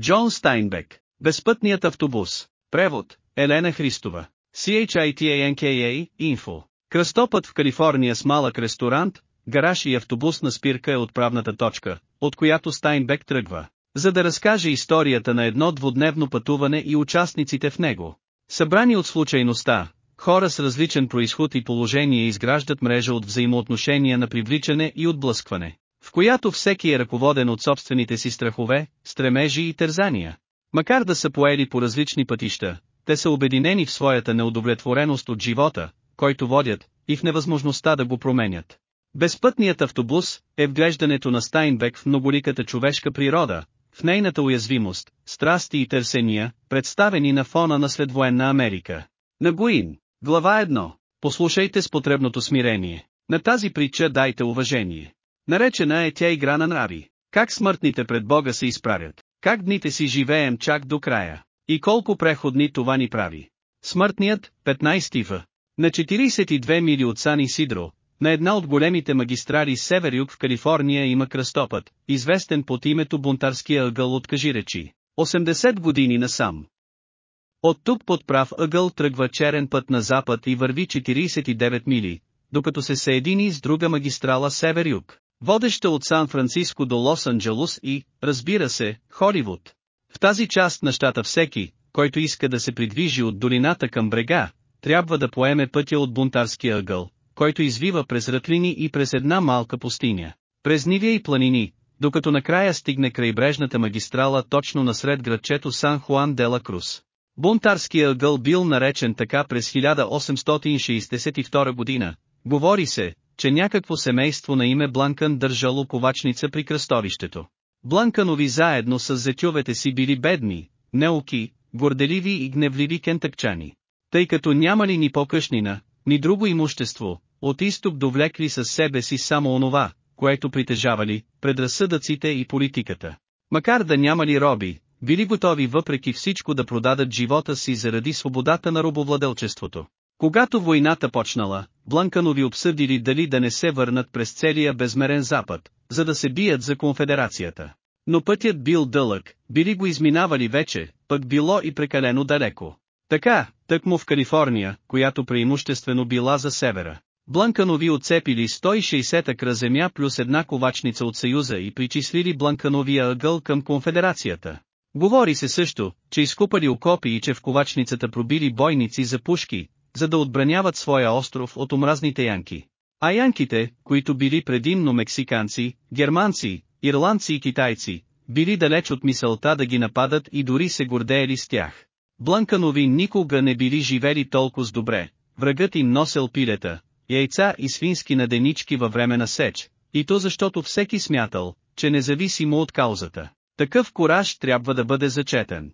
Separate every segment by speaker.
Speaker 1: Джон Стайнбек. Безпътният автобус. Превод. Елена Христова. CHITANKA, Info. Кръстопът в Калифорния с малък ресторант, гараж и автобусна спирка е отправната точка, от която Стайнбек тръгва, за да разкаже историята на едно двудневно пътуване и участниците в него. Събрани от случайността, хора с различен происход и положение изграждат мрежа от взаимоотношения на привличане и отблъскване, която всеки е ръководен от собствените си страхове, стремежи и тързания. Макар да са поели по различни пътища, те са обединени в своята неудовлетвореност от живота, който водят, и в невъзможността да го променят. Безпътният автобус е вглеждането на Стайнбек в многоликата човешка природа, в нейната уязвимост, страсти и търсения, представени на фона на следвоенна Америка. Нагуин, глава 1. Послушайте с потребното смирение. На тази притча дайте уважение. Наречена е тя игра на нрави. Как смъртните пред Бога се изправят? Как дните си живеем чак до края? И колко преходни това ни прави? Смъртният, 15 в. На 42 мили от Сан Исидро, на една от големите магистрали север-юг в Калифорния има кръстопът, известен под името Бунтарския ъгъл от Кажиречи. 80 години насам. От тук под прав ъгъл тръгва черен път на запад и върви 49 мили, докато се съедини с друга магистрала север-юг, водеща от Сан-Франциско до Лос-Анджелус и, разбира се, Холивуд. В тази част на щата всеки, който иска да се придвижи от долината към брега, трябва да поеме пътя от бунтарския ъгъл, който извива през ръклини и през една малка пустиня, през нивия и планини, докато накрая стигне крайбрежната магистрала точно насред градчето Сан Хуан де ла Крус. Бунтарския ъгъл бил наречен така през 1862 година. Говори се, че някакво семейство на име Бланкън държало ковачница при кръстовището. Бланканови заедно с зетювете си били бедни, неуки, горделиви и гневливи кентъкчани. Тъй като нямали ни по-къшнина, ни друго имущество, от изток довлекли със себе си само онова, което притежавали, предразсъдъците и политиката. Макар да нямали роби, били готови въпреки всичко да продадат живота си заради свободата на робовладелчеството. Когато войната почнала, Бланканови обсъдили дали да не се върнат през целия безмерен запад, за да се бият за конфедерацията. Но пътят бил дълъг, били го изминавали вече, пък било и прекалено далеко. Така, тъкмо в Калифорния, която преимуществено била за севера. Бланканови отцепили 160 акра земя плюс една ковачница от Съюза и причислили Бланкановия ъгъл към конфедерацията. Говори се също, че изкупали окопи и че в ковачницата пробили бойници за пушки, за да отбраняват своя остров от омразните янки. А янките, които били предимно мексиканци, германци, ирландци и китайци, били далеч от мисълта да ги нападат и дори се гордеели с тях. Бланканови никога не били живели толкова с добре, врагът им носел пилета, яйца и свински наденички във време на сеч, и то защото всеки смятал, че независимо от каузата, такъв кораж трябва да бъде зачетен.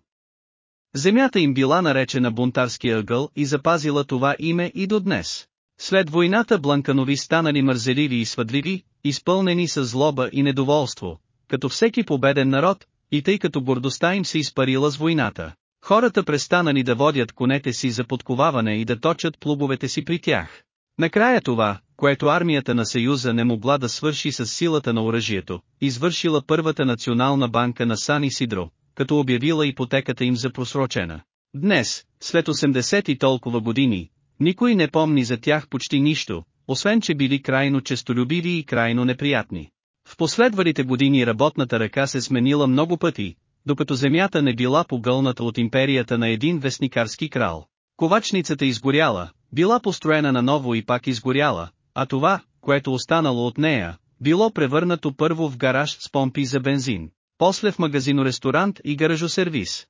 Speaker 1: Земята им била наречена бунтарски ъгъл и запазила това име и до днес. След войната Бланканови станали мързеливи и свъдливи, изпълнени с злоба и недоволство, като всеки победен народ, и тъй като гордостта им се изпарила с войната. Хората престанали да водят конете си за подковаване и да точат плубовете си при тях. Накрая това, което армията на Съюза не могла да свърши с силата на оръжието, извършила първата национална банка на Сан Исидро, като обявила ипотеката им за просрочена. Днес, след 80 и толкова години, никой не помни за тях почти нищо, освен че били крайно честолюбиви и крайно неприятни. В последвалите години работната ръка се сменила много пъти, докато земята не била погълната от империята на един вестникарски крал. Ковачницата изгоряла, била построена наново и пак изгоряла, а това, което останало от нея, било превърнато първо в гараж с помпи за бензин, после в магазино-ресторант и гаражосервис.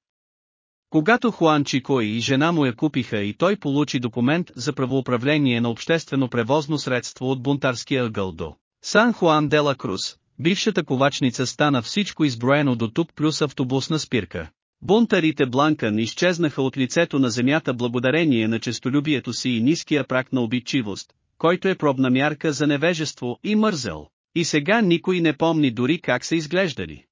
Speaker 1: Когато Хуан Чико и жена му я купиха и той получи документ за правоуправление на обществено превозно средство от бунтарския ъгъл до Сан Хуан де ла Крус, бившата ковачница стана всичко изброено до тук плюс автобусна спирка. Бунтарите Бланкан изчезнаха от лицето на земята благодарение на честолюбието си и ниския прак на обидчивост, който е пробна мярка за невежество и мързел. И сега никой не помни дори как са изглеждали.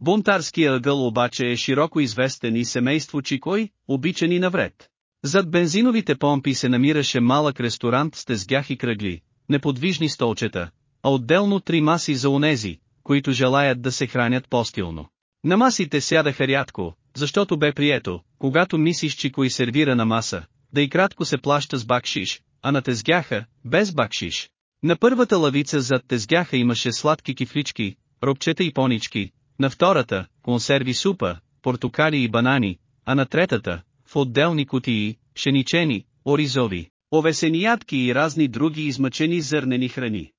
Speaker 1: Бунтарския ъгъл обаче е широко известен и семейство Чикой, обичани навред. Зад бензиновите помпи се намираше малък ресторант с тезгях и кръгли, неподвижни столчета, а отделно три маси за онези, които желаят да се хранят по-стилно. На масите сядаха рядко, защото бе прието, когато мисиш Чикой сервира на маса, да и кратко се плаща с бакшиш, а на тезгяха, без бакшиш. На първата лавица зад тезгяха имаше сладки кифлички, робчета и понички, на втората – консерви супа, портокали и банани, а на третата – в отделни кутии, шеничени, оризови, овесени ядки и разни други измъчени зърнени храни.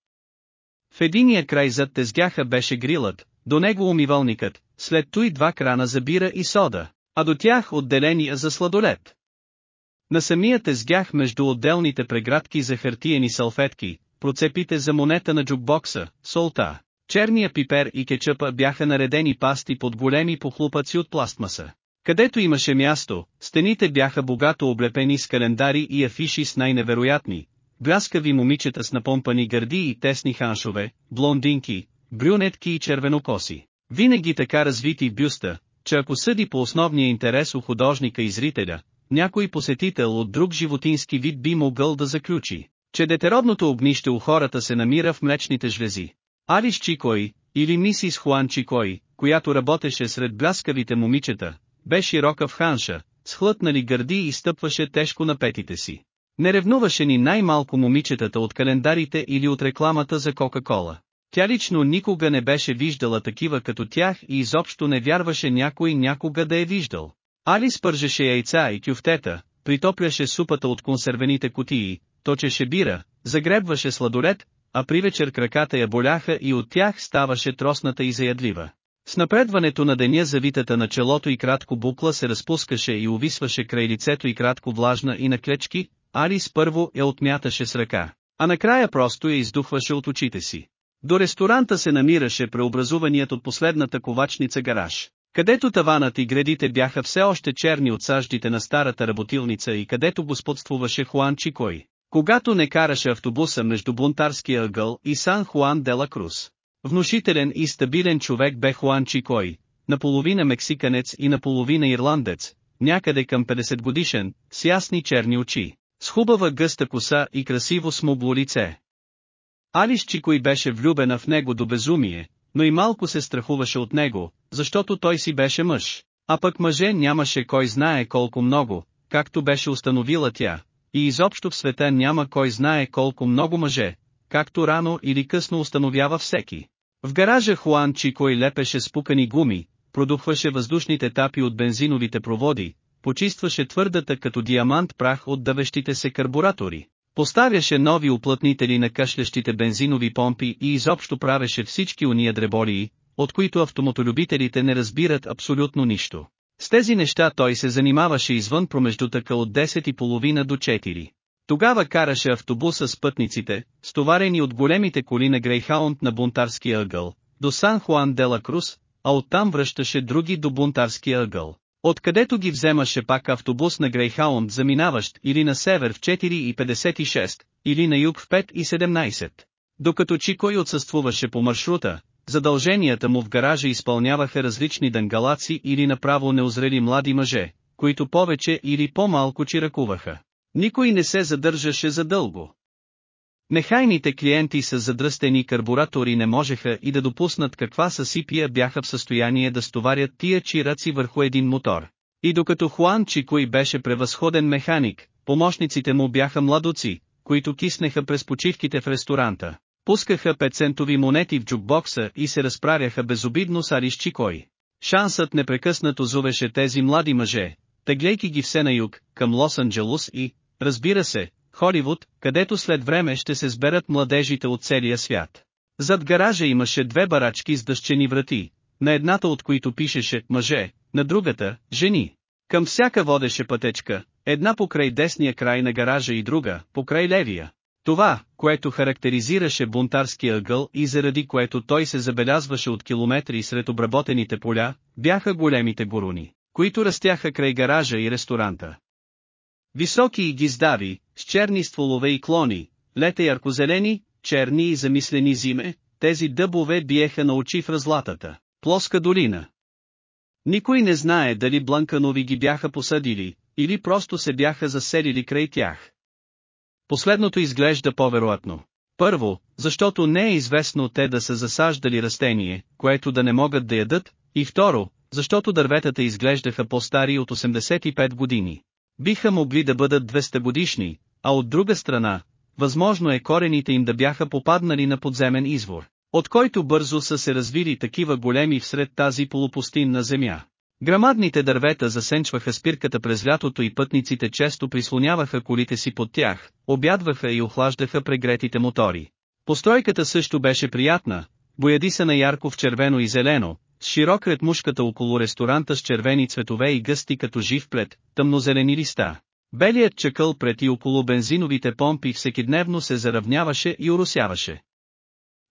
Speaker 1: В единия край зад тезгяха беше грилът, до него умивалникът, след той два крана за бира и сода, а до тях отделения за сладолет. На самия тезгях между отделните преградки за хартиени салфетки, процепите за монета на джукбокса, солта, черния пипер и кетчъпа бяха наредени пасти под големи похлупаци от пластмаса. Където имаше място, стените бяха богато облепени с календари и афиши с най-невероятни, бляскави момичета с напомпани гърди и тесни ханшове, блондинки, брюнетки и червенокоси. Винаги така развити в бюста, че ако съди по основния интерес у художника и зрителя, някой посетител от друг животински вид би могъл да заключи, че детеродното огнище у хората се намира в млечните жлези. Алис Чикой, или мисис Хуан Чикой, която работеше сред бляскавите момичета, бе широка в ханша, с хлътнали гърди и стъпваше тежко на петите си. Не ревнуваше ни най-малко момичетата от календарите или от рекламата за Кока-Кола. Тя лично никога не беше виждала такива като тях и изобщо не вярваше някой някога да е виждал. Али спържеше яйца и кюфтета, притопляше супата от консервените кутии, точеше бира, загребваше сладолет, а при вечер краката я боляха и от тях ставаше тросната и заядлива. С напредването на деня завитата на челото и кратко букла се разпускаше и увисваше край лицето и кратко влажна и на клечки, Алис първо я отмяташе с ръка, а накрая просто я издухваше от очите си. До ресторанта се намираше преобразуваният от последната ковачница гараж, където таванът и гредите бяха все още черни от саждите на старата работилница и където господствуваше Хуан Чикой, когато не караше автобуса между бунтарския ъгъл и Сан Хуан де ла Крус. Внушителен и стабилен човек бе Хуан Чикой, наполовина мексиканец и наполовина ирландец, някъде към 50 годишен, с ясни черни очи, с хубава гъста коса и красиво смугло лице. Алис Чикой беше влюбена в него до безумие, но и малко се страхуваше от него, защото той си беше мъж. А пък мъже нямаше кой знае колко много, както беше установила тя, и изобщо в света няма кой знае колко много мъже, както рано или късно установява всеки. В гаража Хуан Чикой лепеше спукани гуми, продухваше въздушните тапи от бензиновите проводи, почистваше твърдата като диамант прах от дъвещите се карбуратори, поставяше нови уплътнители на кашлящите бензинови помпи и изобщо правеше всички уния дреболии, от които автомотолюбителите не разбират абсолютно нищо. С тези неща той се занимаваше извън промеждутъка от 10.30 до 4. Тогава караше автобуса с пътниците, стоварени от големите коли на Грейхаунд на бунтарския ъгъл, до Сан Хуан де ла Крус, а оттам връщаше други до бунтарския ъгъл. Откъдето ги вземаше пак автобус на Грейхаунд заминаващ или на север в 4.56, или на юг в 5.17. Докато Чикой отсъствуваше по маршрута, задълженията му в гаража изпълняваха различни дънгалаци или направо неозрели млади мъже, които повече или по-малко чиракуваха. Никой не се задържаше задълго. Нехайните клиенти с задръстени карбуратори не можеха и да допуснат каква съсипия бяха в състояние да стоварят тия чираци върху един мотор. И докато Хуан Чикой беше превъзходен механик, помощниците му бяха младоци, които киснеха през почивките в ресторанта, пускаха 5-центови монети в джукбокса и се разправяха безобидно с Ариш Чикой. Шансът непрекъснато зовеше тези млади мъже, теглейки ги все на юг, към Лос-Анджелус и, разбира се, Холивуд, където след време ще се сберат младежите от целия свят. Зад гаража имаше две барачки с дъщени врати, на едната от които пишеше «мъже», на другата «жени». Към всяка водеше пътечка, една покрай десния край на гаража и друга, покрай левия. Това, което характеризираше бунтарския ъгъл и заради което той се забелязваше от километри сред обработените поля, бяха големите горуни, които растяха край гаража и ресторанта. Високи и гиздави, с черни стволове и клони, лете яркозелени, черни и замислени зиме, тези дъбове биеха на очи в разлатата, плоска долина. Никой не знае дали Бланканови ги бяха посадили, или просто се бяха заселили край тях. Последното изглежда по-вероятно. Първо, защото не е известно те да са засаждали растение, което да не могат да ядат, и второ, защото дърветата изглеждаха по-стари от 85 години. Биха могли да бъдат 200 годишни, а от друга страна, възможно е корените им да бяха попаднали на подземен извор, от който бързо са се развили такива големи всред тази полупустинна земя. Грамадните дървета засенчваха спирката през лятото и пътниците често прислоняваха колите си под тях, обядваха и охлаждаха прегретите мотори. Постройката също беше приятна, боядисана ярко в червено и зелено, с широк ред мушката около ресторанта с червени цветове и гъсти като жив плет, тъмнозелени листа. Белият чакъл пред и около бензиновите помпи всекидневно се заравняваше и уросяваше.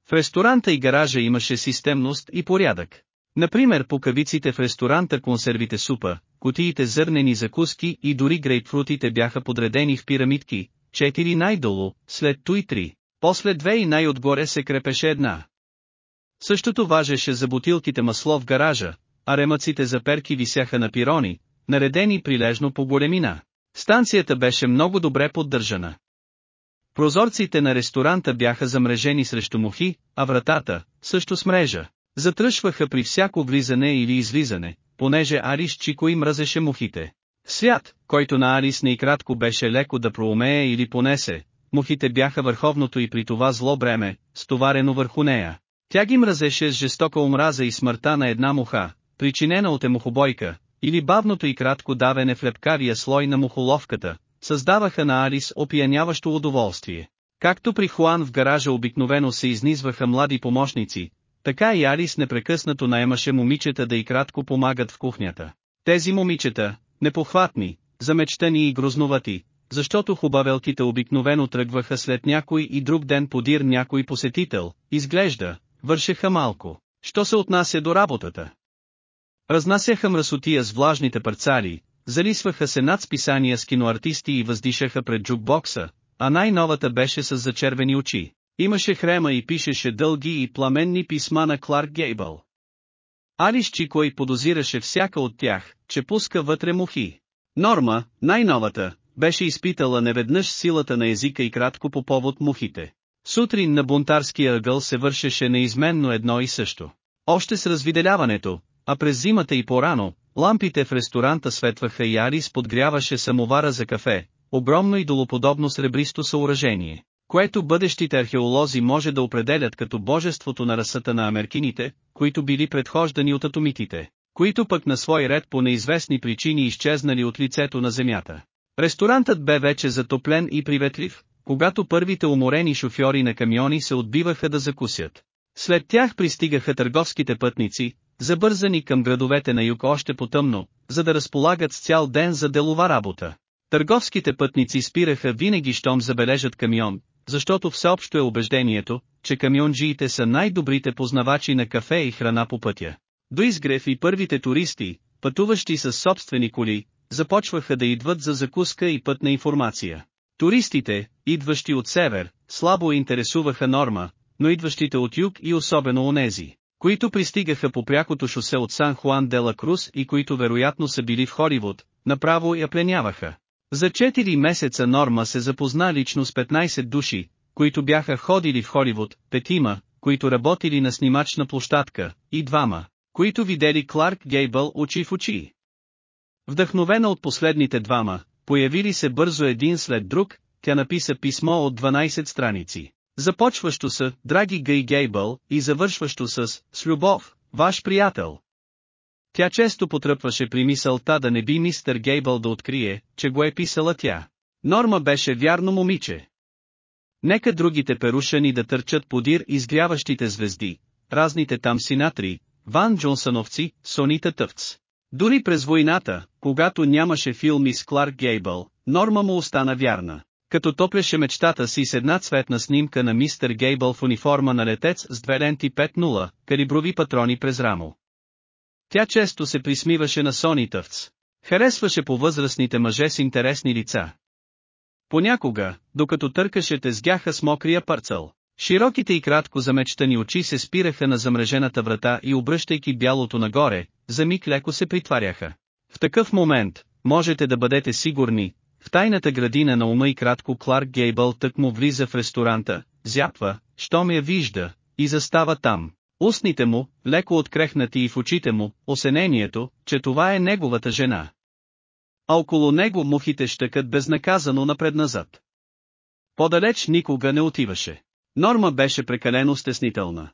Speaker 1: В ресторанта и гаража имаше системност и порядък. Например покавиците в ресторанта консервите супа, кутиите зърнени закуски и дори грейпфрутите бяха подредени в пирамидки, четири най-долу, след той три, после две и най-отгоре се крепеше една. Същото важеше за бутилките масло в гаража, а ремъците за перки висяха на пирони, наредени прилежно по големина. Станцията беше много добре поддържана. Прозорците на ресторанта бяха замрежени срещу мухи, а вратата, също с мрежа, затръшваха при всяко влизане или излизане, понеже Арис Чико им мразеше мухите. Свят, който на Арис не кратко беше леко да проумее или понесе, мухите бяха върховното и при това зло бреме, стоварено върху нея. Тя ги мразеше с жестока омраза и смъртта на една муха, причинена от емухобойка, или бавното и кратко давене в лепкавия слой на мухоловката, създаваха на Арис опияняващо удоволствие. Както при Хуан в гаража обикновено се изнизваха млади помощници, така и Арис непрекъснато наемаше момичета да и кратко помагат в кухнята. Тези момичета, непохватни, замечтани и грозновати, защото хубавелките обикновено тръгваха след някой и друг ден подир някой посетител, изглежда, вършеха малко, що се отнася до работата. Разнасяха мръсотия с влажните парцали, залисваха се над списания с киноартисти и въздишаха пред джукбокса, а най-новата беше с зачервени очи. Имаше хрема и пишеше дълги и пламенни писма на Кларк Гейбъл. Алис Чикой подозираше всяка от тях, че пуска вътре мухи. Норма, най-новата, беше изпитала неведнъж силата на езика и кратко по повод мухите. Сутрин на бунтарския ъгъл се вършеше неизменно едно и също. Още с развиделяването, а през зимата и порано, лампите в ресторанта светваха и Арис подгряваше самовара за кафе, огромно и долоподобно сребристо съоръжение, което бъдещите археолози може да определят като божеството на расата на амеркините, които били предхождани от атомитите, които пък на свой ред по неизвестни причини изчезнали от лицето на земята. Ресторантът бе вече затоплен и приветлив, когато първите уморени шофьори на камиони се отбиваха да закусят. След тях пристигаха търговските пътници, забързани към градовете на юг още потъмно, за да разполагат с цял ден за делова работа. Търговските пътници спираха винаги щом забележат камион, защото всеобщо е убеждението, че камионджиите са най-добрите познавачи на кафе и храна по пътя. До изгрев и първите туристи, пътуващи с собствени коли, започваха да идват за закуска и пътна информация. Туристите, идващи от север, слабо интересуваха норма, но идващите от юг и особено онези, които пристигаха по прякото шосе от Сан Хуан де ла Крус и които вероятно са били в Хоривуд, направо я пленяваха. За 4 месеца Норма се запозна лично с 15 души, които бяха ходили в Холивуд, петима, които работили на снимачна площадка, и двама, които видели Кларк Гейбъл очи в очи. Вдъхновена от последните двама, появили се бързо един след друг, тя написа писмо от 12 страници. Започващо с «Драги Гей Гейбъл» и завършващо с «С любов, ваш приятел». Тя често потръпваше при мисълта да не би мистер Гейбъл да открие, че го е писала тя. Норма беше вярно момиче. Нека другите перушани да търчат подир изгряващите звезди, разните там синатри, Ван Джонсоновци, Сонита Тъвц. Дори през войната, когато нямаше филми с Кларк Гейбъл, Норма му остана вярна. Като топляше мечтата си с една цветна снимка на мистер Гейбъл в униформа на летец с две ленти 5-0, калиброви патрони през рамо. Тя често се присмиваше на Сони Тъвц. Харесваше по възрастните мъже с интересни лица. Понякога, докато търкаше тезгяха с мокрия парцъл, широките и кратко замечтани очи се спираха на замрежената врата и обръщайки бялото нагоре, за миг леко се притваряха. В такъв момент, можете да бъдете сигурни, в тайната градина на ума и кратко Кларк Гейбъл тък му влиза в ресторанта, зяпва, щом я вижда, и застава там. Устните му, леко открехнати и в очите му, осенението, че това е неговата жена. А около него мухите щъкат безнаказано напред-назад. Подалеч никога не отиваше. Норма беше прекалено стеснителна.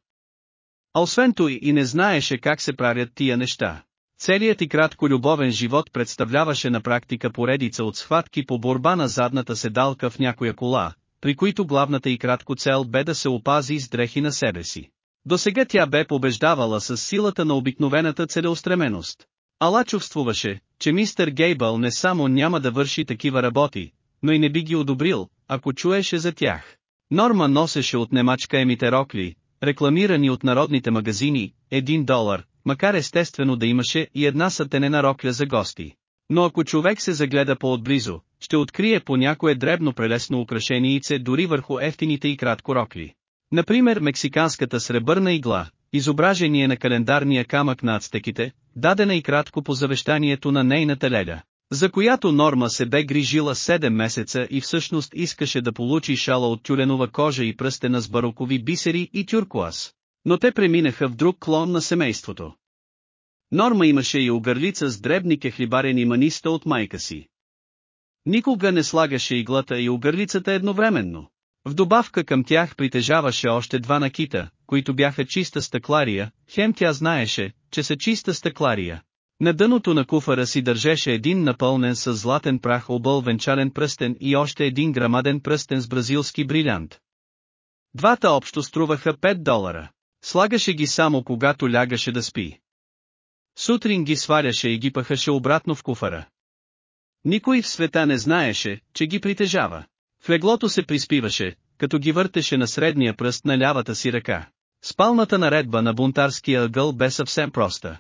Speaker 1: А освен той и не знаеше как се правят тия неща. Целият и кратко любовен живот представляваше на практика поредица от схватки по борба на задната седалка в някоя кола, при които главната и кратко цел бе да се опази с дрехи на себе си. До сега тя бе побеждавала с силата на обикновената целеустременост. Ала чувствуваше, че мистер Гейбъл не само няма да върши такива работи, но и не би ги одобрил, ако чуеше за тях. Норма носеше от немачка емите рокли, рекламирани от народните магазини, 1 долар, макар естествено да имаше и една сатенена рокля за гости. Но ако човек се загледа по-отблизо, ще открие по някое дребно прелесно украшенице дори върху ефтините и кратко рокли. Например мексиканската сребърна игла, изображение на календарния камък на ацтеките, дадена и кратко по завещанието на нейната леля, за която Норма се бе грижила 7 месеца и всъщност искаше да получи шала от тюленова кожа и пръстена с барокови бисери и тюркуаз. Но те преминаха в друг клон на семейството. Норма имаше и огърлица с дребни кехлибарени маниста от майка си. Никога не слагаше иглата и огърлицата едновременно. В добавка към тях притежаваше още два накита, които бяха чиста стъклария, хем тя знаеше, че са чиста стъклария. На дъното на куфара си държеше един напълнен с златен прах объл венчален пръстен и още един грамаден пръстен с бразилски брилянт. Двата общо струваха 5 долара. Слагаше ги само когато лягаше да спи. Сутрин ги сваляше и ги пъхаше обратно в куфара. Никой в света не знаеше, че ги притежава. В се приспиваше, като ги въртеше на средния пръст на лявата си ръка. Спалната наредба на бунтарския ъгъл бе съвсем проста.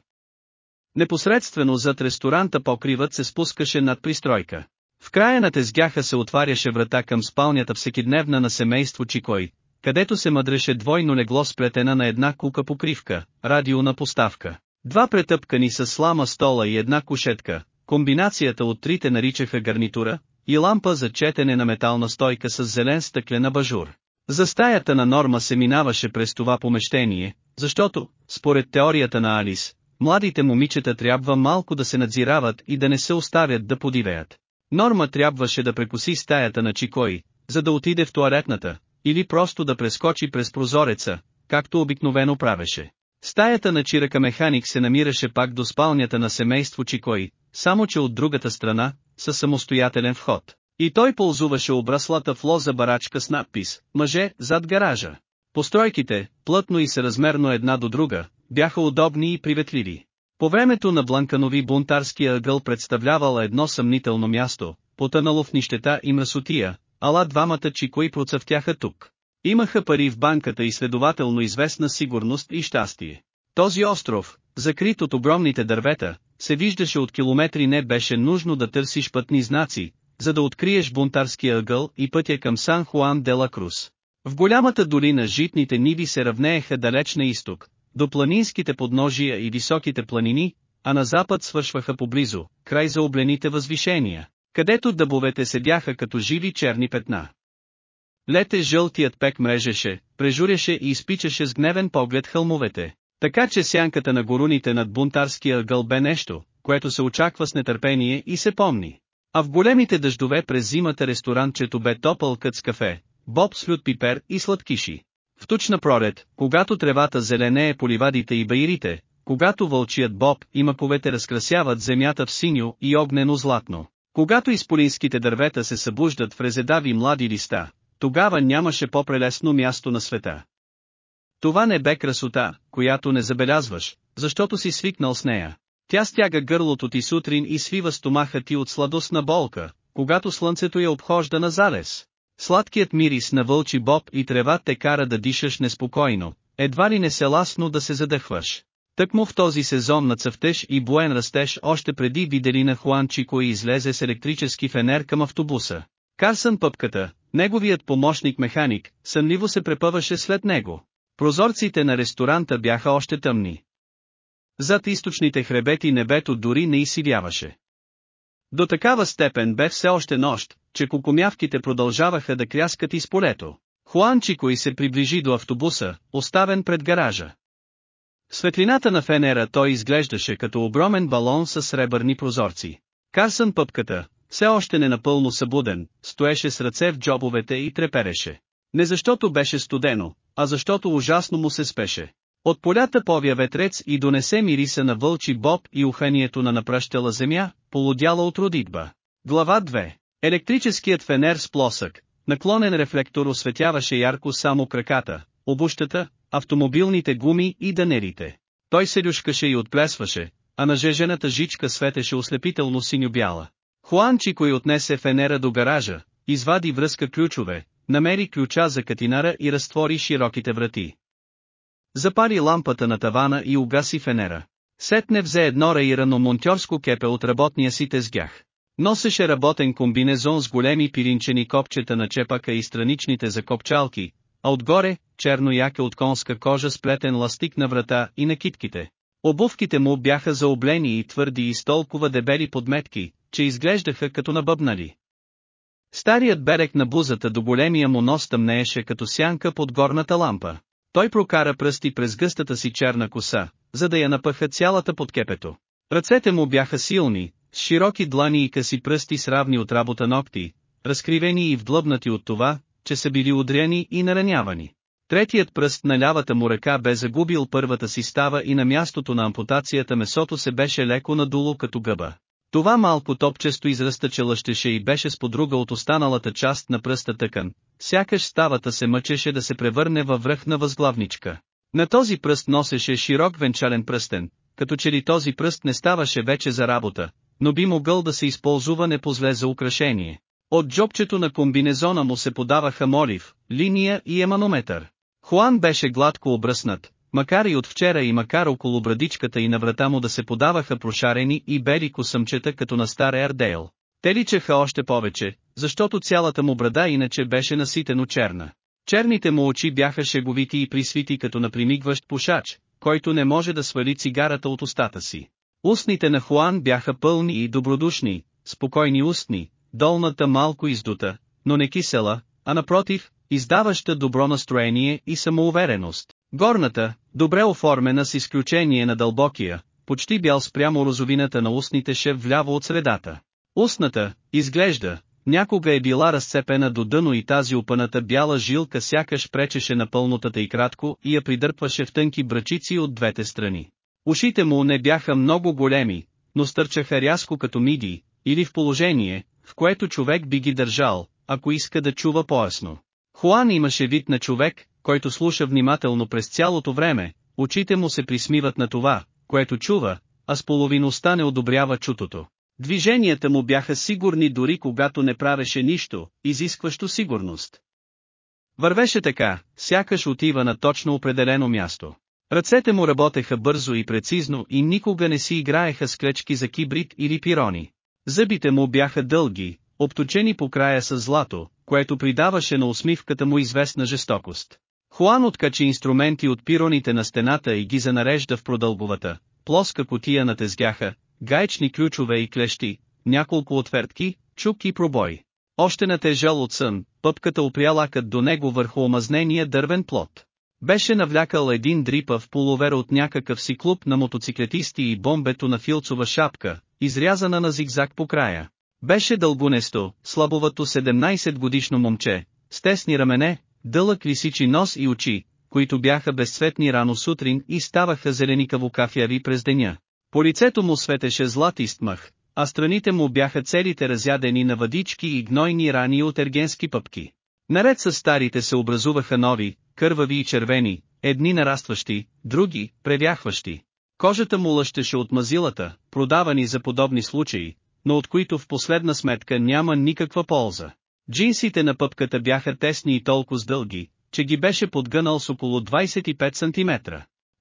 Speaker 1: Непосредствено зад ресторанта покривът се спускаше над пристройка. В края на тезгяха се отваряше врата към спалнята всекидневна на семейство Чикой, където се мъдреше двойно легло сплетена на една кука покривка, радио на поставка. Два претъпкани с слама стола и една кушетка, комбинацията от трите наричаха гарнитура, и лампа за четене на метална стойка с зелен стъклен абажур. За стаята на Норма се минаваше през това помещение, защото, според теорията на Алис, младите момичета трябва малко да се надзирават и да не се оставят да подивеят. Норма трябваше да прекуси стаята на Чикой, за да отиде в туалетната, или просто да прескочи през прозореца, както обикновено правеше. Стаята на чирака механик се намираше пак до спалнята на семейство Чикой, само че от другата страна, със самостоятелен вход. И той ползуваше обраслата в лоза барачка с надпис «Мъже, зад гаража». Постройките, плътно и съразмерно една до друга, бяха удобни и приветливи. По времето на Бланканови бунтарския ъгъл представлявала едно съмнително място, потънало в нищета и мръсотия, ала двамата чикои процъфтяха тук. Имаха пари в банката и следователно известна сигурност и щастие. Този остров, закрит от огромните дървета, се виждаше от километри не беше нужно да търсиш пътни знаци, за да откриеш бунтарския ъгъл и пътя към Сан Хуан де ла Крус. В голямата долина житните ниви се равнееха далеч на изток, до планинските подножия и високите планини, а на запад свършваха поблизо, край за облените възвишения, където дъбовете седяха като живи черни петна. Лете жълтият пек мрежеше, прежуряше и изпичаше с гневен поглед хълмовете, така че сянката на горуните над бунтарския ъгъл бе нещо, което се очаква с нетърпение и се помни. А в големите дъждове през зимата ресторантчето бе топъл кът с кафе, боб с лют пипер и сладкиши. В тучна пролет, когато тревата зеленее по ливадите и баирите, когато вълчият боб и маковете разкрасяват земята в синьо и огнено златно, когато изполинските дървета се събуждат в резедави млади листа, тогава нямаше по-прелесно място на света. Това не бе красота, която не забелязваш, защото си свикнал с нея. Тя стяга гърлото ти сутрин и свива стомаха ти от сладостна болка, когато слънцето я обхожда на залез. Сладкият мирис на вълчи боб и трева те кара да дишаш неспокойно, едва ли не се ласно да се задъхваш. Тъкмо в този сезон на цъфтеж и буен растеж още преди видели на Хуан Чико и излезе с електрически фенер към автобуса. Карсън пъпката, неговият помощник механик, сънливо се препъваше след него. Прозорците на ресторанта бяха още тъмни. Зад източните хребети небето дори не изсивяваше. До такава степен бе все още нощ, че кукумявките продължаваха да кряскат из полето. Хуанчико се приближи до автобуса, оставен пред гаража. светлината на фенера той изглеждаше като огромен балон с сребърни прозорци. Карсън пъпката, все още не напълно събуден, стоеше с ръце в джобовете и трепереше. Не защото беше студено, а защото ужасно му се спеше. От полята повя ветрец и донесе мириса на вълчи боб и уханието на напръщала земя, полудяла от родитба. Глава 2. Електрическият фенер с плосък, наклонен рефлектор осветяваше ярко само краката, обущата, автомобилните гуми и данерите. Той се люшкаше и отплесваше, а на жежената жичка светеше ослепително синьо-бяла. Хуан Чикой отнесе фенера до гаража, извади връзка ключове, намери ключа за катинара и разтвори широките врати. Запари лампата на тавана и угаси фенера. Сетне взе едно раирано монтьорско кепе от работния си тезгях. Носеше работен комбинезон с големи пиринчени копчета на чепака и страничните закопчалки, а отгоре, черно яке от конска кожа с плетен ластик на врата и на китките. Обувките му бяха заоблени и твърди и с толкова дебели подметки, че изглеждаха като набъбнали. Старият берег на бузата до големия му нос тъмнееше като сянка под горната лампа. Той прокара пръсти през гъстата си черна коса, за да я напъха цялата под кепето. Ръцете му бяха силни, с широки длани и къси пръсти с равни от работа ногти, разкривени и вдлъбнати от това, че са били удряни и наранявани. Третият пръст на лявата му ръка бе загубил първата си става и на мястото на ампутацията месото се беше леко надуло като гъба. Това малко топчесто израстъче лъщеше и беше с подруга от останалата част на пръста тъкан, сякаш ставата се мъчеше да се превърне във връх на възглавничка. На този пръст носеше широк венчален пръстен, като че ли този пръст не ставаше вече за работа, но би могъл да се използва непозле за украшение. От джобчето на комбинезона му се подаваха молив, линия и еманометър. Хуан беше гладко обръснат, макар и от вчера и макар около брадичката и на врата му да се подаваха прошарени и бели косъмчета като на стар Ердейл. Те личеха още повече, защото цялата му брада иначе беше наситено черна. Черните му очи бяха шеговити и присвити като на примигващ пушач, който не може да свали цигарата от устата си. Устните на Хуан бяха пълни и добродушни, спокойни устни, долната малко издута, но не кисела, а напротив, издаваща добро настроение и самоувереност. Горната, добре оформена с изключение на дълбокия, почти бял спрямо розовината на устните шев вляво от средата. Устната, изглежда, някога е била разцепена до дъно и тази опъната бяла жилка сякаш пречеше на пълнотата и кратко и я придърпваше в тънки брачици от двете страни. Ушите му не бяха много големи, но стърчаха рязко като миди, или в положение, в което човек би ги държал, ако иска да чува поясно. Хуан имаше вид на човек, който слуша внимателно през цялото време, очите му се присмиват на това, което чува, а с половиността не одобрява чутото. Движенията му бяха сигурни дори когато не правеше нищо, изискващо сигурност. Вървеше така, сякаш отива на точно определено място. Ръцете му работеха бързо и прецизно и никога не си играеха с клечки за кибрид или пирони. Зъбите му бяха дълги, обточени по края с злато, което придаваше на усмивката му известна жестокост. Хуан откачи инструменти от пироните на стената и ги занарежда в продълговата, плоска котия на тезгяха, гаечни ключове и клещи, няколко отвертки, чук и пробой. Още натежал от сън, пъпката опря лакът до него върху омазнения дървен плод. Беше навлякал един дрипав полувер от някакъв си клуб на мотоциклетисти и бомбето на филцова шапка, изрязана на зигзаг по края. Беше дългонесто, слабовато 17 годишно момче, с тесни рамене, дълъг лисичи нос и очи, които бяха безцветни рано сутрин и ставаха зеленикаво кафяви през деня. По лицето му светеше златист мъх, а страните му бяха целите разядени на въдички и гнойни рани от ергенски пъпки. Наред с старите се образуваха нови, кървави и червени, едни нарастващи, други, превяхващи. Кожата му лъщеше от мазилата, продавани за подобни случаи, но от които в последна сметка няма никаква полза. Джинсите на пъпката бяха тесни и толкова дълги, че ги беше подгънал с около 25 см.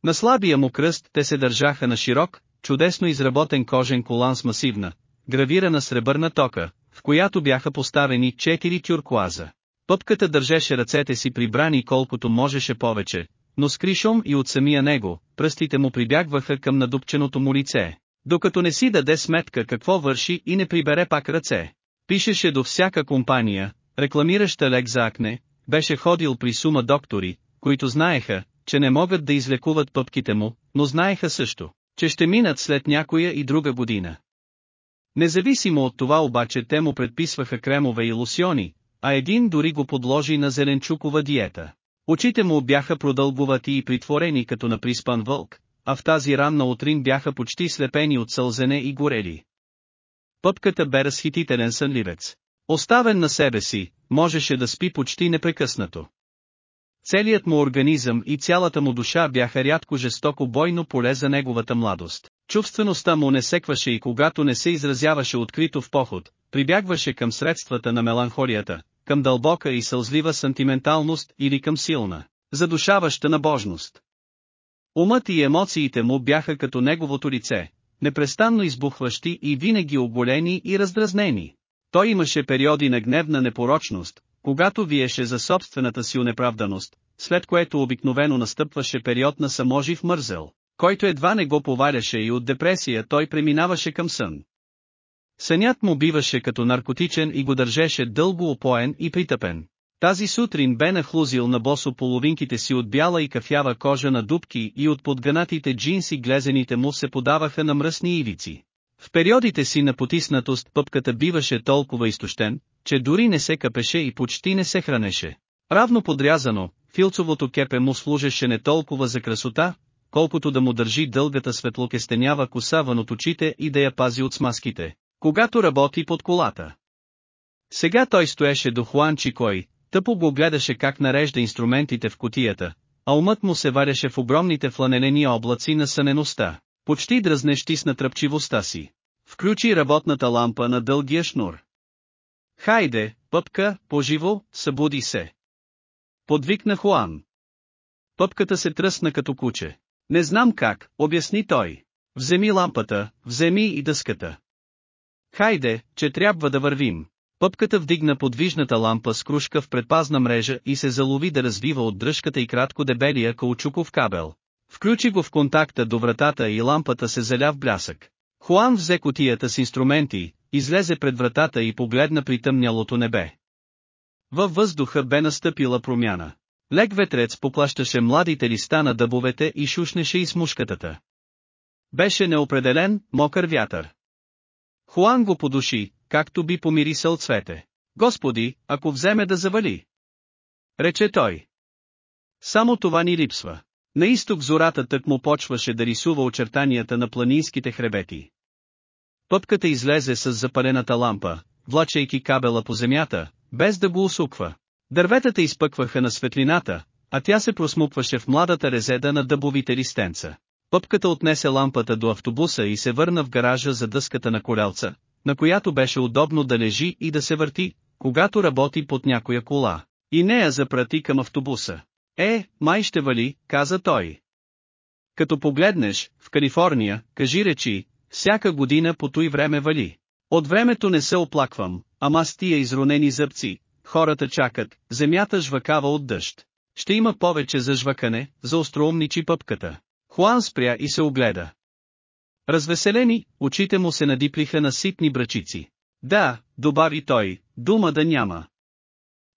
Speaker 1: На слабия му кръст те се държаха на широк, чудесно изработен кожен колан с масивна, гравирана сребърна тока, в която бяха поставени четири тюркуаза. Пъпката държеше ръцете си прибрани колкото можеше повече, но с кришом и от самия него, пръстите му прибягваха към надупченото му лице, докато не си даде сметка какво върши и не прибере пак ръце. Пишеше до всяка компания, рекламираща лек за акне, беше ходил при сума доктори, които знаеха, че не могат да излекуват пъпките му, но знаеха също, че ще минат след някоя и друга година. Независимо от това обаче те му предписваха кремове и лосьони, а един дори го подложи на зеленчукова диета. Очите му бяха продълговати и притворени като на приспан вълк, а в тази ранна утрин бяха почти слепени от сълзене и горели. Пъпката бе разхитителен сънливец. Оставен на себе си, можеше да спи почти непрекъснато. Целият му организъм и цялата му душа бяха рядко жестоко бойно поле за неговата младост. Чувствеността му не секваше и когато не се изразяваше открито в поход, прибягваше към средствата на меланхолията, към дълбока и сълзлива сантименталност или към силна, задушаваща набожност. Умът и емоциите му бяха като неговото лице, непрестанно избухващи и винаги оголени и раздразнени. Той имаше периоди на гневна непорочност, когато виеше за собствената си унеправданост, след което обикновено настъпваше период на саможив мързел, който едва не го поваляше и от депресия той преминаваше към сън. Сънят му биваше като наркотичен и го държеше дълго опоен и притъпен. Тази сутрин бе нахлузил на босо половинките си от бяла и кафява кожа на дубки и от подганатите джинси глезените му се подаваха на мръсни ивици. В периодите си на потиснатост пъпката биваше толкова изтощен, че дори не се капеше и почти не се хранеше. Равно подрязано, филцовото кепе му служеше не толкова за красота, колкото да му държи дългата светлокестенява коса вън от очите и да я пази от смазките, когато работи под колата. Сега той стоеше до Хуан Чикой, тъпо го гледаше как нарежда инструментите в котията, а умът му се варяше в огромните фланелени облаци на сънеността, почти дразнещи с натръпчивостта си. Включи работната лампа на дългия шнур. Хайде, пъпка, поживо, събуди се. Подвикна Хуан. Пъпката се тръсна като куче. Не знам как, обясни той. Вземи лампата, вземи и дъската. Хайде, че трябва да вървим. Пъпката вдигна подвижната лампа с кружка в предпазна мрежа и се залови да развива от дръжката и кратко дебелия каучуков кабел. Включи го в контакта до вратата и лампата се заля в блясък. Хуан взе котията с инструменти, излезе пред вратата и погледна притъмнялото небе. Във въздуха бе настъпила промяна. Лек ветрец поплащаше младите листа на дъбовете и шушнеше из мушкатата. Беше неопределен, мокър вятър. Хуан го подуши, както би помирисал цвете. Господи, ако вземе да завали. Рече той. Само това ни липсва. На изток зората тък му почваше да рисува очертанията на планинските хребети. Пъпката излезе с запалената лампа, влачайки кабела по земята, без да го усуква. Дърветата изпъкваха на светлината, а тя се просмукваше в младата резеда на дъбовите листенца. Пъпката отнесе лампата до автобуса и се върна в гаража за дъската на колелца, на която беше удобно да лежи и да се върти, когато работи под някоя кола. И нея запрати към автобуса. Е, май ще вали, каза той. Като погледнеш, в Калифорния, кажи речи, всяка година по той време вали. От времето не се оплаквам, ама с тия изронени зъбци, хората чакат, земята жвакава от дъжд. Ще има повече за жвакане, за остроумничи пъпката. Хуан спря и се огледа. Развеселени, очите му се надиплиха на ситни брачици. Да, добави той, дума да няма.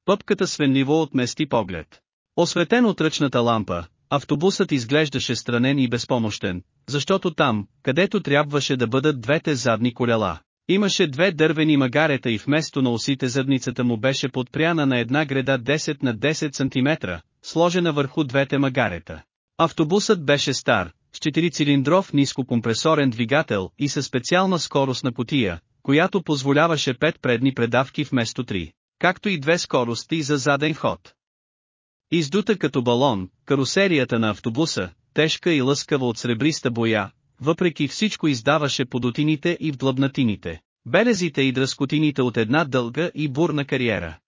Speaker 1: Пъпката свенливо отмести поглед. Осветен от ръчната лампа, автобусът изглеждаше странен и безпомощен, защото там, където трябваше да бъдат двете задни колела, имаше две дървени магарета и вместо на осите задницата му беше подпряна на една греда 10 на 10 см, сложена върху двете магарета. Автобусът беше стар, с 4-цилиндров нискокомпресорен двигател и със специална скоростна котия, която позволяваше пет предни предавки вместо три, както и две скорости за заден ход. Издута като балон, карусерията на автобуса, тежка и лъскава от сребриста боя, въпреки всичко издаваше подотините и вдлъбнатините, белезите и дръскотините от една дълга и бурна кариера.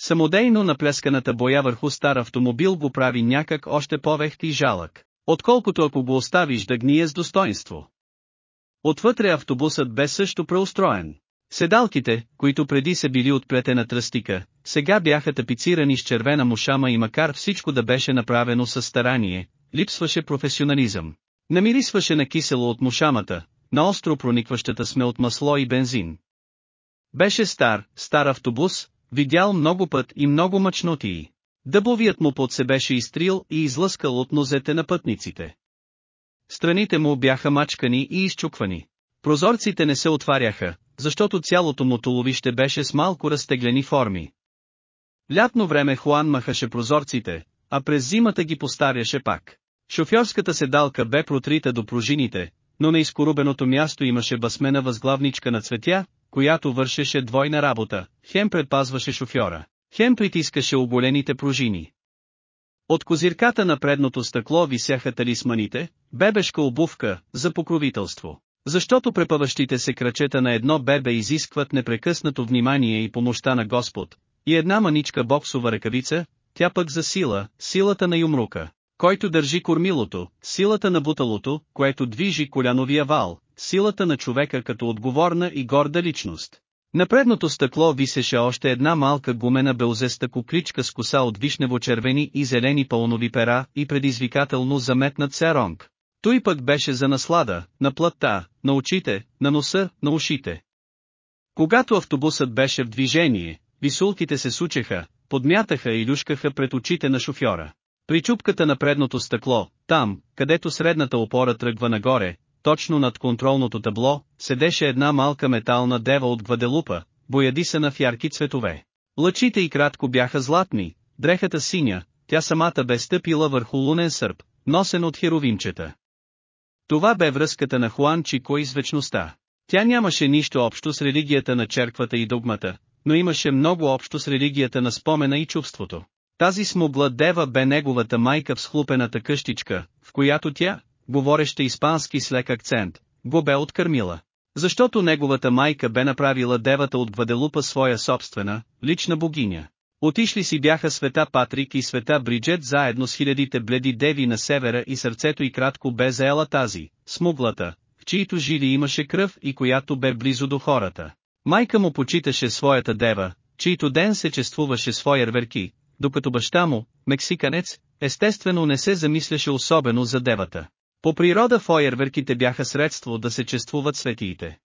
Speaker 1: Самодейно наплесканата боя върху стар автомобил го прави някак още повехт и жалък, отколкото ако го оставиш да гние с достоинство. Отвътре автобусът бе също преустроен. Седалките, които преди са били от плетена тръстика, сега бяха тапицирани с червена мушама и макар всичко да беше направено с старание, липсваше професионализъм. Намирисваше на кисело от мушамата, на остро проникващата сме от масло и бензин. Беше стар, стар автобус, видял много път и много мъчнотии. Дъбовият му под се беше изтрил и излъскал от нозете на пътниците. Страните му бяха мачкани и изчуквани. Прозорците не се отваряха, защото цялото му туловище беше с малко разтеглени форми. Лятно време Хуан махаше прозорците, а през зимата ги постаряше пак. Шофьорската седалка бе протрита до пружините, но на изкорубеното място имаше басмена възглавничка на цветя, която вършеше двойна работа, хем предпазваше шофьора, хем притискаше оголените пружини. От козирката на предното стъкло висяха талисманите, бебешка обувка, за покровителство. Защото препъващите се крачета на едно бебе изискват непрекъснато внимание и помощта на Господ, и една маничка боксова ръкавица, тя пък за сила, силата на юмрука, който държи кормилото, силата на буталото, което движи коляновия вал, силата на човека като отговорна и горда личност. На предното стъкло висеше още една малка гумена белзеста кукличка с коса от вишнево-червени и зелени пълнови пера и предизвикателно заметнат серонг. Той пък беше за наслада, на плътта, на очите, на носа, на ушите. Когато автобусът беше в движение, висулките се сучеха, подмятаха и люшкаха пред очите на шофьора. При чупката на предното стъкло, там, където средната опора тръгва нагоре, точно над контролното табло, седеше една малка метална дева от Гваделупа, боядисана в ярки цветове. Лъчите и кратко бяха златни, дрехата синя, тя самата бе стъпила върху лунен сърп, носен от херовимчета. Това бе връзката на Хуан Чико и с вечността. Тя нямаше нищо общо с религията на черквата и догмата, но имаше много общо с религията на спомена и чувството. Тази смогла дева бе неговата майка в схлупената къщичка, в която тя, говореща испански с лек акцент, го бе откърмила. Защото неговата майка бе направила девата от Гваделупа своя собствена, лична богиня. Отишли си бяха света Патрик и света Бриджет заедно с хилядите бледи деви на севера и сърцето и кратко бе заела тази, смуглата, в чието жили имаше кръв и която бе близо до хората. Майка му почиташе своята дева, чийто ден се чествуваше с фойерверки, докато баща му, мексиканец, естествено не се замисляше особено за девата. По природа фойерверките бяха средство да се чествуват светиите.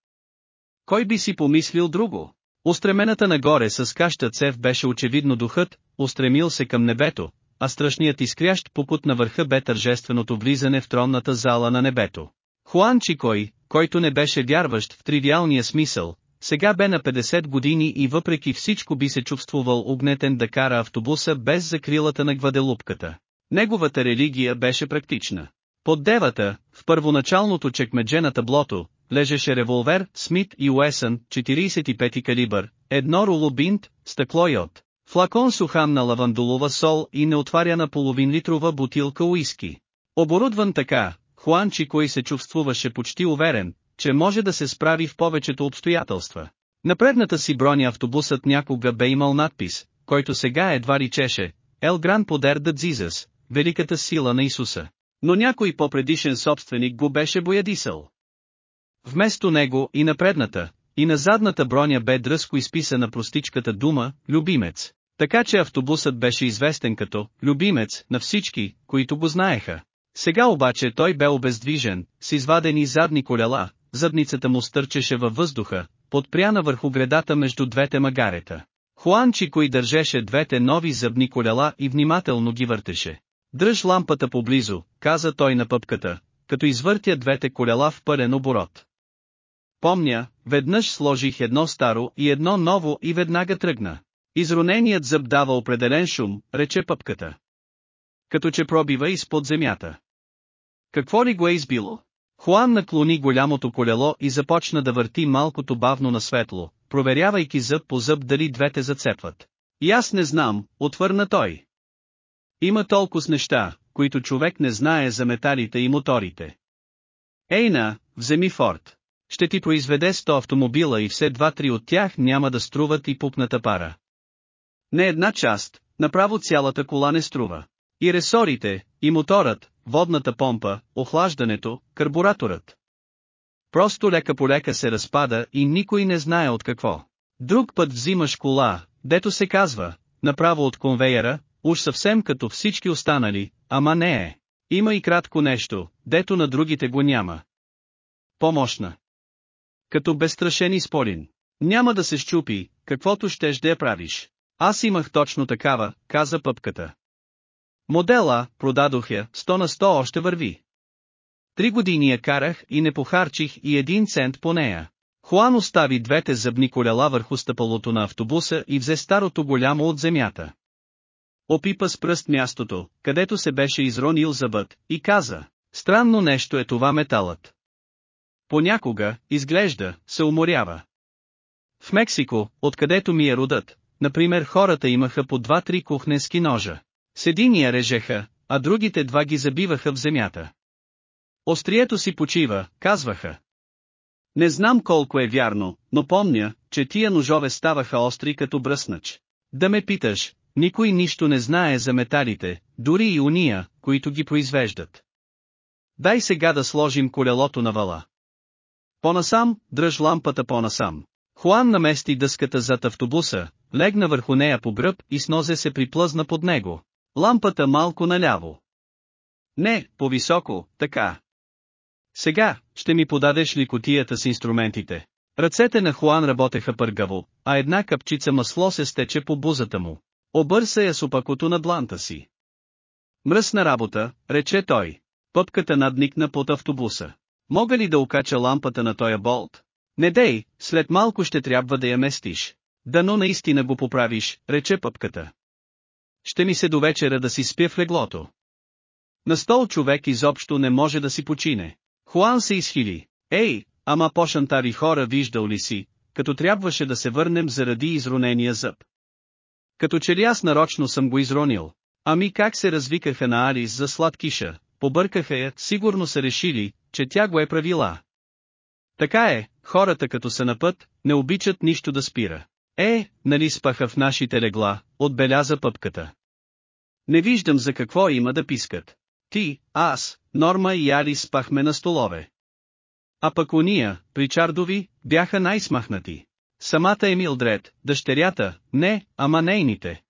Speaker 1: Кой би си помислил друго? Устремената нагоре с каща цев беше очевидно духът, устремил се към небето, а страшният изкрящ попут на върха бе тържественото влизане в тронната зала на небето. Хуан Чикой, който не беше вярващ в тривиалния смисъл, сега бе на 50 години и въпреки всичко би се чувствувал огнетен да кара автобуса без закрилата на гваделупката. Неговата религия беше практична. Под девата, в първоначалното чекмедже на таблото, лежеше револвер Смит и Уесън, 45 калибър, едно руло бинт, стъкло йод, флакон сухан на лавандулова сол и неотваряна половин литрова бутилка уиски. Оборудван така, Хуан Чикой се чувствуваше почти уверен, че може да се справи в повечето обстоятелства. На предната си броня автобусът някога бе имал надпис, който сега едва ричеше, Ел Гран Подер да Дзизас, великата сила на Исуса. Но някой по-предишен собственик го беше боядисал. Вместо него и на предната, и на задната броня бе дръско изписана простичката дума «любимец», така че автобусът беше известен като «любимец» на всички, които го знаеха. Сега обаче той бе обездвижен, с извадени задни колела, задницата му стърчеше във въздуха, подпряна върху гредата между двете магарета. Хуан Чикой държеше двете нови зъбни колела и внимателно ги въртеше. Дръж лампата поблизо, каза той на пъпката, като извъртя двете колела в пълен оборот. Помня, веднъж сложих едно старо и едно ново и веднага тръгна. Изроненият зъб дава определен шум, рече пъпката. Като че пробива изпод земята. Какво ли го е избило? Хуан наклони голямото колело и започна да върти малкото бавно на светло, проверявайки зъб по зъб дали двете зацепват. И аз не знам, отвърна той. Има толкова с неща, които човек не знае за металите и моторите. Ейна, вземи Форд. Ще ти произведе 100 автомобила и все два-три от тях няма да струват и пупната пара. Не една част, направо цялата кола не струва. И ресорите, и моторът, водната помпа, охлаждането, карбураторът. Просто лека по лека се разпада и никой не знае от какво. Друг път взимаш кола, дето се казва, направо от конвейера, уж съвсем като всички останали, ама не е. Има и кратко нещо, дето на другите го няма. Помощна. Като безстрашен изполин. Няма да се щупи, каквото щеш да я правиш. Аз имах точно такава, каза пъпката. Модела, продадох я, 100 на 100 още върви. Три години я карах и не похарчих и един цент по нея. Хуан остави двете зъбни колела върху стъпалото на автобуса и взе старото голямо от земята. Опипа с пръст мястото, където се беше изронил зъбът, и каза, странно нещо е това металът. Понякога, изглежда, се уморява. В Мексико, откъдето ми е родът, например хората имаха по два-три кухненски ножа. С единия режеха, а другите два ги забиваха в земята. Острието си почива, казваха. Не знам колко е вярно, но помня, че тия ножове ставаха остри като бръснач. Да ме питаш, никой нищо не знае за металите, дори и уния, които ги произвеждат. Дай сега да сложим колелото на вала. Понасам, дръж лампата понасам. Хуан намести дъската зад автобуса, легна върху нея по гръб и с нозе се приплъзна под него. Лампата малко наляво. Не, по-високо, така. Сега, ще ми подадеш ли котията с инструментите? Ръцете на Хуан работеха пъргаво, а една капчица масло се стече по бузата му. Обърса я с опакото на дланта си. Мръсна работа, рече той. Пъпката надникна под автобуса. Мога ли да окача лампата на тоя болт? Не дей, след малко ще трябва да я местиш. Дано наистина го поправиш, рече пъпката. Ще ми се до вечера да си спя в леглото. На стол човек изобщо не може да си почине. Хуан се изхили. Ей, ама по-шантари хора виждал ли си, като трябваше да се върнем заради изронения зъб. Като че ли аз нарочно съм го изронил. Ами как се развикаха на Алис за сладкиша, побъркаха я, сигурно са решили, че тя го е правила. Така е, хората като са на път, не обичат нищо да спира. Е, нали спаха в нашите легла, отбеляза пъпката. Не виждам за какво има да пискат. Ти, аз, Норма и Али спахме на столове. А пък уния, причардови, бяха най-смахнати. Самата е Милдред, дъщерята, не, ама нейните.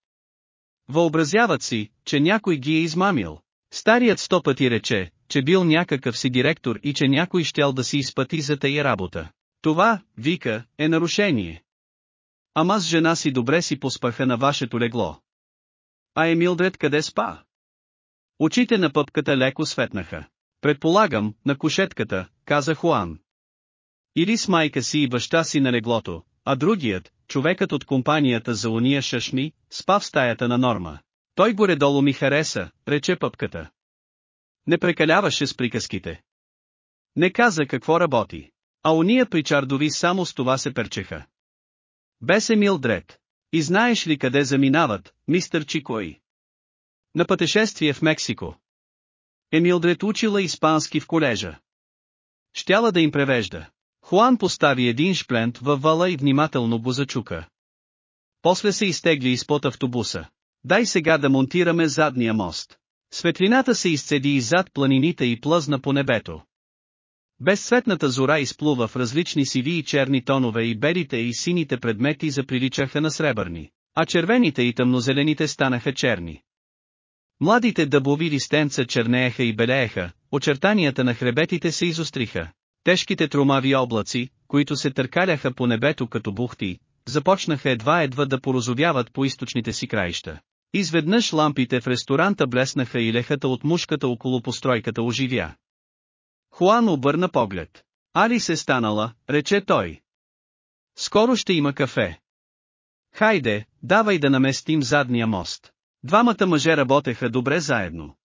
Speaker 1: Въобразяват си, че някой ги е измамил. Старият сто пъти рече, че бил някакъв си директор и че някой щял да си изпъти за тая работа. Това, вика, е нарушение. Ама с жена си добре си поспаха на вашето легло. А Емилдред къде спа? Очите на пъпката леко светнаха. Предполагам, на кушетката, каза Хуан. Или с майка си и баща си на леглото, а другият, човекът от компанията за уния шашми, спа в стаята на Норма. Той горе-долу ми хареса, рече пъпката. Не прекаляваше с приказките. Не каза какво работи. А уния причардови само с това се перчеха. Бесе Милдред. И знаеш ли къде заминават, мистър Чикой? На пътешествие в Мексико. Емилдред учила испански в колежа. Щяла да им превежда. Хуан постави един шплент във вала и внимателно го зачука. После се изтегли изпод автобуса. Дай сега да монтираме задния мост. Светлината се изцеди иззад планините и плъзна по небето. Безцветната зора изплува в различни сиви и черни тонове и белите и сините предмети заприличаха на сребърни, а червените и тъмнозелените станаха черни. Младите дъбови листенца чернееха и белееха, очертанията на хребетите се изостриха. Тежките тромави облаци, които се търкаляха по небето като бухти, започнаха едва-едва да порозовяват по източните си краища. Изведнъж лампите в ресторанта блеснаха и лехата от мушката около постройката оживя. Хуан обърна поглед. Али се станала, рече той. Скоро ще има кафе. Хайде, давай да наместим задния мост. Двамата мъже работеха добре заедно.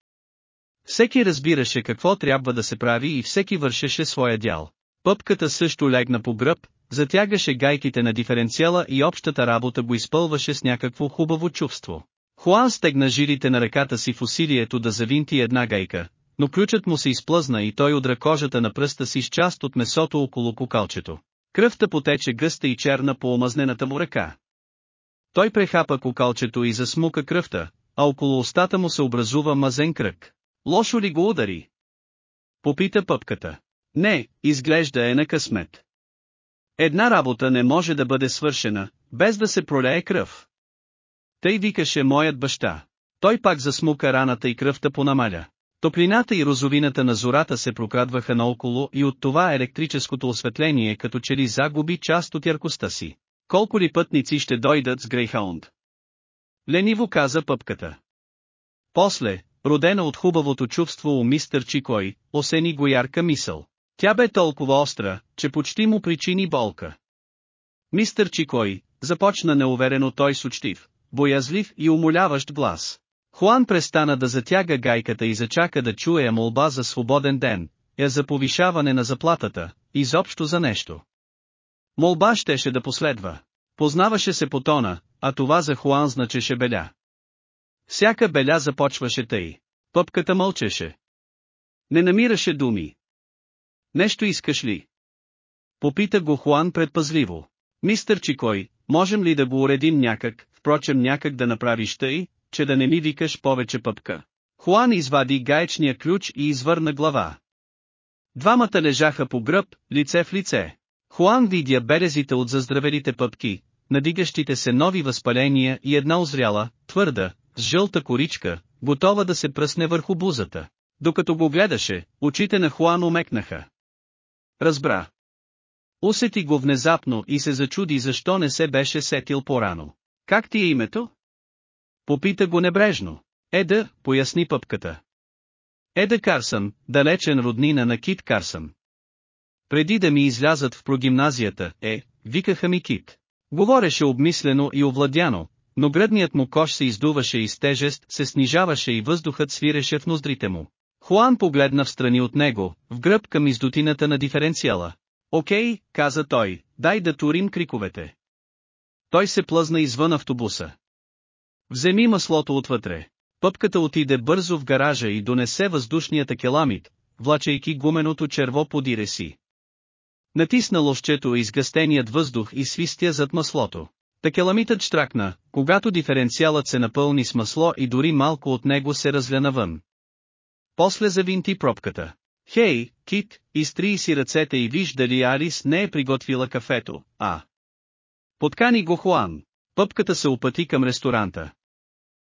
Speaker 1: Всеки разбираше какво трябва да се прави и всеки вършеше своя дял. Пъпката също легна по гръб, затягаше гайките на диференциала и общата работа го изпълваше с някакво хубаво чувство. Хуан стегна жилите на ръката си в усилието да завинти една гайка, но ключът му се изплъзна и той удра кожата на пръста си с част от месото около кукалчето. Кръвта потече гъста и черна по омазнената му ръка. Той прехапа кукалчето и засмука кръвта, а около устата му се образува мазен кръг. Лошо ли го удари? Попита пъпката. Не, изглежда е на късмет. Една работа не може да бъде свършена, без да се пролее кръв. Тъй викаше моят баща. Той пак засмука раната и кръвта понамаля. Топлината и розовината на зората се прокрадваха наоколо и от това електрическото осветление като че ли загуби част от яркостта си. Колко ли пътници ще дойдат с Грейхаунд? Лениво каза пъпката. После, родена от хубавото чувство у мистер Чикой, осени го ярка мисъл. Тя бе толкова остра, че почти му причини болка. Мистер Чикой, започна неуверено той с учтив, боязлив и умоляващ глас. Хуан престана да затяга гайката и зачака да чуе молба за свободен ден, я за повишаване на заплатата, изобщо за нещо. Молба щеше да последва. Познаваше се по тона, а това за Хуан значеше беля. Всяка беля започваше тъй. Пъпката мълчеше. Не намираше думи. Нещо искаш ли? Попита го Хуан предпазливо. Мистър Чикой, можем ли да го уредим някак, впрочем някак да направиш тъй, че да не ми викаш повече пъпка. Хуан извади гаечния ключ и извърна глава. Двамата лежаха по гръб, лице в лице. Хуан видя березите от заздравелите пъпки, надигащите се нови възпаления и една озряла, твърда, с жълта коричка, готова да се пръсне върху бузата. Докато го гледаше, очите на Хуан омекнаха. Разбра. Усети го внезапно и се зачуди защо не се беше сетил по-рано. Как ти е името? Попита го небрежно. Еда, поясни пъпката. Еда Карсън, далечен роднина на Кит Карсън. Преди да ми излязат в прогимназията, е, викаха ми Кит. Говореше обмислено и овладяно, но гръдният му кош се издуваше и с тежест се снижаваше и въздухът свиреше в ноздрите му. Хуан погледна в страни от него, в гръб към издотината на диференциала. Окей, каза той, дай да турим криковете. Той се плъзна извън автобуса. Вземи маслото отвътре. Пъпката отиде бързо в гаража и донесе въздушният акеламит, влачайки гуменото черво подире си. Натисна лощето изгъстеният въздух и свистя зад маслото. Такеламитът штракна, когато диференциалът се напълни с масло и дори малко от него се разля навън. После завинти пробката. Хей, Кит, изтри си ръцете и виж дали Алис не е приготвила кафето, а. Подкани го Хуан. Пъпката се опъти към ресторанта.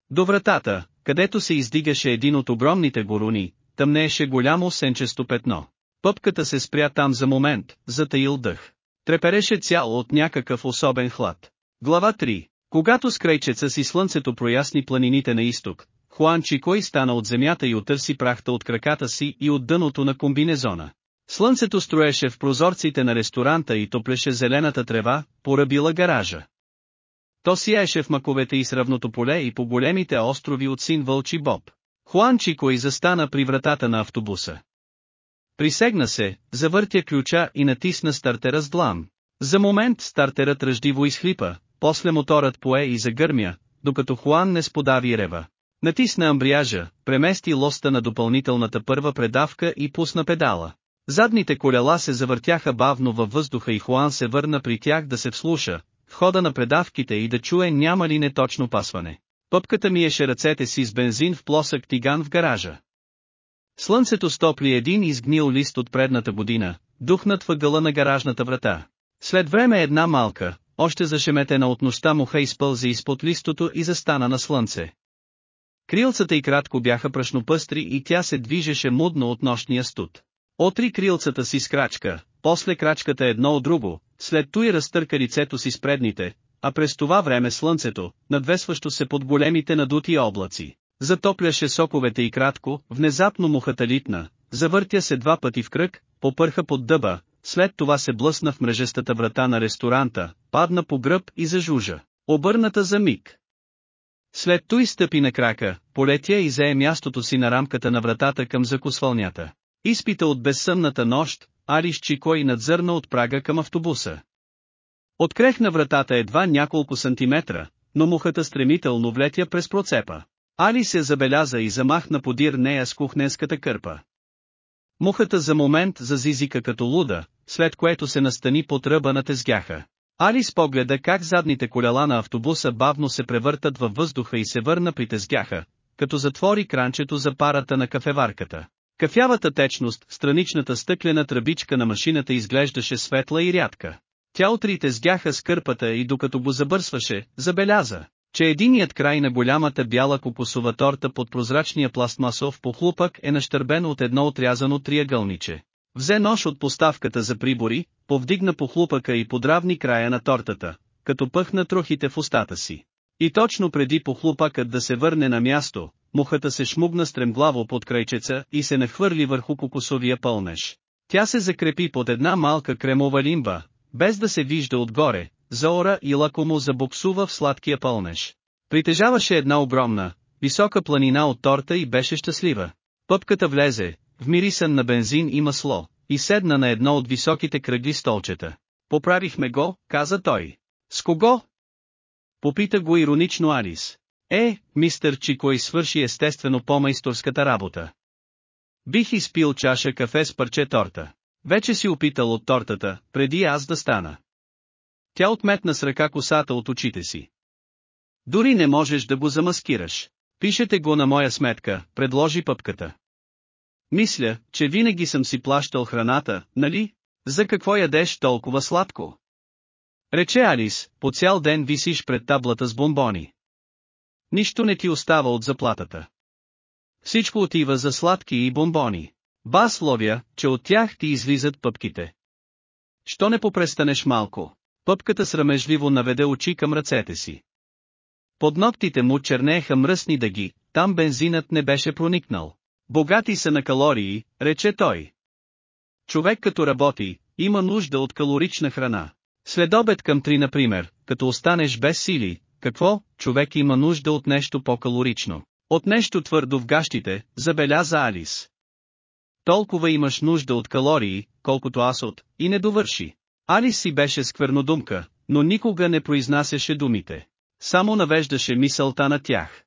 Speaker 1: До вратата, където се издигаше един от огромните горуни, тъмнееше голямо сенчесто петно. Пъпката се спря там за момент, затаил дъх. Трепереше цяло от някакъв особен хлад. Глава 3. Когато с крайчеца си слънцето проясни планините на изток, Хуан Чикой стана от земята и отърси прахта от краката си и от дъното на комбинезона. Слънцето строеше в прозорците на ресторанта и топлеше зелената трева, поръбила гаража. То сияеше в маковете и сравното поле и по големите острови от син Вълчи Боб. Хуан Чикой застана при вратата на автобуса. Присегна се, завъртя ключа и натисна стартера с длам. За момент стартерът ръждиво изхлипа, после моторът пое и загърмя, докато Хуан не сподави рева. Натисна амбриажа, премести лоста на допълнителната първа предавка и пусна педала. Задните колела се завъртяха бавно във въздуха и Хуан се върна при тях да се вслуша, в хода на предавките и да чуе няма ли неточно пасване. Пъпката миеше ръцете си с бензин в плосък тиган в гаража. Слънцето стопли един изгнил лист от предната година, духнат въгъла на гаражната врата. След време една малка, още зашеметена от нощта муха изпълзи изпод листото и застана на слънце. Крилцата и кратко бяха прашнопъстри и тя се движеше мудно от нощния студ. Отри крилцата си с крачка, после крачката едно от друго, след той разтърка лицето си с предните, а през това време слънцето, надвесващо се под големите надути облаци, затопляше соковете и кратко, внезапно мухата литна, завъртя се два пъти в кръг, попърха под дъба, след това се блъсна в мрежестата врата на ресторанта, падна по гръб и зажужа, обърната за миг. След той стъпи на крака, полетя и зае мястото си на рамката на вратата към закусвалнята. Изпита от безсъмната нощ, Ариш Чикой надзърна от прага към автобуса. Открехна вратата едва няколко сантиметра, но мухата стремително влетя през процепа. Али се забеляза и замахна подир нея с кухненската кърпа. Мухата за момент зазизика като луда, след което се настани под ръба на тезгяха. Алис погледа как задните колела на автобуса бавно се превъртат във въздуха и се върна при тезгяха, като затвори кранчето за парата на кафеварката. Кафявата течност, страничната стъклена тръбичка на машината изглеждаше светла и рядка. Тя утрите сгяха с кърпата и докато го забърсваше, забеляза, че единият край на голямата бяла кокосова торта под прозрачния пластмасов похлупък е нащърбен от едно отрязано триъгълниче. Взе нож от поставката за прибори, повдигна похлупъка и подравни края на тортата, като пъхна трохите в устата си. И точно преди похлупакът да се върне на място, мухата се шмугна стремглаво под крайчеца и се нахвърли върху кокосовия пълнеж. Тя се закрепи под една малка кремова лимба, без да се вижда отгоре, заора и лакомо забуксува в сладкия пълнеж. Притежаваше една огромна, висока планина от торта и беше щастлива. Пъпката влезе, вмирисан на бензин и масло, и седна на едно от високите кръгли столчета. Поправихме го, каза той. С кого? Попита го иронично Алис. Е, мистер Чикой свърши естествено по-майсторската работа. Бих изпил чаша кафе с парче торта. Вече си опитал от тортата, преди аз да стана. Тя отметна с ръка косата от очите си. Дори не можеш да го замаскираш. Пишете го на моя сметка, предложи пъпката. Мисля, че винаги съм си плащал храната, нали? За какво ядеш толкова сладко? Рече Алис, по цял ден висиш пред таблата с бомбони. Нищо не ти остава от заплатата. Всичко отива за сладки и бомбони. Бас ловя, че от тях ти излизат пъпките. Що не попрестанеш малко? Пъпката срамежливо наведе очи към ръцете си. Под ногтите му чернееха мръсни дъги, там бензинът не беше проникнал. Богати са на калории, рече той. Човек като работи, има нужда от калорична храна. След обед към три например, като останеш без сили, какво, човек има нужда от нещо по-калорично. От нещо твърдо в гащите, забеляза Алис. Толкова имаш нужда от калории, колкото аз от, и не довърши. Алис си беше сквернодумка, но никога не произнасяше думите. Само навеждаше мисълта на тях.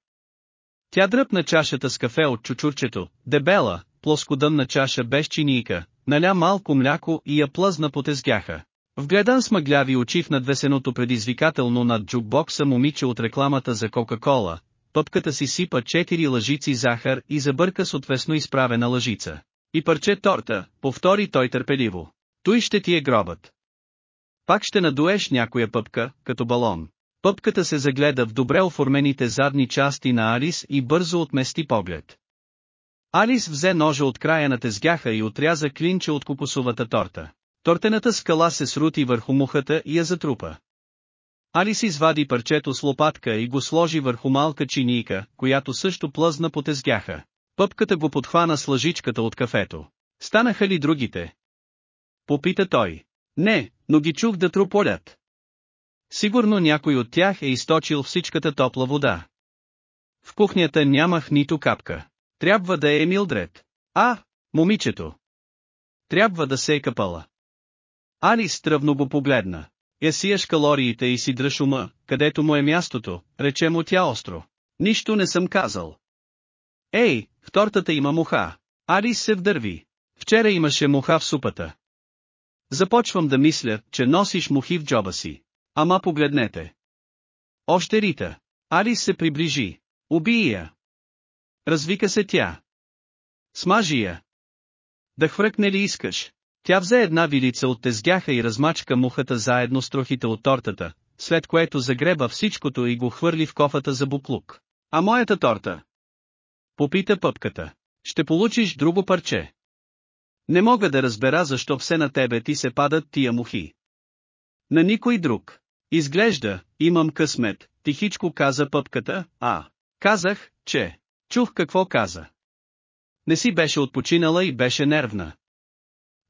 Speaker 1: Тя дръпна чашата с кафе от чучурчето, дебела, плоскодъмна чаша без чинийка, наля малко мляко и я плъзна по тезгяха. Вгледан с мъгляви очи в надвесеното предизвикателно над джукбокса момиче от рекламата за Кока-Кола, пъпката си сипа четири лъжици захар и забърка с отвесно изправена лъжица. И парче торта, повтори той търпеливо. Той ще ти е гробът. Пак ще надуеш някоя пъпка, като балон. Пъпката се загледа в добре оформените задни части на Алис и бързо отмести поглед. Алис взе ножа от края на тезгяха и отряза клинче от кокосовата торта. Тортената скала се срути върху мухата и я затрупа. Алис извади парчето с лопатка и го сложи върху малка чинийка, която също плъзна по тезгяха. Пъпката го подхвана с лъжичката от кафето. Станаха ли другите? Попита той. Не, но ги чух да труполят. Сигурно някой от тях е източил всичката топла вода. В кухнята нямах нито капка. Трябва да е Милдред. А, момичето. Трябва да се е капала. Алис тръвно го погледна. Я сияш калориите и си дръж ума, където му е мястото, рече му тя остро. Нищо не съм казал. Ей, в тортата има муха. Алис се вдърви. Вчера имаше муха в супата. Започвам да мисля, че носиш мухи в джоба си. Ама погледнете. Още Рита. Алис се приближи. Уби я. Развика се тя. Смажи я. Да хвръкне ли искаш? Тя взе една вилица от тезгяха и размачка мухата заедно с трохите от тортата, след което загреба всичкото и го хвърли в кофата за буклук. А моята торта? Попита пъпката. Ще получиш друго парче. Не мога да разбера защо все на тебе ти се падат тия мухи. На никой друг. Изглежда, имам късмет, тихичко каза пъпката, а. Казах, че. Чух какво каза. Не си беше отпочинала и беше нервна.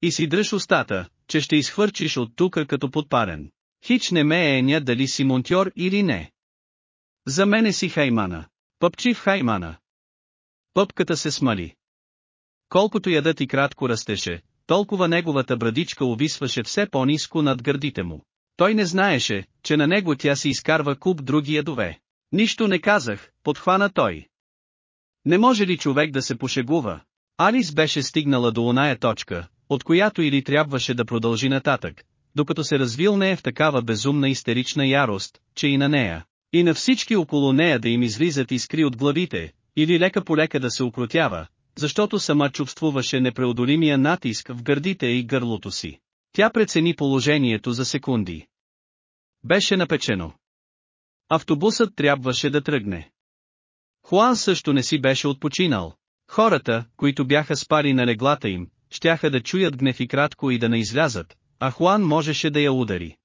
Speaker 1: И си дръж устата, че ще изхвърчиш от тука като подпарен. Хич не ме е еня дали си монтьор или не. За мене си хаймана. Пъпчив хаймана. Пъпката се смали. Колкото ядът и кратко растеше, толкова неговата брадичка увисваше все по-низко над гърдите му. Той не знаеше, че на него тя си изкарва куп други ядове. Нищо не казах, подхвана той. Не може ли човек да се пошегува? Алис беше стигнала до оная точка, от която или трябваше да продължи нататък, докато се развилне в такава безумна истерична ярост, че и на нея, и на всички около нея да им излизат искри от главите, или лека по лека да се укротява, защото сама чувствуваше непреодолимия натиск в гърдите и гърлото си. Тя прецени положението за секунди. Беше напечено. Автобусът трябваше да тръгне. Хуан също не си беше отпочинал. Хората, които бяха спали на леглата им, щяха да чуят гнев и кратко и да не излязат, а Хуан можеше да я удари.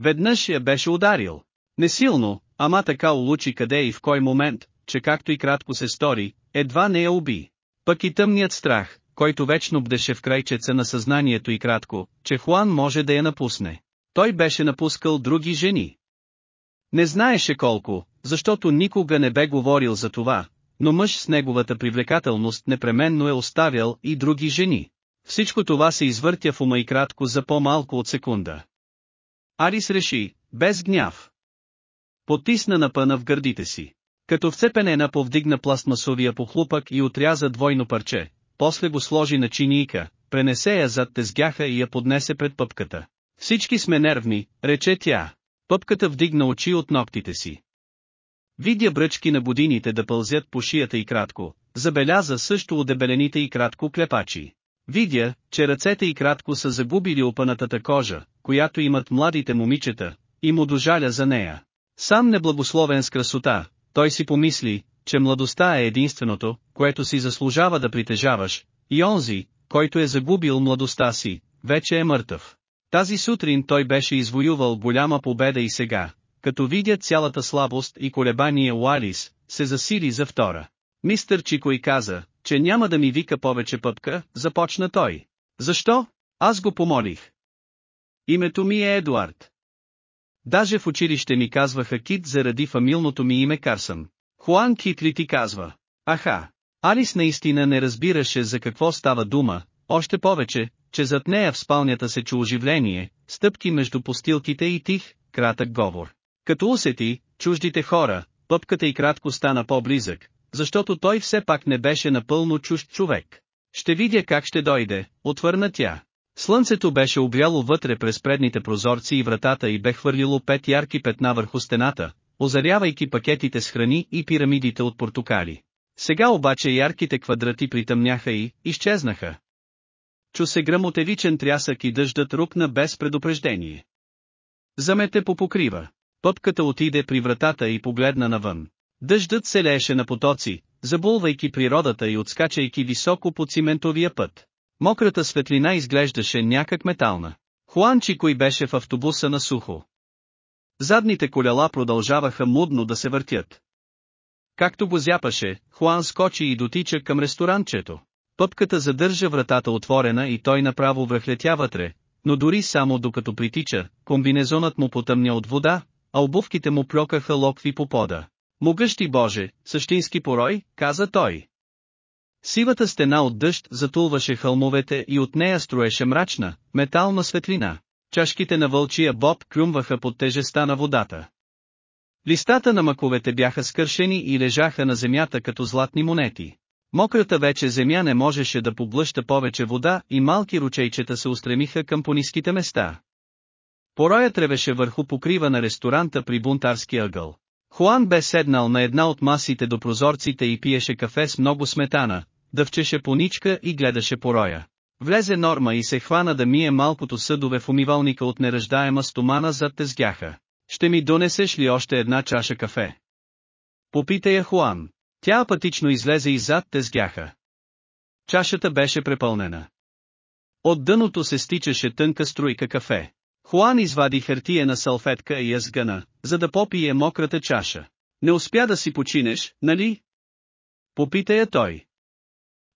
Speaker 1: Веднъж я беше ударил. Несилно, ама така улучи къде и в кой момент, че както и кратко се стори, едва не я уби. Пък и тъмният страх, който вечно бдеше в крайчеца на съзнанието и кратко, че Хуан може да я напусне. Той беше напускал други жени. Не знаеше колко, защото никога не бе говорил за това, но мъж с неговата привлекателност непременно е оставял и други жени. Всичко това се извъртя в ума и кратко за по-малко от секунда. Арис реши, без гняв. Потисна напъна в гърдите си. Като вцепенена повдигна пластмасовия похлупък и отряза двойно парче, после го сложи на чинийка, пренесе я зад тезгяха и я поднесе пред пъпката. Всички сме нервни, рече тя. Пъпката вдигна очи от ногтите си. Видя бръчки на годините да пълзят по шията и кратко, забеляза също удебелените и кратко клепачи. Видя, че ръцете и кратко са загубили опанатата кожа, която имат младите момичета, и му дожаля за нея. Сам неблагословен с красота, той си помисли, че младостта е единственото, което си заслужава да притежаваш, и онзи, който е загубил младостта си, вече е мъртъв. Тази сутрин той беше извоювал голяма победа и сега, като видя цялата слабост и колебание Уалис, се засили за втора. Мистър Чикой каза, че няма да ми вика повече пъпка, започна той. Защо? Аз го помолих. Името ми е Едуард. Даже в училище ми казваха Кит заради фамилното ми име Карсън. Хуан Кит ли ти казва? Аха. Алис наистина не разбираше за какво става дума, още повече, че зад нея в спалнята се чу оживление, стъпки между постилките и тих, кратък говор. Като усети, чуждите хора, пъпката и кратко стана по-близък, защото той все пак не беше напълно чужд човек. Ще видя как ще дойде, отвърна тя. Слънцето беше обряло вътре през предните прозорци и вратата и бе хвърлило пет ярки петна върху стената, озарявайки пакетите с храни и пирамидите от портокали. Сега обаче ярките квадрати притъмняха и изчезнаха. Чу се грамотевичен трясък и дъждът рукна без предупреждение. Замете по покрива. Пъпката отиде при вратата и погледна навън. Дъждът се лееше на потоци, забулвайки природата и отскачайки високо по циментовия път. Мократа светлина изглеждаше някак метална. Хуанчи кой беше в автобуса на сухо. Задните колела продължаваха мудно да се въртят. Както го зяпаше, Хуан скочи и дотича към ресторанчето. Пъпката задържа вратата отворена и той направо връхлетя вътре, но дори само докато притича, комбинезонът му потъмня от вода, а обувките му плюкаха локви по пода. Могъщи Боже, същински порой, каза той. Сивата стена от дъжд затулваше хълмовете и от нея строеше мрачна, метална светлина. Чашките на вълчия боб клюмваха под тежеста на водата. Листата на маковете бяха скършени и лежаха на земята като златни монети. Мократа вече земя не можеше да поблъща повече вода и малки ручейчета се устремиха към пониските места. Пороя тревеше върху покрива на ресторанта при бунтарския ъгъл. Хуан бе седнал на една от масите до прозорците и пиеше кафе с много сметана, дъвчеше поничка и гледаше пороя. Влезе Норма и се хвана да мие малкото съдове в умивалника от неръждаема стомана зад тезгяха. Ще ми донесеш ли още една чаша кафе? Попита я Хуан. Тя апатично излезе и зад тезгяха. Чашата беше препълнена. От дъното се стичаше тънка струйка кафе. Хуан извади хартиена салфетка и я сгъна, за да попие мократа чаша. Не успя да си починеш, нали? Попита я той.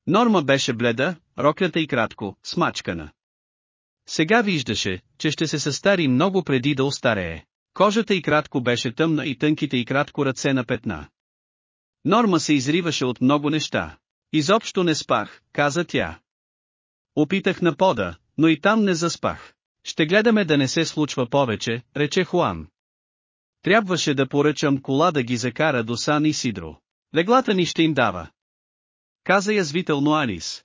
Speaker 1: Норма беше бледа, роклята и кратко, смачкана. Сега виждаше, че ще се състари много преди да остарее. Кожата и кратко беше тъмна и тънките и кратко ръце на петна. Норма се изриваше от много неща. Изобщо не спах, каза тя. Опитах на пода, но и там не заспах. Ще гледаме да не се случва повече, рече Хуан. Трябваше да поръчам кола да ги закара до Сан и Сидро. Леглата ни ще им дава. Каза язвително Алис.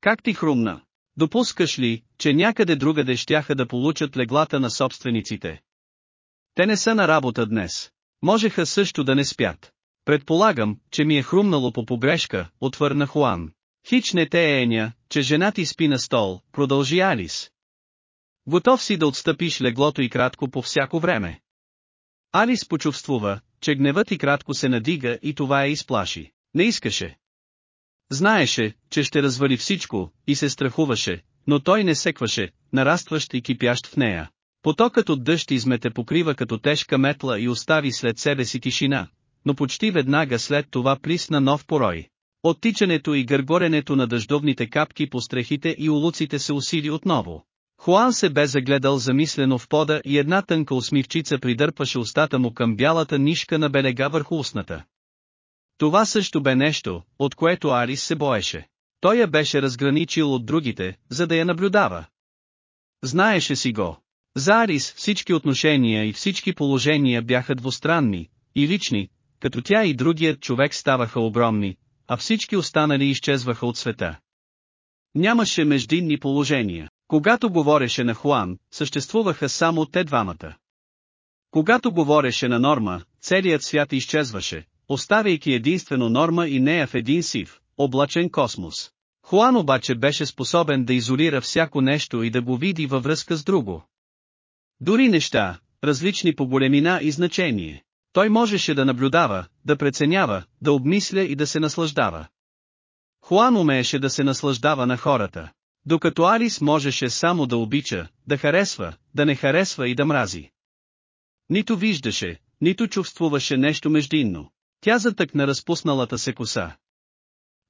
Speaker 1: Как ти хрумна? Допускаш ли, че някъде другаде щяха да получат леглата на собствениците? Те не са на работа днес. Можеха също да не спят. Предполагам, че ми е хрумнало по погрешка, отвърна Хуан. Хич не те е еня, че жена ти спи на стол, продължи Алис. Готов си да отстъпиш леглото и кратко по всяко време. Алис почувствува, че гневът и кратко се надига и това я изплаши. Не искаше. Знаеше, че ще развали всичко, и се страхуваше, но той не секваше, нарастващ и кипящ в нея. Потокът от дъжд измете покрива като тежка метла и остави след себе си тишина, но почти веднага след това плисна нов порой. Оттичането и гъргоренето на дъждовните капки по стрехите и улуците се усили отново. Хуан се бе загледал замислено в пода и една тънка усмивчица придърпваше устата му към бялата нишка на белега върху устната. Това също бе нещо, от което Арис се боеше. Той я беше разграничил от другите, за да я наблюдава. Знаеше си го. За Арис всички отношения и всички положения бяха двустранни и лични, като тя и другият човек ставаха огромни, а всички останали изчезваха от света. Нямаше междинни положения. Когато говореше на Хуан, съществуваха само те двамата. Когато говореше на Норма, целият свят изчезваше, оставяйки единствено Норма и нея в един сив, облачен космос. Хуан обаче беше способен да изолира всяко нещо и да го види във връзка с друго. Дори неща, различни по големина и значение. Той можеше да наблюдава, да преценява, да обмисля и да се наслаждава. Хуан умееше да се наслаждава на хората, докато Алис можеше само да обича, да харесва, да не харесва и да мрази. Нито виждаше, нито чувствуваше нещо междинно. Тя затъкна разпусналата се коса.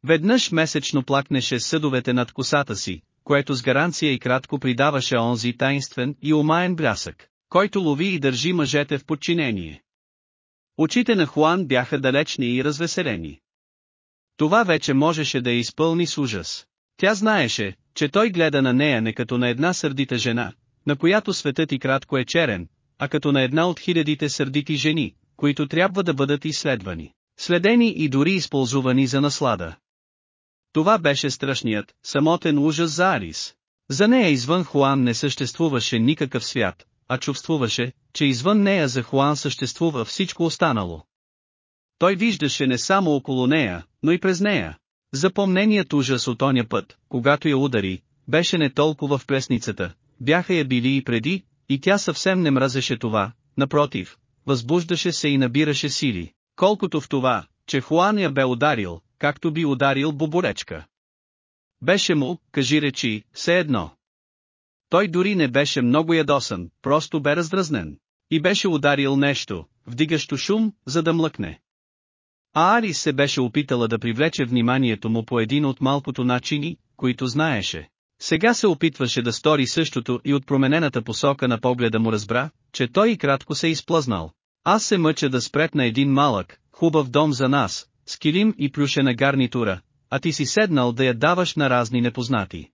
Speaker 1: Веднъж месечно плакнеше съдовете над косата си, което с гаранция и кратко придаваше онзи таинствен и умаен блясък, който лови и държи мъжете в подчинение. Очите на Хуан бяха далечни и развеселени. Това вече можеше да я изпълни с ужас. Тя знаеше, че той гледа на нея не като на една сърдита жена, на която светът и кратко е черен, а като на една от хилядите сърдити жени, които трябва да бъдат изследвани, следени и дори използвани за наслада. Това беше страшният, самотен ужас за Арис. За нея извън Хуан не съществуваше никакъв свят, а чувствуваше, че извън нея за Хуан съществува всичко останало. Той виждаше не само около нея, но и през нея. Запомненият ужас от оня път, когато я удари, беше не толкова в плесницата, бяха я били и преди, и тя съвсем не мразеше това, напротив, възбуждаше се и набираше сили, колкото в това, че Хуан я бе ударил, както би ударил боболечка. Беше му, кажи речи, все едно. Той дори не беше много ядосан, просто бе раздразнен. И беше ударил нещо, вдигащо шум, за да млъкне. А Арис се беше опитала да привлече вниманието му по един от малкото начини, които знаеше. Сега се опитваше да стори същото и от променената посока на погледа му разбра, че той и кратко се изплъзнал. Аз се мъча да спретна един малък, хубав дом за нас, с килим и плюшена гарнитура, а ти си седнал да я даваш на разни непознати.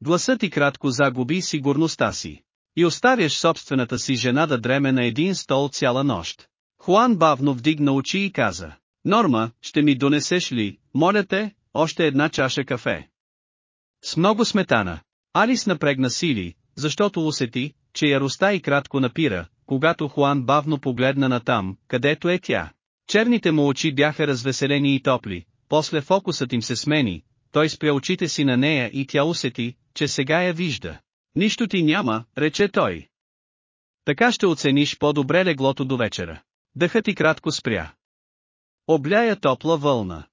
Speaker 1: Гласът ти кратко загуби сигурността си. И оставяш собствената си жена да дреме на един стол цяла нощ. Хуан бавно вдигна очи и каза, Норма, ще ми донесеш ли, моля те, още една чаша кафе. С много сметана. Алис напрегна сили, защото усети, че яростта и кратко напира, когато Хуан бавно погледна на там, където е тя. Черните му очи бяха развеселени и топли, после фокусът им се смени, той спря очите си на нея и тя усети, че сега я вижда. Нищо ти няма, рече той. Така ще оцениш по-добре леглото до вечера. Дъхът ти кратко спря. Обляя топла вълна.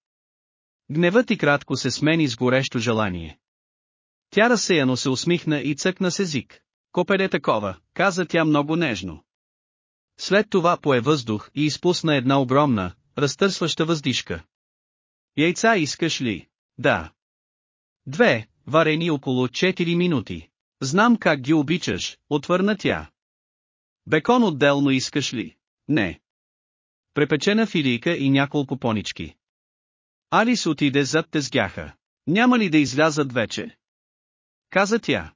Speaker 1: Гневът ти кратко се смени с горещо желание. Тя разсеяно се усмихна и цъкна с език. Копеде такова, каза тя много нежно. След това пое въздух и изпусна една огромна, разтърсваща въздишка. Яйца искаш ли? Да. Две, варени около 4 минути. Знам как ги обичаш, отвърна тя. Бекон отделно искаш ли? Не. Препечена филийка и няколко понички. Алис отиде зад тезгяха. Няма ли да излязат вече? Каза тя.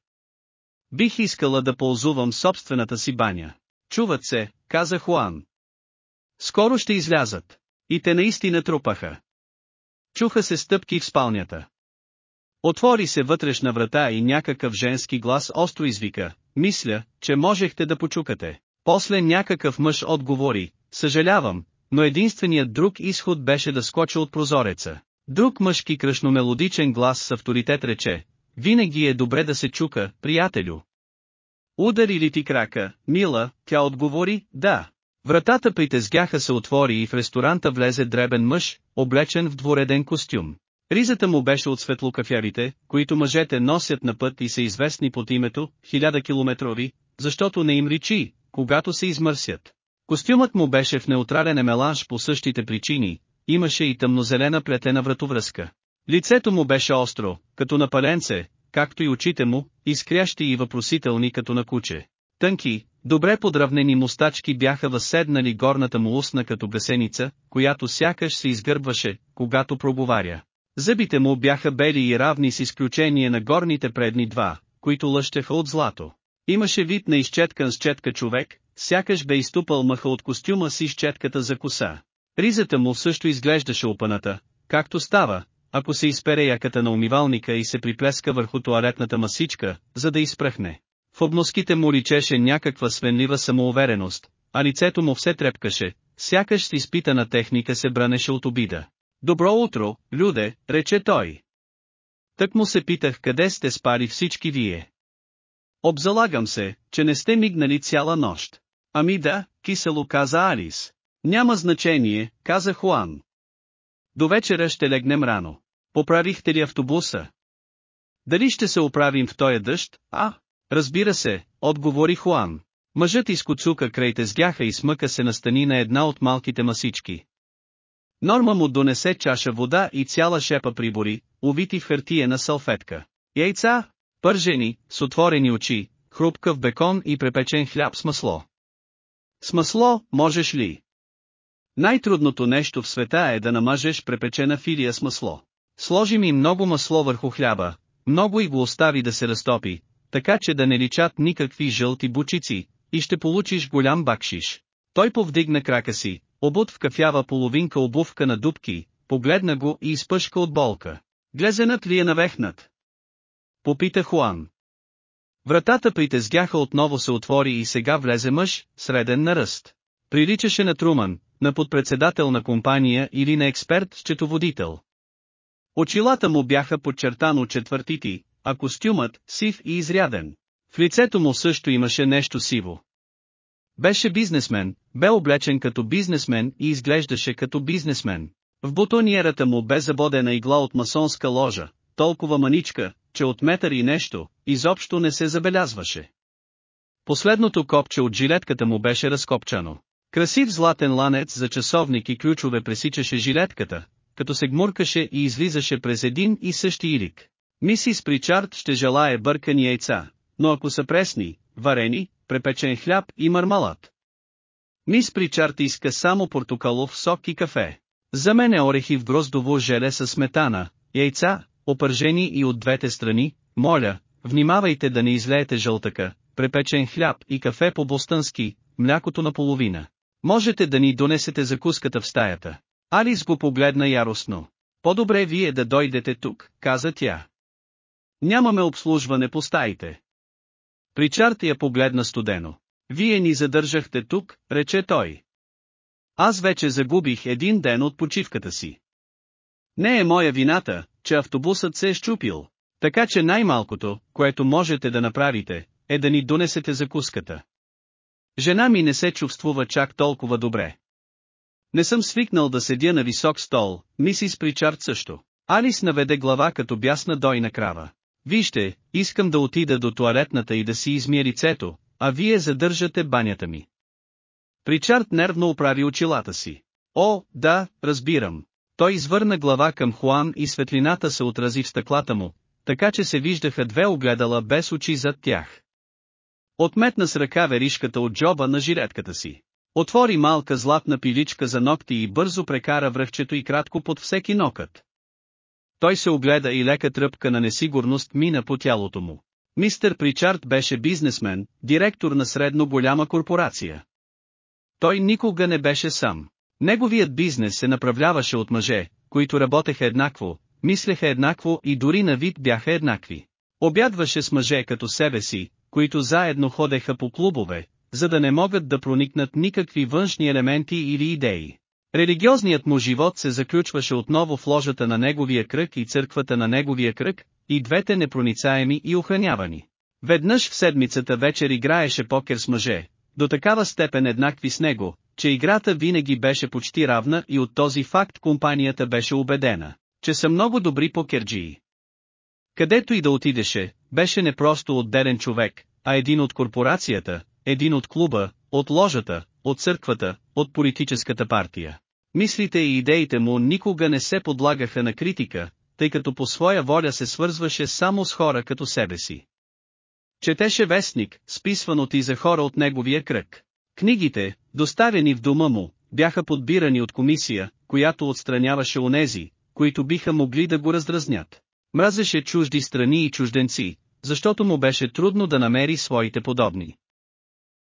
Speaker 1: Бих искала да ползувам собствената си баня. Чуват се, каза Хуан. Скоро ще излязат. И те наистина трупаха. Чуха се стъпки в спалнята. Отвори се вътрешна врата и някакъв женски глас остро извика, мисля, че можехте да почукате. После някакъв мъж отговори, съжалявам, но единственият друг изход беше да скоча от прозореца. Друг мъжки кръшномелодичен глас с авторитет рече, винаги е добре да се чука, приятелю. Удари ли ти крака, мила, тя отговори, да. Вратата при тезгяха се отвори и в ресторанта влезе дребен мъж, облечен в двореден костюм. Ризата му беше от светлокафярите, които мъжете носят на път и са известни под името, хиляда километрови, защото не им ричи, когато се измърсят. Костюмът му беше в неутрален емеланж по същите причини, имаше и тъмнозелена плетена вратовръзка. Лицето му беше остро, като на паленце, както и очите му, изкрящи и въпросителни като на куче. Тънки, добре подравнени мустачки бяха възседнали горната му устна като бесеница, която сякаш се изгърбваше, когато проговаря. Зъбите му бяха бели и равни с изключение на горните предни два, които лъщеха от злато. Имаше вид на изчеткан с четка човек, сякаш бе изтупал мъха от костюма си с четката за коса. Ризата му също изглеждаше опаната, както става, ако се изпере яката на умивалника и се приплеска върху туалетната масичка, за да изпръхне. В обноските му личеше някаква свенлива самоувереност, а лицето му все трепкаше, сякаш с изпитана техника се бранеше от обида. Добро утро, люде, рече той. Тък му се питах къде сте спали всички вие. Обзалагам се, че не сте мигнали цяла нощ. Ами да, кисело каза Алис. Няма значение, каза Хуан. До вечера ще легнем рано. Поправихте ли автобуса? Дали ще се оправим в тоя дъжд, а? Разбира се, отговори Хуан. Мъжът изкоцука край тезгяха и смъка се настани на една от малките масички. Норма му донесе чаша вода и цяла шепа прибори, увити в хартиена салфетка. Яйца, пържени, с отворени очи, хрупкав бекон и препечен хляб с масло. С масло, можеш ли? Най-трудното нещо в света е да намажеш препечена филия с масло. Сложи ми много масло върху хляба, много и го остави да се разтопи, така че да не личат никакви жълти бучици, и ще получиш голям бакшиш. Той повдигна крака си, обут в кафява половинка обувка на дубки, погледна го и изпъшка от болка. Глезенът ли е навехнат? Попита Хуан. Вратата притезгяха отново се отвори и сега влезе мъж, среден на ръст. Приличаше на Труман, на подпредседател на компания или на експерт счетоводител. Очилата му бяха подчертано четвъртити, а костюмът – сив и изряден. В лицето му също имаше нещо сиво. Беше бизнесмен, бе облечен като бизнесмен и изглеждаше като бизнесмен. В бутониерата му бе забодена игла от масонска ложа, толкова маничка, че от метър и нещо, изобщо не се забелязваше. Последното копче от жилетката му беше разкопчано. Красив златен ланец за часовник и ключове пресичаше жилетката, като се гмуркаше и излизаше през един и същи илик. Мисис Причард ще желае бъркани яйца, но ако са пресни, варени, препечен хляб и мармалат. Мис Причард иска само портокалов сок и кафе. За мен е орехи в гроздово желе с сметана, яйца, опържени и от двете страни, моля, внимавайте да не излеете жълтъка, препечен хляб и кафе по-бостънски, млякото наполовина. Можете да ни донесете закуската в стаята. Алис го погледна яростно. По-добре вие да дойдете тук, каза тя. Нямаме обслужване по стаите. Причард я погледна студено. Вие ни задържахте тук, рече той. Аз вече загубих един ден от почивката си. Не е моя вината, че автобусът се е щупил. Така че най-малкото, което можете да направите, е да ни донесете закуската. Жена ми не се чувствува чак толкова добре. Не съм свикнал да седя на висок стол, мисис Причард също. Алис наведе глава като бясна дойна крава. Вижте, искам да отида до туалетната и да си измия лицето, а вие задържате банята ми. Причард нервно оправи очилата си. О, да, разбирам. Той извърна глава към Хуан и светлината се отрази в стъклата му, така че се виждаха две огледала без очи зад тях. Отметна с ръка веришката от джоба на жилетката си. Отвори малка златна пиличка за ногти и бързо прекара връхчето и кратко под всеки нокът. Той се огледа и лека тръпка на несигурност мина по тялото му. Мистер Причард беше бизнесмен, директор на средно голяма корпорация. Той никога не беше сам. Неговият бизнес се направляваше от мъже, които работеха еднакво, мислеха еднакво и дори на вид бяха еднакви. Обядваше с мъже като себе си, които заедно ходеха по клубове, за да не могат да проникнат никакви външни елементи или идеи. Религиозният му живот се заключваше отново в ложата на неговия кръг и църквата на неговия кръг, и двете непроницаеми и охранявани. Веднъж в седмицата вечер играеше покер с мъже, до такава степен еднакви с него, че играта винаги беше почти равна и от този факт компанията беше убедена, че са много добри покерджии. Където и да отидеше, беше не просто отделен човек, а един от корпорацията, един от клуба, от ложата, от църквата, от политическата партия. Мислите и идеите му никога не се подлагаха на критика, тъй като по своя воля се свързваше само с хора като себе си. Четеше вестник, списван от и за хора от неговия кръг. Книгите, доставени в дома му, бяха подбирани от комисия, която отстраняваше онези, които биха могли да го раздразнят. Мразеше чужди страни и чужденци, защото му беше трудно да намери своите подобни.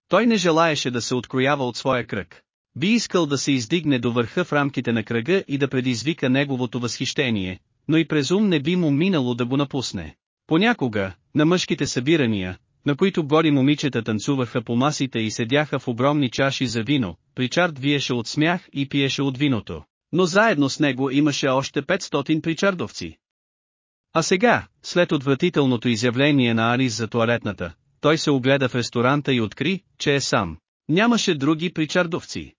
Speaker 1: Той не желаеше да се откроява от своя кръг. Би искал да се издигне до върха в рамките на кръга и да предизвика неговото възхищение, но и през ум не би му минало да го напусне. Понякога, на мъжките събирания, на които гори момичета танцуваха по масите и седяха в огромни чаши за вино, Причард виеше от смях и пиеше от виното. Но заедно с него имаше още 500 причардовци. А сега, след отвратителното изявление на Арис за туалетната, той се огледа в ресторанта и откри, че е сам. Нямаше други причардовци.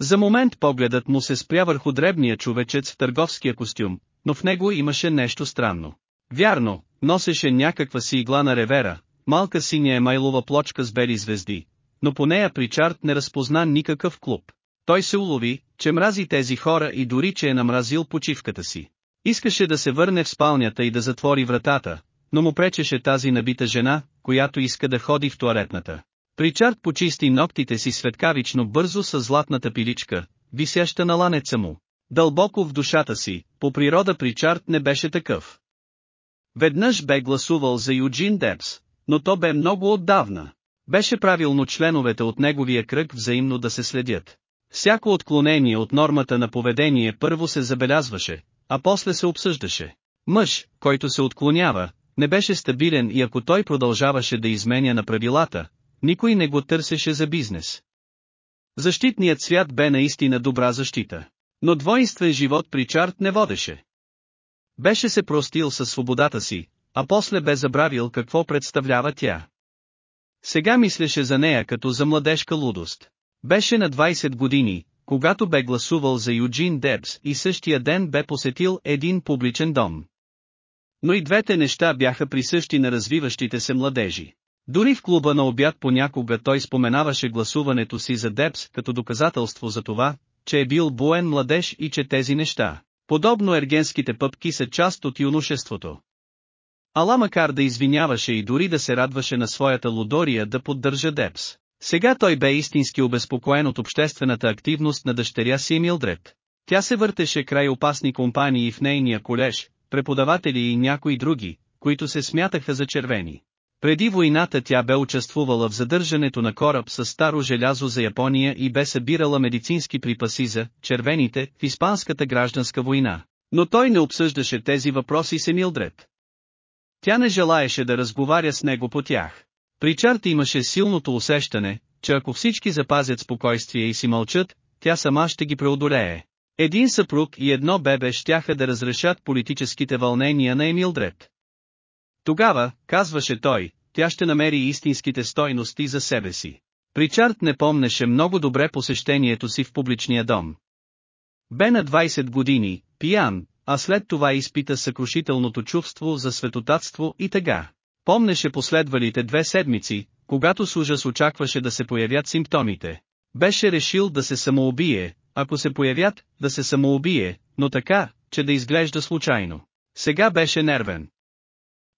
Speaker 1: За момент погледът му се спря върху дребния човечец в търговския костюм, но в него имаше нещо странно. Вярно, носеше някаква си игла на ревера, малка синя емайлова плочка с бели звезди, но по нея Причард не разпозна никакъв клуб. Той се улови, че мрази тези хора и дори че е намразил почивката си. Искаше да се върне в спалнята и да затвори вратата, но му пречеше тази набита жена, която иска да ходи в туалетната. Причард почисти ногтите си светкавично бързо с златната пиличка, висяща на ланеца му. Дълбоко в душата си, по природа Причард не беше такъв. Веднъж бе гласувал за Юджин Депс, но то бе много отдавна. Беше правилно членовете от неговия кръг взаимно да се следят. Всяко отклонение от нормата на поведение първо се забелязваше, а после се обсъждаше. Мъж, който се отклонява, не беше стабилен и ако той продължаваше да изменя на правилата, никой не го търсеше за бизнес. Защитният свят бе наистина добра защита. Но двойствен живот при Чарт не водеше. Беше се простил със свободата си, а после бе забравил какво представлява тя. Сега мислеше за нея като за младежка лудост. Беше на 20 години, когато бе гласувал за Юджин Дебс и същия ден бе посетил един публичен дом. Но и двете неща бяха присъщи на развиващите се младежи. Дори в клуба на обяд понякога той споменаваше гласуването си за Депс като доказателство за това, че е бил буен младеж и че тези неща, подобно ергенските пъпки са част от юношеството. Ала макар да извиняваше и дори да се радваше на своята лудория да поддържа Депс. Сега той бе истински обезпокоен от обществената активност на дъщеря си Милдред. Тя се въртеше край опасни компании в нейния колеж, преподаватели и някои други, които се смятаха за червени. Преди войната тя бе участвувала в задържането на кораб с старо желязо за Япония и бе събирала медицински припаси за червените в Испанската гражданска война. Но той не обсъждаше тези въпроси с Емилдред. Тя не желаеше да разговаря с него по тях. Причарт имаше силното усещане, че ако всички запазят спокойствие и си мълчат, тя сама ще ги преодолее. Един съпруг и едно бебе щяха да разрешат политическите вълнения на Емилдред. Тогава, казваше той, тя ще намери истинските стойности за себе си. Причард не помнеше много добре посещението си в публичния дом. Бе на 20 години, пиян, а след това изпита съкрушителното чувство за светотатство и тъга. Помнеше последвалите две седмици, когато с ужас очакваше да се появят симптомите. Беше решил да се самоубие, ако се появят, да се самоубие, но така, че да изглежда случайно. Сега беше нервен.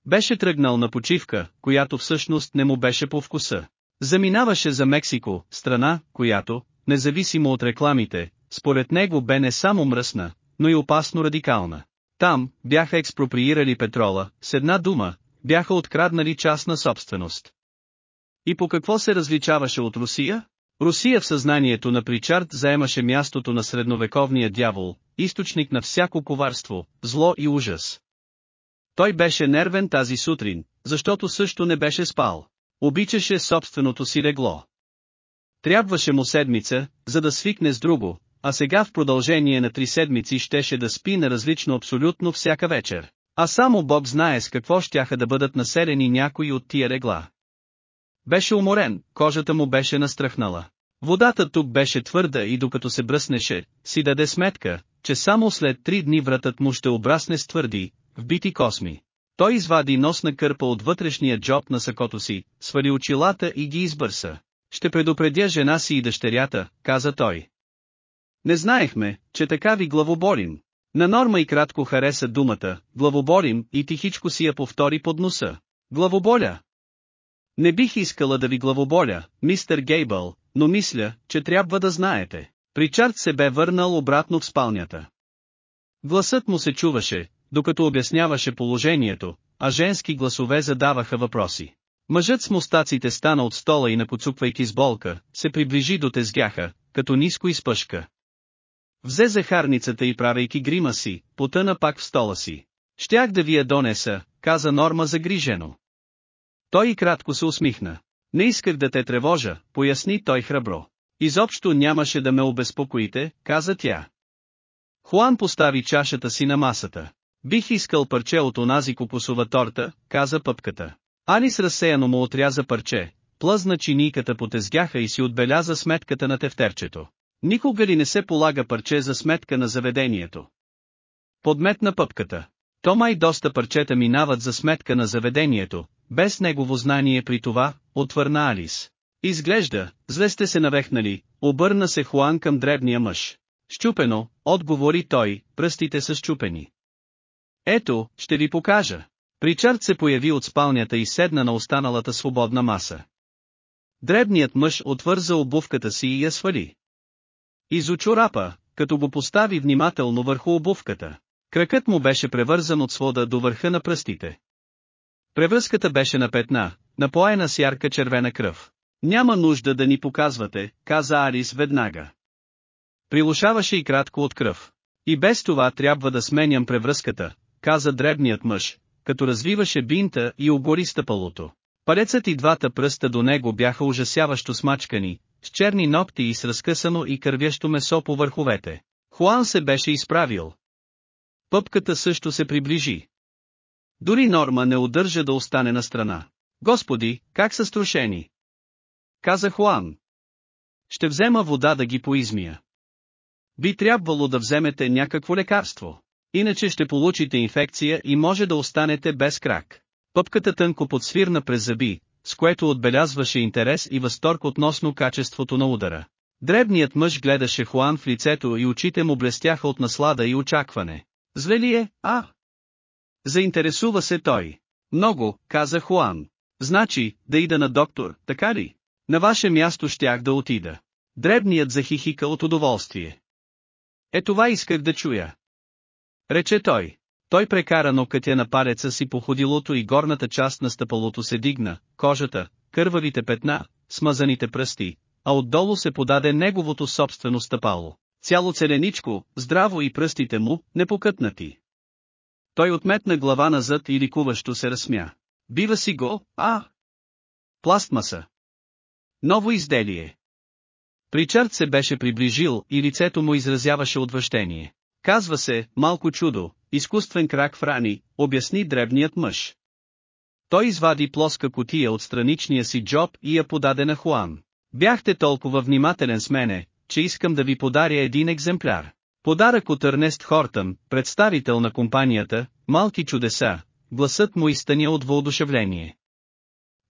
Speaker 1: Беше тръгнал на почивка, която всъщност не му беше по вкуса. Заминаваше за Мексико, страна, която, независимо от рекламите, според него бе не само мръсна, но и опасно радикална. Там, бяха експроприирали петрола, с една дума, бяха откраднали частна собственост. И по какво се различаваше от Русия? Русия в съзнанието на Причард заемаше мястото на средновековния дявол, източник на всяко коварство, зло и ужас. Той беше нервен тази сутрин, защото също не беше спал. Обичаше собственото си легло. Трябваше му седмица, за да свикне с друго, а сега в продължение на три седмици щеше да спи на различно абсолютно всяка вечер. А само Бог знае с какво щяха да бъдат населени някои от тия регла. Беше уморен, кожата му беше настръхнала. Водата тук беше твърда и докато се бръснеше, си даде сметка, че само след три дни вратът му ще обрасне с твърди, вбити косми. Той извади носна кърпа от вътрешния джоб на сакото си, свали очилата и ги избърса. Ще предупредя жена си и дъщерята, каза той. Не знаехме, че така ви главоборим. На Норма и кратко хареса думата, главоборим, и тихичко си я повтори под носа. Главоболя! Не бих искала да ви главоболя, мистер Гейбъл, но мисля, че трябва да знаете. Причард се бе върнал обратно в спалнята. Гласът му се чуваше, докато обясняваше положението, а женски гласове задаваха въпроси. Мъжът с мустаците стана от стола и напоцуквайки с болка, се приближи до тезгяха, като ниско изпъшка. Взе захарницата и правейки грима си, потъна пак в стола си. Щях да ви я донеса, каза Норма загрижено. Той и кратко се усмихна. Не исках да те тревожа, поясни той храбро. Изобщо нямаше да ме обезпокоите, каза тя. Хуан постави чашата си на масата. Бих искал парче от онази кокосова торта, каза пъпката. Алис разсеяно му отряза парче, плъзна чинийката по тезгяха и си отбеляза сметката на тефтерчето. Никога ли не се полага парче за сметка на заведението? Подметна пъпката. То май доста парчета минават за сметка на заведението, без негово знание при това, отвърна Алис. Изглежда, зле сте се навехнали, обърна се Хуан към дребния мъж. Щупено, отговори той, пръстите са щупени. Ето, ще ви покажа. Причард се появи от спалнята и седна на останалата свободна маса. Дребният мъж отвърза обувката си и я свали. Изочорапа, като го постави внимателно върху обувката. Кракът му беше превързан от свода до върха на пръстите. Превръзката беше на петна, напоена с ярка червена кръв. Няма нужда да ни показвате, каза Арис веднага. Прилушаваше и кратко от кръв. И без това трябва да сменям превръзката, каза дребният мъж, като развиваше бинта и обори стъпалото. Палецът и двата пръста до него бяха ужасяващо смачкани, с черни ногти и с разкъсано и кървящо месо по върховете. Хуан се беше изправил. Пъпката също се приближи. Дори Норма не удържа да остане на страна. Господи, как са струшени! Каза Хуан. Ще взема вода да ги поизмия. Би трябвало да вземете някакво лекарство. Иначе ще получите инфекция и може да останете без крак. Пъпката тънко подсвирна през зъби, с което отбелязваше интерес и възторг относно качеството на удара. Дребният мъж гледаше Хуан в лицето и очите му блестяха от наслада и очакване. Зле ли е, а? Заинтересува се той. Много, каза Хуан. Значи, да ида на доктор, така ли? На ваше място щях да отида. Дребният захихика от удоволствие. Е това исках да чуя. Рече той. Той прекара нокътя на палеца си по ходилото и горната част на стъпалото се дигна, кожата, кървавите петна, смазаните пръсти, а отдолу се подаде неговото собствено стъпало. Цяло целеничко, здраво и пръстите му, непокътнати. Той отметна глава назад и ликуващо се разсмя. Бива си го, а? Пластмаса. Ново изделие. Причард се беше приближил и лицето му изразяваше отвращение. Казва се, малко чудо, изкуствен крак в рани, обясни дребният мъж. Той извади плоска котия от страничния си джоб и я подаде на Хуан. Бяхте толкова внимателен с мене, че искам да ви подаря един екземпляр. Подарък от Ернест Хортън, представител на компанията, малки чудеса, гласът му изтъня от въодушевление.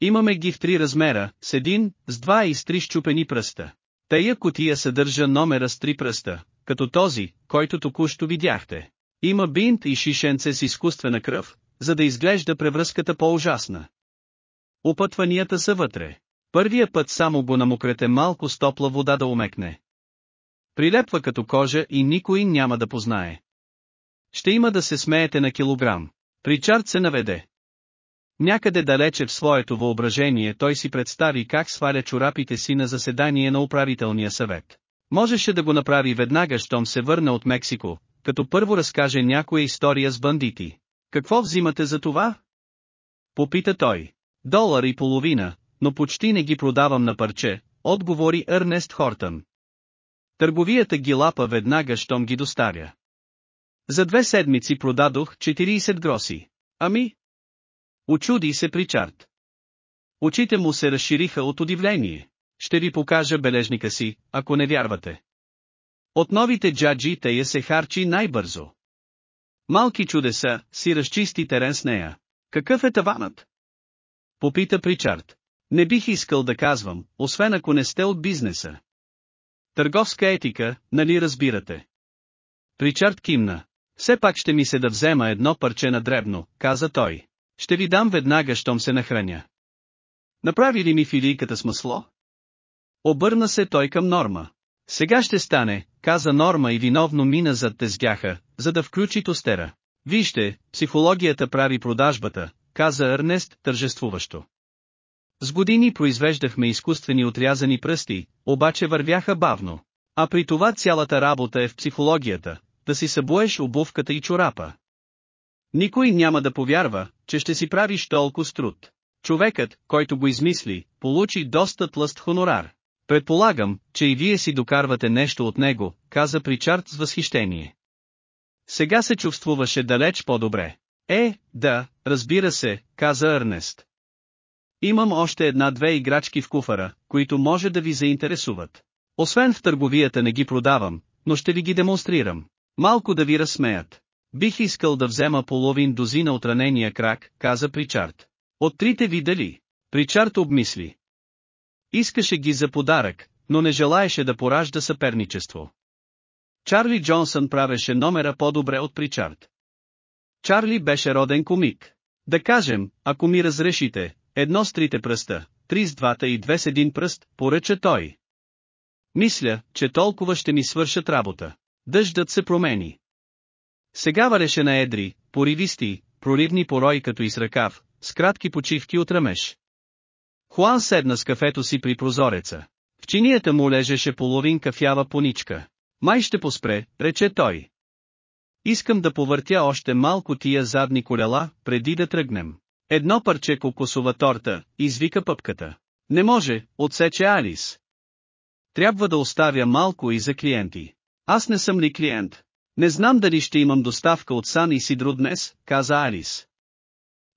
Speaker 1: Имаме ги в три размера, с един, с два и с три щупени пръста. Тая котия съдържа номера с три пръста, като този, който току-що видяхте. Има бинт и шишенце с изкуствена кръв, за да изглежда превръзката по-ужасна. Опътванията са вътре. Първия път само го намокрете малко с топла вода да умекне. Прилепва като кожа и никой няма да познае. Ще има да се смеете на килограм. Причард се наведе. Някъде далече в своето въображение той си представи как сваля чорапите си на заседание на управителния съвет. Можеше да го направи веднага, щом се върне от Мексико, като първо разкаже някоя история с бандити. Какво взимате за това? Попита той. Долар и половина, но почти не ги продавам на парче, отговори Ернест Хортън. Търговията ги лапа веднага, щом ги доставя. За две седмици продадох 40 гроси. Ами? Очуди се Причард. Очите му се разшириха от удивление. Ще ви покажа бележника си, ако не вярвате. От новите джаджи тея се харчи най-бързо. Малки чудеса, си разчисти терен с нея. Какъв е таванът? Попита Причард. Не бих искал да казвам, освен ако не сте от бизнеса. Търговска етика, нали разбирате? Ричард кимна. Все пак ще ми се да взема едно парче на дребно, каза той. Ще ви дам веднага, щом се нахраня. Направи ли ми филийката с масло? Обърна се той към Норма. Сега ще стане, каза Норма и виновно мина зад тезгяха, за да включи тостера. Вижте, психологията прави продажбата, каза Ернест тържествуващо. С години произвеждахме изкуствени отрязани пръсти, обаче вървяха бавно. А при това цялата работа е в психологията, да си събуеш обувката и чорапа. Никой няма да повярва, че ще си правиш толкова с труд. Човекът, който го измисли, получи доста тлъст хонорар. Предполагам, че и вие си докарвате нещо от него, каза Причард с възхищение. Сега се чувствуваше далеч по-добре. Е, да, разбира се, каза Ернест. Имам още една-две играчки в куфара, които може да ви заинтересуват. Освен в търговията не ги продавам, но ще ви ги демонстрирам. Малко да ви разсмеят. Бих искал да взема половин дозина от ранения крак, каза Причард. От трите ви дали? Причард обмисли. Искаше ги за подарък, но не желаеше да поражда съперничество. Чарли Джонсън правеше номера по-добре от Причард. Чарли беше роден комик. Да кажем, ако ми разрешите, едно с трите пръста, три с двата и две с един пръст, поръча той. Мисля, че толкова ще ми свършат работа. Дъждът се промени. Сега вареше на едри, поривисти, проливни порои като из ръкав, с кратки почивки от ръмеж. Хуан седна с кафето си при прозореца. В чинията му лежеше половин кафява поничка. Май ще поспре, рече той. Искам да повъртя още малко тия задни колела, преди да тръгнем. Едно парче кокосова торта, извика пъпката. Не може, отсече Алис. Трябва да оставя малко и за клиенти. Аз не съм ли клиент? Не знам дали ще имам доставка от Сан и Сидро днес, каза Алис.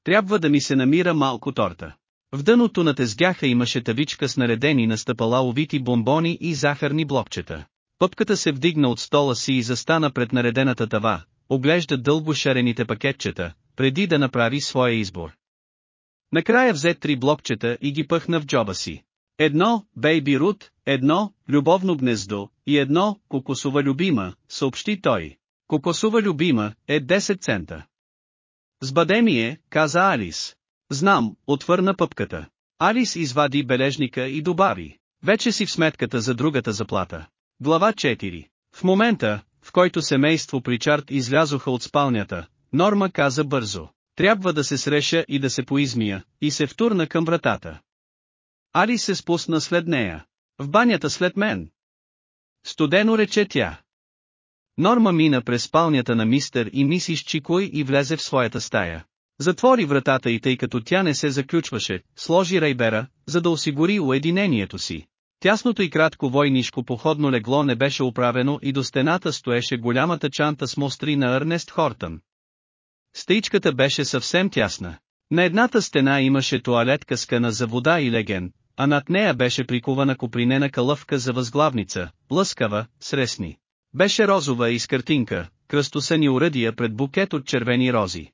Speaker 1: Трябва да ми се намира малко торта. В дъното на тезгяха имаше тавичка с наредени на стъпала овити бомбони и захарни блокчета. Пъпката се вдигна от стола си и застана пред наредената тава, оглежда дълго шарените пакетчета, преди да направи своя избор. Накрая взе три блокчета и ги пъхна в джоба си. Едно, Бейби Рут, едно, Любовно гнездо, и едно, Кокосова любима, съобщи той. Кокосова любима, е 10 цента. Сбаде ми е, каза Алис. Знам, отвърна пъпката. Алис извади бележника и добави. Вече си в сметката за другата заплата. Глава 4. В момента, в който семейство Причард излязоха от спалнята, Норма каза бързо. Трябва да се среша и да се поизмия, и се втурна към вратата. Ари се спусна след нея. В банята след мен. Студено рече тя. Норма мина през спалнята на мистер и мисис Чикой и влезе в своята стая. Затвори вратата и тъй като тя не се заключваше, сложи рейбера, за да осигури уединението си. Тясното и кратко войнишко походно легло не беше оправено и до стената стоеше голямата чанта с мостри на Ернест Хортън. Стъичката беше съвсем тясна. На едната стена имаше туалетка скана за вода и леген, а над нея беше прикувана копринена калъвка за възглавница, лъскава, сресни. Беше розова и с картинка, кръстосани уръдия пред букет от червени рози.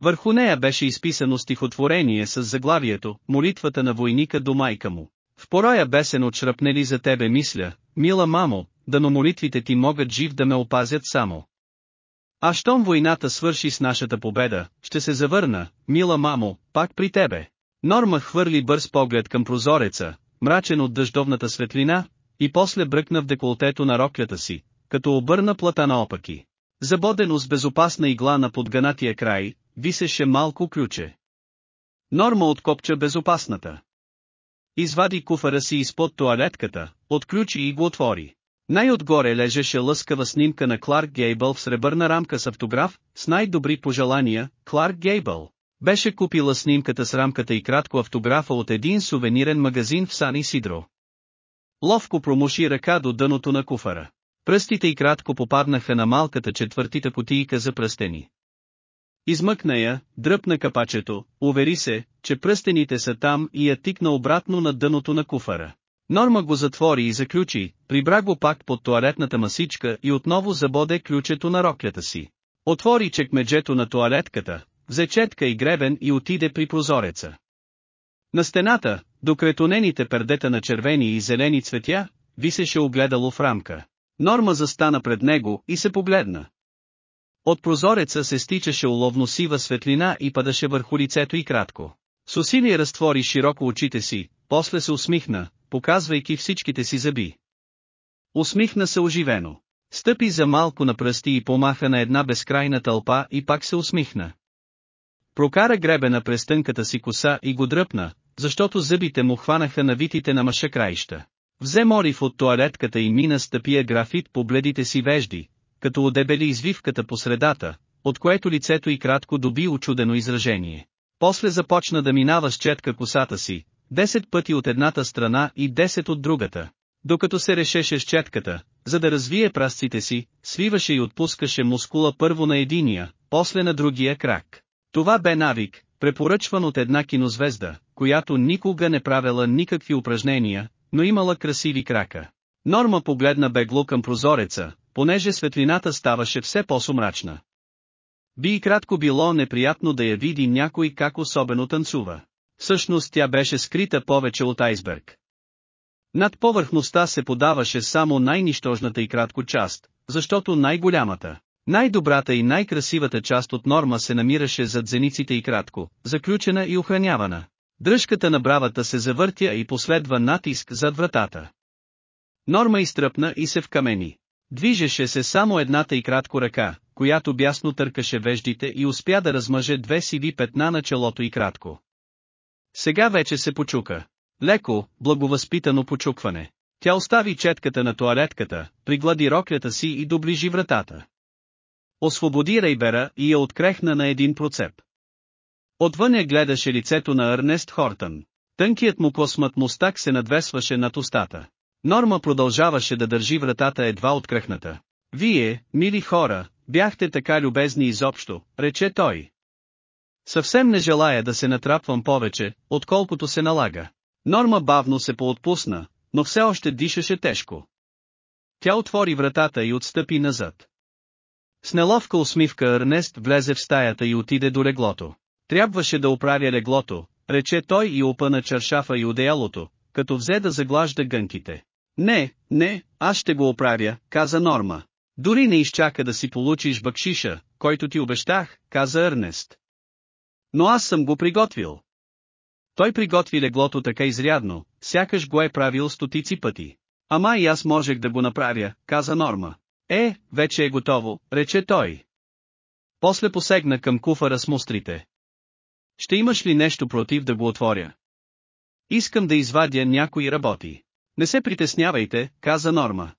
Speaker 1: Върху нея беше изписано стихотворение с заглавието «Молитвата на войника до майка му». В пороя бесен от шрапнели за тебе мисля, мила мамо, дано молитвите ти могат жив да ме опазят само. А щом войната свърши с нашата победа, ще се завърна, мила мамо, пак при тебе. Норма хвърли бърз поглед към прозореца, мрачен от дъждовната светлина, и после бръкна в деколтето на роклята си, като обърна плата наопаки. Забодено с безопасна игла на подганатия край, висеше малко ключе. Норма откопча безопасната. Извади куфара си изпод туалетката, отключи и го отвори. Най-отгоре лежеше лъскава снимка на Кларк Гейбъл в сребърна рамка с автограф, с най-добри пожелания, Кларк Гейбъл. Беше купила снимката с рамката и кратко автографа от един сувенирен магазин в Сан Сидро. Ловко промуши ръка до дъното на куфара. Пръстите и кратко попаднаха на малката четвъртита кутийка за пръстени. Измъкна я, дръпна капачето, увери се, че пръстените са там и я тикна обратно на дъното на куфара. Норма го затвори и заключи, прибра го пак под туалетната масичка и отново забоде ключето на роклята си. Отвори чекмеджето на туалетката, взе четка и гребен и отиде при прозореца. На стената, до кретонените пердета на червени и зелени цветя, висеше огледало в рамка. Норма застана пред него и се погледна. От прозореца се стичаше уловно сива светлина и падаше върху лицето и кратко. С усилие разтвори широко очите си, после се усмихна, показвайки всичките си зъби. Усмихна се оживено. Стъпи за малко на пръсти и помаха на една безкрайна тълпа и пак се усмихна. Прокара гребена през тънката си коса и го дръпна, защото зъбите му хванаха на витите на мъша краища. Взе Морив от туалетката и мина стъпия графит по бледите си вежди, като одебели извивката по средата, от което лицето и кратко доби очудено изражение. После започна да минава с четка косата си, 10 пъти от едната страна и 10 от другата. Докато се решеше с четката, за да развие прасците си, свиваше и отпускаше мускула първо на единия, после на другия крак. Това бе навик, препоръчван от една кинозвезда, която никога не правила никакви упражнения, но имала красиви крака. Норма погледна бегло към прозореца, понеже светлината ставаше все по-сумрачна. Би и кратко било неприятно да я види някой как особено танцува. Всъщност тя беше скрита повече от айсберг. Над повърхността се подаваше само най-нищожната и кратко част, защото най-голямата, най-добрата и най-красивата част от норма се намираше зад зениците и кратко, заключена и охранявана. Дръжката на бравата се завъртя и последва натиск зад вратата. Норма изтръпна и се вкамени. Движеше се само едната и кратко ръка, която бясно търкаше веждите и успя да размъже две сиви петна на челото и кратко. Сега вече се почука. Леко, благовъзпитано почукване. Тя остави четката на туалетката, приглади роклята си и доближи вратата. Освободи Рейбера и я открехна на един процеп. Отвън я гледаше лицето на Ернест Хортън. Тънкият му космат мустак се надвесваше над устата. Норма продължаваше да държи вратата едва откръхната. Вие, мили хора, бяхте така любезни изобщо, рече той. Съвсем не желая да се натрапвам повече, отколкото се налага. Норма бавно се поотпусна, но все още дишаше тежко. Тя отвори вратата и отстъпи назад. С неловка усмивка Ернест влезе в стаята и отиде до леглото. Трябваше да оправя леглото, рече той и опъна чаршафа и одеялото, като взе да заглажда гънките. Не, не, аз ще го оправя, каза Норма. Дори не изчака да си получиш бакшиша, който ти обещах, каза Ернест. Но аз съм го приготвил. Той приготви леглото така изрядно, сякаш го е правил стотици пъти. Ама и аз можех да го направя, каза Норма. Е, вече е готово, рече той. После посегна към куфара с мустрите. Ще имаш ли нещо против да го отворя? Искам да извадя някои работи. Не се притеснявайте, каза Норма.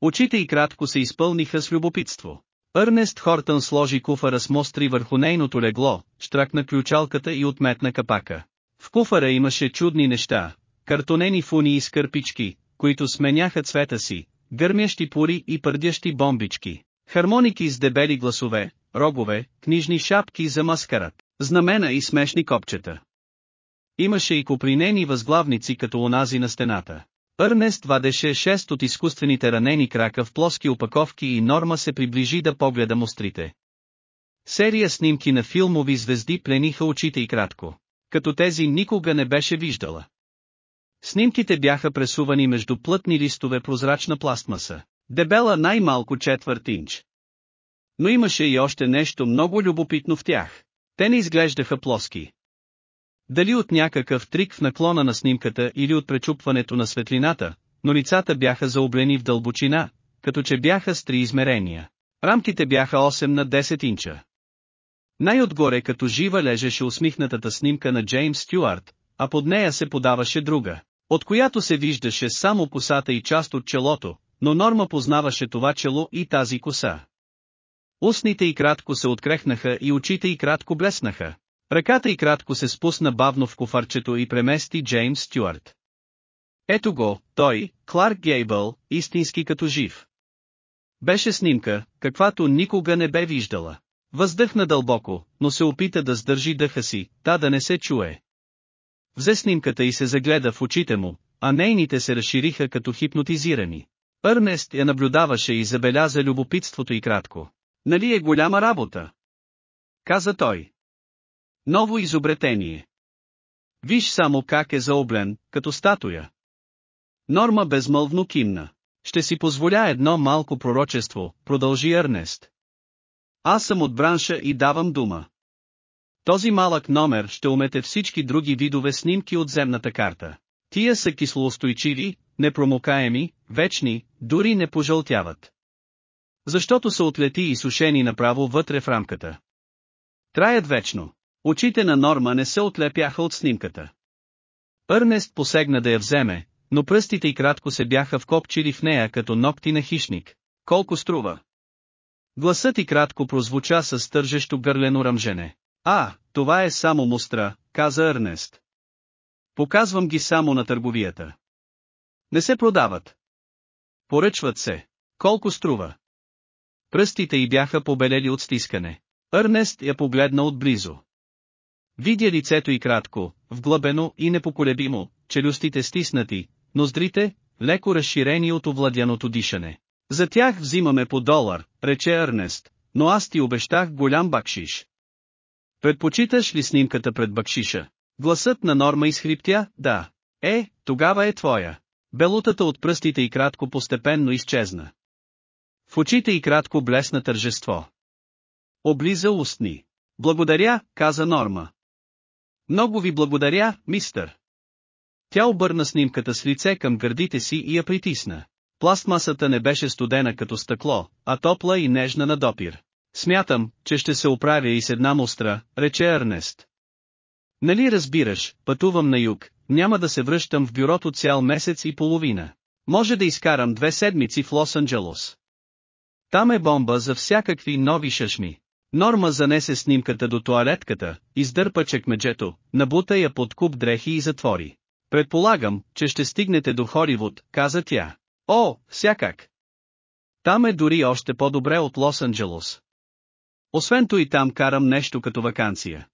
Speaker 1: Очите и кратко се изпълниха с любопитство.Ърнест Хортън сложи куфара с мостри върху нейното легло, штракна ключалката и отметна капака. В куфара имаше чудни неща, картонени фуни и скърпички, които сменяха цвета си, гърмящи пури и пърдящи бомбички, хармоники с дебели гласове, рогове, книжни шапки за маскарат, знамена и смешни копчета. Имаше и копринени възглавници като онази на стената.Ърнест вадеше шест от изкуствените ранени крака в плоски опаковки и Норма се приближи да погледа мострите. Серия снимки на филмови звезди плениха очите и кратко. Като тези никога не беше виждала. Снимките бяха пресувани между плътни листове прозрачна пластмаса. Дебела най-малко четвърт инч. Но имаше и още нещо много любопитно в тях. Те не изглеждаха плоски. Дали от някакъв трик в наклона на снимката или от пречупването на светлината, но лицата бяха заоблени в дълбочина, като че бяха с три измерения. Рамките бяха 8 на 10 инча. Най-отгоре като жива лежеше усмихнатата снимка на Джеймс Стюарт, а под нея се подаваше друга, от която се виждаше само косата и част от челото, но Норма познаваше това чело и тази коса. Устните и кратко се открехнаха и очите и кратко блеснаха. Ръката и кратко се спусна бавно в кофарчето и премести Джеймс Стюарт. Ето го, той, Кларк Гейбъл, истински като жив. Беше снимка, каквато никога не бе виждала. Въздъхна дълбоко, но се опита да сдържи дъха си, та да не се чуе. Взе снимката и се загледа в очите му, а нейните се разшириха като хипнотизирани.Ърнест я наблюдаваше и забеляза любопитството и кратко. Нали е голяма работа? Каза той. Ново изобретение. Виж само как е заоблен, като статуя. Норма безмълвно кимна. Ще си позволя едно малко пророчество, продължи Ернест. Аз съм от бранша и давам дума. Този малък номер ще умете всички други видове снимки от земната карта. Тия са кислоустойчиви, непромокаеми, вечни, дори не пожълтяват. Защото са отлети и сушени направо вътре в рамката. Траят вечно. Очите на Норма не се отлепяха от снимката.Ърнест посегна да я вземе, но пръстите й кратко се бяха вкопчили в нея като ногти на хищник. Колко струва? Гласът и кратко прозвуча с тържещо гърлено ръмжене. А, това е само мустра, каза Ернест. Показвам ги само на търговията. Не се продават. Поръчват се. Колко струва? Пръстите й бяха побелели от стискане. Ернест я погледна отблизо. Видя лицето й кратко, вглъбено и непоколебимо, челюстите стиснати, ноздрите, леко разширени от овладяното дишане. За тях взимаме по долар, рече Ернест, но аз ти обещах голям бакшиш. Предпочиташ ли снимката пред бакшиша? Гласът на Норма изхриптя, да. Е, тогава е твоя. Белутата от пръстите и кратко постепенно изчезна. В очите и кратко блесна тържество. Облиза устни. Благодаря, каза Норма. Много ви благодаря, мистър. Тя обърна снимката с лице към гърдите си и я притисна. Пластмасата не беше студена като стъкло, а топла и нежна на допир. Смятам, че ще се оправя и с една мустра, рече Ернест. Нали разбираш, пътувам на юг, няма да се връщам в бюрото цял месец и половина. Може да изкарам две седмици в Лос-Анджелос. Там е бомба за всякакви нови шашми. Норма занесе снимката до туалетката, издърпа чекмеджето, набута я под куп дрехи и затвори. Предполагам, че ще стигнете до Хоривуд, каза тя. О, всякак. Там е дори още по-добре от Лос-Анджелос. Освен то и там карам нещо като вакансия.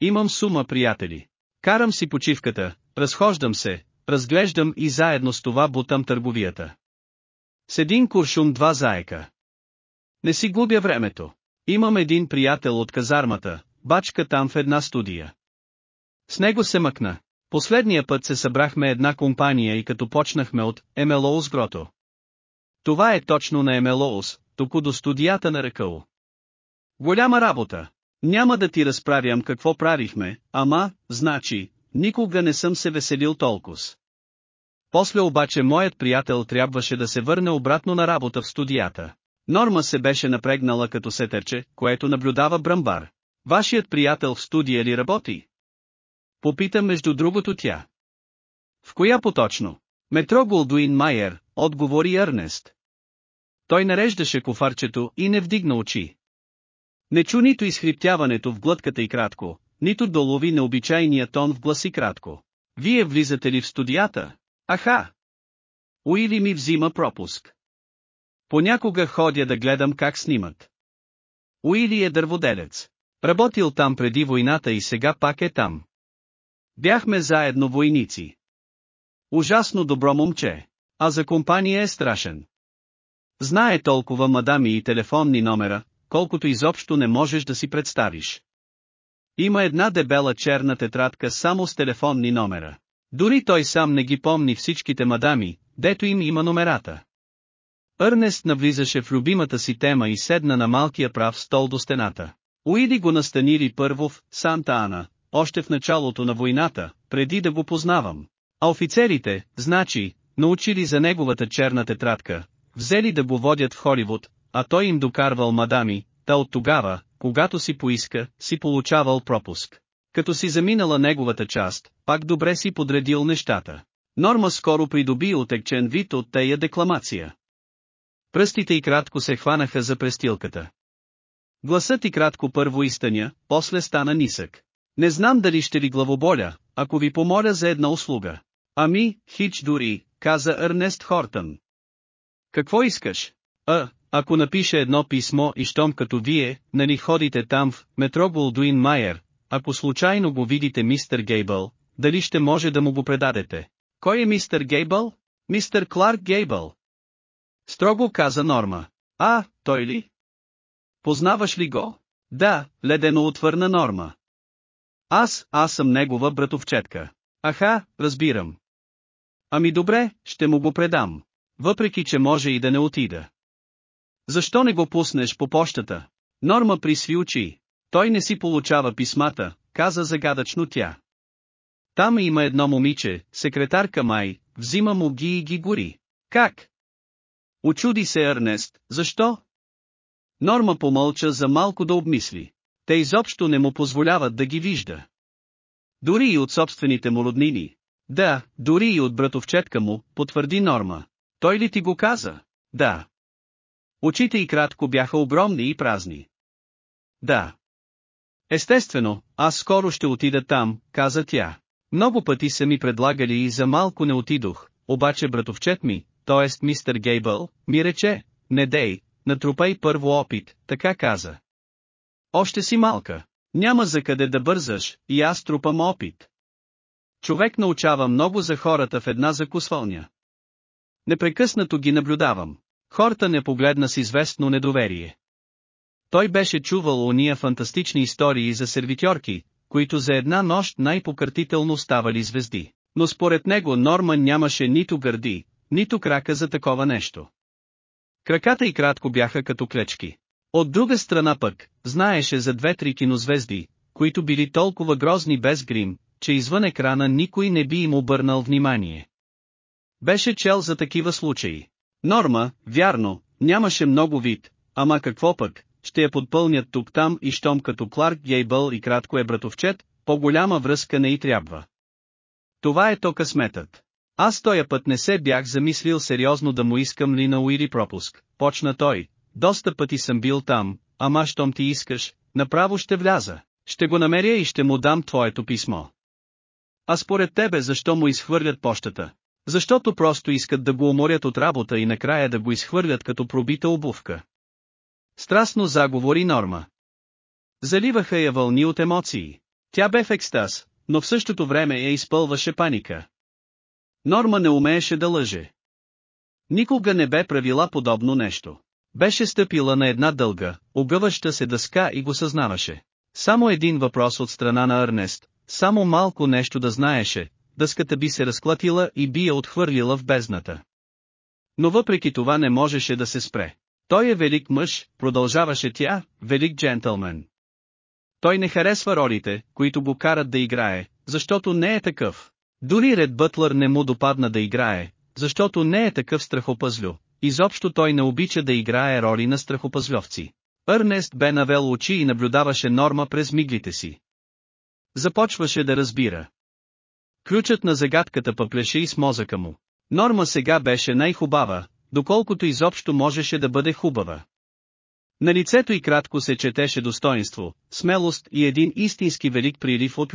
Speaker 1: Имам сума приятели. Карам си почивката, разхождам се, разглеждам и заедно с това бутам търговията. С един куршум два заека. Не си губя времето. Имам един приятел от казармата, бачка там в една студия. С него се мъкна. Последния път се събрахме една компания и като почнахме от Емелоус Грото. Това е точно на Емелоус, току до студията на Ръкъл. Голяма работа. Няма да ти разправям какво правихме, ама, значи, никога не съм се веселил толкова. После обаче моят приятел трябваше да се върне обратно на работа в студията. Норма се беше напрегнала като сетърче, което наблюдава бръмбар. Вашият приятел в студия ли работи? Попита между другото тя. В коя поточно? Метро Голдуин Майер, отговори Ернест. Той нареждаше кофарчето и не вдигна очи. Не чу нито изхриптяването в глътката и кратко, нито долови необичайния тон в гласи кратко. Вие влизате ли в студията? Аха! Уили ми взима пропуск. Понякога ходя да гледам как снимат. Уили е дърводелец. Работил там преди войната и сега пак е там. Бяхме заедно войници. Ужасно добро момче, а за компания е страшен. Знае толкова мадами и телефонни номера, колкото изобщо не можеш да си представиш. Има една дебела черна тетрадка само с телефонни номера. Дори той сам не ги помни всичките мадами, дето им има номерата.Ърнест навлизаше в любимата си тема и седна на малкия прав стол до стената. Уиди го настанили първо в Санта Ана, още в началото на войната, преди да го познавам. А офицерите, значи, научили за неговата черна тетрадка, взели да го водят в Холивуд, а той им докарвал мадами, та от тогава, когато си поиска, си получавал пропуск. Като си заминала неговата част, пак добре си подредил нещата. Норма скоро придоби отекчен вид от тея декламация. Пръстите и кратко се хванаха за престилката. Гласът и кратко първо изтъня, после стана нисък. Не знам дали ще ви главоболя, ако ви помоля за една услуга. Ами, хич дори, каза Ернест Хортън. Какво искаш? А, ако напише едно писмо и щом като вие, нали ходите там в метро Голдуин Майер, ако случайно го видите мистер Гейбъл, дали ще може да му го предадете? Кой е мистер Гейбъл? Мистер Кларк Гейбъл. Строго каза Норма. А, той ли? Познаваш ли го? Да, ледено отвърна Норма. Аз, аз съм негова братовчетка. Аха, разбирам. Ами добре, ще му го предам. Въпреки, че може и да не отида. Защо не го пуснеш по почтата? Норма присви очи. Той не си получава писмата, каза загадъчно тя. Там има едно момиче, секретарка Май, взима му ги и ги гори. Как? Очуди се Ернест, защо? Норма помълча за малко да обмисли. Те изобщо не му позволяват да ги вижда. Дори и от собствените му роднини. Да, дори и от братовчетка му, потвърди Норма. Той ли ти го каза? Да. Очите и кратко бяха огромни и празни. Да. Естествено, аз скоро ще отида там, каза тя. Много пъти са ми предлагали и за малко не отидох, обаче братовчет ми, т.е. мистер Гейбъл, ми рече, не дей, натрупай първо опит, така каза. Още си малка. Няма за къде да бързаш, и аз трупам опит. Човек научава много за хората в една закусвалня. Непрекъснато ги наблюдавам. Хората не погледна с известно недоверие. Той беше чувал ония фантастични истории за сервитьорки, които за една нощ най-покъртително ставали звезди. Но според него Норман нямаше нито гърди, нито крака за такова нещо. Краката и кратко бяха като клечки. От друга страна пък, знаеше за две-три кинозвезди, които били толкова грозни без грим, че извън екрана никой не би им обърнал внимание. Беше чел за такива случаи. Норма, вярно, нямаше много вид, ама какво пък, ще я подпълнят тук-там и щом като Кларк Гейбъл и кратко е братовчет, по-голяма връзка не и трябва. Това е то късметът. Аз тоя път не се бях замислил сериозно да му искам ли на Уири пропуск, почна той, доста пъти съм бил там, ама щом ти искаш, направо ще вляза, ще го намеря и ще му дам твоето писмо. А според тебе защо му изхвърлят пощата? Защото просто искат да го уморят от работа и накрая да го изхвърлят като пробита обувка. Страстно заговори Норма. Заливаха я вълни от емоции. Тя бе в екстаз, но в същото време я изпълваше паника. Норма не умееше да лъже. Никога не бе правила подобно нещо. Беше стъпила на една дълга, огъваща се дъска и го съзнаваше. Само един въпрос от страна на Арнест, само малко нещо да знаеше, дъската би се разклатила и би я отхвърлила в бездната. Но въпреки това не можеше да се спре. Той е велик мъж, продължаваше тя, велик джентълмен. Той не харесва ролите, които го карат да играе, защото не е такъв. Дори Ред Бътлър не му допадна да играе, защото не е такъв страхопазлю. Изобщо той не обича да играе роли на страхопазльовци.Ърнест бе навел очи и наблюдаваше Норма през миглите си. Започваше да разбира. Ключът на загадката пъплеше и с мозъка му. Норма сега беше най-хубава, доколкото изобщо можеше да бъде хубава. На лицето и кратко се четеше достоинство, смелост и един истински велик прилив от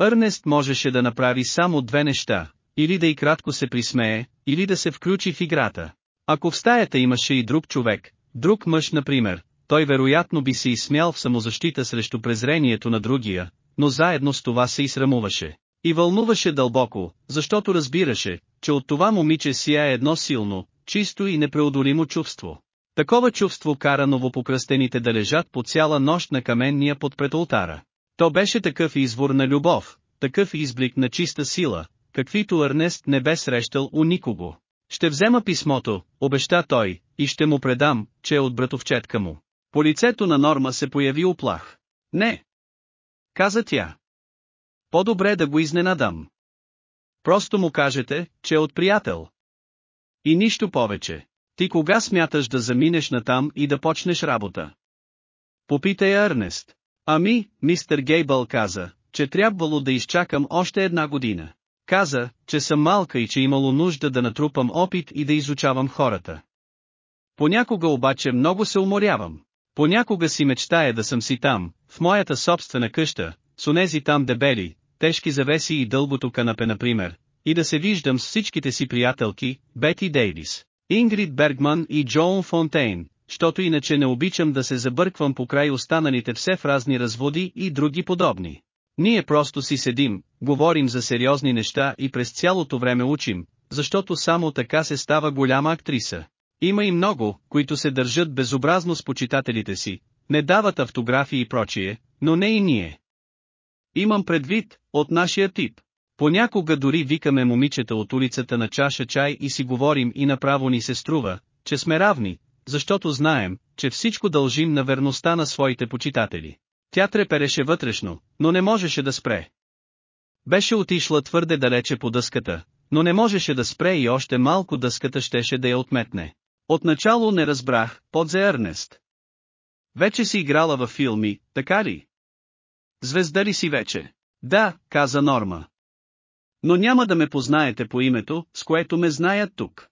Speaker 1: любов.Ърнест можеше да направи само две неща, или да и кратко се присмее, или да се включи в играта. Ако в стаята имаше и друг човек, друг мъж например, той вероятно би се изсмял в самозащита срещу презрението на другия, но заедно с това се изсрамуваше. И вълнуваше дълбоко, защото разбираше, че от това момиче сия е едно силно, чисто и непреодолимо чувство. Такова чувство кара новопокръстените да лежат по цяла нощ на каменния под пред ултара. То беше такъв извор на любов, такъв изблик на чиста сила, каквито Ернест не бе срещал у никого. Ще взема писмото, обеща той, и ще му предам, че е от братовчетка му. По лицето на Норма се появи оплах. Не. Каза тя. По-добре да го изненадам. Просто му кажете, че е от приятел. И нищо повече. Ти кога смяташ да заминеш натам и да почнеш работа? Попитай Ернест. Ами, мистер Гейбъл каза, че трябвало да изчакам още една година. Каза, че съм малка и че имало нужда да натрупам опит и да изучавам хората. Понякога обаче много се уморявам. Понякога си мечтая да съм си там, в моята собствена къща, с онези там дебели, тежки завеси и дългото канапе например, и да се виждам с всичките си приятелки, Бети Дейвис, Ингрид Бергман и Джоун Фонтейн, защото иначе не обичам да се забърквам по край останалите все в разни разводи и други подобни. Ние просто си седим, говорим за сериозни неща и през цялото време учим, защото само така се става голяма актриса. Има и много, които се държат безобразно с почитателите си, не дават автографии и прочие, но не и ние. Имам предвид, от нашия тип. Понякога дори викаме момичета от улицата на чаша чай и си говорим и направо ни се струва, че сме равни, защото знаем, че всичко дължим на верността на своите почитатели. Тя трепереше вътрешно, но не можеше да спре. Беше отишла твърде далече по дъската, но не можеше да спре и още малко дъската щеше да я отметне. Отначало не разбрах, подзе Ернест. Вече си играла във филми, така ли? Звезда ли си вече? Да, каза Норма. Но няма да ме познаете по името, с което ме знаят тук.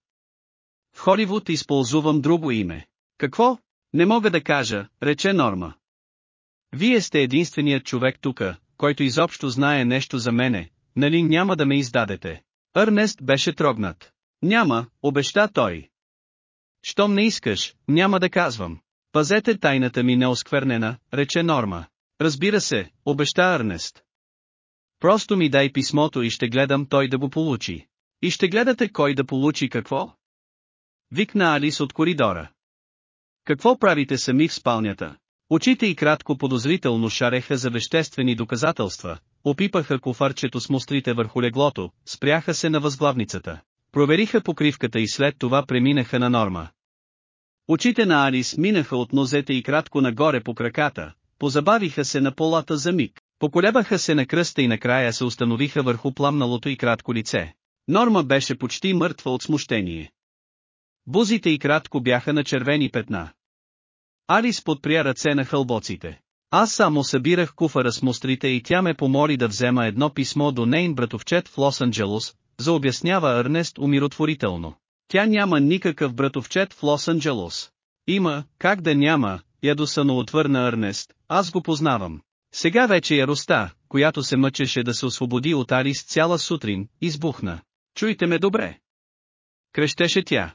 Speaker 1: В Холивуд използвам друго име. Какво? Не мога да кажа, рече Норма. Вие сте единственият човек тука, който изобщо знае нещо за мене, нали няма да ме издадете?Ърнест беше трогнат. Няма, обеща той. Щом не искаш, няма да казвам. Пазете тайната ми неосквернена, рече Норма. Разбира се, обеща Арнест. Просто ми дай писмото и ще гледам той да го получи. И ще гледате кой да получи какво? Викна Алис от коридора. Какво правите сами в спалнята? Очите и кратко подозрително шареха за веществени доказателства, опипаха кофарчето с мустрите върху леглото, спряха се на възглавницата. Провериха покривката и след това преминаха на норма. Очите на Алис минаха от нозете и кратко нагоре по краката, позабавиха се на полата за миг, поколебаха се на кръста и накрая се установиха върху пламналото и кратко лице. Норма беше почти мъртва от смущение. Бузите и кратко бяха на червени петна. Алис подпря ръце на хълбоците. Аз само събирах куфара с мустрите и тя ме помоли да взема едно писмо до нейн братовчет в Лос-Анджелос, за обяснява Ернест умиротворително. Тя няма никакъв братовчет в Лос-Анджелос. Има, как да няма, ядосано отвърна Ернест, аз го познавам. Сега вече яроста, която се мъчеше да се освободи от Алис цяла сутрин, избухна. Чуйте ме добре. Крещеше тя.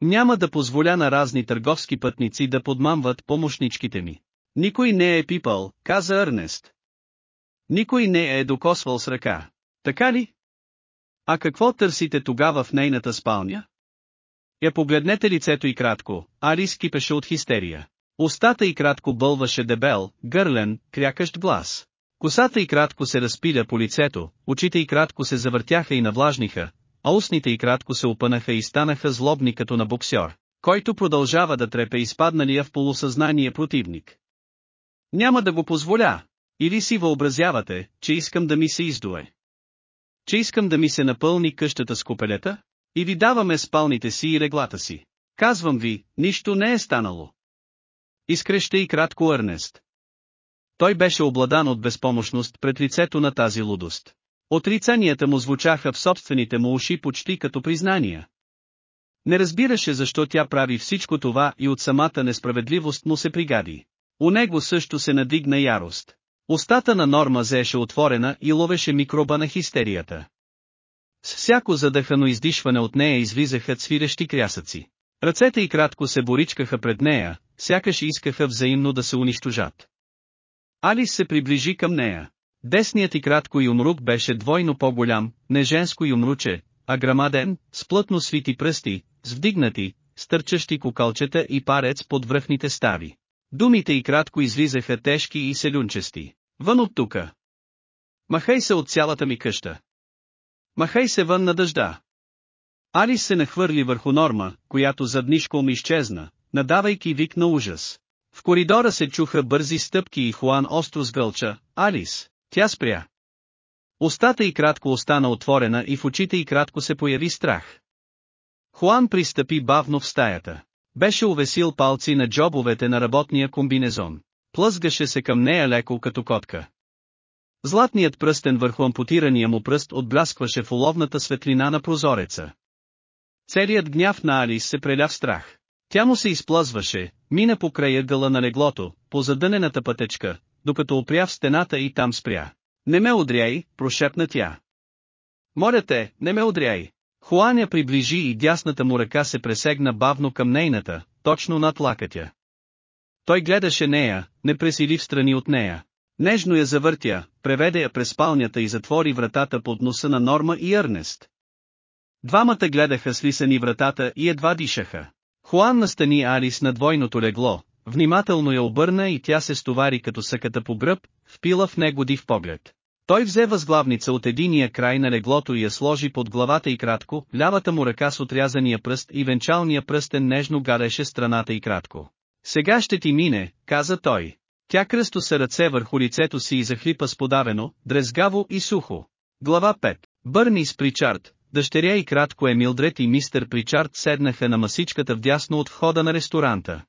Speaker 1: Няма да позволя на разни търговски пътници да подмамват помощничките ми. Никой не е пипал, каза Ернест. Никой не е докосвал с ръка. Така ли? А какво търсите тогава в нейната спалня? Я погледнете лицето и кратко, Алис кипеше от хистерия. Устата и кратко бълваше дебел, гърлен, крякащ глас. Косата и кратко се разпиля по лицето, очите и кратко се завъртяха и навлажниха, а устните и кратко се опънаха и станаха злобни като на боксер, който продължава да трепе изпадналия в полусъзнание противник. Няма да го позволя. Или си въобразявате, че искам да ми се издуе. Че искам да ми се напълни къщата с купелета? Или даваме спалните си и реглата си. Казвам ви, нищо не е станало. Изкреща и кратко Ернест. Той беше обладан от безпомощност пред лицето на тази лудост. Отрицанията му звучаха в собствените му уши почти като признания. Не разбираше защо тя прави всичко това и от самата несправедливост му се пригади. У него също се надигна ярост. Остата на Норма зееше отворена и ловеше микроба на хистерията. С всяко задъхано издишване от нея излизаха цвирещи крясъци. Ръцете й кратко се боричкаха пред нея, сякаш искаха взаимно да се унищожат. Алис се приближи към нея. Десният и кратко юмрук беше двойно по-голям, не женско юмруче, а грамаден, с плътно свити пръсти, с вдигнати, стърчащи кукалчета и парец под връхните стави. Думите и кратко излизаха тежки и селюнчести. Вън от тука! Махай се от цялата ми къща! Махай се вън на дъжда! Алис се нахвърли върху Норма, която заднишком изчезна, надавайки вик на ужас. В коридора се чуха бързи стъпки и Хуан остро сгълча, Алис, тя спря. Остата й кратко остана отворена и в очите й кратко се появи страх. Хуан пристъпи бавно в стаята. Беше увесил палци на джобовете на работния комбинезон. Плъзгаше се към нея леко като котка. Златният пръстен върху ампутирания му пръст отбляскваше в уловната светлина на прозореца. Целият гняв на Алис се преля в страх. Тя му се изплъзваше, мина по края гъла на леглото, по задънената пътечка, докато опря в стената и там спря. Не ме удряй, прошепна тя. Моля те, не ме удряй. Хуаня приближи и дясната му ръка се пресегна бавно към нейната, точно над лакътя. Той гледаше нея, не пресили в страни от нея. Нежно я завъртя, преведе я през спалнята и затвори вратата под носа на Норма и Ернест. Двамата гледаха слисани вратата и едва дишаха. Хуан настани Арис на двойното легло, Внимателно я обърна и тя се стовари като съката по гръб, впила в него див поглед. Той взе възглавница от единия край на леглото и я сложи под главата и кратко, лявата му ръка с отрязания пръст и венчалния пръстен нежно гадеше страната и кратко. Сега ще ти мине, каза той. Тя кръсто се ръце върху лицето си и захлипа сподавено, дрезгаво и сухо. Глава 5. Бърни с Причард, дъщеря и кратко Емилдред и мистер Причард седнаха на масичката вдясно от входа на ресторанта.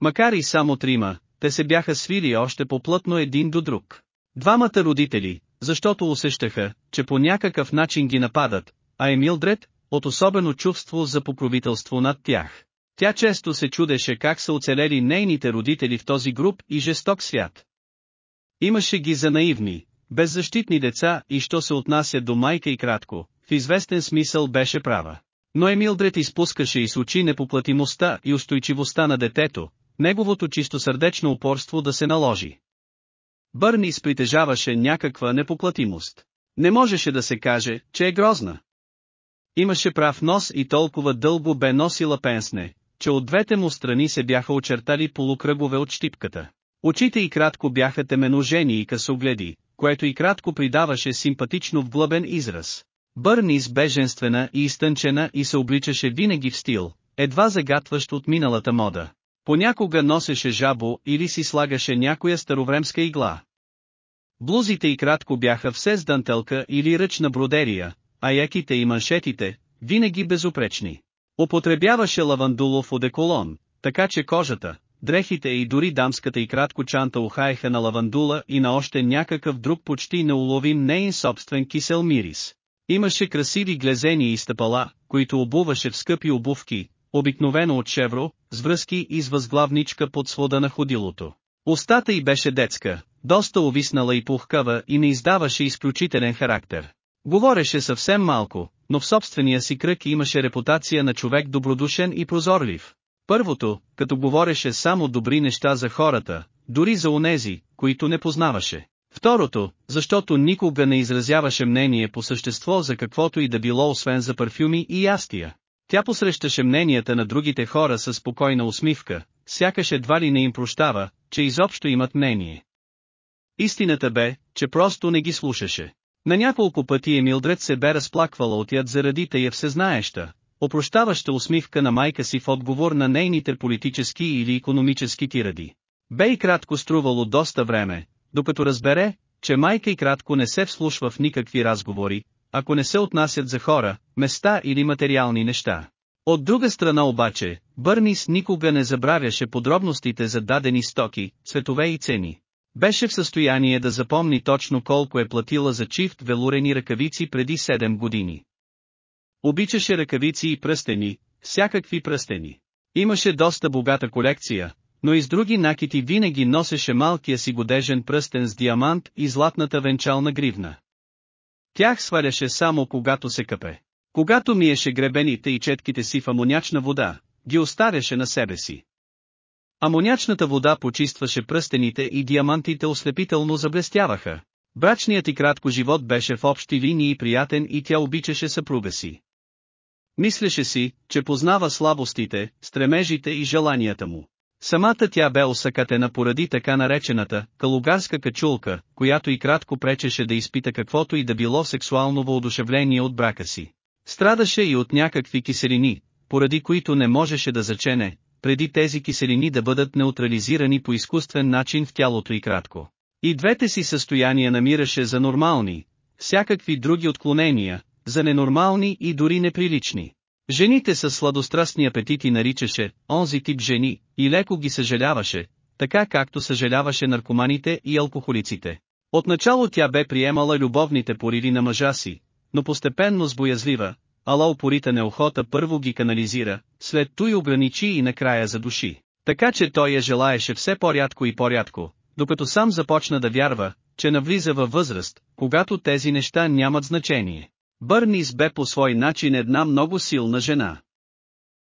Speaker 1: Макар и само трима, те се бяха свили още по-плътно един до друг. Двамата родители, защото усещаха, че по някакъв начин ги нападат, а Емилдред, от особено чувство за покровителство над тях. Тя често се чудеше как са оцелели нейните родители в този груп и жесток свят. Имаше ги за наивни, беззащитни деца и що се отнася до майка и кратко, в известен смисъл беше права. Но Емилдред изпускаше из очи непоплатимостта и устойчивостта на детето, неговото чистосърдечно упорство да се наложи. Бърнис притежаваше някаква непоплатимост. Не можеше да се каже, че е грозна. Имаше прав нос и толкова дълго бе носила пенсне, че от двете му страни се бяха очертали полукръгове от щипката. Очите и кратко бяха теменожени и късогледи, което и кратко придаваше симпатично вглъбен израз. Бърнис бе женствена и изтънчена и се обличаше винаги в стил, едва загатващ от миналата мода. Понякога носеше жабо или си слагаше някоя старовремска игла. Блузите и кратко бяха все с дантелка или ръчна бродерия, а яките и маншетите, винаги безупречни. Употребяваше лавандулов одеколон, така че кожата, дрехите и дори дамската и кратко чанта ухаеха на лавандула и на още някакъв друг почти неуловим нейн собствен кисел мирис. Имаше красиви глезени и стъпала, които обуваше в скъпи обувки, обикновено от шевро, с връзки и с възглавничка под свода на ходилото. Остата й беше детска, доста увиснала и пухкава и не издаваше изключителен характер. Говореше съвсем малко, но в собствения си кръг имаше репутация на човек добродушен и прозорлив. Първото, като говореше само добри неща за хората, дори за онези, които не познаваше. Второто, защото никога не изразяваше мнение по същество за каквото и да било освен за парфюми и ястия. Тя посрещаше мненията на другите хора със спокойна усмивка, сякаш едва ли не им прощава, че изобщо имат мнение. Истината бе, че просто не ги слушаше. На няколко пъти Емилдред се бе разплаквала от яд заради тая всезнаеща, опрощаваща усмивка на майка си в отговор на нейните политически или економически тиради. Бе и кратко струвало доста време, докато разбере, че майка и кратко не се вслушва в никакви разговори, ако не се отнасят за хора, места или материални неща. От друга страна обаче, Бърнис никога не забравяше подробностите за дадени стоки, цветове и цени. Беше в състояние да запомни точно колко е платила за чифт велурени ръкавици преди 7 години. Обичаше ръкавици и пръстени, всякакви пръстени. Имаше доста богата колекция, но и с други накити винаги носеше малкия си годежен пръстен с диамант и златната венчална гривна. Тях сваляше само когато се къпе. Когато миеше гребените и четките си в амонячна вода, ги оставяше на себе си. Амонячната вода почистваше пръстените и диамантите ослепително заблестяваха. Брачният и кратко живот беше в общи линии приятен и тя обичаше съпруга си. Мислеше си, че познава слабостите, стремежите и желанията му. Самата тя бе осъкатена поради така наречената калугарска качулка, която и кратко пречеше да изпита каквото и да било сексуално въодушевление от брака си. Страдаше и от някакви киселини, поради които не можеше да зачене, преди тези киселини да бъдат неутрализирани по изкуствен начин в тялото и кратко. И двете си състояния намираше за нормални, всякакви други отклонения, за ненормални и дори неприлични. Жените с сладострастни апетити наричаше онзи тип жени и леко ги съжаляваше, така както съжаляваше наркоманите и алкохолиците. Отначало тя бе приемала любовните пориви на мъжа си, но постепенно с боязлива, ала упорита неохота първо ги канализира, след той ограничи и накрая задуши. Така че той я желаеше все по-рядко и по-рядко, докато сам започна да вярва, че навлиза във възраст, когато тези неща нямат значение. Бърнис бе по свой начин една много силна жена.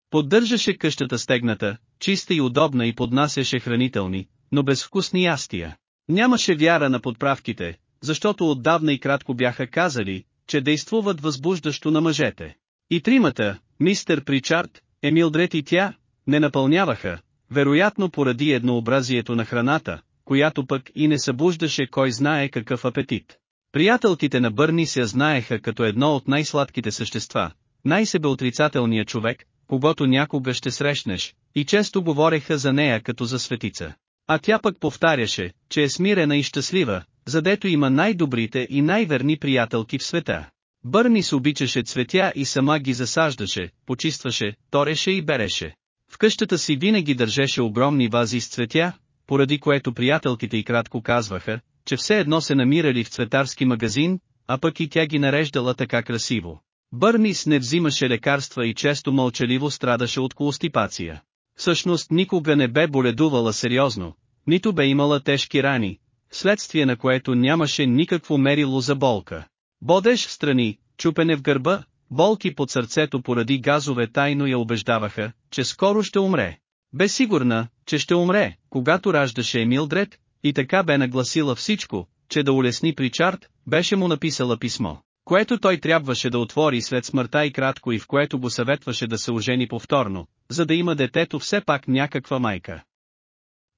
Speaker 1: Поддържаше къщата стегната, чиста и удобна и поднасяше хранителни, но безвкусни ястия. Нямаше вяра на подправките, защото отдавна и кратко бяха казали, че действуват възбуждащо на мъжете. И тримата, мистер Причард, Емилдред и тя, не напълняваха, Вероятно поради еднообразието на храната, която пък и не събуждаше кой знае какъв апетит. Приятелките на Бърни се знаеха като едно от най-сладките същества, най-себеотрицателният човек, когато някога ще срещнеш, и често говореха за нея като за светица. А тя пък повтаряше, че е смирена и щастлива, задето има най-добрите и най-верни приятелки в света. Бърнис обичаше цветя и сама ги засаждаше, почистваше, тореше и береше. В къщата си винаги държеше огромни вази с цветя, поради което приятелките й кратко казваха, че все едно се намирали в цветарски магазин, а пък и тя ги нареждала така красиво. Бърнис не взимаше лекарства и често мълчаливо страдаше от колостипация. Всъщност никога не бе боледувала сериозно, нито бе имала тежки рани, следствие на което нямаше никакво мерило за болка. Бодеж в страни, чупене в гърба, болки под сърцето поради газове тайно я убеждаваха, че скоро ще умре. Бе сигурна, че ще умре, когато раждаше Емилдред, и така бе нагласила всичко, че да улесни Причард, беше му написала писмо, което той трябваше да отвори след смъртта и кратко и в което го съветваше да се ожени повторно, за да има детето все пак някаква майка.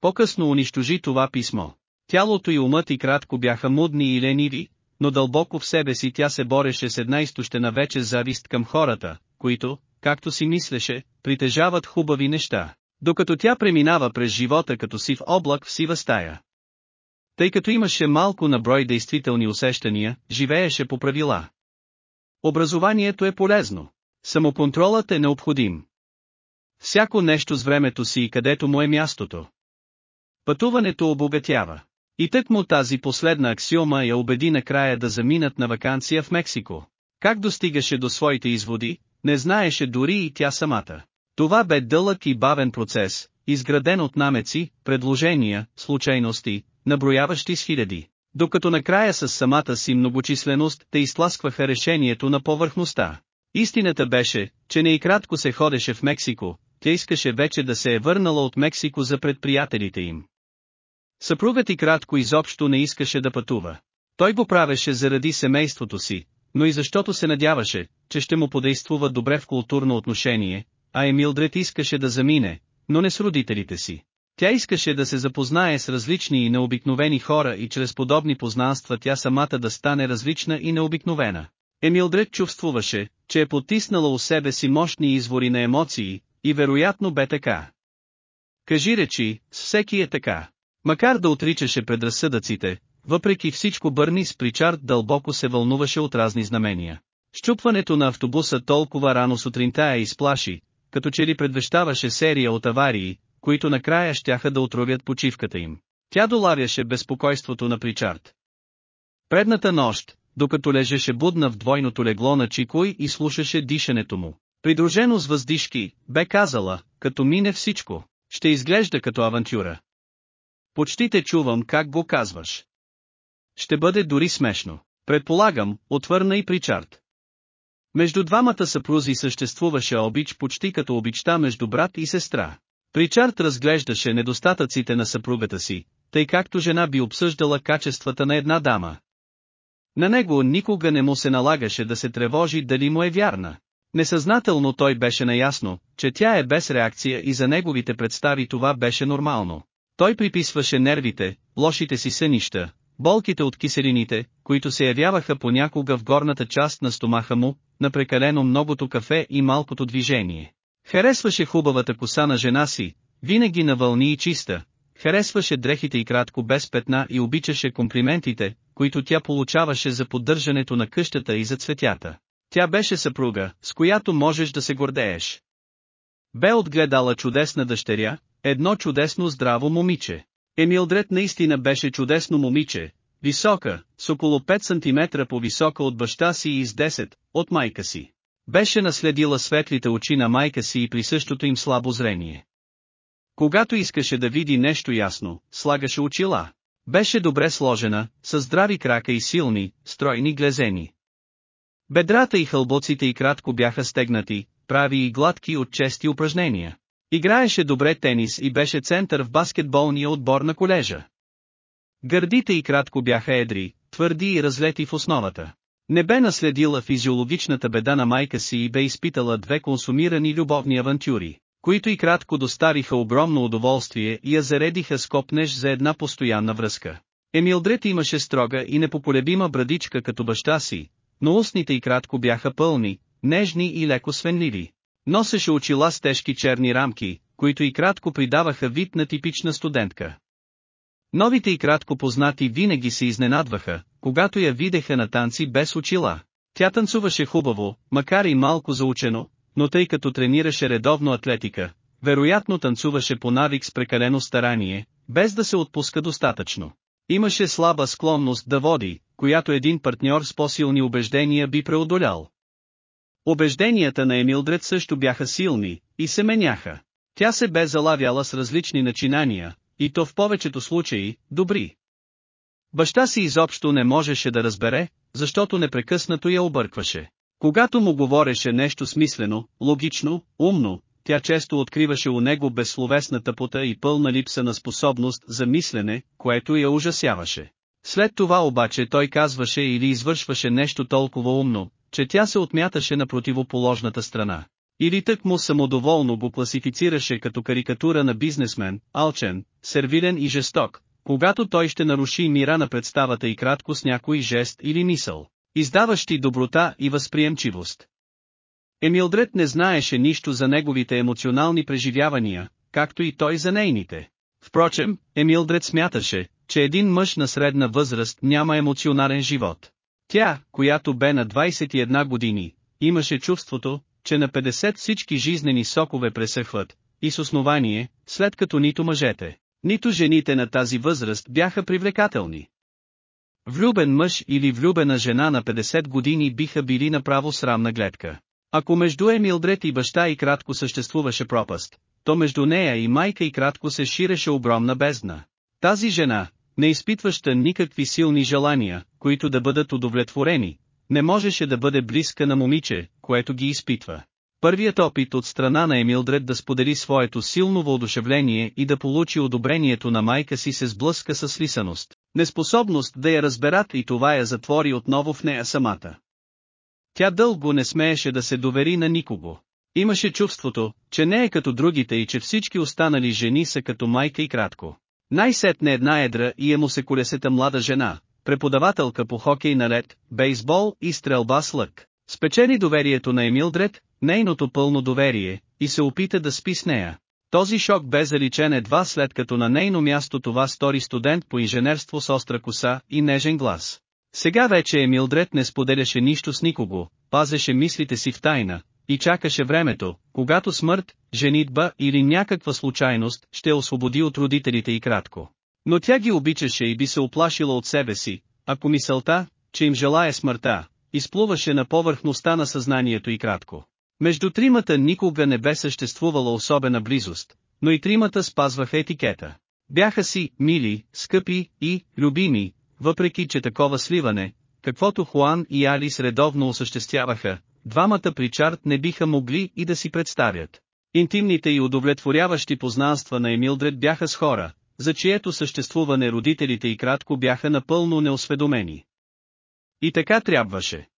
Speaker 1: По-късно унищожи това писмо. Тялото и умът и кратко бяха мудни и лениви, но дълбоко в себе си тя се бореше с една изтощена вече завист към хората, които, както си мислеше, притежават хубави неща, докато тя преминава през живота като сив облак в сива стая. Тъй като имаше малко на брой действителни усещания, живееше по правила. Образованието е полезно. Самоконтролът е необходим. Всяко нещо с времето си и където му е мястото. Пътуването обогатява. И тък му тази последна аксиома я убеди накрая да заминат на вакансия в Мексико. Как достигаше до своите изводи, не знаеше дори и тя самата. Това бе дълъг и бавен процес, изграден от намеци, предложения, случайности, наброяващи с хиляди. Докато накрая с самата си многочисленост те изтласкваха решението на повърхността. Истината беше, че не и кратко се ходеше в Мексико, тя искаше вече да се е върнала от Мексико за предприятелите им. Съпругът и кратко изобщо не искаше да пътува. Той го правеше заради семейството си, но и защото се надяваше, че ще му подействува добре в културно отношение, а Емилдред искаше да замине, но не с родителите си. Тя искаше да се запознае с различни и необикновени хора и чрез подобни познанства тя самата да стане различна и необикновена. Емилдред чувствуваше, че е потиснала у себе си мощни извори на емоции, и вероятно бе така. Кажи речи, с всеки е така. Макар да отричаше предразсъдъците, въпреки всичко Бърнис Причард дълбоко се вълнуваше от разни знамения. Щупването на автобуса толкова рано сутринта я изплаши, като че ли предвещаваше серия от аварии, които накрая щяха да отровят почивката им. Тя долавяше безпокойството на Причард. Предната нощ, докато лежеше будна в двойното легло на Чикой и слушаше дишането му, придружено с въздишки, бе казала, като мине всичко, ще изглежда като авантюра. Почти те чувам как го казваш. Ще бъде дори смешно. Предполагам, отвърна и Причард. Между двамата съпрузи съществуваше обич почти като обичта между брат и сестра. Причард разглеждаше недостатъците на съпругата си, тъй както жена би обсъждала качествата на една дама. На него никога не му се налагаше да се тревожи дали му е вярна. Несъзнателно той беше наясно, че тя е без реакция и за неговите представи това беше нормално. Той приписваше нервите, лошите си сънища, болките от киселините, които се явяваха понякога в горната част на стомаха му, на прекалено многото кафе и малкото движение. Харесваше хубавата коса на жена си, винаги на вълни и чиста, харесваше дрехите и кратко без петна и обичаше комплиментите, които тя получаваше за поддържането на къщата и за цветята. Тя беше съпруга, с която можеш да се гордееш. Бе отгледала чудесна дъщеря, едно чудесно здраво момиче. Емилдред наистина беше чудесно момиче, висока, с около 5 см по-висока от баща си и с 10, от майка си. Беше наследила светлите очи на майка си и при същото им слабо зрение. Когато искаше да види нещо ясно, слагаше очила. Беше добре сложена, с здрави крака и силни, стройни глезени. Бедрата и хълбоците и кратко бяха стегнати, прави и гладки от чести упражнения. Играеше добре тенис и беше център в баскетболния отбор на колежа. Гърдите и кратко бяха едри, твърди и разлети в основата. Не бе наследила физиологичната беда на майка си и бе изпитала две консумирани любовни авантюри, които и кратко достариха огромно удоволствие и я заредиха с копнеж за една постоянна връзка. Емилдрет имаше строга и непоколебима брадичка като баща си, но устните и кратко бяха пълни, нежни и леко свенливи. Носеше очила с тежки черни рамки, които и кратко придаваха вид на типична студентка. Новите и кратко познати винаги се изненадваха, когато я видеха на танци без очила. Тя танцуваше хубаво, макар и малко заучено, но тъй като тренираше редовно атлетика, вероятно танцуваше по навик с прекалено старание, без да се отпуска достатъчно. Имаше слаба склонност да води, която един партньор с по-силни убеждения би преодолял. Убежденията на Емилдред също бяха силни, и се меняха. Тя се бе залавяла с различни начинания, и то в повечето случаи, добри. Баща си изобщо не можеше да разбере, защото непрекъснато я объркваше. Когато му говореше нещо смислено, логично, умно, тя често откриваше у него безсловесна тъпота и пълна липса на способност за мислене, което я ужасяваше. След това обаче той казваше или извършваше нещо толкова умно, че тя се отмяташе на противоположната страна. Или тък му самодоволно го класифицираше като карикатура на бизнесмен, алчен, сервилен и жесток, когато той ще наруши мира на представата и кратко с някой жест или мисъл, издаващи доброта и възприемчивост. Емилдред не знаеше нищо за неговите емоционални преживявания, както и той за нейните. Впрочем, Емилдред смяташе, че един мъж на средна възраст няма емоционален живот. Тя, която бе на 21 години, имаше чувството, че на 50 всички жизнени сокове пресъхват, и с основание, след като нито мъжете, нито жените на тази възраст бяха привлекателни. Влюбен мъж или влюбена жена на 50 години биха били направо срамна гледка. Ако между Емилдред и баща и кратко съществуваше пропаст, то между нея и майка и кратко се ширеше огромна бездна. Тази жена, не изпитваща никакви силни желания, които да бъдат удовлетворени, не можеше да бъде близка на момиче, което ги изпитва. Първият опит от страна на Емилдред да сподели своето силно въодушевление и да получи одобрението на майка си се сблъска с лисаност, неспособност да я разберат и това я затвори отново в нея самата. Тя дълго не смееше да се довери на никого. Имаше чувството, че не е като другите и че всички останали жени са като майка и кратко. Най-сетне една едра и е му се колесета млада жена, преподавателка по хокей на лед, бейсбол и стрелба с лък. Спечели доверието на Емилдред, нейното пълно доверие, и се опита да спи с нея. Този шок бе заличен едва след като на нейно място това стори студент по инженерство с остра коса и нежен глас. Сега вече Емилдред не споделяше нищо с никого, пазеше мислите си в тайна, и чакаше времето, когато смърт, женитба или някаква случайност ще освободи от родителите и кратко. Но тя ги обичаше и би се оплашила от себе си, ако мисълта, че им желая смъртта, изплуваше на повърхността на съзнанието и кратко. Между тримата никога не бе съществувала особена близост, но и тримата спазваха етикета. Бяха си мили, скъпи и любими, въпреки че такова сливане, каквото Хуан и Алис редовно осъществяваха, двамата при Чарт не биха могли и да си представят. Интимните и удовлетворяващи познанства на Емилдред бяха с хора, за чието съществуване родителите и кратко бяха напълно неосведомени. И така трябваше.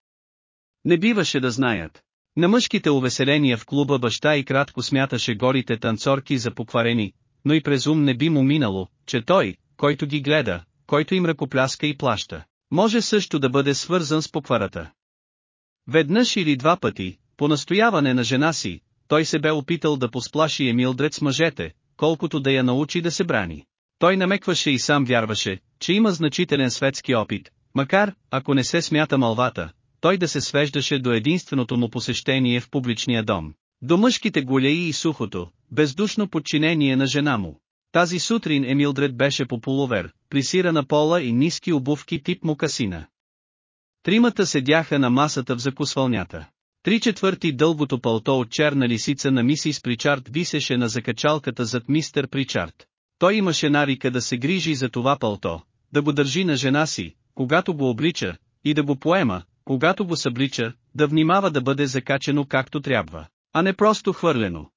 Speaker 1: Не биваше да знаят. На мъжките увеселения в клуба баща и кратко смяташе горите танцорки за покварени, но и през ум не би му минало, че той, който ги гледа, който им ръкопляска и плаща, може също да бъде свързан с покварата. Веднъж или два пъти, по настояване на жена си, той се бе опитал да посплаши Емилдред с мъжете, колкото да я научи да се брани. Той намекваше и сам вярваше, че има значителен светски опит, макар, ако не се смята малвата, той да се свеждаше до единственото му посещение в публичния дом. До мъжките голеи и сухото, бездушно подчинение на жена му. Тази сутрин Емилдред беше по полувер, присирана пола и ниски обувки тип мукасина. Тримата седяха на масата в закусвалнята. Три четвърти дългото пълто от черна лисица на мисис Причард висеше на закачалката зад мистер Причард. Той имаше навика да се грижи за това пълто, да го държи на жена си, когато го облича, и да го поема, когато го съблича, да внимава да бъде закачено както трябва, а не просто хвърлено.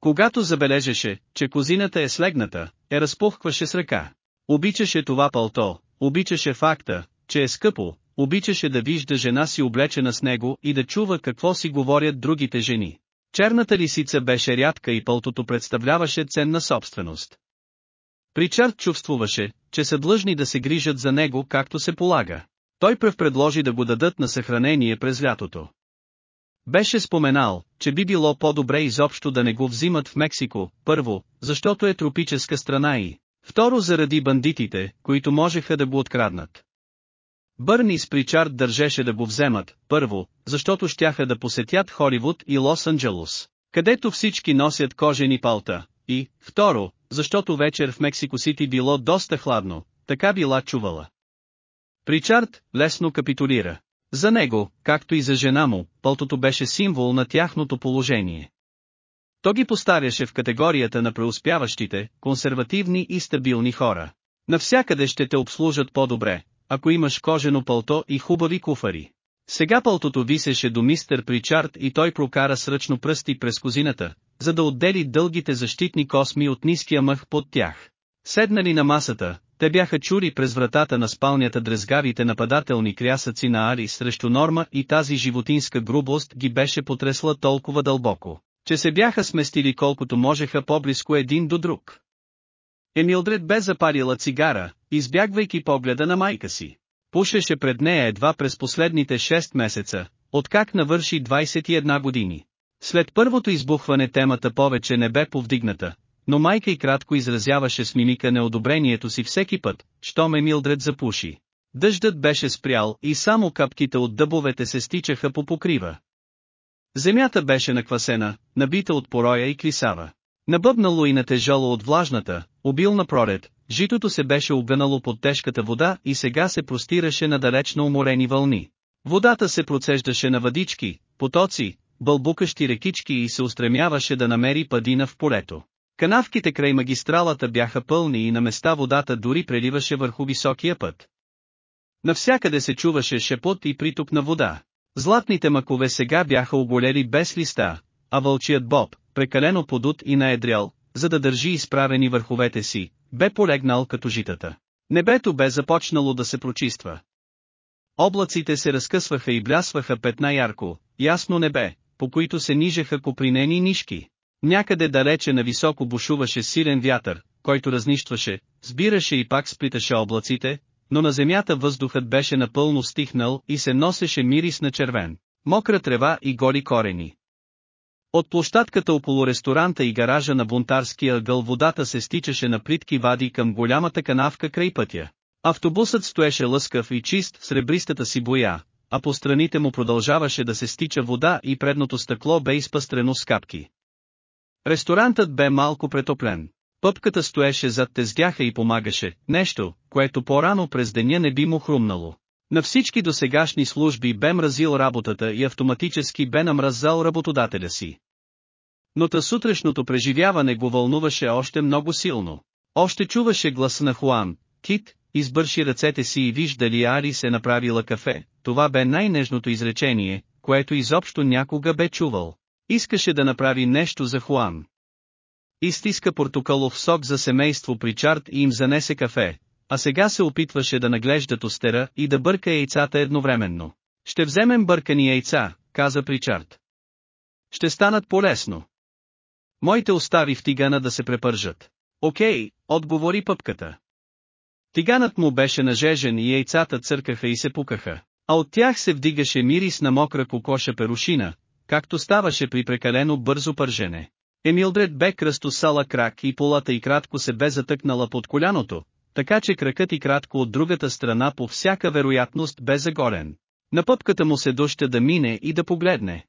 Speaker 1: Когато забележеше, че козината е слегната, е разпухваше с ръка. Обичаше това пълто, обичаше факта, че е скъпо, обичаше да вижда жена си облечена с него и да чува какво си говорят другите жени. Черната лисица беше рядка и пълтото представляваше ценна собственост. Причард чувствуваше, че са длъжни да се грижат за него както се полага. Той пръв предложи да го дадат на съхранение през лятото. Беше споменал, че би било по-добре изобщо да не го взимат в Мексико, първо, защото е тропическа страна и, второ заради бандитите, които можеха да го откраднат. Бърни с Причард държеше да го вземат, първо, защото щяха да посетят Холивуд и Лос-Анджелос, където всички носят кожени палта, и, второ, защото вечер в Мексико Сити било доста хладно, така била чувала. Причард лесно капитулира. За него, както и за жена му, пълтото беше символ на тяхното положение. То ги постаряше в категорията на преуспяващите, консервативни и стабилни хора. Навсякъде ще те обслужат по-добре, ако имаш кожено пълто и хубави куфари. Сега пълтото висеше до мистер Причард и той прокара сръчно пръсти през козината, за да отдели дългите защитни косми от ниския мъх под тях. Седнали на масата, те бяха чури през вратата на спалнята дрезгавите нападателни крясъци на Ари срещу Норма и тази животинска грубост ги беше потресла толкова дълбоко, че се бяха сместили колкото можеха по-близко един до друг. Емилдред бе запалила цигара, избягвайки погледа на майка си. Пушеше пред нея едва през последните 6 месеца, откак навърши 21 години. След първото избухване темата повече не бе повдигната, но майка и кратко изразяваше с мимика неодобрението си всеки път, щом Емилдред запуши. Дъждът беше спрял и само капките от дъбовете се стичаха по покрива. Земята беше наквасена, набита от пороя и клисава. Набъбнало и натежало от влажната, обилна пролет, житото се беше обгънало под тежката вода и сега се простираше на далечно уморени вълни. Водата се процеждаше на въдички, потоци, бълбукащи рекички и се устремяваше да намери падина в полето. Канавките край магистралата бяха пълни и на места водата дори преливаше върху високия път. Навсякъде се чуваше шепот и приток на вода. Златните макове сега бяха оголели без листа, а вълчият боб, прекалено подут и наедрял, за да държи изправени върховете си, бе полегнал като житата. Небето бе започнало да се прочиства. Облаците се разкъсваха и блясваха петна ярко, ясно небе, по които се нижеха копринени нишки. Някъде далече нависоко бушуваше силен вятър, който разнищваше, сбираше и пак сплиташе облаците, но на земята въздухът беше напълно стихнал и се носеше мирис на червен, мокра трева и голи корени. От площадката около ресторанта и гаража на бунтарския ъгъл водата се стичаше на плитки вади към голямата канавка край пътя. Автобусът стоеше лъскав и чист в сребристата си боя, а по страните му продължаваше да се стича вода и предното стъкло бе изпъстрено с капки. Ресторантът бе малко претоплен. Пъпката стоеше зад тезгяха и помагаше, нещо, което по-рано през деня не би му хрумнало. На всички досегашни служби бе мразил работата и автоматически бе намразал работодателя си. Но та сутрешното преживяване го вълнуваше още много силно. Още чуваше гласа на Хуан, Кит, избърши ръцете си и виж дали Ари се направила кафе, това бе най-нежното изречение, което изобщо някога бе чувал. Искаше да направи нещо за Хуан. Изтиска портокалов сок за семейство при чарт и им занесе кафе, а сега се опитваше да наглежда тостера и да бърка яйцата едновременно. Ще вземем бъркани яйца, каза Причард. Ще станат полезно. Моите остави в тигана да се препържат. Окей, отговори пъпката. Тиганът му беше нажежен и яйцата църкаха и се пукаха, а от тях се вдигаше мирис на мокра кокоша перушина, както ставаше при прекалено бързо пържене. Емилдред бе кръстосала крак и полата и кратко се бе затъкнала под коляното, така че кракът и кратко от другата страна по всяка вероятност бе загорен. На пъпката му се доща да мине и да погледне.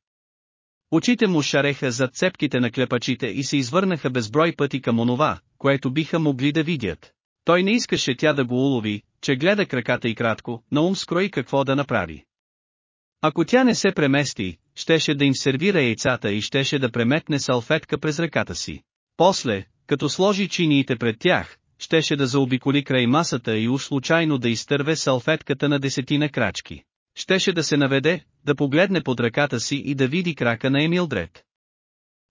Speaker 1: Очите му шареха зад цепките на клепачите и се извърнаха безброй пъти към онова, което биха могли да видят. Той не искаше тя да го улови, че гледа краката и кратко, на ум скрои какво да направи. Ако тя не се премести, щеше да им сервира яйцата и щеше да преметне салфетка през ръката си. После, като сложи чиниите пред тях, щеше да заобиколи край масата и уж случайно да изтърве салфетката на десетина крачки. Щеше да се наведе, да погледне под ръката си и да види крака на Емилдред.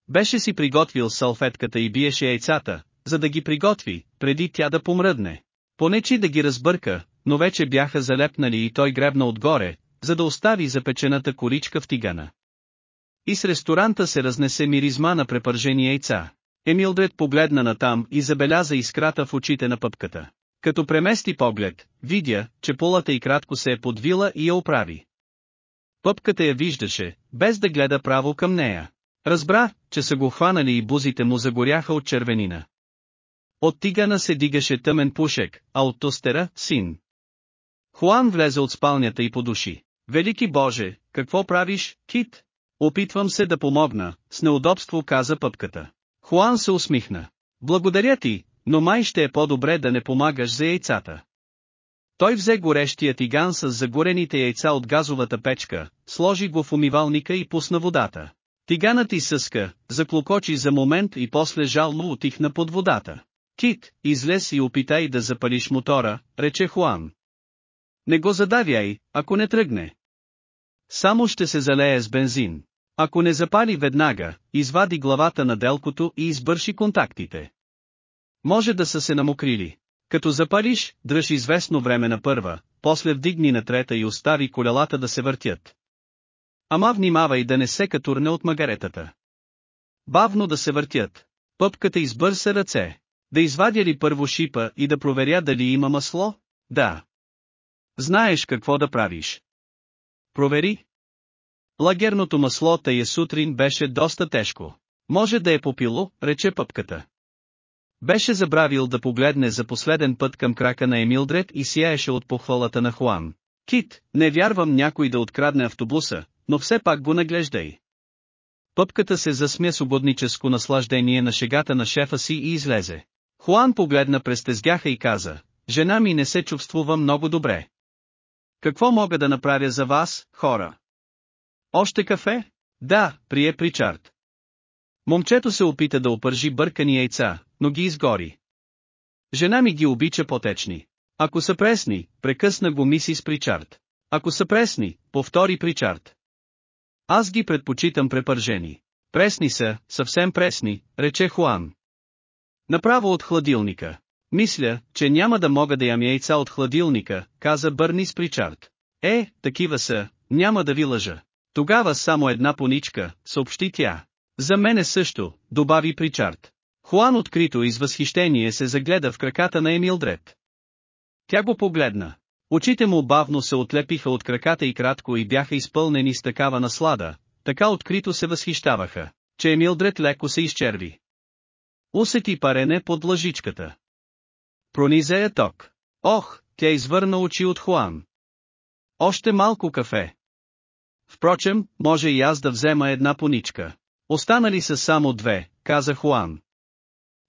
Speaker 1: Беше си приготвил салфетката и биеше яйцата, за да ги приготви, преди тя да помръдне. Понечи да ги разбърка, но вече бяха залепнали и той гребна отгоре, за да остави запечената коричка в тигана. И с ресторанта се разнесе миризма на препържени яйца. Емилдред погледна натам и забеляза искрата в очите на пъпката. Като премести поглед, видя, че полата и кратко се е подвила и я оправи. Пъпката я виждаше, без да гледа право към нея. Разбра, че са го хванали и бузите му загоряха от червенина. От тигана се дигаше тъмен пушек, а от тостера – син. Хуан влезе от спалнята и подуши. Велики Боже, какво правиш, Кит? Опитвам се да помогна, с неудобство каза пъпката. Хуан се усмихна. Благодаря ти, но май ще е по-добре да не помагаш за яйцата. Той взе горещия тиган с загорените яйца от газовата печка, сложи го в умивалника и пусна водата. Тиганът изсъска, заклокочи за момент и после жално отихна под водата. Кит, излез и опитай да запалиш мотора, рече Хуан. Не го задавяй, ако не тръгне. Само ще се залее с бензин. Ако не запали веднага, извади главата на делкото и избърши контактите. Може да са се намокрили. Като запалиш, дръж известно време на първа, после вдигни на трета и остави колелата да се въртят. Ама внимавай да не се катурне от магаретата. Бавно да се въртят. Пъпката избърса ръце. Да извадя ли първо шипа и да проверя дали има масло? Да. Знаеш какво да правиш. Провери. Лагерното масло тая сутрин беше доста тежко. Може да е попило, рече пъпката. Беше забравил да погледне за последен път към крака на Емилдред и сияеше от похвалата на Хуан. Кит, не вярвам някой да открадне автобуса, но все пак го наглеждай. Пъпката се засмя с угодническо наслаждение на шегата на шефа си и излезе. Хуан погледна през тезгяха и каза, жена ми не се чувствува много добре. Какво мога да направя за вас, хора? Още кафе? Да, прие Причард. Момчето се опита да опържи бъркани яйца, но ги изгори. Жена ми ги обича потечни. Ако са пресни, прекъсна го мисис Причард. Ако са пресни, повтори Причард. Аз ги предпочитам препържени. Пресни са, съвсем пресни, рече Хуан. Направо от хладилника. Мисля, че няма да мога да ям яйца от хладилника, каза Бърнис Причард. Е, такива са, няма да ви лъжа. Тогава само една поничка, съобщи тя. За мене също, добави Причард. Хуан открито и с възхищение се загледа в краката на Емилдред. Тя го погледна. Очите му бавно се отлепиха от краката и кратко и бяха изпълнени с такава наслада, така открито се възхищаваха, че Емилдред леко се изчерви. Усети парене под лъжичката. Прониза я ток. Ох, тя извърна очи от Хуан. Още малко кафе. Впрочем, може и аз да взема една поничка. Останали са само две, каза Хуан.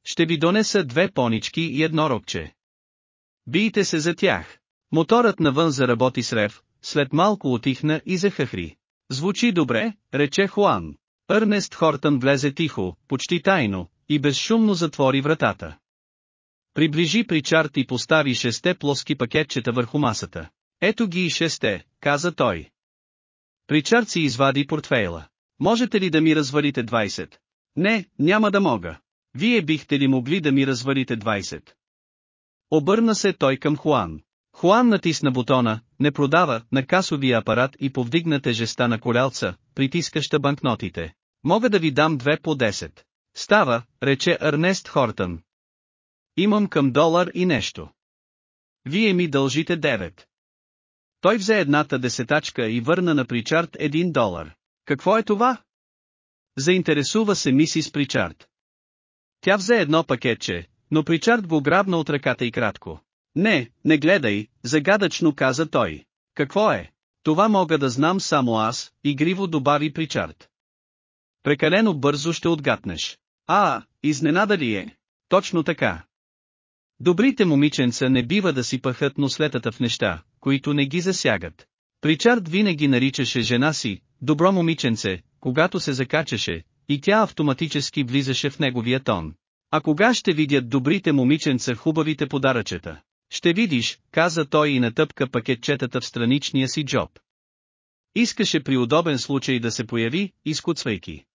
Speaker 1: Ще ви донеса две понички и едно рокче. Бийте се за тях. Моторът навън заработи с рев, след малко отихна и захъхри. Звучи добре, рече Хуан.Ърнест Хортън влезе тихо, почти тайно, и безшумно затвори вратата. Приближи при чарт и постави шесте плоски пакетчета върху масата. Ето ги и шесте, каза той. Причард си извади портфейла. Можете ли да ми развалите 20? Не, няма да мога. Вие бихте ли могли да ми развалите 20? Обърна се той към Хуан. Хуан натисна бутона, не продава, на касовия апарат и повдигна тежеста на колялца, притискаща банкнотите. Мога да ви дам две по 10. Става, рече Ернест Хортън. Имам към долар и нещо. Вие ми дължите 9. Той взе едната десетачка и върна на Причард един долар. Какво е това? Заинтересува се мисис Причард. Тя взе едно пакетче, но Причард го грабна от ръката и кратко. Не, не гледай, загадъчно каза той. Какво е? Това мога да знам само аз, игриво добави Причард. Прекалено бързо ще отгатнеш. А, изненада ли е? Точно така. Добрите момиченца не бива да си пъхат нослетата в неща, които не ги засягат. Причард винаги наричаше жена си, добро момиченце, когато се закачаше, и тя автоматически влизаше в неговия тон. А кога ще видят добрите момиченца хубавите подаръчета? Ще видиш, каза той и натъпка пакетчетата в страничния си джоб. Искаше при удобен случай да се появи, изкуцвайки.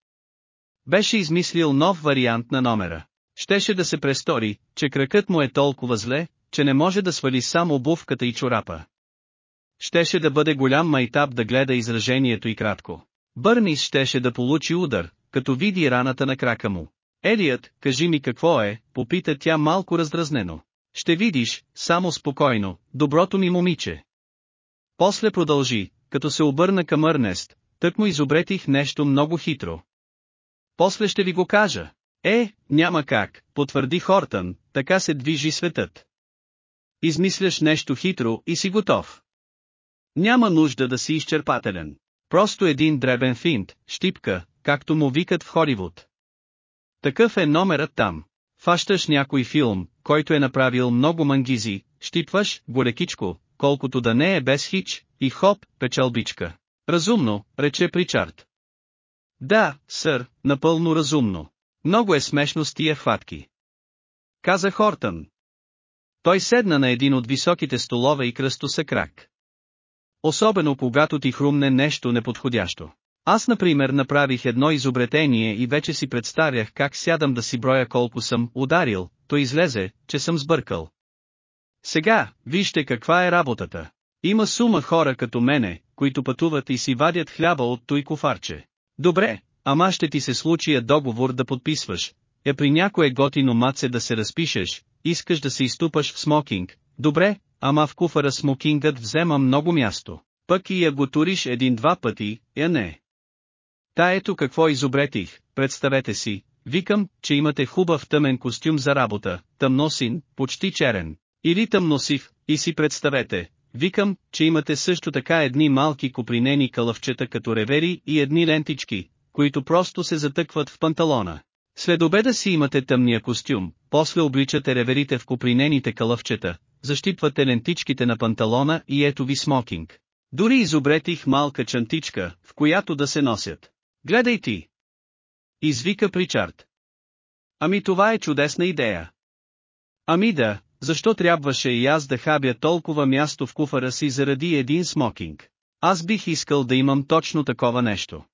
Speaker 1: Беше измислил нов вариант на номера. Щеше да се престори, че кракът му е толкова зле, че не може да свали само обувката и чорапа. Щеше да бъде голям майтап да гледа изражението и кратко. Бърнис щеше да получи удар, като види раната на крака му. Елият, кажи ми какво е, попита тя малко раздразнено. Ще видиш, само спокойно, доброто ми момиче. После продължи, като се обърна къмЪрнест, тък му изобретих нещо много хитро. После ще ви го кажа. Е, няма как, потвърди Хортън, така се движи светът. Измисляш нещо хитро и си готов. Няма нужда да си изчерпателен. Просто един дребен финт, щипка, както му викат в Холивуд. Такъв е номерът там. Фащаш някой филм, който е направил много мангизи, щипваш, голекичко, колкото да не е без хич, и хоп, печалбичка. Разумно, рече Причард. Да, сър, напълно разумно. Много е смешно с тия хватки. Каза Хортън. Той седна на един от високите столове и кръстоса крак. Особено когато ти хрумне нещо неподходящо. Аз например направих едно изобретение и вече си представях как сядам да си броя колко съм ударил, то излезе, че съм сбъркал. Сега, вижте каква е работата. Има сума хора като мене, които пътуват и си вадят хляба от той кофарче. Добре, ама ще ти се случи договор да подписваш. Е при някое готино маце да се разпишеш, искаш да се изтупаш в смокинг. Добре, ама в куфара смокингът взема много място. Пък и я го туриш един-два пъти, я не. Та ето какво изобретих, представете си, викам, че имате хубав тъмен костюм за работа, тъмносин, почти черен, или тъмносив, и си представете, викам, че имате също така едни малки копринени кълъвчета като ревери и едни лентички, които просто се затъкват в панталона. След обеда си имате тъмния костюм, после обличате реверите в копринените кълъвчета, защипвате лентичките на панталона и ето ви смокинг. Дори изобретих малка чантичка, в която да се носят. Гледай ти! Извика Причард. Ами това е чудесна идея. Ами да, защо трябваше и аз да хабя толкова място в куфара си заради един смокинг? Аз бих искал да имам точно такова нещо.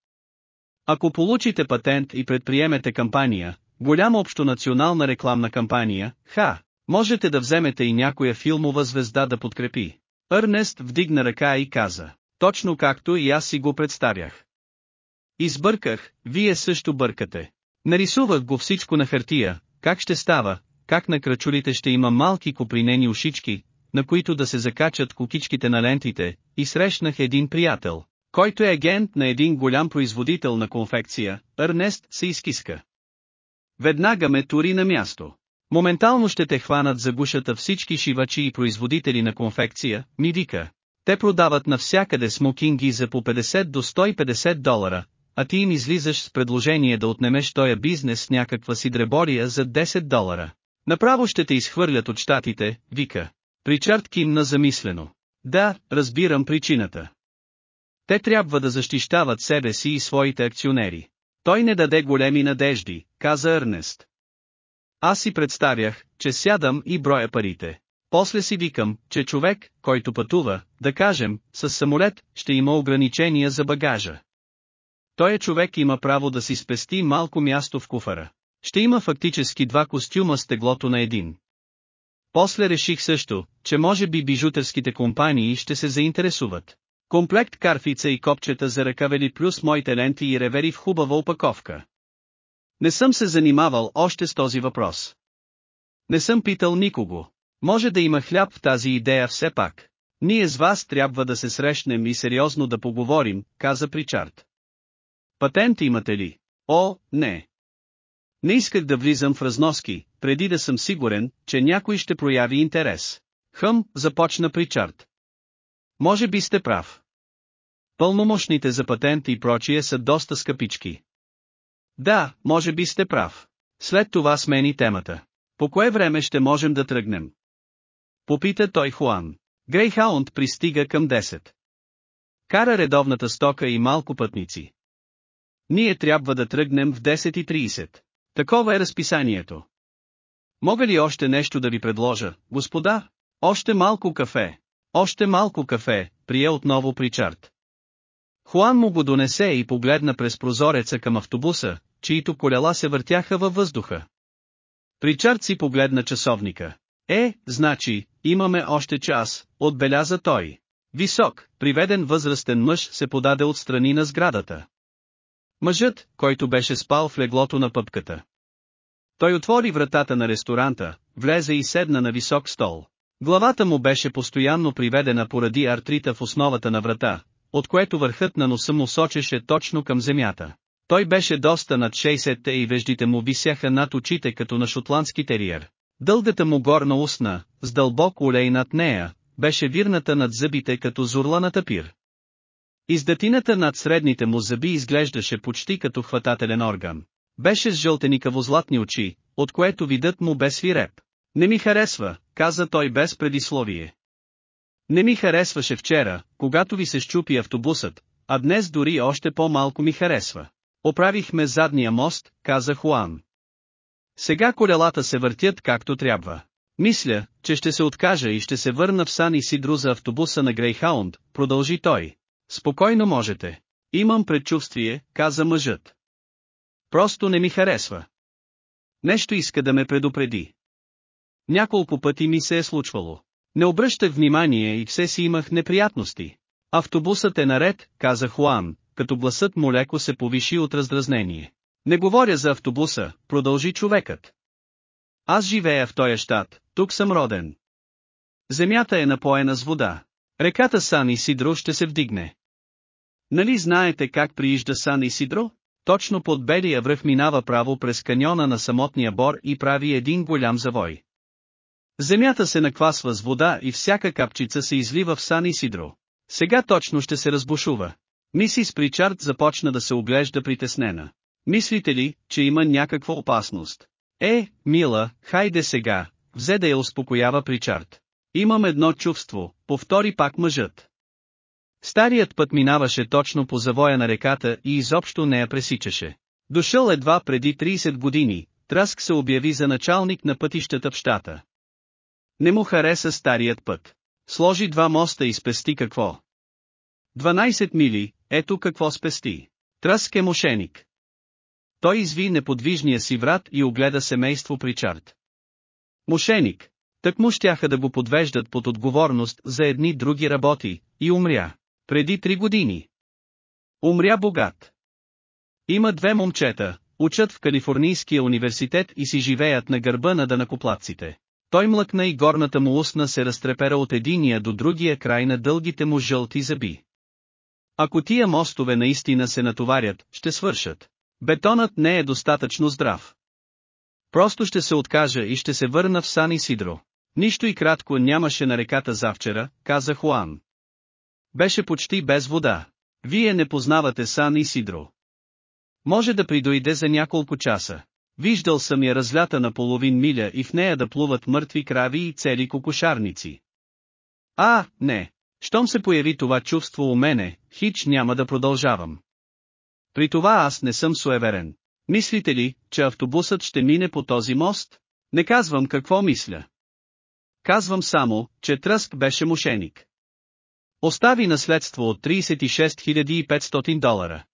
Speaker 1: Ако получите патент и предприемете кампания, голяма общонационална рекламна кампания, ха, можете да вземете и някоя филмова звезда да подкрепи.Ърнест вдигна ръка и каза, точно както и аз си го представях. Избърках, вие също бъркате. Нарисувах го всичко на хартия, как ще става, как на крачулите ще има малки копринени ушички, на които да се закачат кукичките на лентите, и срещнах един приятел, който е агент на един голям производител на конфекция, Ернест се изкиска. Веднага ме тури на място. Моментално ще те хванат за гушата всички шивачи и производители на конфекция, ми вика. Те продават навсякъде смокинги за по 50 до 150 долара, а ти им излизаш с предложение да отнемеш тоя бизнес с някаква си дребория за 10 долара. Направо ще те изхвърлят от щатите, вика. Причард кимна замислено. Да, разбирам причината. Те трябва да защищават себе си и своите акционери. Той не даде големи надежди, каза Ернест. Аз си представях, че сядам и броя парите. После си викам, че човек, който пътува, да кажем, с самолет, ще има ограничения за багажа. Той е човек има право да си спести малко място в куфара. Ще има фактически два костюма с теглото на един. После реших също, че може би бижутерските компании ще се заинтересуват. Комплект карфица и копчета за ръкавели плюс моите ленти и ревери в хубава опаковка. Не съм се занимавал още с този въпрос. Не съм питал никого. Може да има хляб в тази идея все пак. Ние с вас трябва да се срещнем и сериозно да поговорим, каза Причард. Патент имате ли? О, не. Не исках да влизам в разноски, преди да съм сигурен, че някой ще прояви интерес. Хъм, започна Причард. Може би сте прав. Пълномощните за патент и прочие са доста скъпички. Да, може би сте прав. След това смени темата. По кое време ще можем да тръгнем? Попита той Хуан. Грейхаунд пристига към 10. Кара редовната стока и малко пътници. Ние трябва да тръгнем в 10.30. Такова е разписанието. Мога ли още нещо да ви предложа, господа? Още малко кафе. Още малко кафе, прие отново Причард. Хуан му го донесе и погледна през прозореца към автобуса, чието колела се въртяха във въздуха. Причард си погледна часовника. Е, значи, имаме още час, отбеляза той. Висок, приведен възрастен мъж се подаде от страни на сградата. Мъжът, който беше спал в леглото на пъпката. Той отвори вратата на ресторанта, влезе и седна на висок стол. Главата му беше постоянно приведена поради артрита в основата на врата, от което върхът на носа му сочеше точно към земята. Той беше доста над 60-те и веждите му висяха над очите като на шотландски териер. Дългата му горна устна, с дълбок улей над нея, беше вирната над зъбите като зурла на тапир. Издатината над средните му зъби изглеждаше почти като хватателен орган. Беше с жълтеникаво-златни очи, от което видът му бе свиреп. Не ми харесва, каза той без предисловие. Не ми харесваше вчера, когато ви се щупи автобусът, а днес дори още по-малко ми харесва. Оправихме задния мост, каза Хуан. Сега колелата се въртят както трябва. Мисля, че ще се откажа и ще се върна в Сан Исидро за автобуса на Грейхаунд, продължи той. Спокойно можете. Имам предчувствие, каза мъжът. Просто не ми харесва. Нещо иска да ме предупреди. Няколко пъти ми се е случвало. Не обръщах внимание и все си имах неприятности. Автобусът е наред, каза Хуан, като гласът му леко се повиши от раздразнение. Не говоря за автобуса, продължи човекът. Аз живея в този щат, тук съм роден. Земята е напоена с вода. Реката Сан Исидро ще се вдигне. Нали знаете как приижда Сан Исидро? Точно под белия връх минава право през каньона на самотния бор и прави един голям завой. Земята се наквасва с вода и всяка капчица се излива в Сан Исидро. Сега точно ще се разбушува. Мисис Причард започна да се оглежда притеснена. Мислите ли, че има някаква опасност? Е, мила, хайде сега, взе да я успокоява Причард. Имам едно чувство, повтори пак мъжът. Старият път минаваше точно по завоя на реката и изобщо не я пресичаше. Дошъл едва преди 30 години, Траск се обяви за началник на пътищата в щата. Не му хареса старият път. Сложи два моста и спести какво? 12 мили, ето какво спести. Тръск е мошеник. Той изви неподвижния си врат и огледа семейство Причард. Мошеник. Так му щяха да го подвеждат под отговорност за едни други работи, и умря. Преди три години. Умря богат. Има две момчета, учат в Калифорнийския университет и си живеят на гърба на данакоплатците. Той млъкна и горната му устна се разтрепера от единия до другия край на дългите му жълти зъби. Ако тия мостове наистина се натоварят, ще свършат. Бетонът не е достатъчно здрав. Просто ще се откажа и ще се върна в Сан Исидро. Нищо и кратко нямаше на реката завчера, каза Хуан. Беше почти без вода. Вие не познавате Сан Исидро. Може да придойде за няколко часа. Виждал съм я разлята на половин миля и в нея да плуват мъртви крави и цели кокошарници. А, не. Щом се появи това чувство у мене, хич няма да продължавам. При това аз не съм суеверен. Мислите ли, че автобусът ще мине по този мост? Не казвам какво мисля. Казвам само, че Тръск беше мошеник. Остави наследство от 36 500 долара.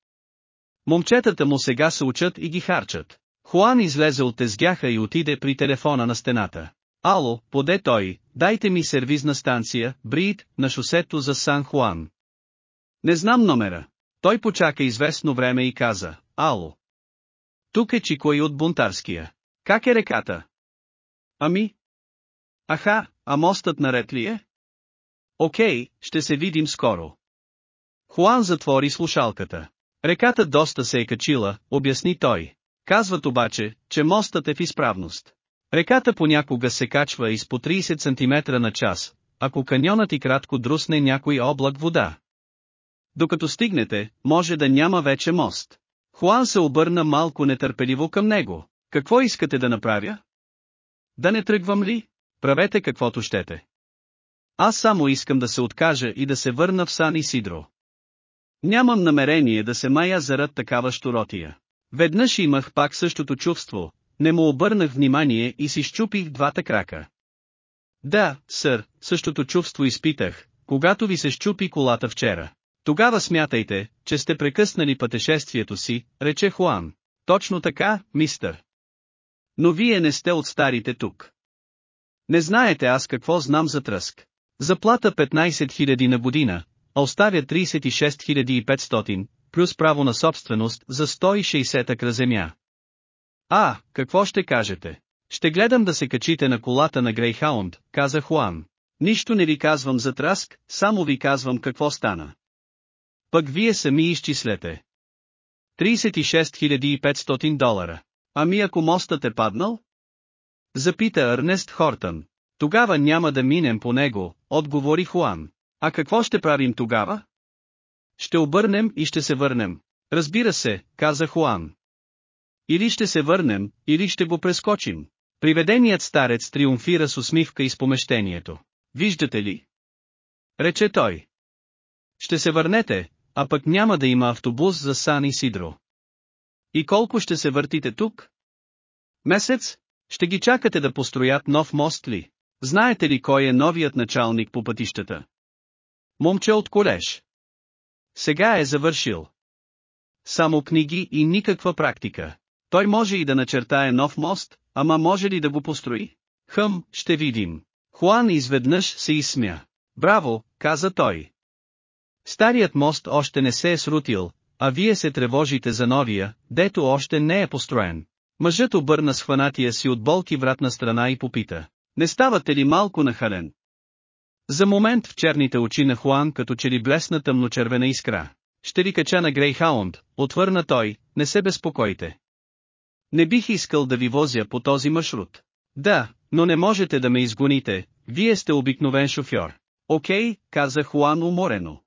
Speaker 1: Момчетата му сега се учат и ги харчат. Хуан излезе от тезгяха и отиде при телефона на стената. Ало, поде той, дайте ми сервизна станция, Брид, на шосето за Сан Хуан. Не знам номера. Той почака известно време и каза, ало. Тук е Чикой от бунтарския. Как е реката? Ами? Аха, а мостът наред ли е? Окей, ще се видим скоро. Хуан затвори слушалката. Реката доста се е качила, обясни той. Казват обаче, че мостът е в изправност. Реката понякога се качва из по 30 см на час, ако каньонът и кратко друсне някой облак вода. Докато стигнете, може да няма вече мост. Хуан се обърна малко нетърпеливо към него. Какво искате да направя? Да не тръгвам ли? Правете каквото щете. Аз само искам да се откажа и да се върна в Сан Исидро. Нямам намерение да се мая зарад такава щуротия. Веднъж имах пак същото чувство, не му обърнах внимание и си щупих двата крака. Да, сър, същото чувство изпитах, когато ви се щупи колата вчера. Тогава смятайте, че сте прекъснали пътешествието си, рече Хуан. Точно така, мистър. Но вие не сте от старите тук. Не знаете аз какво знам за тръск. Заплата 15 000 на година, а оставя 36 500, плюс право на собственост за 160 акра земя. А, какво ще кажете? Ще гледам да се качите на колата на Грейхаунд, каза Хуан. Нищо не ви казвам за траск, само ви казвам какво стана. Пък вие сами изчислете. 36 500 долара. Ами ако мостът е паднал? Запита Арнест Хортън. Тогава няма да минем по него, отговори Хуан. А какво ще правим тогава? Ще обърнем и ще се върнем. Разбира се, каза Хуан. Или ще се върнем, или ще го прескочим. Приведеният старец триумфира с усмивка из помещението. Виждате ли? Рече той. Ще се върнете, а пък няма да има автобус за Сан и Сидро. И колко ще се въртите тук? Месец? Ще ги чакате да построят нов мост ли? Знаете ли кой е новият началник по пътищата? Момче от колеж. Сега е завършил. Само книги и никаква практика. Той може и да начертае нов мост, ама може ли да го построи? Хъм, ще видим. Хуан изведнъж се изсмя. Браво, каза той. Старият мост още не се е срутил, а вие се тревожите за новия, дето още не е построен. Мъжът обърна схванатия си от болки вратна страна и попита. Не ставате ли малко нахален? За момент в черните очи на Хуан като че ли блесна тъмночервена искра. Ще ви кача на Грейхаунд, отвърна той, не се безпокойте. Не бих искал да ви возя по този маршрут. Да, но не можете да ме изгоните, вие сте обикновен шофьор. Окей, каза Хуан уморено.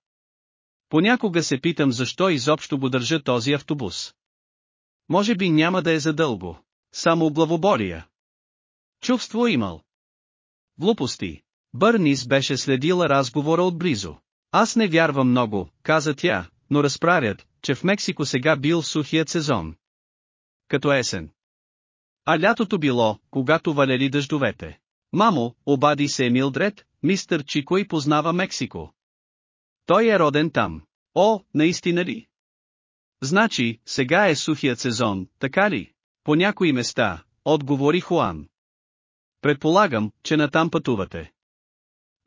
Speaker 1: Понякога се питам защо изобщо го държа този автобус. Може би няма да е задълго. Само главобория. Чувство имал. Глупости. Бърнис беше следила разговора отблизо. Аз не вярвам много, каза тя, но разправят, че в Мексико сега бил сухият сезон. Като есен. А лятото било, когато валели дъждовете. Мамо, обади се Милдред, мистър Чикой познава Мексико. Той е роден там. О, наистина ли? Значи, сега е сухият сезон, така ли? По някои места, отговори Хуан. Предполагам, че натам пътувате.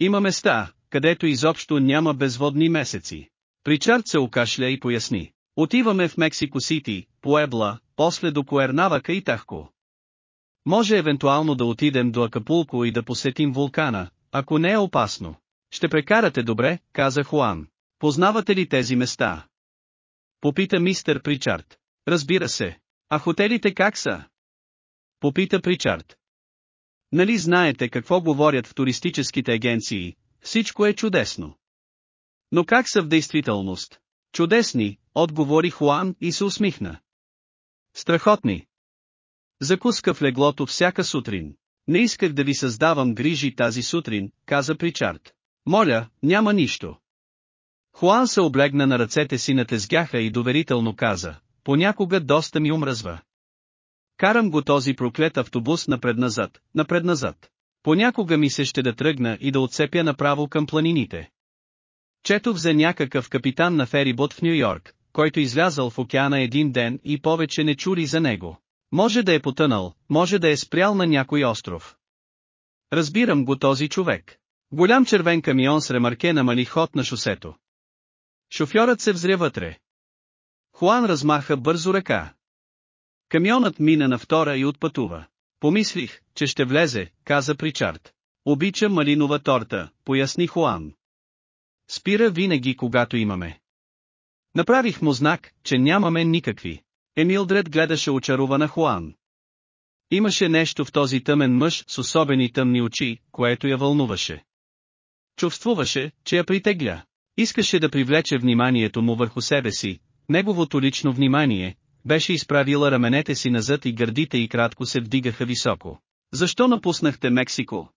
Speaker 1: Има места, където изобщо няма безводни месеци. Ричард се окашля и поясни. Отиваме в Мексико Сити, Пуебла, после до Куернавака и Тахко. Може евентуално да отидем до Акапулко и да посетим вулкана, ако не е опасно. Ще прекарате добре, каза Хуан. Познавате ли тези места? Попита мистер Причард. Разбира се. А хотелите как са? Попита Причард. Нали знаете какво говорят в туристическите агенции, всичко е чудесно. Но как са в действителност? Чудесни, отговори Хуан и се усмихна. Страхотни. Закуска в леглото всяка сутрин. Не исках да ви създавам грижи тази сутрин, каза Причард. Моля, няма нищо. Хуан се облегна на ръцете си на тезгяха и доверително каза, понякога доста ми умръзва. Карам го този проклет автобус напред-назад, напред-назад. Понякога ми се ще да тръгна и да отцепя направо към планините. Четох за някакъв капитан на ферибот в Нью Йорк, който излязал в океана един ден и повече не чули за него. Може да е потънал, може да е спрял на някой остров. Разбирам го този човек. Голям червен камион с ремарке намали ход на шосето. Шофьорът се взря вътре. Хуан размаха бързо ръка. Камионът мина на втора и отпътува. Помислих, че ще влезе, каза Причард. Обича малинова торта, поясни Хуан. Спира винаги когато имаме. Направих му знак, че нямаме никакви. Емилдред гледаше очарована Хуан. Имаше нещо в този тъмен мъж с особени тъмни очи, което я вълнуваше. Чувствуваше, че я притегля. Искаше да привлече вниманието му върху себе си, неговото лично внимание, беше изправила раменете си назад и гърдите и кратко се вдигаха високо. Защо напуснахте Мексико?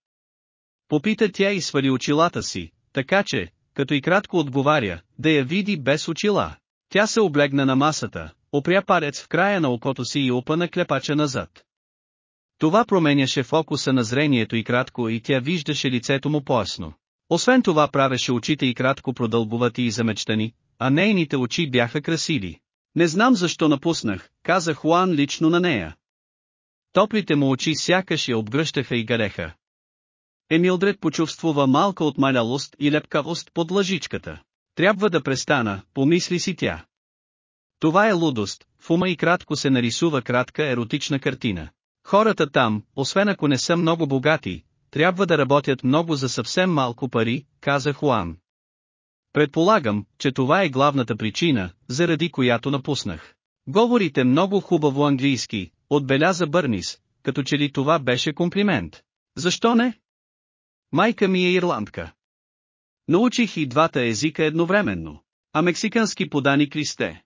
Speaker 1: Попита тя и свали очилата си, така че, като и кратко отговаря, да я види без очила. Тя се облегна на масата, опря парец в края на окото си и опа на клепача назад. Това променяше фокуса на зрението и кратко и тя виждаше лицето му поясно. Освен това правеше очите и кратко продълбовати и замечтани, а нейните очи бяха красиви. Не знам защо напуснах, каза Хуан лично на нея. Топлите му очи сякаш я обгръщаха и гареха. Емилдред почувствува малка отмалялост и лепкавост под лъжичката. Трябва да престана, помисли си тя. Това е лудост, в ума и кратко се нарисува кратка еротична картина. Хората там, освен ако не са много богати, трябва да работят много за съвсем малко пари, каза Хуан. Предполагам, че това е главната причина, заради която напуснах. Говорите много хубаво английски, отбеляза Бърнис, като че ли това беше комплимент. Защо не? Майка ми е ирландка. Научих и двата езика едновременно. А мексикански поданик ли сте?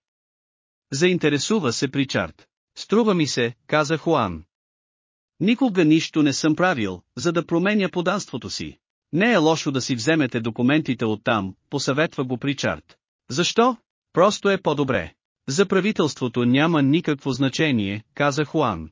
Speaker 1: Заинтересува се Причард. Струва ми се, каза Хуан. Никога нищо не съм правил, за да променя поданството си. Не е лошо да си вземете документите оттам, посъветва го Причард. Защо? Просто е по-добре. За правителството няма никакво значение, каза Хуан.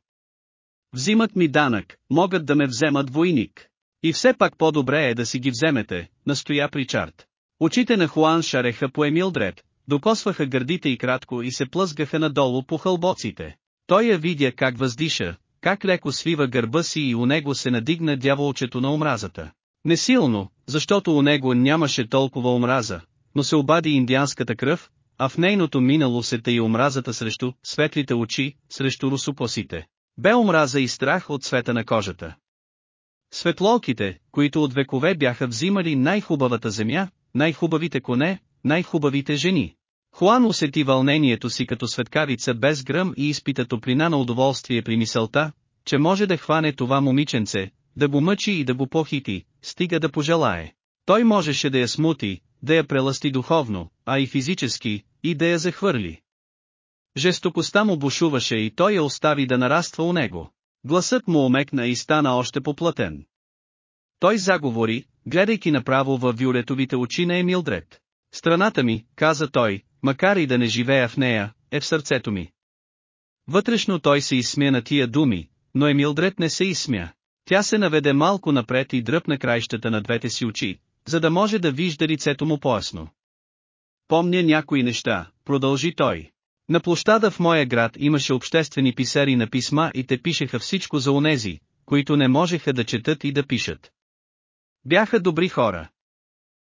Speaker 1: Взимат ми данък, могат да ме вземат войник. И все пак по-добре е да си ги вземете, настоя Причард. Очите на Хуан шареха по Емилдред, докосваха гърдите и кратко и се плъзгаха надолу по хълбоците. Той я видя как въздиша, как леко свива гърба си и у него се надигна дяволчето на омразата. Несилно, защото у него нямаше толкова омраза, но се обади индианската кръв, а в нейното минало се тъй омразата срещу светлите очи, срещу русокосите. Бе омраза и страх от цвета на кожата. Светлолките, които от векове бяха взимали най-хубавата земя, най-хубавите коне, най-хубавите жени. Хуан усети вълнението си като светкавица без гръм и изпита топлина на удоволствие при мисълта, че може да хване това момиченце, да го мъчи и да го похити, стига да пожелае. Той можеше да я смути, да я преласти духовно, а и физически, и да я захвърли. Жестокостта му бушуваше и той я остави да нараства у него. Гласът му омекна и стана още поплатен. Той заговори, гледайки направо във виолетовите очи на Емилдред. Страната ми, каза той, макар и да не живея в нея, е в сърцето ми. Вътрешно той се изсмя на тия думи, но Емилдред не се изсмя. Тя се наведе малко напред и дръпна краищата на двете си очи, за да може да вижда лицето му поясно. Помня някои неща, продължи той. На площада в моя град имаше обществени писари на писма и те пишеха всичко за онези, които не можеха да четат и да пишат. Бяха добри хора.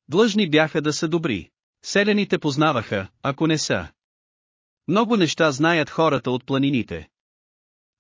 Speaker 1: Длъжни бяха да са добри. Селените познаваха, ако не са. Много неща знаят хората от планините.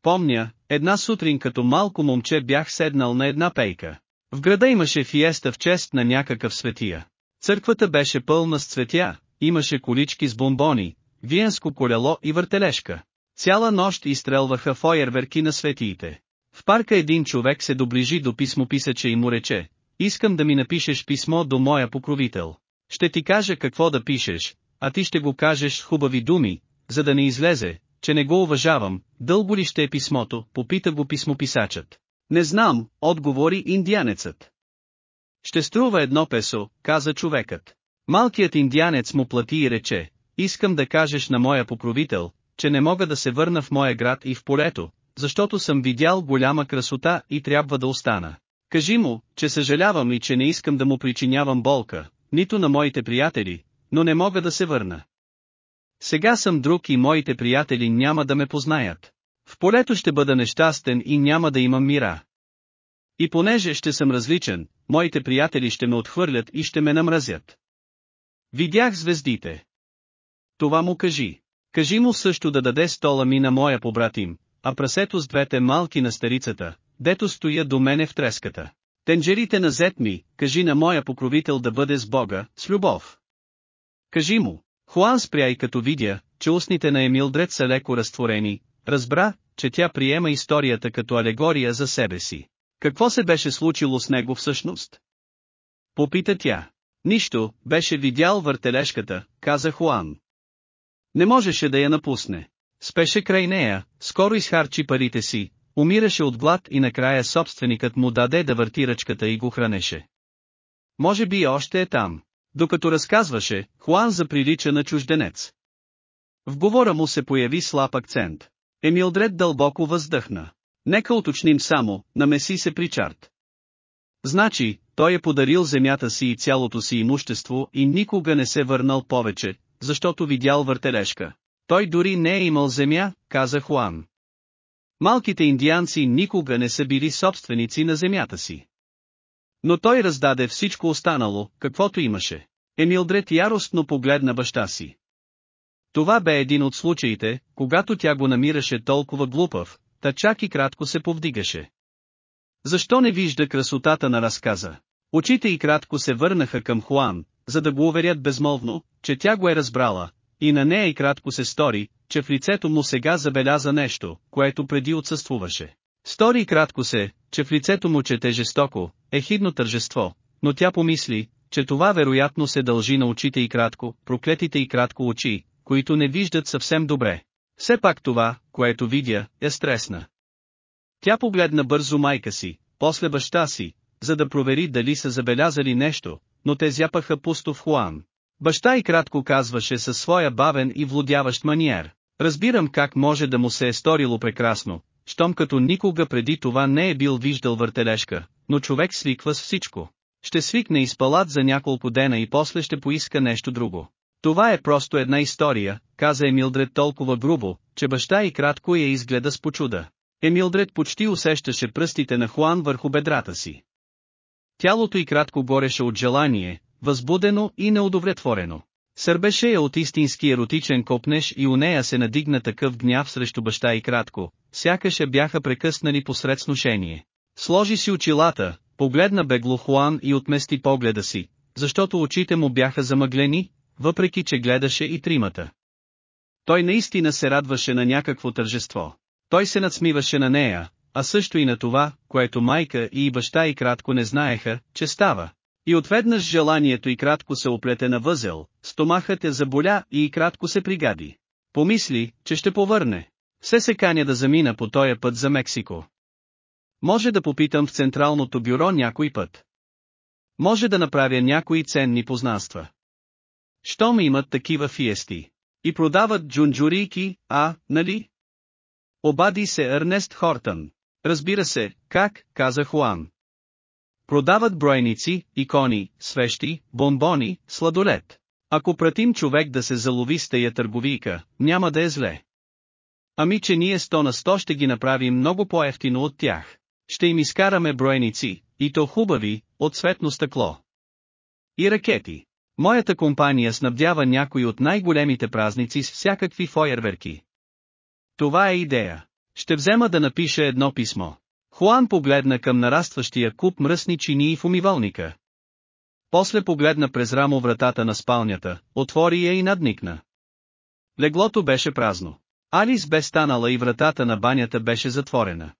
Speaker 1: Помня, една сутрин като малко момче бях седнал на една пейка. В града имаше фиеста в чест на някакъв светия. Църквата беше пълна с цветя, имаше колички с бомбони, виенско колело и въртележка. Цяла нощ изстрелваха фойерверки на светиите. В парка един човек се доближи до писмописача и му рече, искам да ми напишеш писмо до моя покровител. Ще ти кажа какво да пишеш, а ти ще го кажеш с хубави думи, за да не излезе, че не го уважавам, дълго ли ще е писмото, попита го писмописачът. Не знам, отговори индианецът. Ще струва едно песо, каза човекът. Малкият индианец му плати и рече, искам да кажеш на моя покровител, че не мога да се върна в моя град и в полето, защото съм видял голяма красота и трябва да остана. Кажи му, че съжалявам и че не искам да му причинявам болка, нито на моите приятели, но не мога да се върна. Сега съм друг и моите приятели няма да ме познаят. В полето ще бъда нещастен и няма да имам мира. И понеже ще съм различен, моите приятели ще ме отхвърлят и ще ме намразят. Видях звездите. Това му кажи. Кажи му също да даде стола ми на моя побратим, а прасето с двете малки на старицата, дето стоя до мене в треската. Тенджерите на зет ми, кажи на моя покровител да бъде с Бога, с любов. Кажи му, Хуан спря и като видя, че устните на Емилдред са леко разтворени, разбра, че тя приема историята като алегория за себе си. Какво се беше случило с него всъщност? Попита тя. Нищо, беше видял въртележката, каза Хуан. Не можеше да я напусне. Спеше край нея, скоро изхарчи парите си, умираше от глад и накрая собственикът му даде да върти ръчката и го хранеше. Може би още е там. Докато разказваше, Хуан заприлича на чужденец. В говора му се появи слаб акцент. Емилдред дълбоко въздъхна. Нека уточним само, намеси се Причард. Значи, той е подарил земята си и цялото си имущество и никога не се върнал повече, защото видял въртележка. Той дори не е имал земя, каза Хуан. Малките индианци никога не са били собственици на земята си. Но той раздаде всичко останало, каквото имаше. Емилдред яростно погледна баща си. Това бе един от случаите, когато тя го намираше толкова глупав, та чак и кратко се повдигаше. Защо не вижда красотата на разказа? Очите и кратко се върнаха към Хуан, за да го уверят безмолвно, че тя го е разбрала, и на нея и кратко се стори, че в лицето му сега забеляза нещо, което преди отсъствуваше. Стори кратко се, че в лицето му чете жестоко, ехидно тържество, но тя помисли, че това вероятно се дължи на очите и кратко, проклетите и кратко очи, които не виждат съвсем добре. Все пак това, което видя, е стресна. Тя погледна бързо майка си, после баща си, за да провери дали са забелязали нещо, но те зяпаха пусто в Хуан. Баща и кратко казваше със своя бавен и влудяващ маниер. Разбирам как може да му се е сторило прекрасно, щом като никога преди това не е бил виждал въртележка, но човек свиква с всичко. Ще свикне и спалат за няколко дена и после ще поиска нещо друго. Това е просто една история, каза Емилдред толкова грубо, че баща и кратко я изгледа с почуда. Емилдред почти усещаше пръстите на Хуан върху бедрата си. Тялото й кратко гореше от желание, възбудено и неудовлетворено. Сърбеше я от истински еротичен копнеш и у нея се надигна такъв гняв срещу баща и кратко, сякаше бяха прекъснали посред сношение. Сложи си очилата, погледна бегло Хуан и отмести погледа си, защото очите му бяха замъглени, въпреки че гледаше и тримата. Той наистина се радваше на някакво тържество. Той се надсмиваше на нея, а също и на това, което майка и баща и кратко не знаеха, че става. И отведнъж желанието и кратко се оплете на възел, стомахът е заболя и кратко се пригади. Помисли, че ще повърне. Все се каня да замина по този път за Мексико. Може да попитам в Централното бюро някой път. Може да направя някои ценни познанства. Щом имат такива фиести. И продават джунджурийки, а, нали? Обади се Ернест Хортън. Разбира се, как, каза Хуан. Продават бройници, икони, свещи, бомбони, сладолет. Ако пратим човек да се залови с тая търговийка, няма да е зле. Ами че ние сто на сто ще ги направим много по-ефтино от тях. Ще им изкараме бройници, и то хубави, от цветно стъкло. И ракети. Моята компания снабдява някои от най-големите празници с всякакви фойерверки. Това е идея. Ще взема да напиша едно писмо. Хуан погледна към нарастващия куп мръсни чинии в умивалника. После погледна през рамо вратата на спалнята, отвори я и надникна. Леглото беше празно. Алис бе станала и вратата на банята беше затворена.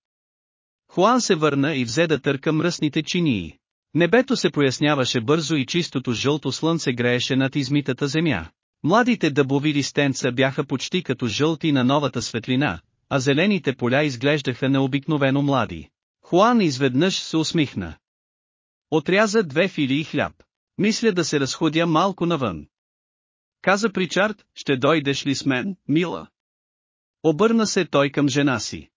Speaker 1: Хуан се върна и взе да търка мръсните чинии. Небето се проясняваше бързо и чистото жълто слънце грееше над измитата земя. Младите дъбови листенца бяха почти като жълти на новата светлина, а зелените поля изглеждаха необикновено млади. Хуан изведнъж се усмихна. Отряза две филии хляб. Мисля да се разходя малко навън. Каза Причард, ще дойдеш ли с мен, мила? Обърна се той към жена си.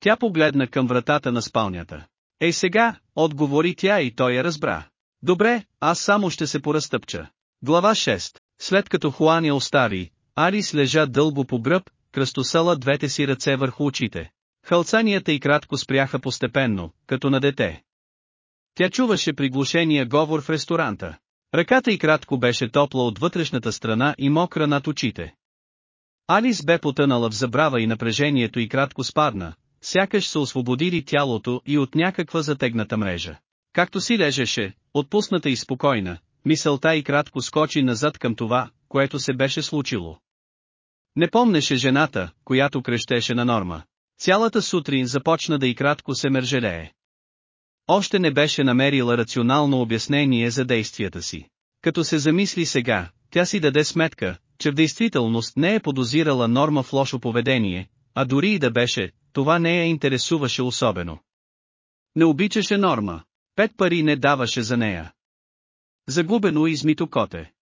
Speaker 1: Тя погледна към вратата на спалнята. Ей сега, отговори тя и той я разбра. Добре, аз само ще се поразтъпча. Глава 6 След като Хуан я остави, Арис лежа дълго по гръб, кръстосала двете си ръце върху очите. Хълцанията и кратко спряха постепенно, като на дете. Тя чуваше приглушения говор в ресторанта. Ръката й кратко беше топла от вътрешната страна и мокра над очите. Алис бе потънала в забрава и напрежението и кратко спадна, сякаш се освободили тялото и от някаква затегната мрежа. Както си лежеше, отпусната и спокойна, мисълта и кратко скочи назад към това, което се беше случило. Не помнеше жената, която крещеше на норма. Цялата сутрин започна да и кратко се мържелее. Още не беше намерила рационално обяснение за действията си. Като се замисли сега, тя си даде сметка, че в действителност не е подозирала норма в лошо поведение, а дори и да беше, това не я интересуваше особено. Не обичаше норма. Пет пари не даваше за нея. Загубено измито коте.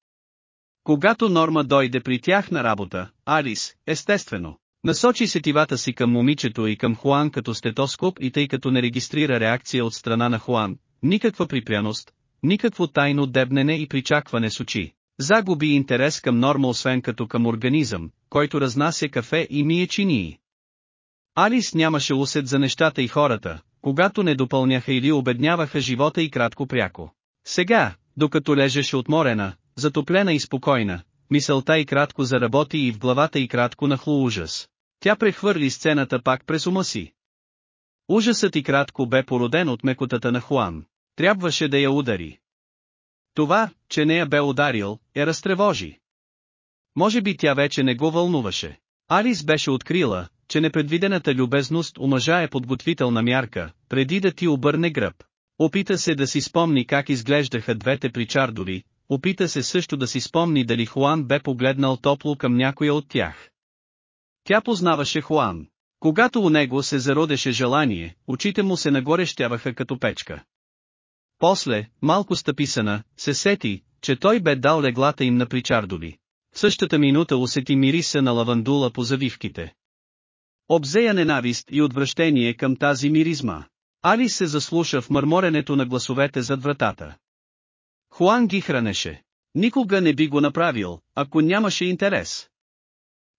Speaker 1: Когато Норма дойде при тях на работа, Алис, естествено, насочи сетивата си към момичето и към Хуан като стетоскоп и тъй като не регистрира реакция от страна на Хуан, никаква припряност, никакво тайно дебнене и причакване с очи. Загуби интерес към Норма освен като към организъм, който разнася кафе и мие чинии. Алис нямаше усет за нещата и хората, когато не допълняха или обедняваха живота и кратко пряко. Сега, докато лежеше отморена, затоплена и спокойна, мисълта и кратко заработи и в главата и кратко нахлу ужас. Тя прехвърли сцената пак през ума си. Ужасът и кратко бе породен от мекотата на Хуан. Трябваше да я удари. Това, че не я бе ударил, я разтревожи. Може би тя вече не го вълнуваше. Алис беше открила, че непредвидената любезност у мъжа е подготвителна мярка, преди да ти обърне гръб. Опита се да си спомни как изглеждаха двете причардови, опита се също да си спомни дали Хуан бе погледнал топло към някоя от тях. Тя познаваше Хуан. Когато у него се зародеше желание, очите му се нагорещяваха като печка. После, малко стъписана, се сети, че той бе дал леглата им на причардови. В същата минута усети мириса на лавандула по завивките. Обзея ненавист и отвращение към тази миризма. Али се заслуша в мърморенето на гласовете зад вратата. Хуан ги хранеше. Никога не би го направил, ако нямаше интерес.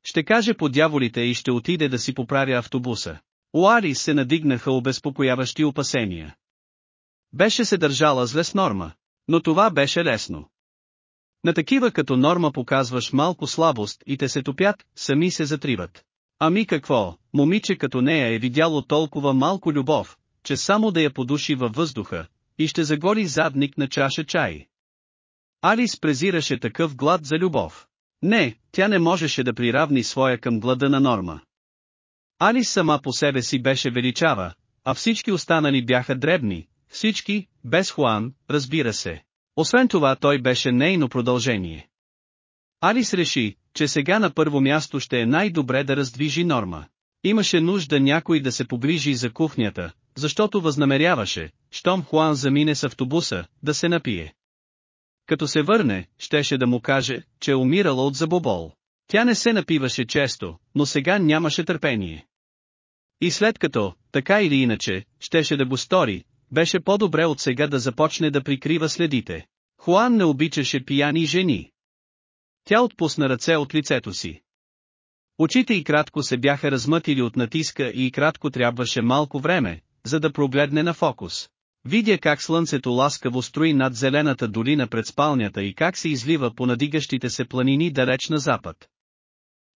Speaker 1: Ще каже по дяволите и ще отиде да си поправя автобуса. У Ари се надигнаха обезпокояващи опасения. Беше се държала зле с норма, но това беше лесно. На такива като норма показваш малко слабост и те се топят, сами се затриват. Ами какво, момиче като нея е видяло толкова малко любов, че само да я подуши във въздуха, и ще загори задник на чаша чай. Алис презираше такъв глад за любов. Не, тя не можеше да приравни своя към глада на норма. Алис сама по себе си беше величава, а всички останали бяха дребни, всички, без Хуан, разбира се. Освен това той беше нейно продължение. Алис реши, че сега на първо място ще е най-добре да раздвижи норма. Имаше нужда някой да се погрижи за кухнята, защото възнамеряваше, щом Хуан замине с автобуса, да се напие. Като се върне, щеше да му каже, че е умирала от забобол. Тя не се напиваше често, но сега нямаше търпение. И след като, така или иначе, щеше да го стори, беше по-добре от сега да започне да прикрива следите. Хуан не обичаше пияни жени. Тя отпусна ръце от лицето си. Очите и кратко се бяха размътили от натиска и кратко трябваше малко време, за да прогледне на фокус. Видя как слънцето ласкаво строи над зелената долина пред спалнята и как се излива по надигащите се планини далеч на запад.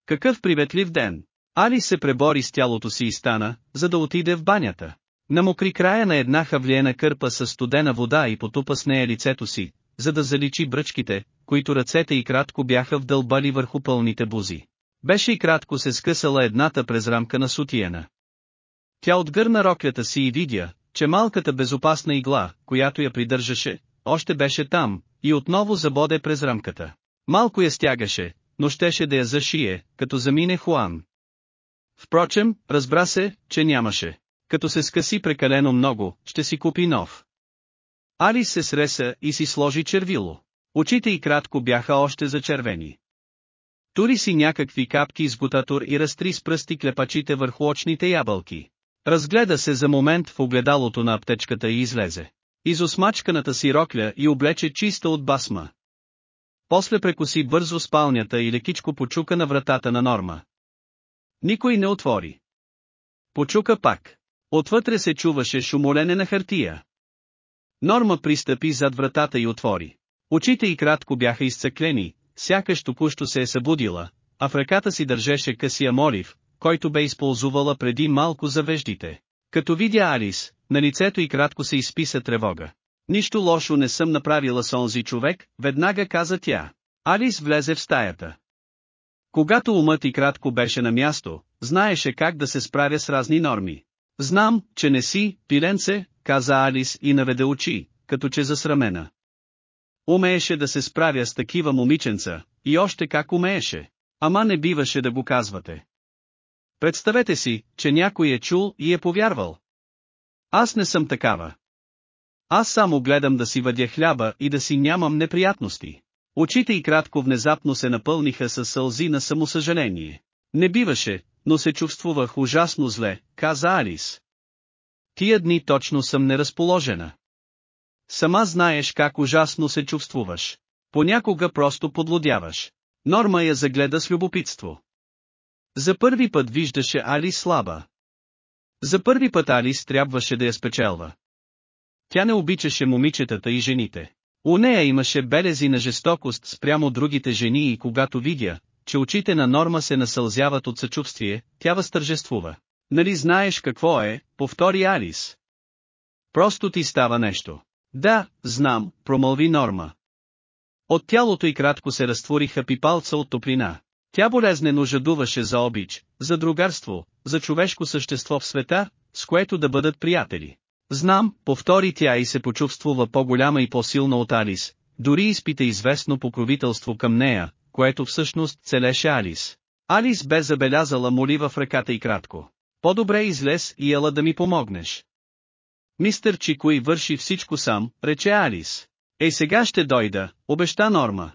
Speaker 1: Какъв приветлив ден! Али се пребори с тялото си и стана, за да отиде в банята. Намокри края на една хавлиена кърпа с студена вода и потупа с нея лицето си, за да заличи бръчките, които ръцете и кратко бяха вдълбали върху пълните бузи. Беше и кратко се скъсала едната през рамка на сутиена. Тя отгърна роклята си и видя, че малката безопасна игла, която я придържаше, още беше там, и отново забоде през рамката. Малко я стягаше, но щеше да я зашие, като замине Хуан. Впрочем, разбра се, че нямаше. Като се скъси прекалено много, ще си купи нов. Али се среса и си сложи червило. Очите й кратко бяха още зачервени. Тури си някакви капки с бутатор и разтри с пръсти клепачите върху очните ябълки. Разгледа се за момент в огледалото на аптечката и излезе. Из осмачканата си рокля и облече чиста от басма. После прекоси бързо спалнята и лекичко почука на вратата на Норма. Никой не отвори. Почука пак. Отвътре се чуваше шумолене на хартия. Норма пристъпи зад вратата и отвори. Очите й кратко бяха изцъклени, сякаш току-що се е събудила, а в ръката си държеше късия молив, който бе използвала преди малко за веждите. Като видя Алис, на лицето й кратко се изписа тревога. Нищо лошо не съм направила с онзи човек, веднага каза тя. Алис влезе в стаята. Когато умът и кратко беше на място, знаеше как да се справя с разни норми. Знам, че не си, пиленце, каза Алис и наведе очи, като че засрамена. Умееше да се справя с такива момиченца, и още как умееше. Ама не биваше да го казвате. Представете си, че някой е чул и е повярвал. Аз не съм такава. Аз само гледам да си въдя хляба и да си нямам неприятности. Очите и кратко внезапно се напълниха с сълзи на самосъжаление. Не биваше, но се чувствувах ужасно зле, каза Алис. Тия дни точно съм неразположена. Сама знаеш как ужасно се чувствуваш. Понякога просто подлодяваш. Норма я загледа с любопитство. За първи път виждаше Алис слаба. За първи път Алис трябваше да я спечелва. Тя не обичаше момичетата и жените. У нея имаше белези на жестокост спрямо другите жени и когато видя, че очите на Норма се насълзяват от съчувствие, тя възтържествува. Нали знаеш какво е, повтори Алис. Просто ти става нещо. Да, знам, промълви Норма. От тялото й кратко се разтвориха пипалца от топлина. Тя болезнено жадуваше за обич, за другарство, за човешко същество в света, с което да бъдат приятели. Знам, повтори тя и се почувствува по-голяма и по-силна от Алис, дори изпита известно покровителство към нея, което всъщност целеше Алис. Алис бе забелязала молива в ръката и кратко. По-добре излез и ела да ми помогнеш. Мистер Чикуи върши всичко сам, рече Алис. Ей сега ще дойда, обеща Норма.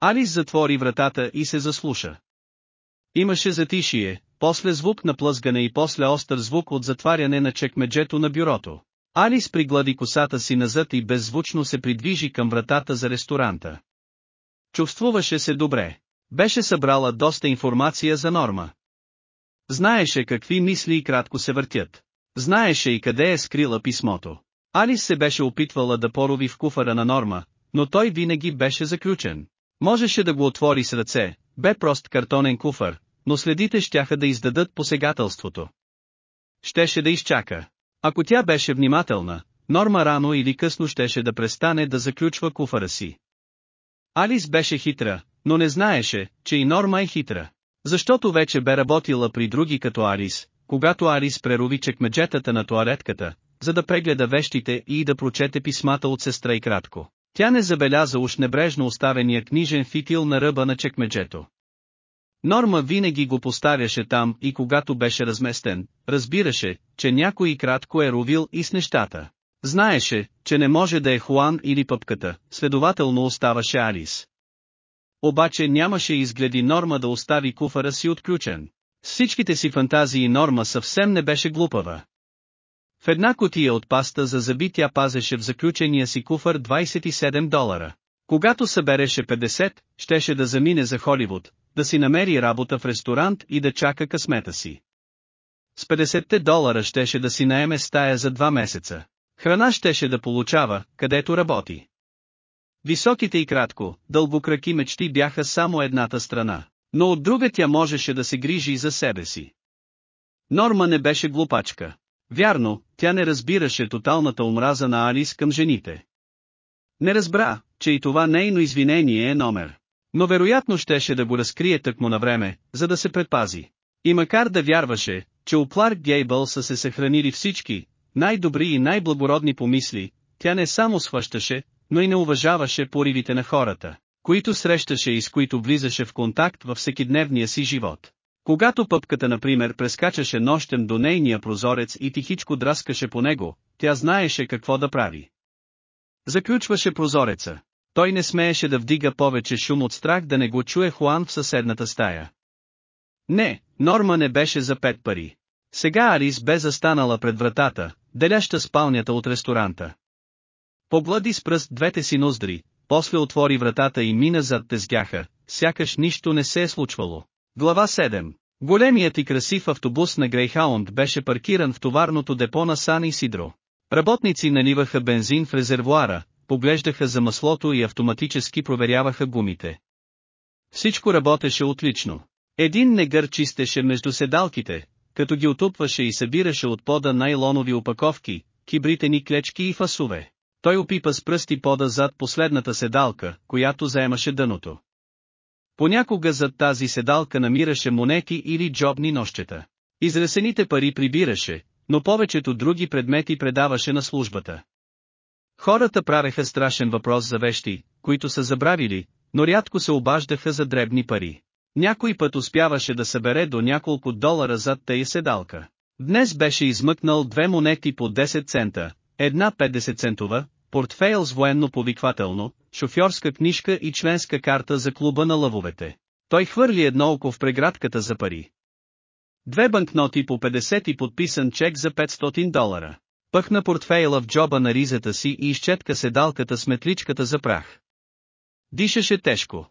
Speaker 1: Алис затвори вратата и се заслуша. Имаше затишие, после звук на плъзгане и после остър звук от затваряне на чекмеджето на бюрото. Алис приглади косата си назад и беззвучно се придвижи към вратата за ресторанта. Чувствуваше се добре. Беше събрала доста информация за Норма. Знаеше какви мисли и кратко се въртят. Знаеше и къде е скрила писмото. Алис се беше опитвала да порови в куфара на Норма, но той винаги беше заключен. Можеше да го отвори с ръце, бе прост картонен куфар, но следите щяха да издадат посегателството. Щеше да изчака. Ако тя беше внимателна, Норма рано или късно щеше да престане да заключва куфара си. Алис беше хитра, но не знаеше, че и Норма е хитра. Защото вече бе работила при други като Алис, когато Алис прерови чекмеджетата на туалетката, за да прегледа вещите и да прочете писмата от сестра и кратко. Тя не забеляза уж небрежно оставения книжен фитил на ръба на чекмеджето. Норма винаги го поставяше там и когато беше разместен, разбираше, че някой кратко е ровил и с нещата. Знаеше, че не може да е Хуан или пъпката, следователно оставаше Алис. Обаче нямаше изгледи Норма да остави куфара си отключен. Всичките си фантазии Норма съвсем не беше глупава. В една котия от паста за зъби тя пазеше в заключения си куфар 27 долара. Когато събереше 50, щеше да замине за Холивуд, да си намери работа в ресторант и да чака късмета си. С 50 долара щеше да си наеме стая за два месеца. Храна щеше да получава, където работи. Високите и кратко, дълбокраки мечти бяха само едната страна, но от друга тя можеше да се грижи за себе си. Норма не беше глупачка. Вярно, тя не разбираше тоталната омраза на Алис към жените. Не разбра, че и това нейно извинение е номер. Но вероятно щеше да го разкрие тъкмо на време, за да се предпази. И макар да вярваше, че у Кларк Гейбъл са се съхранили всички, най-добри и най-благородни помисли, тя не само схващаше, но и не уважаваше поривите на хората, които срещаше и с които влизаше в контакт във всекидневния си живот. Когато пъпката например прескачаше нощем до нейния прозорец и тихичко драскаше по него, тя знаеше какво да прави. Заключваше прозореца. Той не смееше да вдига повече шум от страх да не го чуе Хуан в съседната стая. Не, Норма не беше за пет пари. Сега Арис бе застанала пред вратата, деляща спалнята от ресторанта. Поглади с пръст двете си ноздри, после отвори вратата и мина зад тезгяха, сякаш нищо не се е случвало. Глава 7 Големият и красив автобус на Грейхаунд беше паркиран в товарното депо на Сан Сидро. Работници наливаха бензин в резервуара, поглеждаха за маслото и автоматически проверяваха гумите. Всичко работеше отлично. Един негър чистеше между седалките, като ги отупваше и събираше от пода найлонови опаковки, кибритени клечки и фасове. Той опипа с пръсти пода зад последната седалка, която заемаше дъното. Понякога зад тази седалка намираше монети или джобни нощчета. Изресените пари прибираше, но повечето други предмети предаваше на службата. Хората правеха страшен въпрос за вещи, които са забравили, но рядко се обаждаха за дребни пари. Някой път успяваше да събере до няколко долара зад тая седалка. Днес беше измъкнал две монети по 10 цента, една 50 центова, портфейл с военно повиквателно, шофьорска книжка и членска карта за клуба на лъвовете. Той хвърли едно око в преградката за пари. Две банкноти по 50 и подписан чек за 500 долара. Пъхна портфейла в джоба на ризата си и изчетка седалката с метличката за прах. Дишаше тежко.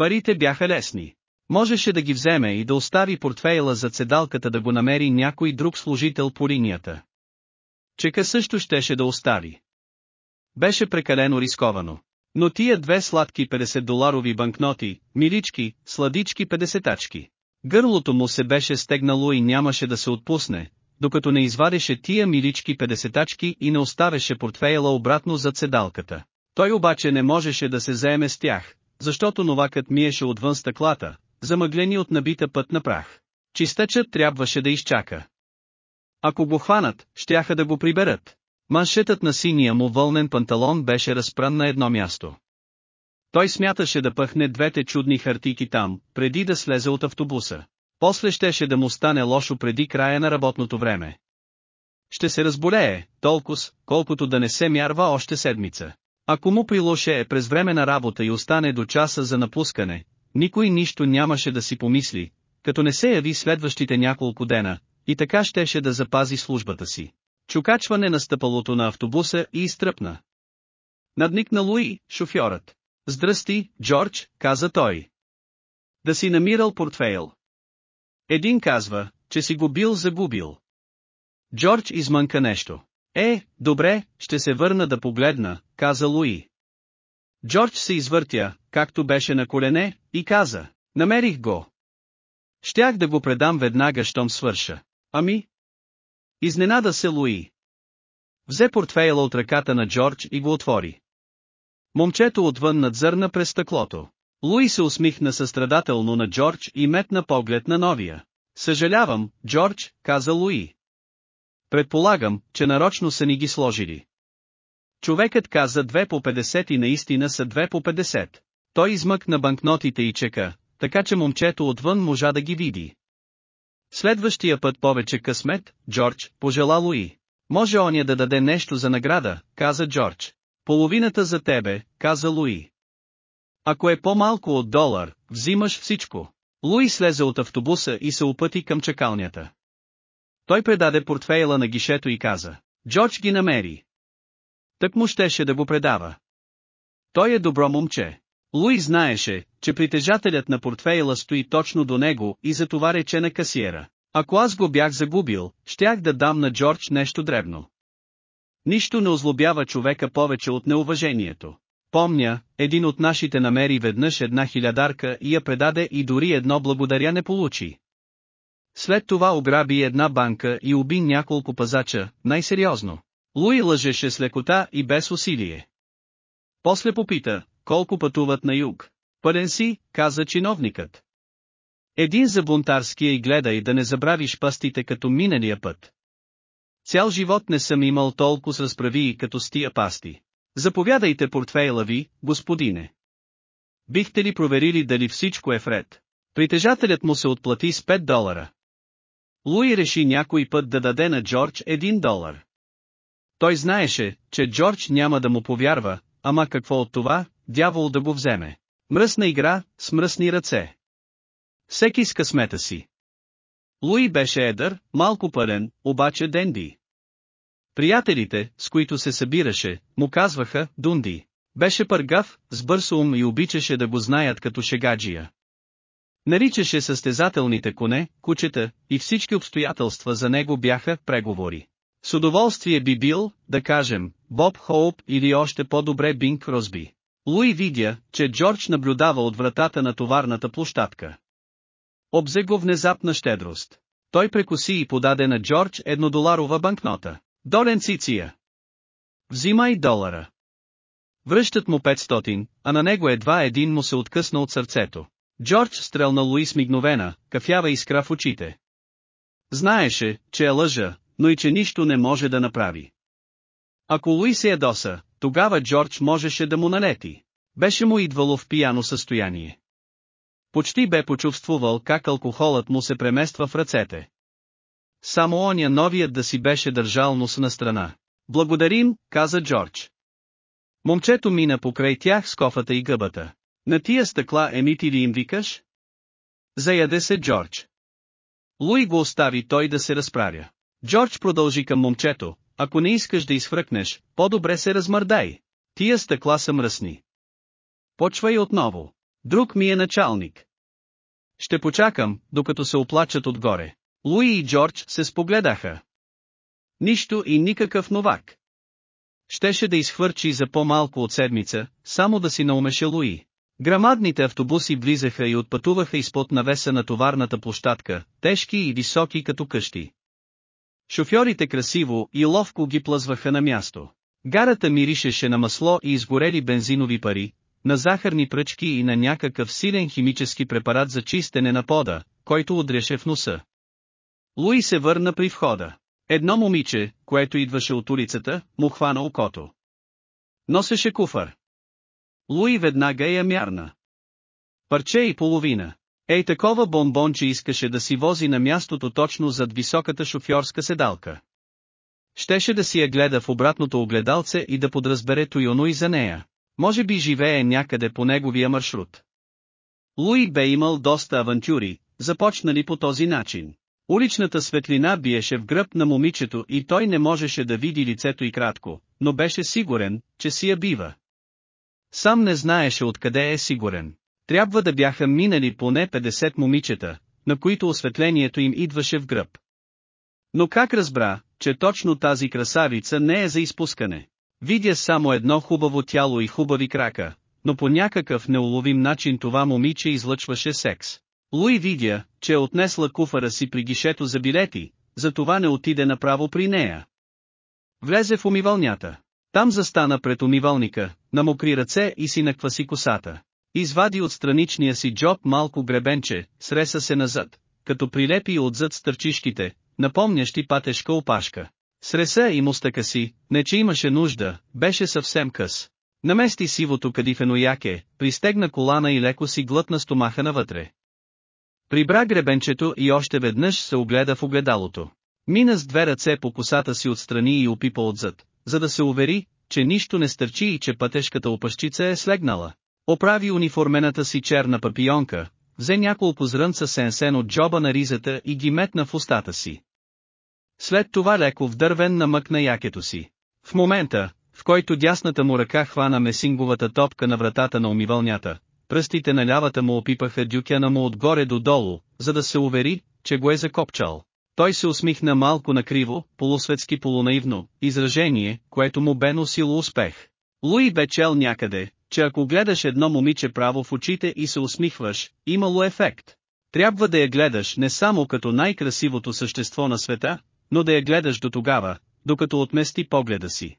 Speaker 1: Парите бяха лесни. Можеше да ги вземе и да остави портфейла за седалката да го намери някой друг служител по линията. Чека също щеше да остави. Беше прекалено рисковано. Но тия две сладки 50-доларови банкноти, милички, сладички 50-тачки. Гърлото му се беше стегнало и нямаше да се отпусне, докато не извадеше тия милички 50-тачки и не оставеше портфейла обратно зад седалката. Той обаче не можеше да се заеме с тях, защото новакът миеше отвън стъклата, замъглени от набита път на прах. Чистачът трябваше да изчака. Ако го хванат, щяха да го приберат. Маншетът на синия му вълнен панталон беше разпран на едно място. Той смяташе да пъхне двете чудни хартики там, преди да слезе от автобуса. После щеше да му стане лошо преди края на работното време. Ще се разболее, толкова, колкото да не се мярва още седмица. Ако му прилоше е през време на работа и остане до часа за напускане, никой нищо нямаше да си помисли, като не се яви следващите няколко дена, и така щеше да запази службата си. Чукачване на стъпалото на автобуса и изтръпна. Надникна Луи, шофьорът. Здрасти, Джордж, каза той. Да си намирал портфейл. Един казва, че си го бил загубил. Джордж измънка нещо. Е, добре, ще се върна да погледна, каза Луи. Джордж се извъртя, както беше на колене, и каза, намерих го. Щях да го предам веднага, щом свърша. Ами? Изненада се Луи. Взе портфейла от ръката на Джордж и го отвори. Момчето отвън надзърна през стъклото. Луи се усмихна състрадателно на Джордж и метна поглед на новия. Съжалявам, Джордж, каза Луи. Предполагам, че нарочно са ни ги сложили. Човекът каза две по 50 и наистина са две по 50. Той измъкна банкнотите и чека, така че момчето отвън можа да ги види. Следващия път повече късмет, Джордж, пожела Луи. Може оня да даде нещо за награда, каза Джордж. Половината за тебе, каза Луи. Ако е по-малко от долар, взимаш всичко. Луи слезе от автобуса и се опъти към чакалнята. Той предаде портфейла на гишето и каза, Джордж ги намери. Тък му щеше да го предава. Той е добро момче. Луи знаеше, че притежателят на портфейла стои точно до него и затова рече на касиера. Ако аз го бях загубил, щях да дам на Джордж нещо дребно. Нищо не озлобява човека повече от неуважението. Помня, един от нашите намери веднъж една хилядарка и я предаде и дори едно благодаря не получи. След това ограби една банка и уби няколко пазача, най-сериозно. Луи лъжеше с лекота и без усилие. После попита, колко пътуват на юг. Пълен си, каза чиновникът. Един за бунтарския и гледай да не забравиш пастите като миналия път. Цял живот не съм имал толкова с разправи като с тия пасти. Заповядайте портфейла ви, господине. Бихте ли проверили дали всичко е вред? Притежателят му се отплати с 5 долара. Луи реши някой път да даде на Джордж 1 долар. Той знаеше, че Джордж няма да му повярва, ама какво от това, дявол да го вземе. Мръсна игра, с мръсни ръце. Всеки с късмета си. Луи беше едър, малко пълен, обаче денди. Приятелите, с които се събираше, му казваха «Дунди». Беше пъргав, с бърз ум и обичаше да го знаят като шегаджия. Наричаше състезателните коне, кучета, и всички обстоятелства за него бяха преговори. С удоволствие би бил, да кажем, Боб Хоуп или още по-добре Бинг Кросби. Луи видя, че Джордж наблюдава от вратата на товарната площадка. Обзе го внезапна щедрост. Той прекоси и подаде на Джордж еднодоларова банкнота. Долен Циция. Взимай долара. Връщат му 500, а на него едва един му се откъсна от сърцето. Джордж стрелна Луис мигновена, кафява искра в очите. Знаеше, че е лъжа, но и че нищо не може да направи. Ако Луи се ядоса, тогава Джордж можеше да му налети. Беше му идвало в пияно състояние. Почти бе почувствувал как алкохолът му се премества в ръцете. Само оня новият да си беше държал нос на страна. Благодарим, каза Джордж. Момчето мина покрай тях с кофата и гъбата. На тия стъкла емити ли им викаш? Заяде се Джордж. Луи го остави той да се разправя. Джордж продължи към момчето, ако не искаш да изфръкнеш, по-добре се размърдай. Тия стъкла са мръсни. Почвай отново. Друг ми е началник. Ще почакам, докато се оплачат отгоре. Луи и Джордж се спогледаха. Нищо и никакъв новак. Щеше да изхвърчи за по-малко от седмица, само да си наумеше Луи. Грамадните автобуси влизаха и отпътуваха изпод навеса на товарната площадка, тежки и високи като къщи. Шофьорите красиво и ловко ги плъзваха на място. Гарата миришеше на масло и изгорели бензинови пари, на захарни пръчки и на някакъв силен химически препарат за чистене на пода, който удряше в носа. Луи се върна при входа. Едно момиче, което идваше от улицата, му хвана окото. Носеше куфър. Луи веднага я мярна. Парче и половина. Ей такова бомбонче искаше да си вози на мястото точно зад високата шофьорска седалка. Щеше да си я гледа в обратното огледалце и да подразбере Тойоно и за нея. Може би живее някъде по неговия маршрут. Луи бе имал доста авантюри, започнали по този начин. Уличната светлина биеше в гръб на момичето и той не можеше да види лицето и кратко, но беше сигурен, че си я бива. Сам не знаеше откъде е сигурен. Трябва да бяха минали поне 50 момичета, на които осветлението им идваше в гръб. Но как разбра, че точно тази красавица не е за изпускане? Видя само едно хубаво тяло и хубави крака, но по някакъв неуловим начин това момиче излъчваше секс. Луи видя, че е отнесла куфара си при гишето за билети, затова не отиде направо при нея. Влезе в умивалнята. Там застана пред умивалника, намокри ръце и си накваси косата. Извади от страничния си джоб малко гребенче, среса се назад, като прилепи отзад стърчишките, напомнящи патешка опашка. Среса и мустъка си, не че имаше нужда, беше съвсем къс. Намести сивото кадифено яке, пристегна колана и леко си глътна стомаха навътре. Прибра гребенчето и още веднъж се огледа в огледалото. Мина с две ръце по косата си отстрани и опипа отзад, за да се увери, че нищо не стърчи и че пътешката опащица е слегнала. Оправи униформената си черна папионка, взе няколко зрънца сенсен от джоба на ризата и ги метна в устата си. След това леко вдървен намъкна якето си. В момента, в който дясната му ръка хвана месинговата топка на вратата на умивалнята, пръстите на лявата му опипаха дюкена му отгоре до долу, за да се увери, че го е закопчал. Той се усмихна малко накриво, полусветски полунаивно, изражение, което му бе носило успех. Луи бе чел някъде, че ако гледаш едно момиче право в очите и се усмихваш, имало ефект. Трябва да я гледаш не само като най-красивото същество на света, но да я гледаш до тогава, докато отмести погледа си.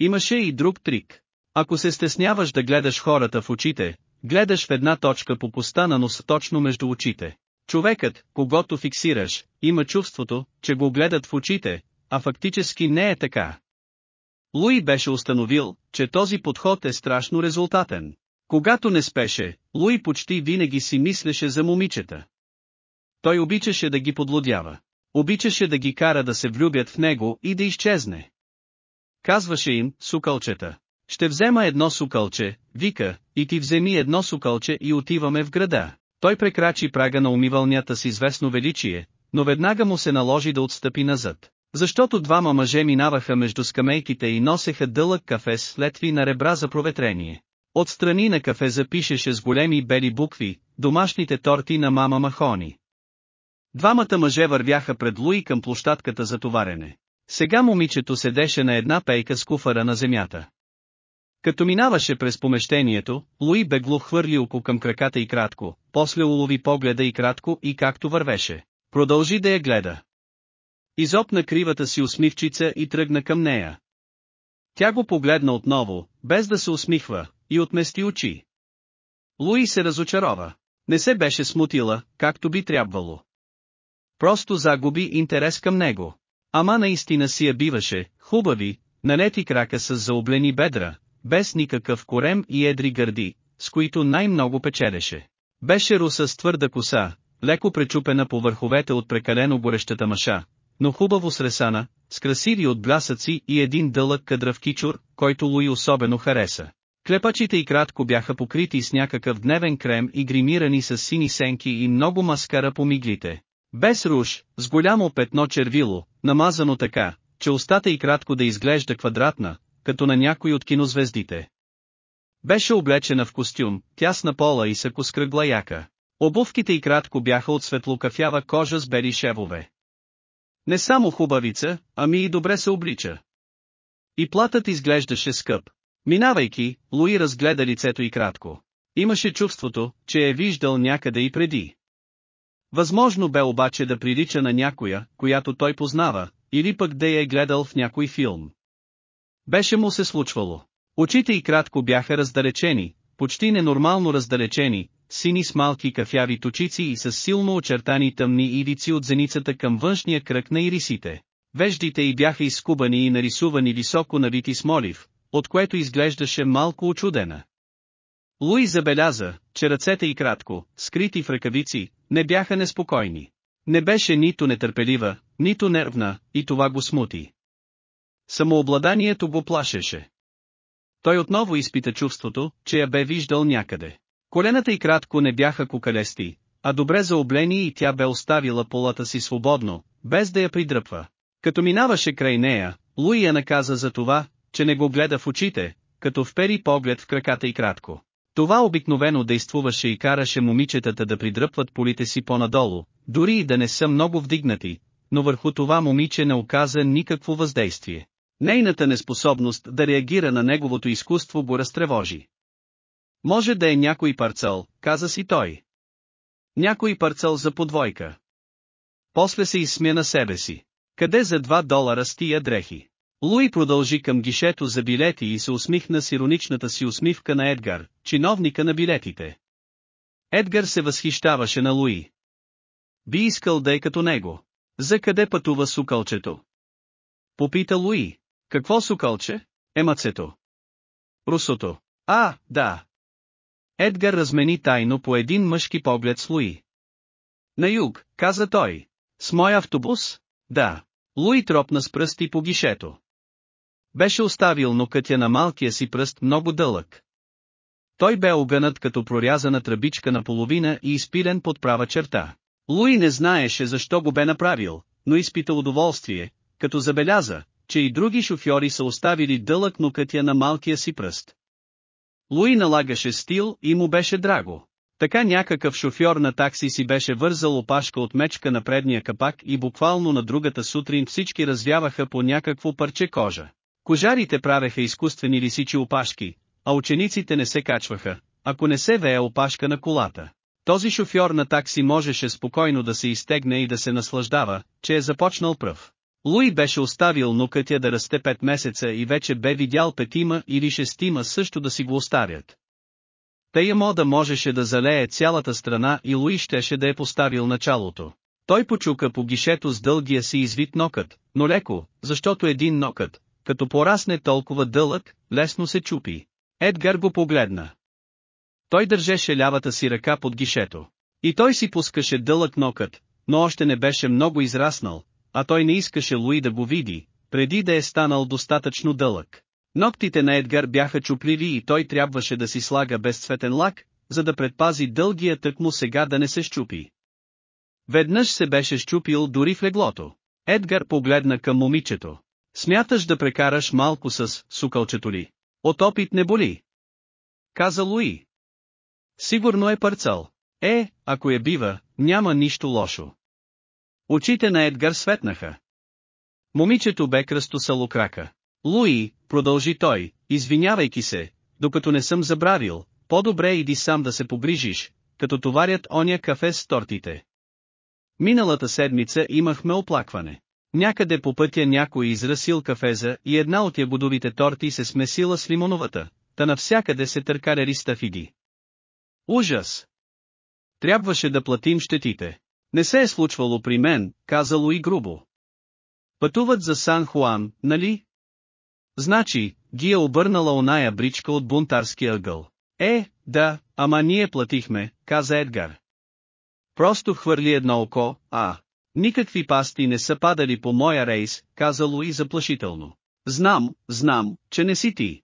Speaker 1: Имаше и друг трик. Ако се стесняваш да гледаш хората в очите, гледаш в една точка по поста на нос точно между очите. Човекът, когато фиксираш, има чувството, че го гледат в очите, а фактически не е така. Луи беше установил, че този подход е страшно резултатен. Когато не спеше, Луи почти винаги си мислеше за момичета. Той обичаше да ги подлодява. Обичаше да ги кара да се влюбят в него и да изчезне. Казваше им, сукълчета. Ще взема едно сукълче, вика, и ти вземи едно сукълче и отиваме в града. Той прекрачи прага на умивалнята с известно величие, но веднага му се наложи да отстъпи назад. Защото двама мъже минаваха между скамейките и носеха дълъг кафе с летви на ребра за проветрение. Отстрани на кафе запишеше с големи бели букви, домашните торти на мама Махони. Двамата мъже вървяха пред Луи към площадката за товарене. Сега момичето седеше на една пейка с куфара на земята. Като минаваше през помещението, Луи бегло хвърли око към краката и кратко, после улови погледа и кратко и както вървеше. Продължи да я гледа. Изопна кривата си усмивчица и тръгна към нея. Тя го погледна отново, без да се усмихва, и отмести очи. Луи се разочарова. Не се беше смутила, както би трябвало. Просто загуби интерес към него. Ама наистина си я биваше, хубави, нанети крака с заоблени бедра, без никакъв корем и едри гърди, с които най-много печелеше. Беше руса с твърда коса, леко пречупена по върховете от прекалено горещата маша, но хубаво сресана, с красиви отблясъци и един дълъг кадрав кичур, който Луи особено хареса. Клепачите и кратко бяха покрити с някакъв дневен крем и гримирани с сини сенки и много маскара по миглите. Без руш, с голямо петно червило, намазано така, че устата и кратко да изглежда квадратна, като на някой от кинозвездите. Беше облечена в костюм, тясна пола и сако с кръгла яка. Обувките и кратко бяха от светлокафява кожа с бели шевове. Не само хубавица, ами и добре се облича. И платът изглеждаше скъп. Минавайки, Луи разгледа лицето и кратко. Имаше чувството, че е виждал някъде и преди. Възможно бе обаче да прилича на някоя, която той познава, или пък да я е гледал в някой филм. Беше му се случвало. Очите и кратко бяха раздалечени, почти ненормално раздалечени, сини с малки кафяви точици и с силно очертани тъмни ирици от зеницата към външния кръг на ирисите. Веждите й бяха изкубани и нарисувани високо навити смолив, от което изглеждаше малко очудена. Луи забеляза, че ръцете й кратко, скрити в ръкавици, не бяха неспокойни. Не беше нито нетърпелива, нито нервна, и това го смути. Самообладанието го плашеше. Той отново изпита чувството, че я бе виждал някъде. Колената й кратко не бяха кукалести, а добре заоблени и тя бе оставила полата си свободно, без да я придръпва. Като минаваше край нея, Луи я наказа за това, че не го гледа в очите, като впери поглед в краката и кратко. Това обикновено действуваше и караше момичетата да придръпват полите си по-надолу, дори и да не са много вдигнати, но върху това момиче не оказа никакво въздействие. Нейната неспособност да реагира на неговото изкуство го разтревожи. Може да е някой парцел, каза си той. Някой парцел за подвойка. После се изсмя на себе си. Къде за 2 долара с тия дрехи? Луи продължи към гишето за билети и се усмихна с ироничната си усмивка на Едгар, чиновника на билетите. Едгар се възхищаваше на Луи. Би искал да е като него. За къде пътува сукълчето? Попита Луи. Какво сукълче? Емацето. Русото. А, да. Едгар размени тайно по един мъжки поглед с Луи. На юг, каза той. С мой автобус? Да. Луи тропна с пръсти по гишето. Беше оставил нокътя на малкия си пръст много дълъг. Той бе огънат като прорязана тръбичка на половина и изпилен под права черта. Луи не знаеше защо го бе направил, но изпита удоволствие, като забеляза, че и други шофьори са оставили дълъг нокътя на малкия си пръст. Луи налагаше стил и му беше драго. Така някакъв шофьор на такси си беше вързал опашка от мечка на предния капак и буквално на другата сутрин всички развяваха по някакво парче кожа. Кожарите правеха изкуствени лисичи опашки, а учениците не се качваха, ако не се вее опашка на колата. Този шофьор на такси можеше спокойно да се изтегне и да се наслаждава, че е започнал пръв. Луи беше оставил нукътя да расте 5 месеца и вече бе видял петима или шестима също да си го оставят. Тая мода можеше да залее цялата страна и Луи щеше да е поставил началото. Той почука по гишето с дългия си извит нокът, но леко, защото един нокът, като порасне толкова дълъг, лесно се чупи. Едгар го погледна. Той държеше лявата си ръка под гишето. И той си пускаше дълъг нокът, но още не беше много израснал, а той не искаше Луи да го види, преди да е станал достатъчно дълъг. Ноктите на Едгар бяха чупливи и той трябваше да си слага безцветен лак, за да предпази дългия тък му сега да не се щупи. Веднъж се беше щупил дори в леглото. Едгар погледна към момичето. Смяташ да прекараш малко с сукълчето ли? От опит не боли. Каза Луи. Сигурно е парцал. Е, ако я бива, няма нищо лошо. Очите на Едгар светнаха. Момичето бе кръстосало крака. Луи, продължи той, извинявайки се, докато не съм забравил, по-добре иди сам да се погрижиш, като товарят оня кафе с тортите. Миналата седмица имахме оплакване. Някъде по пътя някой израсил кафеза и една от ягодовите торти се смесила с лимоновата, та навсякъде се търкаляри стафиди. Ужас! Трябваше да платим щетите. Не се е случвало при мен, казало и грубо. Пътуват за Сан Хуан, нали? Значи, ги е обърнала оная бричка от бунтарския ъгъл. Е, да, ама ние платихме, каза Едгар. Просто хвърли едно око, а, Никакви пасти не са падали по моя рейс, казало и заплашително. Знам, знам, че не си ти.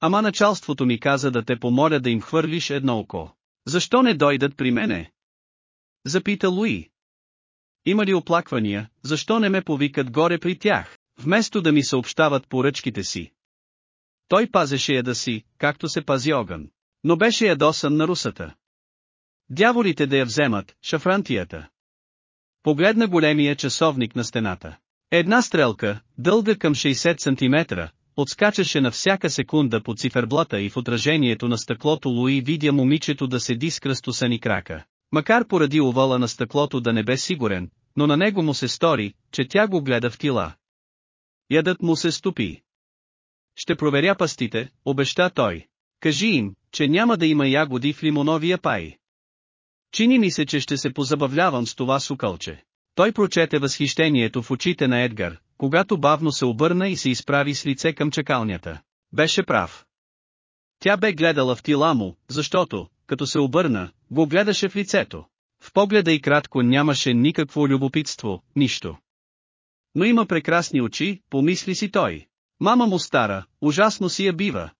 Speaker 1: Ама началството ми каза да те помоля да им хвърлиш едно око. Защо не дойдат при мене? Запита Луи. Има ли оплаквания, защо не ме повикат горе при тях, вместо да ми съобщават поръчките си? Той пазеше яда си, както се пази огън. Но беше ядосан на русата. Дяволите да я вземат, шафрантията. Погледна големия часовник на стената. Една стрелка, дълга към 60 см, отскачаше на всяка секунда по циферблата и в отражението на стъклото Луи видя момичето да седи с кръстосани крака. Макар поради овала на стъклото да не бе сигурен, но на него му се стори, че тя го гледа в тила. Ядът му се стопи. Ще проверя пастите, обеща той. Кажи им, че няма да има ягоди в лимоновия пай. Чини ми се, че ще се позабавлявам с това сукълче. Той прочете възхищението в очите на Едгар, когато бавно се обърна и се изправи с лице към чакалнята. Беше прав. Тя бе гледала в тила му, защото, като се обърна, го гледаше в лицето. В погледа и кратко нямаше никакво любопитство, нищо. Но има прекрасни очи, помисли си той. Мама му стара, ужасно си я бива.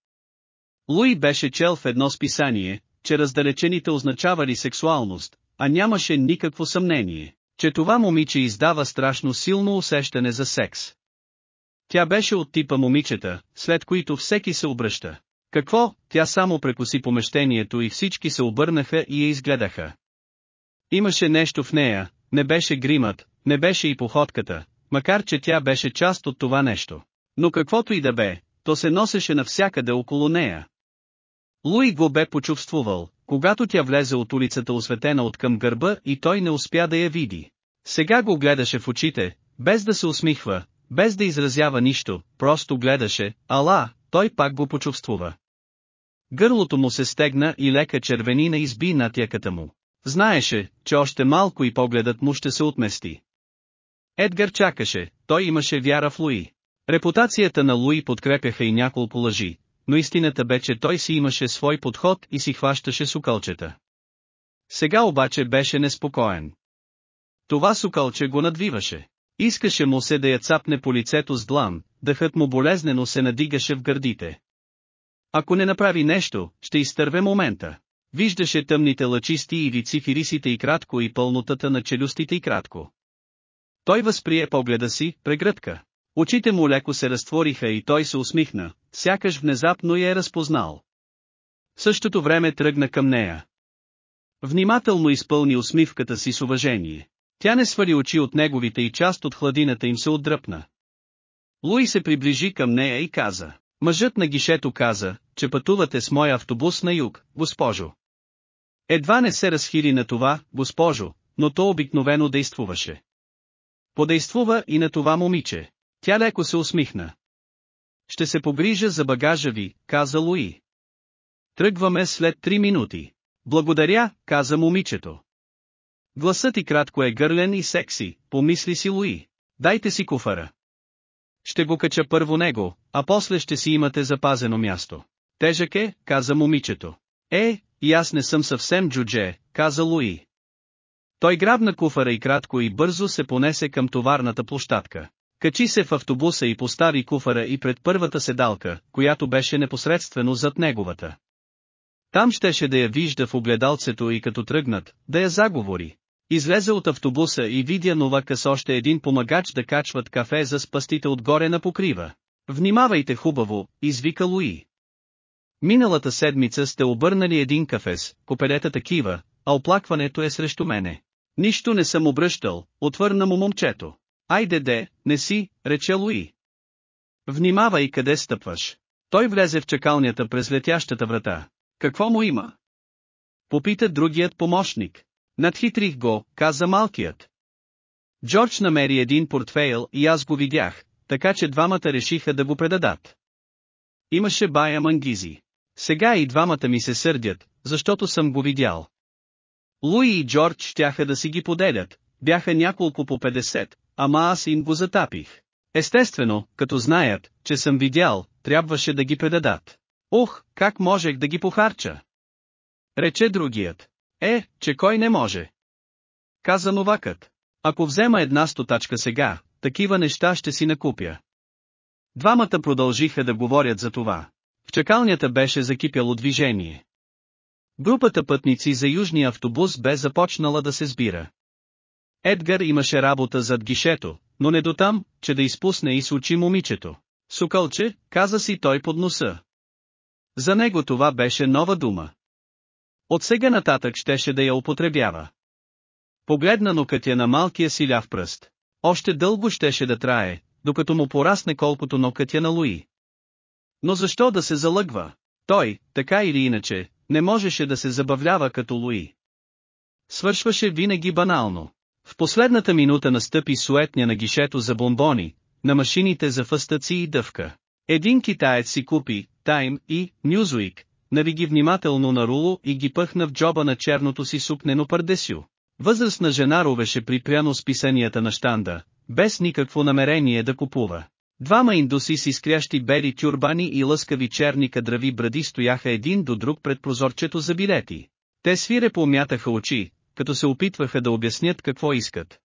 Speaker 1: Луи беше чел в едно списание, че раздалечените означавали сексуалност, а нямаше никакво съмнение, че това момиче издава страшно силно усещане за секс. Тя беше от типа момичета, след които всеки се обръща. Какво, тя само прекоси помещението и всички се обърнаха и я изгледаха. Имаше нещо в нея, не беше гримът, не беше и походката, макар че тя беше част от това нещо. Но каквото и да бе, то се носеше навсякъде около нея. Луи го бе почувствувал, когато тя влезе от улицата осветена от към гърба и той не успя да я види. Сега го гледаше в очите, без да се усмихва, без да изразява нищо, просто гледаше, ала, той пак го почувствува. Гърлото му се стегна и лека червенина изби над яката му. Знаеше, че още малко и погледът му ще се отмести. Едгар чакаше, той имаше вяра в Луи. Репутацията на Луи подкрепяха и няколко лъжи, но истината бе, че той си имаше свой подход и си хващаше сукълчета. Сега обаче беше неспокоен. Това сукълче го надвиваше. Искаше му се да я цапне по лицето с длан, дъхът му болезнено се надигаше в гърдите. Ако не направи нещо, ще изтърве момента. Виждаше тъмните лъчисти и цифирисите и кратко и пълнотата на челюстите и кратко. Той възприе погледа си, прегръдка. Очите му леко се разтвориха и той се усмихна, сякаш внезапно я е разпознал. В същото време тръгна към нея. Внимателно изпълни усмивката си с уважение. Тя не свали очи от неговите и част от хладината им се отдръпна. Луи се приближи към нея и каза. Мъжът на гишето каза, че пътувате с моя автобус на юг, госпожо. Едва не се разхили на това, госпожо, но то обикновено действуваше. Подействува и на това момиче. Тя леко се усмихна. Ще се погрижа за багажа ви, каза Луи. Тръгваме след три минути. Благодаря, каза момичето. Гласът и кратко е гърлен и секси, помисли си Луи. Дайте си куфара. Ще го кача първо него, а после ще си имате запазено място. Тежък е, каза момичето. Е, и аз не съм съвсем джудже, каза Луи. Той грабна куфара и кратко и бързо се понесе към товарната площадка. Качи се в автобуса и постави куфара и пред първата седалка, която беше непосредствено зад неговата. Там щеше да я вижда в огледалцето и като тръгнат, да я заговори. Излезе от автобуса и видя Новака с още един помагач да качват кафе за спастите отгоре на покрива. Внимавайте хубаво, извика Луи. Миналата седмица сте обърнали един кафес, копелета такива, а оплакването е срещу мене. Нищо не съм обръщал, отвърна му момчето. Айде де, не си, рече Луи. Внимавай къде стъпваш. Той влезе в чакалнята през летящата врата. Какво му има? Попита другият помощник. Надхитрих го, каза малкият. Джордж намери един портфейл и аз го видях, така че двамата решиха да го предадат. Имаше бая мангизи. Сега и двамата ми се сърдят, защото съм го видял. Луи и Джордж щяха да си ги поделят, бяха няколко по 50, ама аз им го затапих. Естествено, като знаят, че съм видял, трябваше да ги предадат. Ух, как можех да ги похарча? Рече другият. Е, че кой не може? Каза новакът. Ако взема една стотачка сега, такива неща ще си накупя. Двамата продължиха да говорят за това. В чакалнята беше закипяло движение. Групата пътници за южния автобус бе започнала да се сбира. Едгар имаше работа зад гишето, но не до там, че да изпусне и сучи момичето. Сукълче, каза си той под носа. За него това беше нова дума. От сега нататък щеше да я употребява. Погледна нокътя на малкия си ляв пръст. Още дълго щеше да трае, докато му порасне колкото нокътя на Луи. Но защо да се залъгва? Той, така или иначе, не можеше да се забавлява като Луи. Свършваше винаги банално. В последната минута настъпи суетня на гишето за бомбони, на машините за фъстъци и дъвка. Един китаец си купи Time и Newsweek, нави ги внимателно на руло и ги пъхна в джоба на черното си сукнено пардесю. Възрастна жена ровеше припряно с писанията на щанда, без никакво намерение да купува. Двама индуси с изкрящи бели тюрбани и лъскави черни кадрави бради стояха един до друг пред прозорчето за билети. Те свирепо мятаха очи, като се опитваха да обяснят какво искат.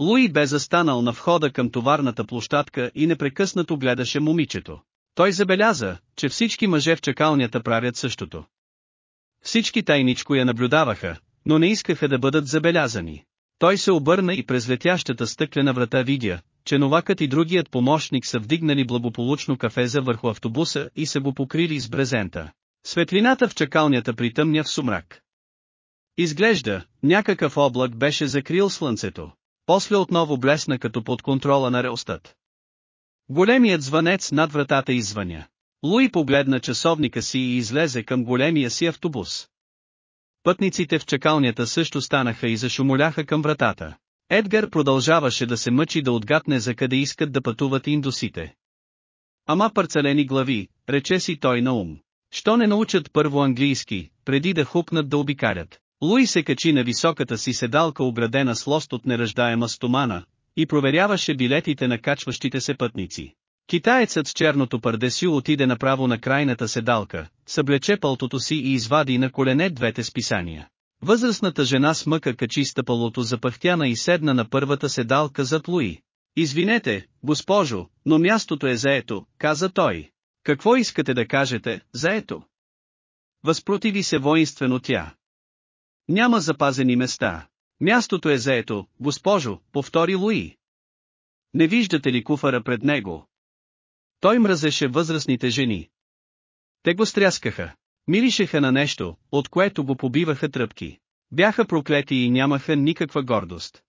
Speaker 1: Луи бе застанал на входа към товарната площадка и непрекъснато гледаше момичето. Той забеляза, че всички мъже в чакалнята правят същото. Всички тайничко я наблюдаваха, но не искаха да бъдат забелязани. Той се обърна и през летящата стъклена врата видя, че новакът и другият помощник са вдигнали благополучно кафеза върху автобуса и са го покрили с брезента. Светлината в чакалнята притъмня в сумрак. Изглежда, някакъв облак беше закрил слънцето. После отново блесна като под контрола на реостат. Големият звънец над вратата извъня. Луи погледна часовника си и излезе към големия си автобус. Пътниците в чакалнята също станаха и зашумоляха към вратата. Едгар продължаваше да се мъчи да отгадне за къде искат да пътуват индусите. Ама парцелени глави, рече си той на ум. Що не научат първо английски, преди да хупнат да обикарят. Луи се качи на високата си седалка оградена с лост от неръждаема стомана, и проверяваше билетите на качващите се пътници. Китаецът с черното пардесю отиде направо на крайната седалка, съблече пълтото си и извади на колене двете списания. Възрастната жена с мъка качи стъпалото запахтяна и седна на първата седалка зад Луи. Извинете, госпожо, но мястото е заето, каза той. Какво искате да кажете, заето? Възпротиви се воинствено тя. Няма запазени места. Мястото е заето, госпожо, повтори Луи. Не виждате ли куфара пред него? Той мразеше възрастните жени. Те го стряскаха. Миришеха на нещо, от което го побиваха тръпки. Бяха проклети и нямаха никаква гордост.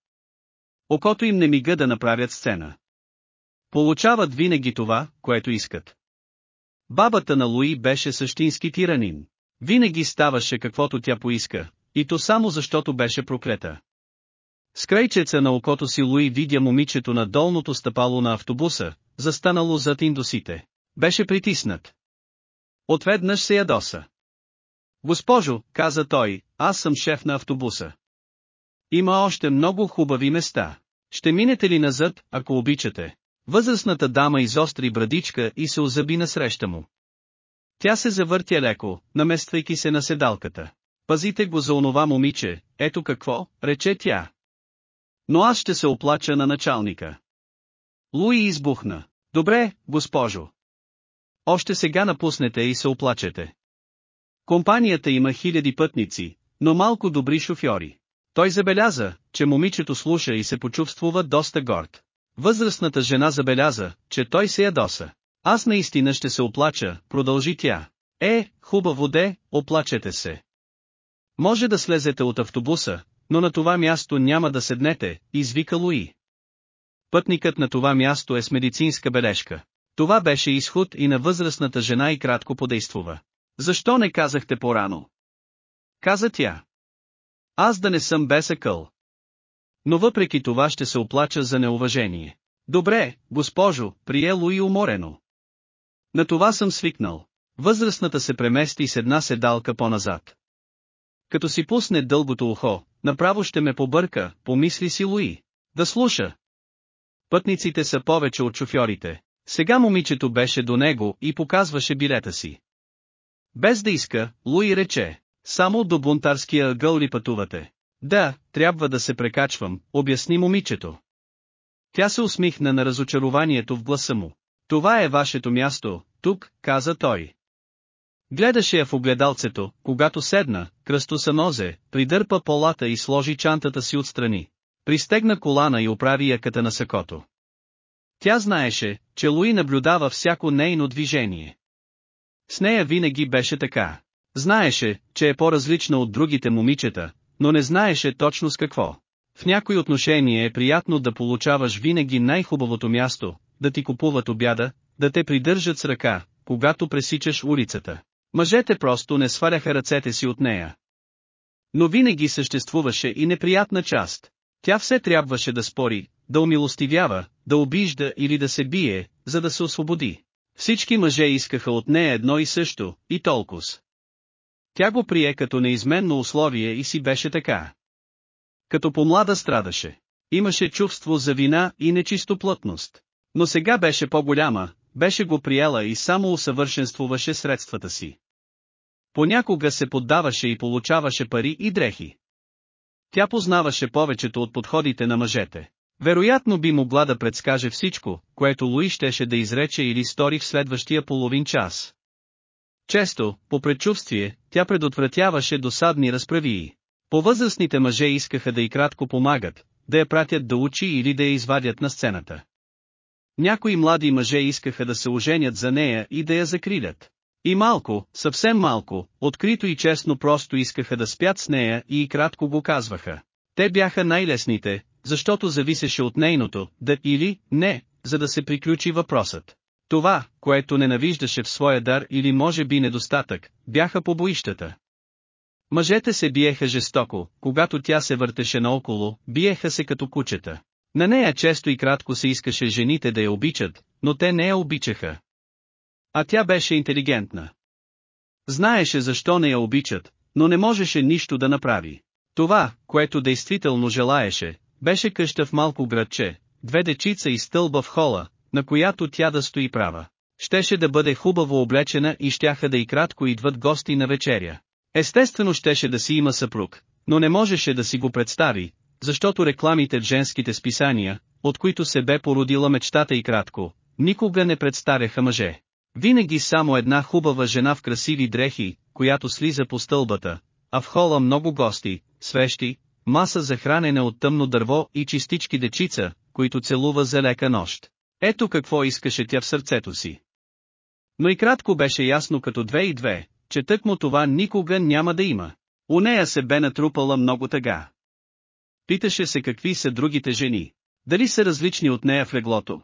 Speaker 1: Окото им не мига да направят сцена. Получават винаги това, което искат. Бабата на Луи беше същински тиранин. Винаги ставаше каквото тя поиска, и то само защото беше проклета. С крайчеца на окото си Луи видя момичето на долното стъпало на автобуса, застанало зад индусите. Беше притиснат. Отведнъж се ядоса. Госпожо, каза той, аз съм шеф на автобуса. Има още много хубави места. Ще минете ли назад, ако обичате? Възрастната дама изостри брадичка и се озаби насреща му. Тя се завъртя леко, намествайки се на седалката. Пазите го за онова момиче, ето какво, рече тя. Но аз ще се оплача на началника. Луи избухна. Добре, госпожо. Още сега напуснете и се оплачете. Компанията има хиляди пътници, но малко добри шофьори. Той забеляза, че момичето слуша и се почувствува доста горд. Възрастната жена забеляза, че той се ядоса. Аз наистина ще се оплача, продължи тя. Е, хубаво де, оплачете се. Може да слезете от автобуса, но на това място няма да седнете, извика Луи. Пътникът на това място е с медицинска бележка. Това беше изход и на възрастната жена и кратко подействува. Защо не казахте по-рано? Каза тя. Аз да не съм бесъкъл. Но въпреки това ще се оплача за неуважение. Добре, госпожо, прие Луи уморено. На това съм свикнал. Възрастната се премести с една седалка по-назад. Като си пусне дългото ухо, направо ще ме побърка, помисли си Луи. Да слуша. Пътниците са повече от шофьорите. Сега момичето беше до него и показваше билета си. Без да иска, Луи рече, само до бунтарския ъгъл ли пътувате? Да, трябва да се прекачвам, обясни момичето. Тя се усмихна на разочарованието в гласа му. Това е вашето място, тук, каза той. Гледаше я в огледалцето, когато седна, кръстоса нозе, придърпа полата и сложи чантата си отстрани. Пристегна колана и оправи яката на сакото. Тя знаеше, че Луи наблюдава всяко нейно движение. С нея винаги беше така. Знаеше, че е по-различна от другите момичета, но не знаеше точно с какво. В някои отношение е приятно да получаваш винаги най-хубавото място, да ти купуват обяда, да те придържат с ръка, когато пресичаш улицата. Мъжете просто не сваляха ръцете си от нея. Но винаги съществуваше и неприятна част. Тя все трябваше да спори, да умилостивява, да обижда или да се бие, за да се освободи. Всички мъже искаха от нея едно и също, и толкова. Тя го прие като неизменно условие и си беше така. Като помлада страдаше. Имаше чувство за вина и нечистоплътност. Но сега беше по-голяма, беше го приела и само усъвършенствуваше средствата си. Понякога се поддаваше и получаваше пари и дрехи. Тя познаваше повечето от подходите на мъжете. Вероятно би могла да предскаже всичко, което Луи щеше да изрече или стори в следващия половин час. Често, по предчувствие, тя предотвратяваше досадни разправии. По-възрастните мъже искаха да и кратко помагат, да я пратят да учи или да я извадят на сцената. Някои млади мъже искаха да се оженят за нея и да я закрилят. И малко, съвсем малко, открито и честно просто искаха да спят с нея и кратко го казваха. Те бяха най-лесните, защото зависеше от нейното, да или не, за да се приключи въпросът. Това, което ненавиждаше в своя дар или може би недостатък, бяха побоищата. Мъжете се биеха жестоко, когато тя се въртеше наоколо, биеха се като кучета. На нея често и кратко се искаше жените да я обичат, но те не я обичаха. А тя беше интелигентна. Знаеше защо не я обичат, но не можеше нищо да направи. Това, което действително желаеше, беше къща в малко градче, две дечица и стълба в хола, на която тя да стои права. Щеше да бъде хубаво облечена и щяха да и кратко идват гости на вечеря. Естествено щеше да си има съпруг, но не можеше да си го представи, защото рекламите в женските списания, от които се бе породила мечтата и кратко, никога не представяха мъже. Винаги само една хубава жена в красиви дрехи, която слиза по стълбата, а в хола много гости, свещи, маса за хранене от тъмно дърво и чистички дечица, които целува за лека нощ. Ето какво искаше тя в сърцето си. Но и кратко беше ясно като две и две, че тъкмо това никога няма да има. У нея се бе натрупала много тъга. Питаше се какви са другите жени. Дали са различни от нея в леглото.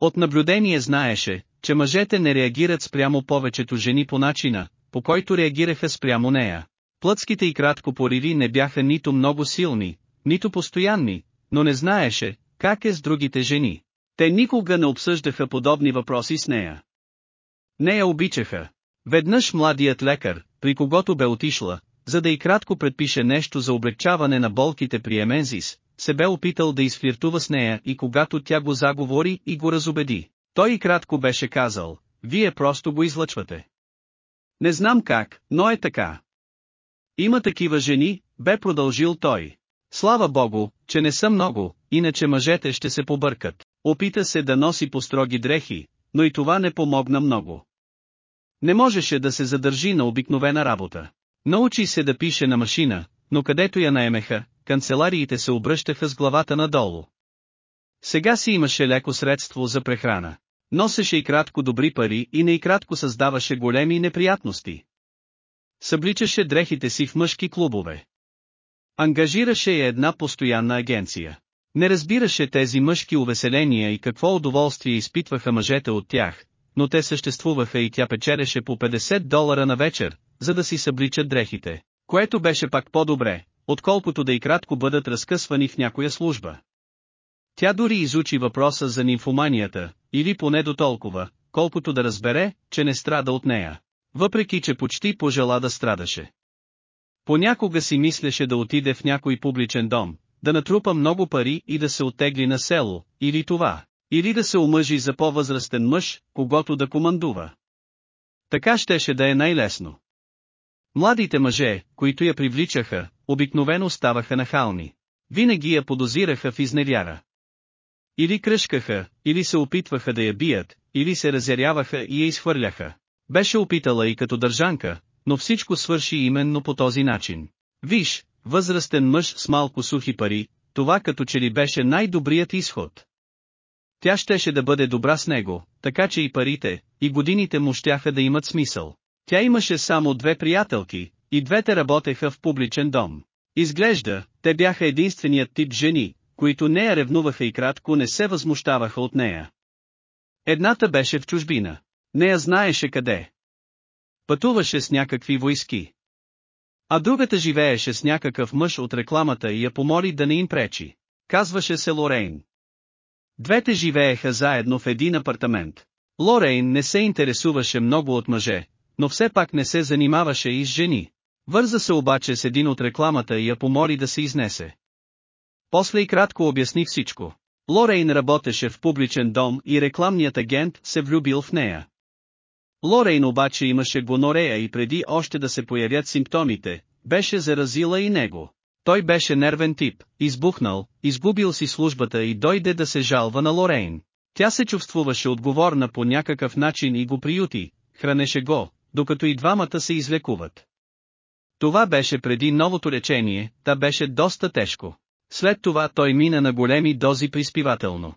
Speaker 1: От наблюдение знаеше, че мъжете не реагират спрямо повечето жени по начина, по който реагираха спрямо нея. Плътските и кратко пориви не бяха нито много силни, нито постоянни, но не знаеше, как е с другите жени. Те никога не обсъждаха подобни въпроси с нея. Нея обичаха. Веднъж младият лекар, при когото бе отишла, за да и кратко предпише нещо за облегчаване на болките при Емензис, се бе опитал да изфлиртува с нея и когато тя го заговори и го разобеди, той и кратко беше казал, вие просто го излъчвате. Не знам как, но е така. Има такива жени, бе продължил той. Слава богу, че не са много, иначе мъжете ще се побъркат. Опита се да носи по строги дрехи, но и това не помогна много. Не можеше да се задържи на обикновена работа. Научи се да пише на машина, но където я наемеха, канцелариите се обръщаха с главата надолу. Сега си имаше леко средство за прехрана. Носеше и кратко добри пари и не и кратко създаваше големи неприятности. Събличаше дрехите си в мъжки клубове. Ангажираше я една постоянна агенция. Не разбираше тези мъжки увеселения и какво удоволствие изпитваха мъжете от тях, но те съществуваха и тя печереше по 50 долара на вечер, за да си събличат дрехите, което беше пак по-добре, отколкото да и кратко бъдат разкъсвани в някоя служба. Тя дори изучи въпроса за нимфоманията, или поне до толкова, колкото да разбере, че не страда от нея. Въпреки че почти пожела да страдаше. Понякога си мислеше да отиде в някой публичен дом, да натрупа много пари и да се оттегли на село, или това, или да се омъжи за по-възрастен мъж, когато да командува. Така щеше да е най-лесно. Младите мъже, които я привличаха, обикновено ставаха нахални. Винаги я подозираха в изневяра. Или кръшкаха, или се опитваха да я бият, или се разяряваха и я изхвърляха. Беше опитала и като държанка, но всичко свърши именно по този начин. Виж, възрастен мъж с малко сухи пари, това като че ли беше най-добрият изход. Тя щеше да бъде добра с него, така че и парите, и годините му щяха да имат смисъл. Тя имаше само две приятелки, и двете работеха в публичен дом. Изглежда, те бяха единственият тип жени, които не я ревнуваха и кратко не се възмущаваха от нея. Едната беше в чужбина. Нея знаеше къде. Пътуваше с някакви войски. А другата живееше с някакъв мъж от рекламата и я помоли да не им пречи. Казваше се Лорейн. Двете живееха заедно в един апартамент. Лорейн не се интересуваше много от мъже, но все пак не се занимаваше и с жени. Върза се обаче с един от рекламата и я помоли да се изнесе. После и кратко обясни всичко. Лорейн работеше в публичен дом и рекламният агент се влюбил в нея. Лорейн обаче имаше гонорея и преди още да се появят симптомите, беше заразила и него. Той беше нервен тип, избухнал, изгубил си службата и дойде да се жалва на Лорейн. Тя се чувствуваше отговорна по някакъв начин и го приюти, хранеше го, докато и двамата се излекуват. Това беше преди новото лечение, та беше доста тежко. След това той мина на големи дози приспивателно.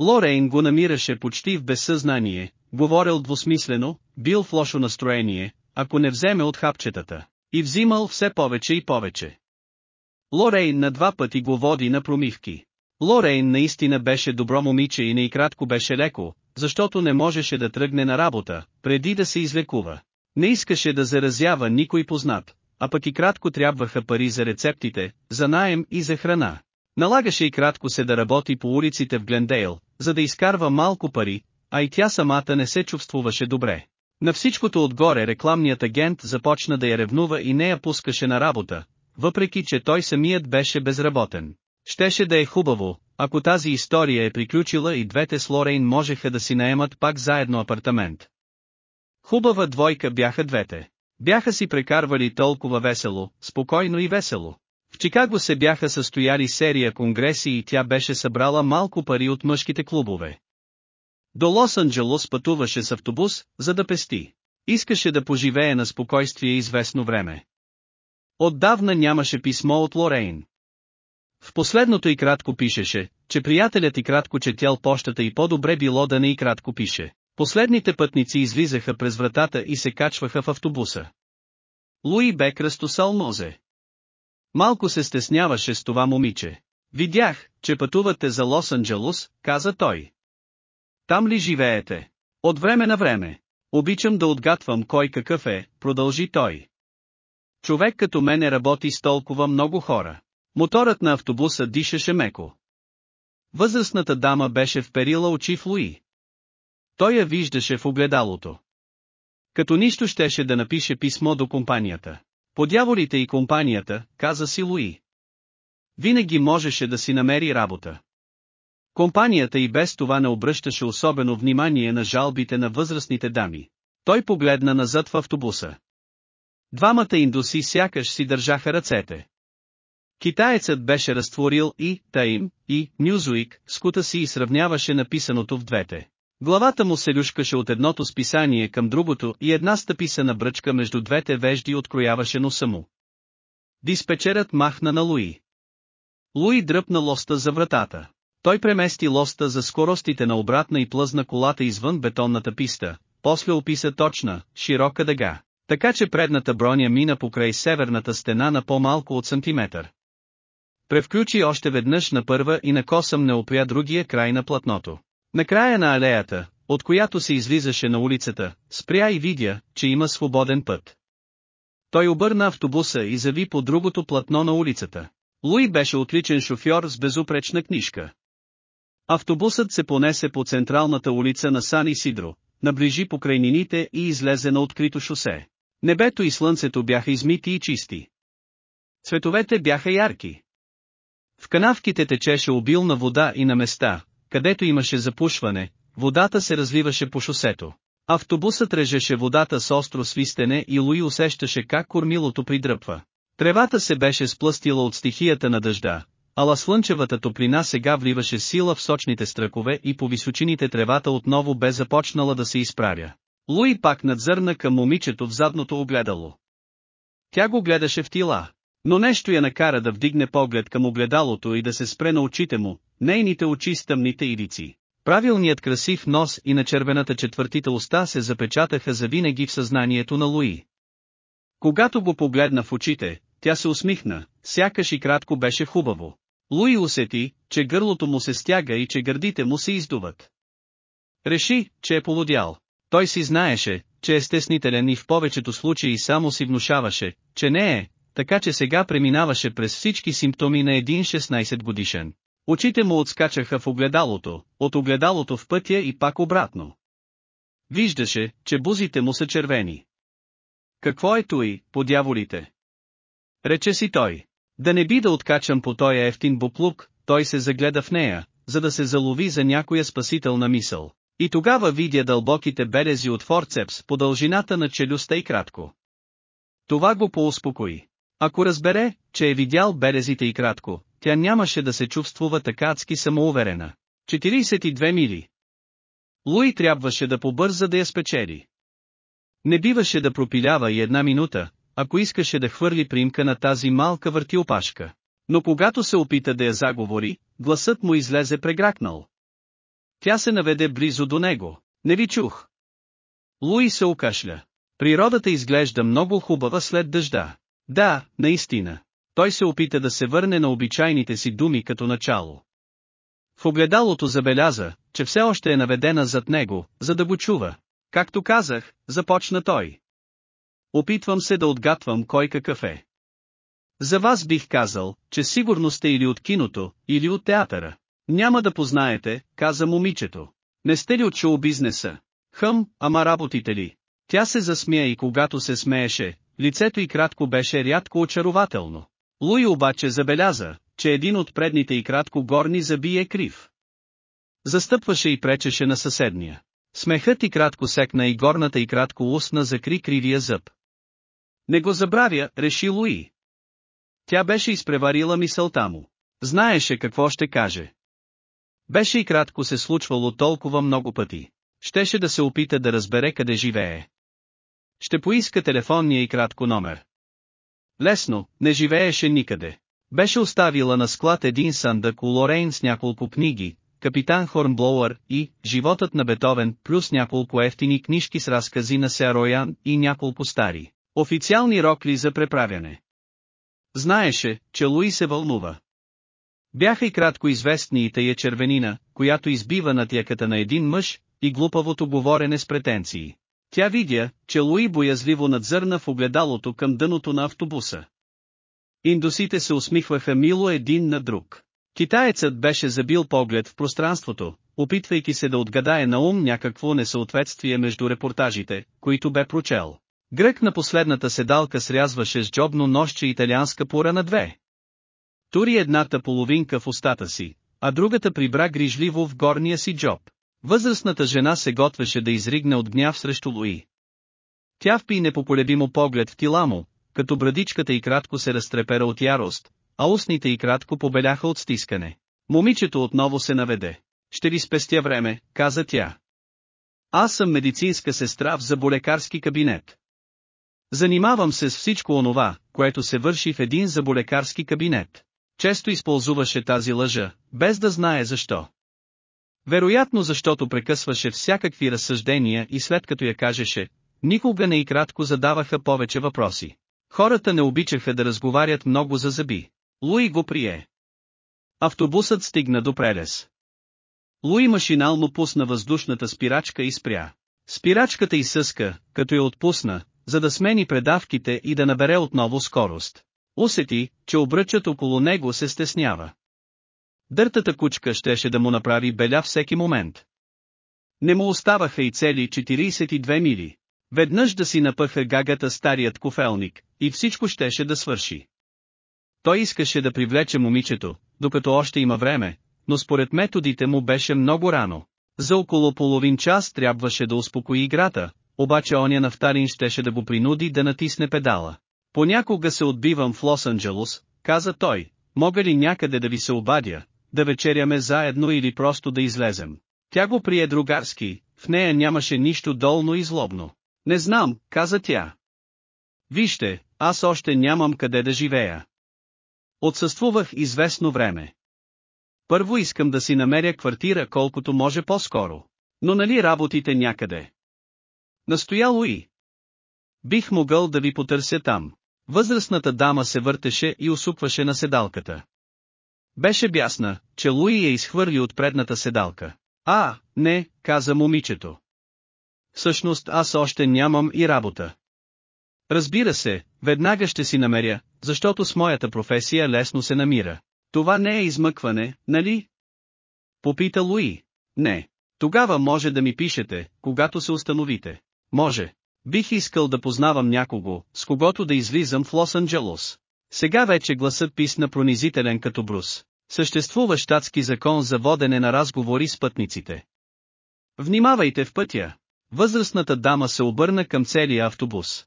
Speaker 1: Лорейн го намираше почти в безсъзнание, говорил двусмислено, бил в лошо настроение, ако не вземе от хапчетата, и взимал все повече и повече. Лорейн на два пъти го води на промивки. Лорейн наистина беше добро момиче и не кратко беше леко, защото не можеше да тръгне на работа, преди да се излекува. Не искаше да заразява никой познат, а пък и кратко трябваха пари за рецептите, за наем и за храна. Налагаше и кратко се да работи по улиците в Глендейл, за да изкарва малко пари, а и тя самата не се чувствуваше добре. На всичкото отгоре рекламният агент започна да я ревнува и не я пускаше на работа, въпреки че той самият беше безработен. Щеше да е хубаво, ако тази история е приключила и двете с Лорейн можеха да си наемат пак заедно апартамент. Хубава двойка бяха двете. Бяха си прекарвали толкова весело, спокойно и весело. В Чикаго се бяха състояли серия конгреси и тя беше събрала малко пари от мъжките клубове. До Лос-Анджелос пътуваше с автобус, за да пести. Искаше да поживее на спокойствие известно време. Отдавна нямаше писмо от Лорейн. В последното и кратко пишеше, че приятелят и кратко четял пощата и по-добре било да не и кратко пише. Последните пътници излизаха през вратата и се качваха в автобуса. Луи бе кръстосал мозе. Малко се стесняваше с това момиче. Видях, че пътувате за Лос-Анджелос, каза той. Там ли живеете? От време на време. Обичам да отгатвам кой какъв е, продължи той. Човек като мене работи с толкова много хора. Моторът на автобуса дишаше меко. Възрастната дама беше вперила очи в Луи. Той я виждаше в огледалото. Като нищо щеше да напише писмо до компанията. Подяволите и компанията, каза си Луи. Винаги можеше да си намери работа. Компанията и без това не обръщаше особено внимание на жалбите на възрастните дами. Той погледна назад в автобуса. Двамата индуси сякаш си държаха ръцете. Китаецът беше разтворил и Таим, и Нюзуик, скута си и сравняваше написаното в двете. Главата му се люшкаше от едното списание към другото и една стъписана бръчка между двете вежди открояваше носа му. Диспечерът махна на Луи. Луи дръпна лоста за вратата. Той премести лоста за скоростите на обратна и плъзна колата извън бетонната писта, после описа точна, широка дъга, така че предната броня мина покрай северната стена на по-малко от сантиметър. Превключи още веднъж на първа и на косъм не опря другия край на платното. Накрая на алеята, от която се излизаше на улицата, спря и видя, че има свободен път. Той обърна автобуса и зави по другото платно на улицата. Луи беше отличен шофьор с безупречна книжка. Автобусът се понесе по централната улица на Сан Исидро, наближи по крайнините и излезе на открито шосе. Небето и слънцето бяха измити и чисти. Цветовете бяха ярки. В канавките течеше обилна вода и на места, където имаше запушване, водата се разливаше по шосето. Автобусът режеше водата с остро свистене и Луи усещаше как кормилото придръпва. Тревата се беше сплъстила от стихията на дъжда, ала слънчевата топлина сега вливаше сила в сочните стръкове и по височините тревата отново бе започнала да се изправя. Луи пак надзърна към момичето в задното огледало. Тя го гледаше в тила, но нещо я накара да вдигне поглед към огледалото и да се спре на очите му, нейните очи с тъмните ирици. Правилният красив нос и на червената четвъртита уста се запечатаха завинаги в съзнанието на Луи. Когато го погледна в очите, тя се усмихна, сякаш и кратко беше хубаво. Луи усети, че гърлото му се стяга и че гърдите му се издуват. Реши, че е полудял. Той си знаеше, че е стеснителен и в повечето случаи само си внушаваше, че не е, така че сега преминаваше през всички симптоми на един 16 годишен. Очите му отскачаха в огледалото, от огледалото в пътя и пак обратно. Виждаше, че бузите му са червени. Какво е той, по дяволите? Рече си той. Да не би да откачам по този ефтин буклук, той се загледа в нея, за да се залови за някоя спасителна мисъл. И тогава видя дълбоките белези от форцепс по дължината на челюстта и кратко. Това го поуспокои. Ако разбере, че е видял белезите и кратко, тя нямаше да се чувствува така адски самоуверена. 42 мили. Луи трябваше да побърза да я спечели. Не биваше да пропилява и една минута, ако искаше да хвърли примка на тази малка въртилпашка. Но когато се опита да я заговори, гласът му излезе прегракнал. Тя се наведе близо до него. Не ви чух. Луи се окашля. Природата изглежда много хубава след дъжда. Да, наистина. Той се опита да се върне на обичайните си думи като начало. В огледалото забеляза, че все още е наведена зад него, за да го чува. Както казах, започна той. Опитвам се да отгатвам кой какъв е. За вас бих казал, че сигурно сте или от киното, или от театъра. Няма да познаете, каза момичето. Не сте ли от шоу-бизнеса? Хъм, ама работите ли? Тя се засмя и когато се смееше, лицето й кратко беше рядко очарователно. Луи обаче забеляза, че един от предните и кратко горни зъби е крив. Застъпваше и пречеше на съседния. Смехът и кратко секна и горната и кратко устна закри кривия зъб. Не го забравя, реши Луи. Тя беше изпреварила мисълта му. Знаеше какво ще каже. Беше и кратко се случвало толкова много пъти. Щеше да се опита да разбере къде живее. Ще поиска телефонния и кратко номер. Лесно, не живееше никъде. Беше оставила на склад един сандък у Лорейн с няколко книги, Капитан Хорнблоуър и Животът на Бетовен плюс няколко ефтини книжки с разкази на Сеароян и няколко стари, официални рокли за преправяне. Знаеше, че Луи се вълнува. Бяха и кратко известни и тая червенина, която избива над яката на един мъж, и глупавото говорене с претенции. Тя видя, че Луи боязливо надзърна в огледалото към дъното на автобуса. Индусите се усмихваха мило един на друг. Китаецът беше забил поглед в пространството, опитвайки се да отгадае на ум някакво несъответствие между репортажите, които бе прочел. Грък на последната седалка срязваше с джобно нощче италианска пора на две. Тури едната половинка в устата си, а другата прибра грижливо в горния си джоб. Възрастната жена се готвеше да изригне от гняв срещу Луи. Тя впи непоколебимо поглед в тила му, като брадичката и кратко се разтрепера от ярост, а устните и кратко побеляха от стискане. Момичето отново се наведе. Ще ви спестя време, каза тя. Аз съм медицинска сестра в заболекарски кабинет. Занимавам се с всичко онова, което се върши в един заболекарски кабинет. Често използваше тази лъжа, без да знае защо. Вероятно защото прекъсваше всякакви разсъждения и след като я кажеше, никога не и кратко задаваха повече въпроси. Хората не обичаха да разговарят много за зъби. Луи го прие. Автобусът стигна до прелес. Луи машинално пусна въздушната спирачка и спря. Спирачката изсъска, като я отпусна, за да смени предавките и да набере отново скорост. Усети, че обръчът около него се стеснява. Дъртата кучка щеше да му направи беля всеки момент. Не му оставаха и цели 42 мили. Веднъж да си напъха гагата старият кофелник, и всичко щеше да свърши. Той искаше да привлече момичето, докато още има време, но според методите му беше много рано. За около половин час трябваше да успокои играта, обаче оня нафталин щеше да го принуди да натисне педала. Понякога се отбивам в Лос-Анджелос, каза той, мога ли някъде да ви се обадя, да вечеряме заедно или просто да излезем. Тя го прие другарски, в нея нямаше нищо долно и злобно. Не знам, каза тя. Вижте, аз още нямам къде да живея. Отсъствувах известно време. Първо искам да си намеря квартира колкото може по-скоро. Но нали работите някъде? Настояло и. Бих могъл да ви потърся там. Възрастната дама се въртеше и усукваше на седалката. Беше бясна, че Луи я изхвърли от предната седалка. А, не, каза момичето. Всъщност аз още нямам и работа. Разбира се, веднага ще си намеря, защото с моята професия лесно се намира. Това не е измъкване, нали? Попита Луи. Не. Тогава може да ми пишете, когато се установите. Може. Бих искал да познавам някого, с когото да излизам в Лос-Анджелос. Сега вече гласът писна пронизителен като брус. Съществува щатски закон за водене на разговори с пътниците. Внимавайте в пътя. Възрастната дама се обърна към целия автобус.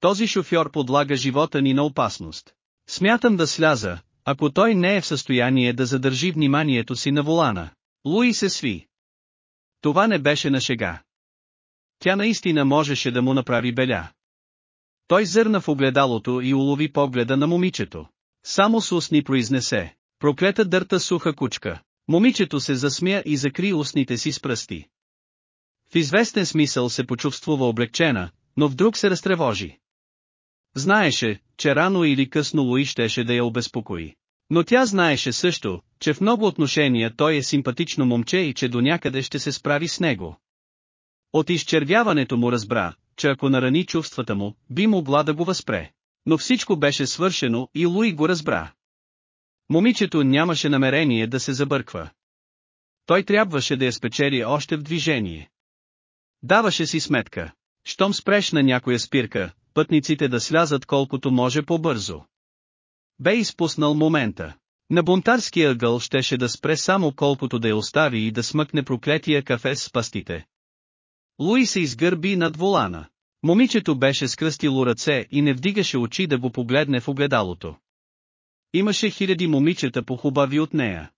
Speaker 1: Този шофьор подлага живота ни на опасност. Смятам да сляза, ако той не е в състояние да задържи вниманието си на волана. Луи се сви. Това не беше на шега. Тя наистина можеше да му направи беля. Той зърна в огледалото и улови погледа на момичето. Само с устни произнесе. Проклета дърта суха кучка. Момичето се засмя и закри устните си с пръсти. В известен смисъл се почувствува облегчена, но вдруг се разтревожи. Знаеше, че рано или късно Луи щеше да я обезпокои. Но тя знаеше също, че в много отношения той е симпатично момче и че до някъде ще се справи с него. От изчервяването му разбра, че ако нарани чувствата му, би могла да го възпре. Но всичко беше свършено и Луи го разбра. Момичето нямаше намерение да се забърква. Той трябваше да я спечели още в движение. Даваше си сметка. Щом спреш на някоя спирка, пътниците да слязат колкото може по-бързо. Бе изпуснал момента. На бунтарския ъгъл щеше да спре само колкото да я остави и да смъкне проклетия кафе с пастите. Луи се изгърби над волана. Момичето беше скръстило ръце и не вдигаше очи да го погледне в огледалото. Имаше хиляди момичета похубави от нея.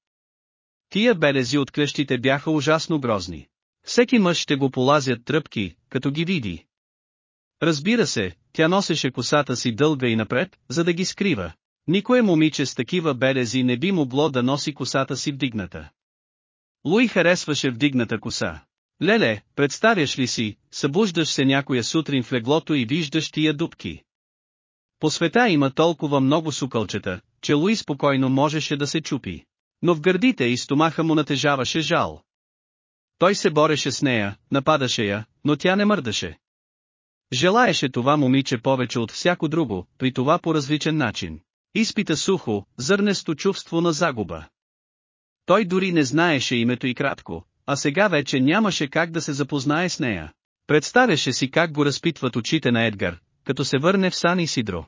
Speaker 1: Тия белези от клещите бяха ужасно грозни. Всеки мъж ще го полазят тръпки, като ги види. Разбира се, тя носеше косата си дълга и напред, за да ги скрива. Никое момиче с такива белези не би могло да носи косата си вдигната. Луи харесваше вдигната коса. Леле, представяш ли си, събуждаш се някоя сутрин в леглото и виждаш тия дубки. По света има толкова много сукълчета, че Луи спокойно можеше да се чупи. Но в гърдите и стомаха му натежаваше жал. Той се бореше с нея, нападаше я, но тя не мърдаше. Желаеше това момиче повече от всяко друго, при това по различен начин. Изпита сухо, зърнесто чувство на загуба. Той дори не знаеше името и кратко, а сега вече нямаше как да се запознае с нея. Представяше си как го разпитват очите на Едгар, като се върне в Сан Исидро.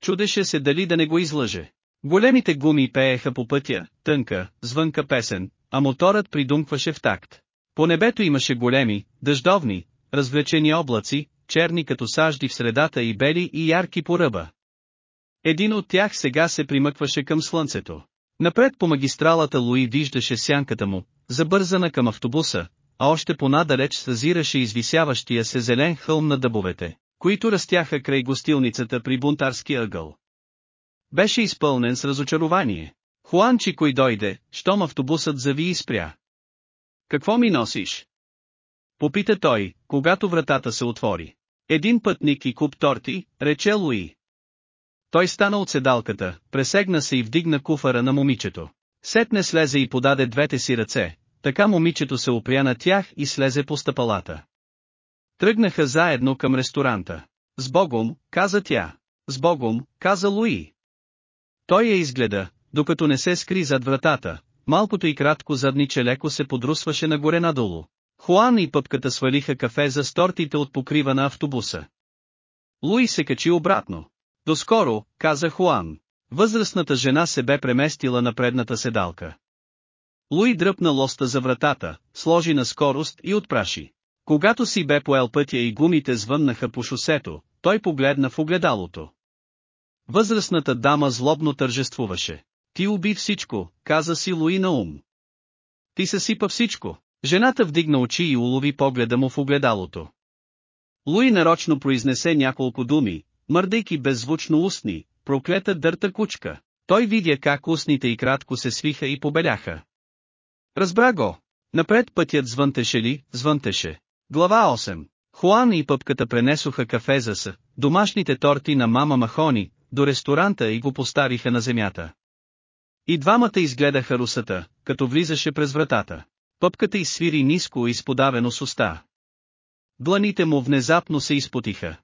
Speaker 1: Чудеше се дали да не го излъже. Големите гуми пееха по пътя, тънка, звънка песен, а моторът придумкваше в такт. По небето имаше големи, дъждовни, развлечени облаци, черни като сажди в средата и бели и ярки по ръба. Един от тях сега се примъкваше към слънцето. Напред по магистралата Луи виждаше сянката му, забързана към автобуса, а още понадалеч съзираше извисяващия се зелен хълм на дъбовете, които растяха край гостилницата при бунтарски ъгъл. Беше изпълнен с разочарование. Хуанчи кой дойде, щом автобусът зави и спря. Какво ми носиш? Попита той, когато вратата се отвори. Един пътник и куп торти, рече Луи. Той стана от седалката, пресегна се и вдигна куфара на момичето. Сетне слезе и подаде двете си ръце, така момичето се опря на тях и слезе по стъпалата. Тръгнаха заедно към ресторанта. С Богом, каза тя. С Богом, каза Луи. Той я изгледа, докато не се скри зад вратата, малкото и кратко задниче леко се подрусваше нагоре надолу. Хуан и пъпката свалиха кафе за стортите от покрива на автобуса. Луи се качи обратно. Доскоро, каза Хуан. Възрастната жена се бе преместила на предната седалка. Луи дръпна лоста за вратата, сложи на скорост и отпраши. Когато си бе поел пътя и гумите звъннаха по шосето, той погледна в огледалото. Възрастната дама злобно тържествуваше. Ти уби всичко, каза си Луи на ум. Ти съсипа всичко. Жената вдигна очи и улови погледа му в огледалото. Луи нарочно произнесе няколко думи, мърдейки беззвучно устни, проклета дърта кучка. Той видя как устните и кратко се свиха и побеляха. Разбра го. Напред пътят звънтеше ли, звънтеше. Глава 8. Хуан и пъпката пренесоха кафе за са, домашните торти на мама Махони, до ресторанта и го поставиха на земята. И двамата изгледаха русата, като влизаше през вратата. Пъпката изсвири ниско и изподавено с уста. Дланите му внезапно се изпотиха.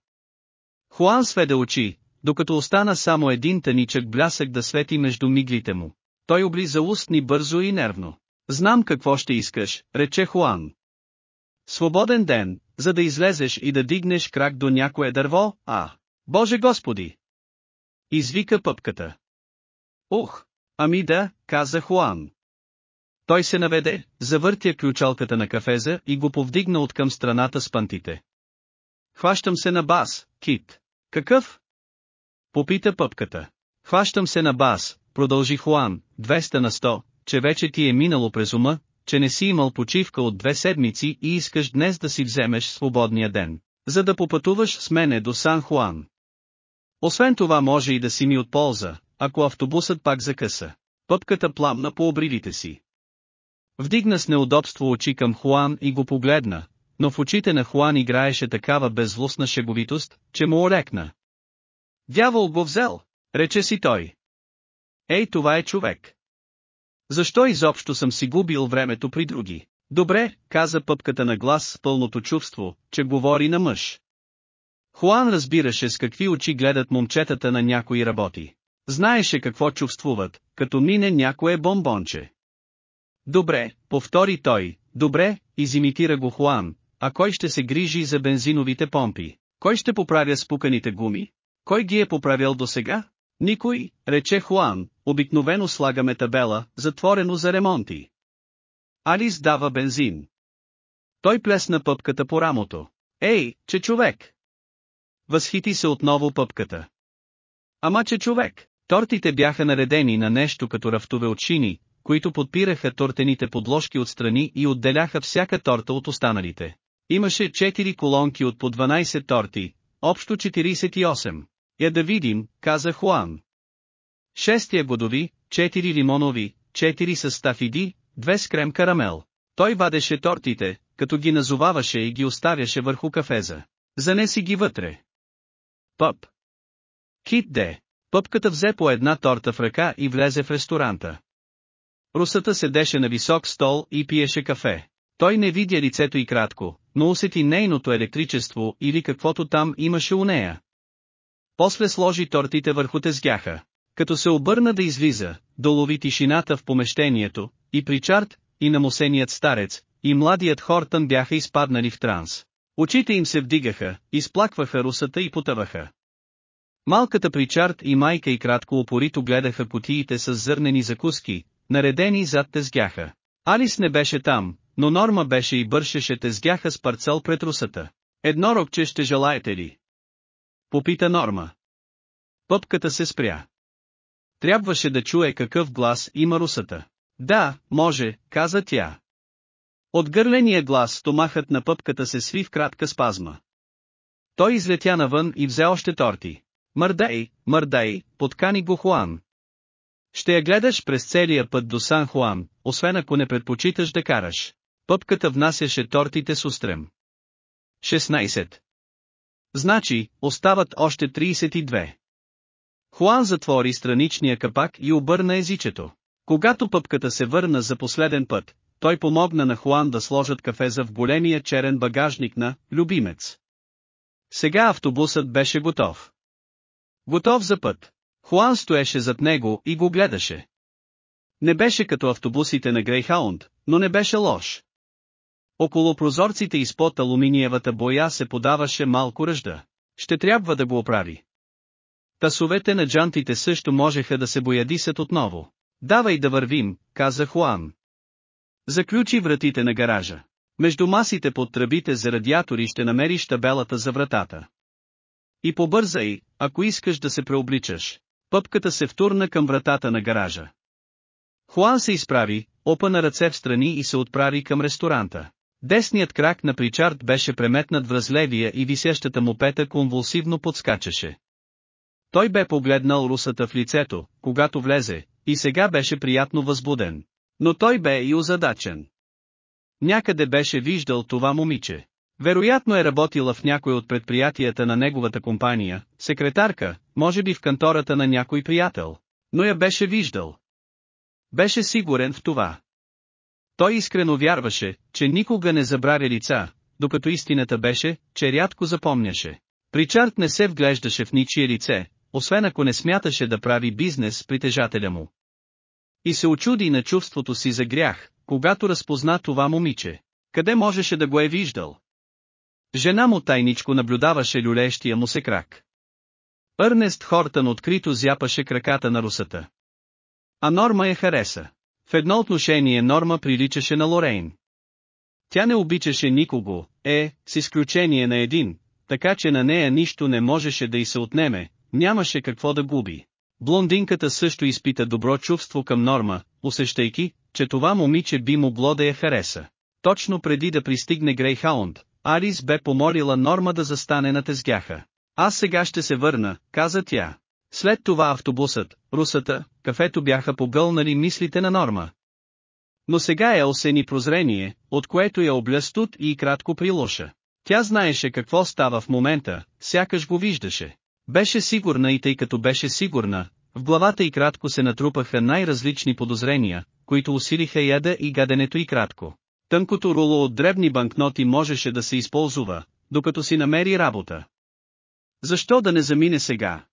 Speaker 1: Хуан сведе очи, докато остана само един тъничък блясък да свети между миглите му. Той облиза устни бързо и нервно. Знам какво ще искаш, рече Хуан. Свободен ден, за да излезеш и да дигнеш крак до някое дърво, а... Боже Господи! Извика пъпката. Ух! Ами да, каза Хуан. Той се наведе, завъртя ключалката на кафеза и го повдигна от към страната с пантите. Хващам се на бас, Кит. Какъв? Попита пъпката. Хващам се на бас, продължи Хуан, 200 на 100, че вече ти е минало през ума, че не си имал почивка от две седмици и искаш днес да си вземеш свободния ден, за да попътуваш с мене до Сан Хуан. Освен това може и да си ми от полза, ако автобусът пак закъса. Пъпката пламна по обрилите си. Вдигна с неудобство очи към Хуан и го погледна, но в очите на Хуан играеше такава безвластна шеговитост, че му орекна. Дявол го взел, рече си той. Ей това е човек. Защо изобщо съм си губил времето при други? Добре, каза пъпката на глас с пълното чувство, че говори на мъж. Хуан разбираше с какви очи гледат момчетата на някои работи. Знаеше какво чувствуват, като мине някое бомбонче. Добре, повтори той, добре, изимитира го Хуан, а кой ще се грижи за бензиновите помпи? Кой ще поправя спуканите гуми? Кой ги е поправил до сега? Никой, рече Хуан, обикновено слагаме табела, затворено за ремонти. Алис дава бензин. Той плесна пъпката по рамото. Ей, че човек! Възхити се отново пъпката. Ама че човек, тортите бяха наредени на нещо като рафтове от шини, които подпираха тортените подложки отстрани и отделяха всяка торта от останалите. Имаше 4 колонки от по 12 торти, общо 48. Я да видим, каза Хуан. Шестия годови, 4 лимонови, 4 с стафиди, 2 с крем карамел. Той вадеше тортите, като ги назоваваше и ги оставяше върху кафеза. Занеси ги вътре. Пъп. Кит де. Пъпката взе по една торта в ръка и влезе в ресторанта. Русата седеше на висок стол и пиеше кафе. Той не видя лицето и кратко, но усети нейното електричество или каквото там имаше у нея. После сложи тортите върху тезгяха. Като се обърна да излиза, долови тишината в помещението, и Причард, и намусеният старец, и младият Хортън бяха изпаднали в транс. Очите им се вдигаха, изплакваха русата и потъваха. Малката Причард и майка и кратко упорито гледаха кутиите с зърнени закуски, наредени зад тезгяха. Алис не беше там, но Норма беше и бършеше тезгяха с парцел пред русата. Едно рокче ще желаете ли? Попита Норма. Пъпката се спря. Трябваше да чуе какъв глас има русата. Да, може, каза тя. От гърления глас стомахът на пъпката се сви в кратка спазма. Той излетя навън и взе още торти. Мърдай, мърдай, подкани го Хуан. Ще я гледаш през целия път до Сан Хуан, освен ако не предпочиташ да караш. Пъпката внасяше тортите с устрем. 16. Значи, остават още 32. Хуан затвори страничния капак и обърна езичето. Когато пъпката се върна за последен път, той помогна на Хуан да сложат кафеза в големия черен багажник на «Любимец». Сега автобусът беше готов. Готов за път. Хуан стоеше зад него и го гледаше. Не беше като автобусите на Грейхаунд, но не беше лош. Около прозорците изпод алуминиевата боя се подаваше малко ръжда. Ще трябва да го оправи. Тасовете на джантите също можеха да се боядисат отново. Давай да вървим, каза Хуан. Заключи вратите на гаража. Между масите под тръбите за радиатори ще намериш табелата за вратата. И побързай, ако искаш да се преобличаш. Пъпката се втурна към вратата на гаража. Хуан се изправи, опа ръце в страни и се отправи към ресторанта. Десният крак на Причард беше преметнат в разлевия и висящата му пета конвулсивно подскачаше. Той бе погледнал русата в лицето, когато влезе, и сега беше приятно възбуден. Но той бе и озадачен. Някъде беше виждал това момиче. Вероятно е работила в някой от предприятията на неговата компания, секретарка, може би в кантората на някой приятел. Но я беше виждал. Беше сигурен в това. Той искрено вярваше, че никога не забравя лица, докато истината беше, че рядко запомняше. Причард не се вглеждаше в ничие лице, освен ако не смяташе да прави бизнес с притежателя му. И се очуди на чувството си за грях, когато разпозна това момиче. Къде можеше да го е виждал? Жена му тайничко наблюдаваше люлещия му се крак.Ърнест Хортън открито зяпаше краката на русата. А Норма я хареса. В едно отношение Норма приличаше на Лорейн. Тя не обичаше никого, е, с изключение на един, така че на нея нищо не можеше да й се отнеме, нямаше какво да губи. Блондинката също изпита добро чувство към Норма, усещайки, че това момиче би могло да я хареса. Точно преди да пристигне Грейхаунд, Арис бе помолила Норма да застане на тезгяха. Аз сега ще се върна, каза тя. След това автобусът, русата, кафето бяха погълнали мислите на Норма. Но сега е осени прозрение, от което я обля студ и кратко прилоша. Тя знаеше какво става в момента, сякаш го виждаше. Беше сигурна и тъй като беше сигурна, в главата и кратко се натрупаха най-различни подозрения, които усилиха яда и гаденето и кратко. Тънкото руло от дребни банкноти можеше да се използва, докато си намери работа. Защо да не замине сега?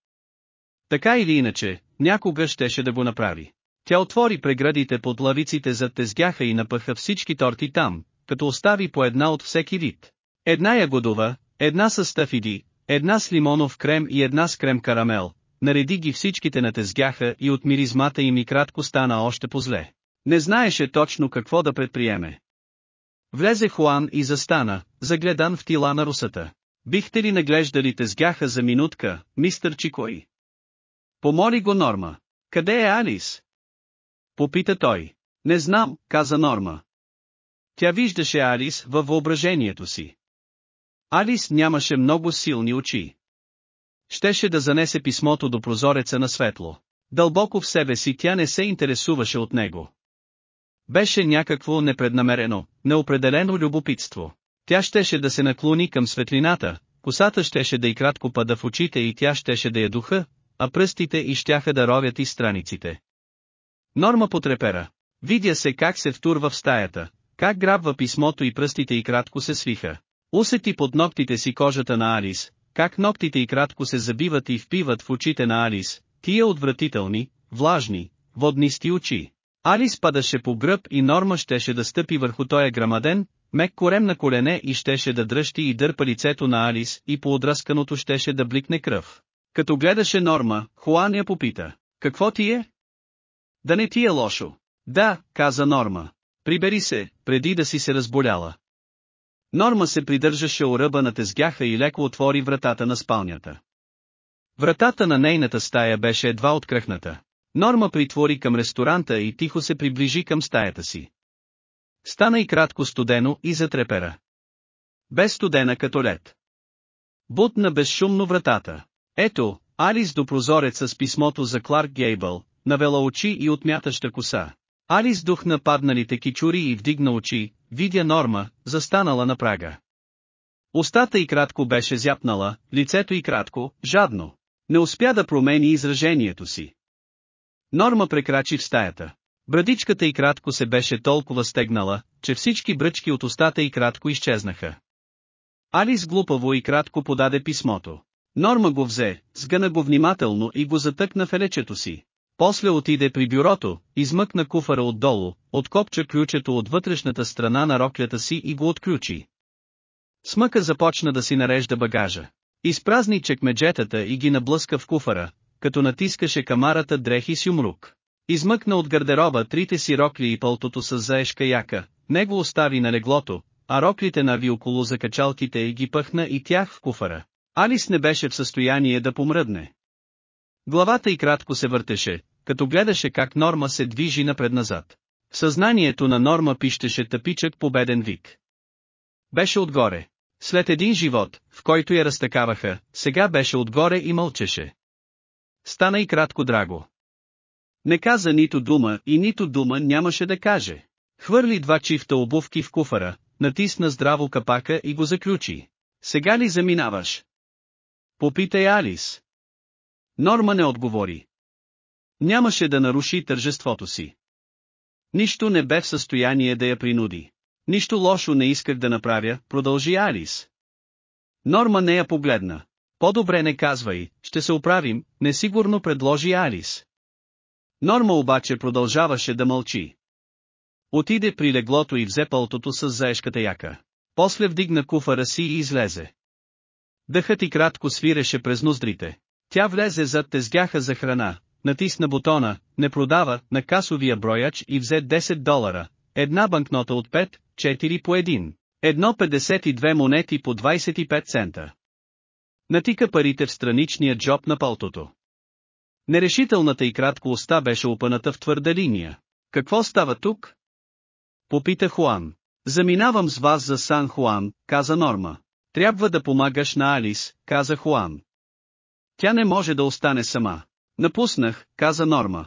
Speaker 1: Така или иначе, някога щеше да го направи. Тя отвори преградите под лавиците зад тезгяха и напъха всички торти там, като остави по една от всеки вид. Една ягодова, една с стафиди, една с лимонов крем и една с крем карамел. Нареди ги всичките на тезгяха и от миризмата им и кратко стана още позле. Не знаеше точно какво да предприеме. Влезе Хуан и застана, загледан в тила на русата. Бихте ли наглеждали тезгяха за минутка, мистър Чикой? Помоли го Норма. Къде е Алис? Попита той. Не знам, каза Норма. Тя виждаше Алис във въображението си. Алис нямаше много силни очи. Щеше да занесе писмото до прозореца на светло. Дълбоко в себе си тя не се интересуваше от него. Беше някакво непреднамерено, неопределено любопитство. Тя щеше да се наклони към светлината, косата щеше да й кратко пада в очите и тя щеше да я духа, а пръстите и щяха да ровят и страниците. Норма потрепера. Видя се как се втурва в стаята, как грабва писмото и пръстите и кратко се свиха. Усети под ногтите си кожата на Алис, как ногтите и кратко се забиват и впиват в очите на Алис, тия отвратителни, влажни, воднисти очи. Алис падаше по гръб и Норма щеше да стъпи върху тоя грамаден, мек корем на колене и щеше да дръжти и дърпа лицето на Алис и по отрасканото щеше да бликне кръв. Като гледаше Норма, Хуан я попита, какво ти е? Да не ти е лошо. Да, каза Норма. Прибери се, преди да си се разболяла. Норма се придържаше у ръба на тезгяха и леко отвори вратата на спалнята. Вратата на нейната стая беше едва откръхната. Норма притвори към ресторанта и тихо се приближи към стаята си. Стана и кратко студено и затрепера. Без студена като лед. Бутна безшумно вратата. Ето, Алис до прозореца с писмото за Кларк Гейбъл, навела очи и отмятаща коса. Алис духна падналите кичури и вдигна очи, видя Норма, застанала на прага. Остата и кратко беше зяпнала, лицето и кратко, жадно. Не успя да промени изражението си. Норма прекрачи в стаята. Брадичката и кратко се беше толкова стегнала, че всички бръчки от устата и кратко изчезнаха. Алис глупаво и кратко подаде писмото. Норма го взе, сгъна го внимателно и го затъкна в елечето си. После отиде при бюрото, измъкна куфара отдолу, откопча ключето от вътрешната страна на роклята си и го отключи. Смъка започна да си нарежда багажа. Изпразни чекмеджетата и ги наблъска в куфара, като натискаше камарата дрехи с юмрук. Измъкна от гардероба трите си рокли и пълтото с заешка яка, него остави на леглото, а роклите нави около закачалките и ги пъхна и тях в куфара. Алис не беше в състояние да помръдне. Главата й кратко се въртеше, като гледаше как Норма се движи напред-назад. В съзнанието на Норма пищеше тъпичък победен вик. Беше отгоре. След един живот, в който я разтакаваха, сега беше отгоре и мълчеше. Стана и кратко драго. Не каза нито дума и нито дума нямаше да каже. Хвърли два чифта обувки в куфара, натисна здраво капака и го заключи. Сега ли заминаваш? Попитай Алис. Норма не отговори. Нямаше да наруши тържеството си. Нищо не бе в състояние да я принуди. Нищо лошо не исках да направя, продължи Алис. Норма не я погледна. По-добре не казвай, ще се оправим, несигурно предложи Алис. Норма обаче продължаваше да мълчи. Отиде при леглото и взе пълтото с заешката яка. После вдигна куфара си и излезе. Дъхът и кратко свиреше през ноздрите. Тя влезе зад тезгяха за храна, натисна бутона, не продава, на касовия брояч и взе 10 долара, една банкнота от 5, 4 по 1, едно 52 монети по 25 цента. Натика парите в страничния джоб на палтото. Нерешителната и кратко уста беше опъната в твърда линия. Какво става тук? Попита Хуан. Заминавам с вас за Сан Хуан, каза Норма. Трябва да помагаш на Алис, каза Хуан. Тя не може да остане сама. Напуснах, каза Норма.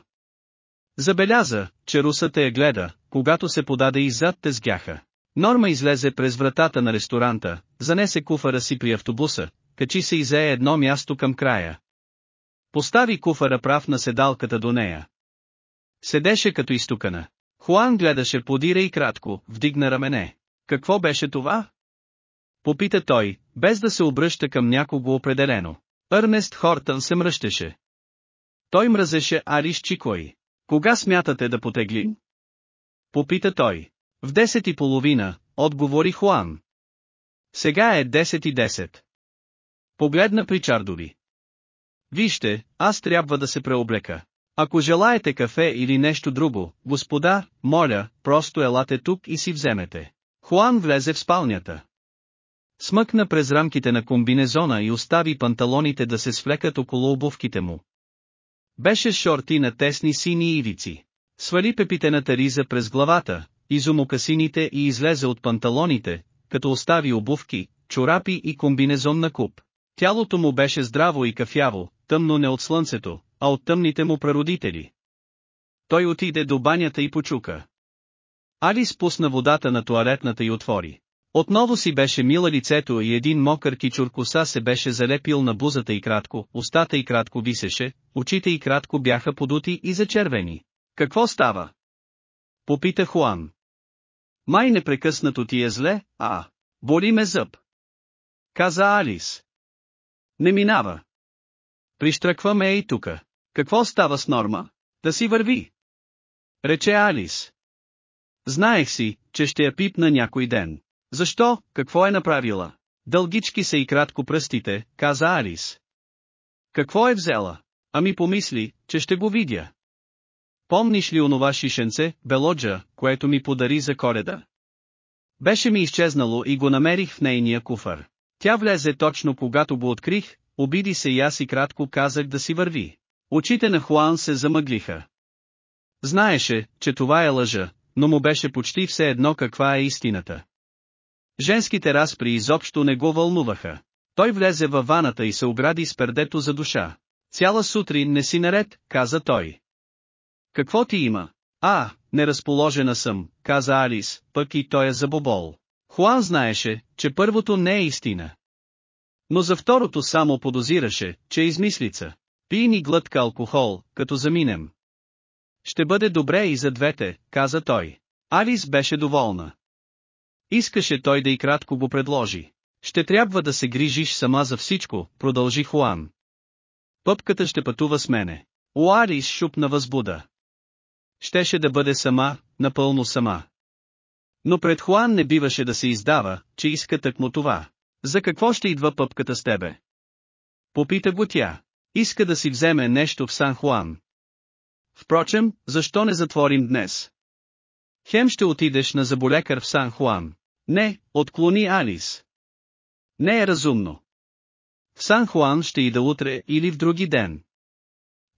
Speaker 1: Забеляза, че русата я гледа, когато се подаде и зад тезгяха. Норма излезе през вратата на ресторанта, занесе куфара си при автобуса, качи се и зае едно място към края. Постави куфара прав на седалката до нея. Седеше като изтукана. Хуан гледаше подира и кратко, вдигна рамене. Какво беше това? Попита той, без да се обръща към някого определено.Ърнест Хортън се мръщеше. Той мразеше Ариш Чикой. Кога смятате да потеглим? Попита той. В 10 и половина, отговори Хуан. Сега е 10 и 10. Погледна при Чардови. Вижте, аз трябва да се преоблека. Ако желаете кафе или нещо друго, господа, моля, просто елате тук и си вземете. Хуан влезе в спалнята. Смъкна през рамките на комбинезона и остави панталоните да се свлекат около обувките му. Беше шорти на тесни сини ивици. Свали пепитената риза през главата, изумокасините и излезе от панталоните, като остави обувки, чорапи и комбинезон на куп. Тялото му беше здраво и кафяво, тъмно не от слънцето, а от тъмните му прародители. Той отиде до банята и почука. Али спусна водата на туалетната и отвори. Отново си беше мила лицето и един мокър кичур коса се беше залепил на бузата и кратко, устата и кратко висеше, очите и кратко бяха подути и зачервени. Какво става? Попита Хуан. Май непрекъснато ти е зле, а, боли ме зъб. Каза Алис. Не минава. Прищръкваме и тука. Какво става с Норма? Да си върви. Рече Алис. Знаех си, че ще я пипна някой ден. Защо, какво е направила? Дългички са и кратко пръстите, каза Алис. Какво е взела? Ами помисли, че ще го видя. Помниш ли онова шишенце, белоджа, което ми подари за коледа? Беше ми изчезнало и го намерих в нейния куфър. Тя влезе точно когато го открих, обиди се и аз и кратко казах да си върви. Очите на Хуан се замъглиха. Знаеше, че това е лъжа, но му беше почти все едно каква е истината. Женските разпри изобщо не го вълнуваха. Той влезе във ваната и се огради с пердето за душа. Цяла сутрин не си наред, каза той. Какво ти има? А, неразположена съм, каза Алис, пък и той е забобол. Хуан знаеше, че първото не е истина. Но за второто само подозираше, че е измислица. Пий ни глътка алкохол, като заминем. Ще бъде добре и за двете, каза той. Алис беше доволна. Искаше той да и кратко го предложи. Ще трябва да се грижиш сама за всичко, продължи Хуан. Пъпката ще пътува с мене. Уарис шупна възбуда. Щеше да бъде сама, напълно сама. Но пред Хуан не биваше да се издава, че иска тъкмо това. За какво ще идва пъпката с тебе? Попита го тя. Иска да си вземе нещо в Сан Хуан. Впрочем, защо не затворим днес? Хем ще отидеш на заболекар в Сан Хуан. Не, отклони Алис. Не е разумно. В Сан Хуан ще ида утре или в други ден.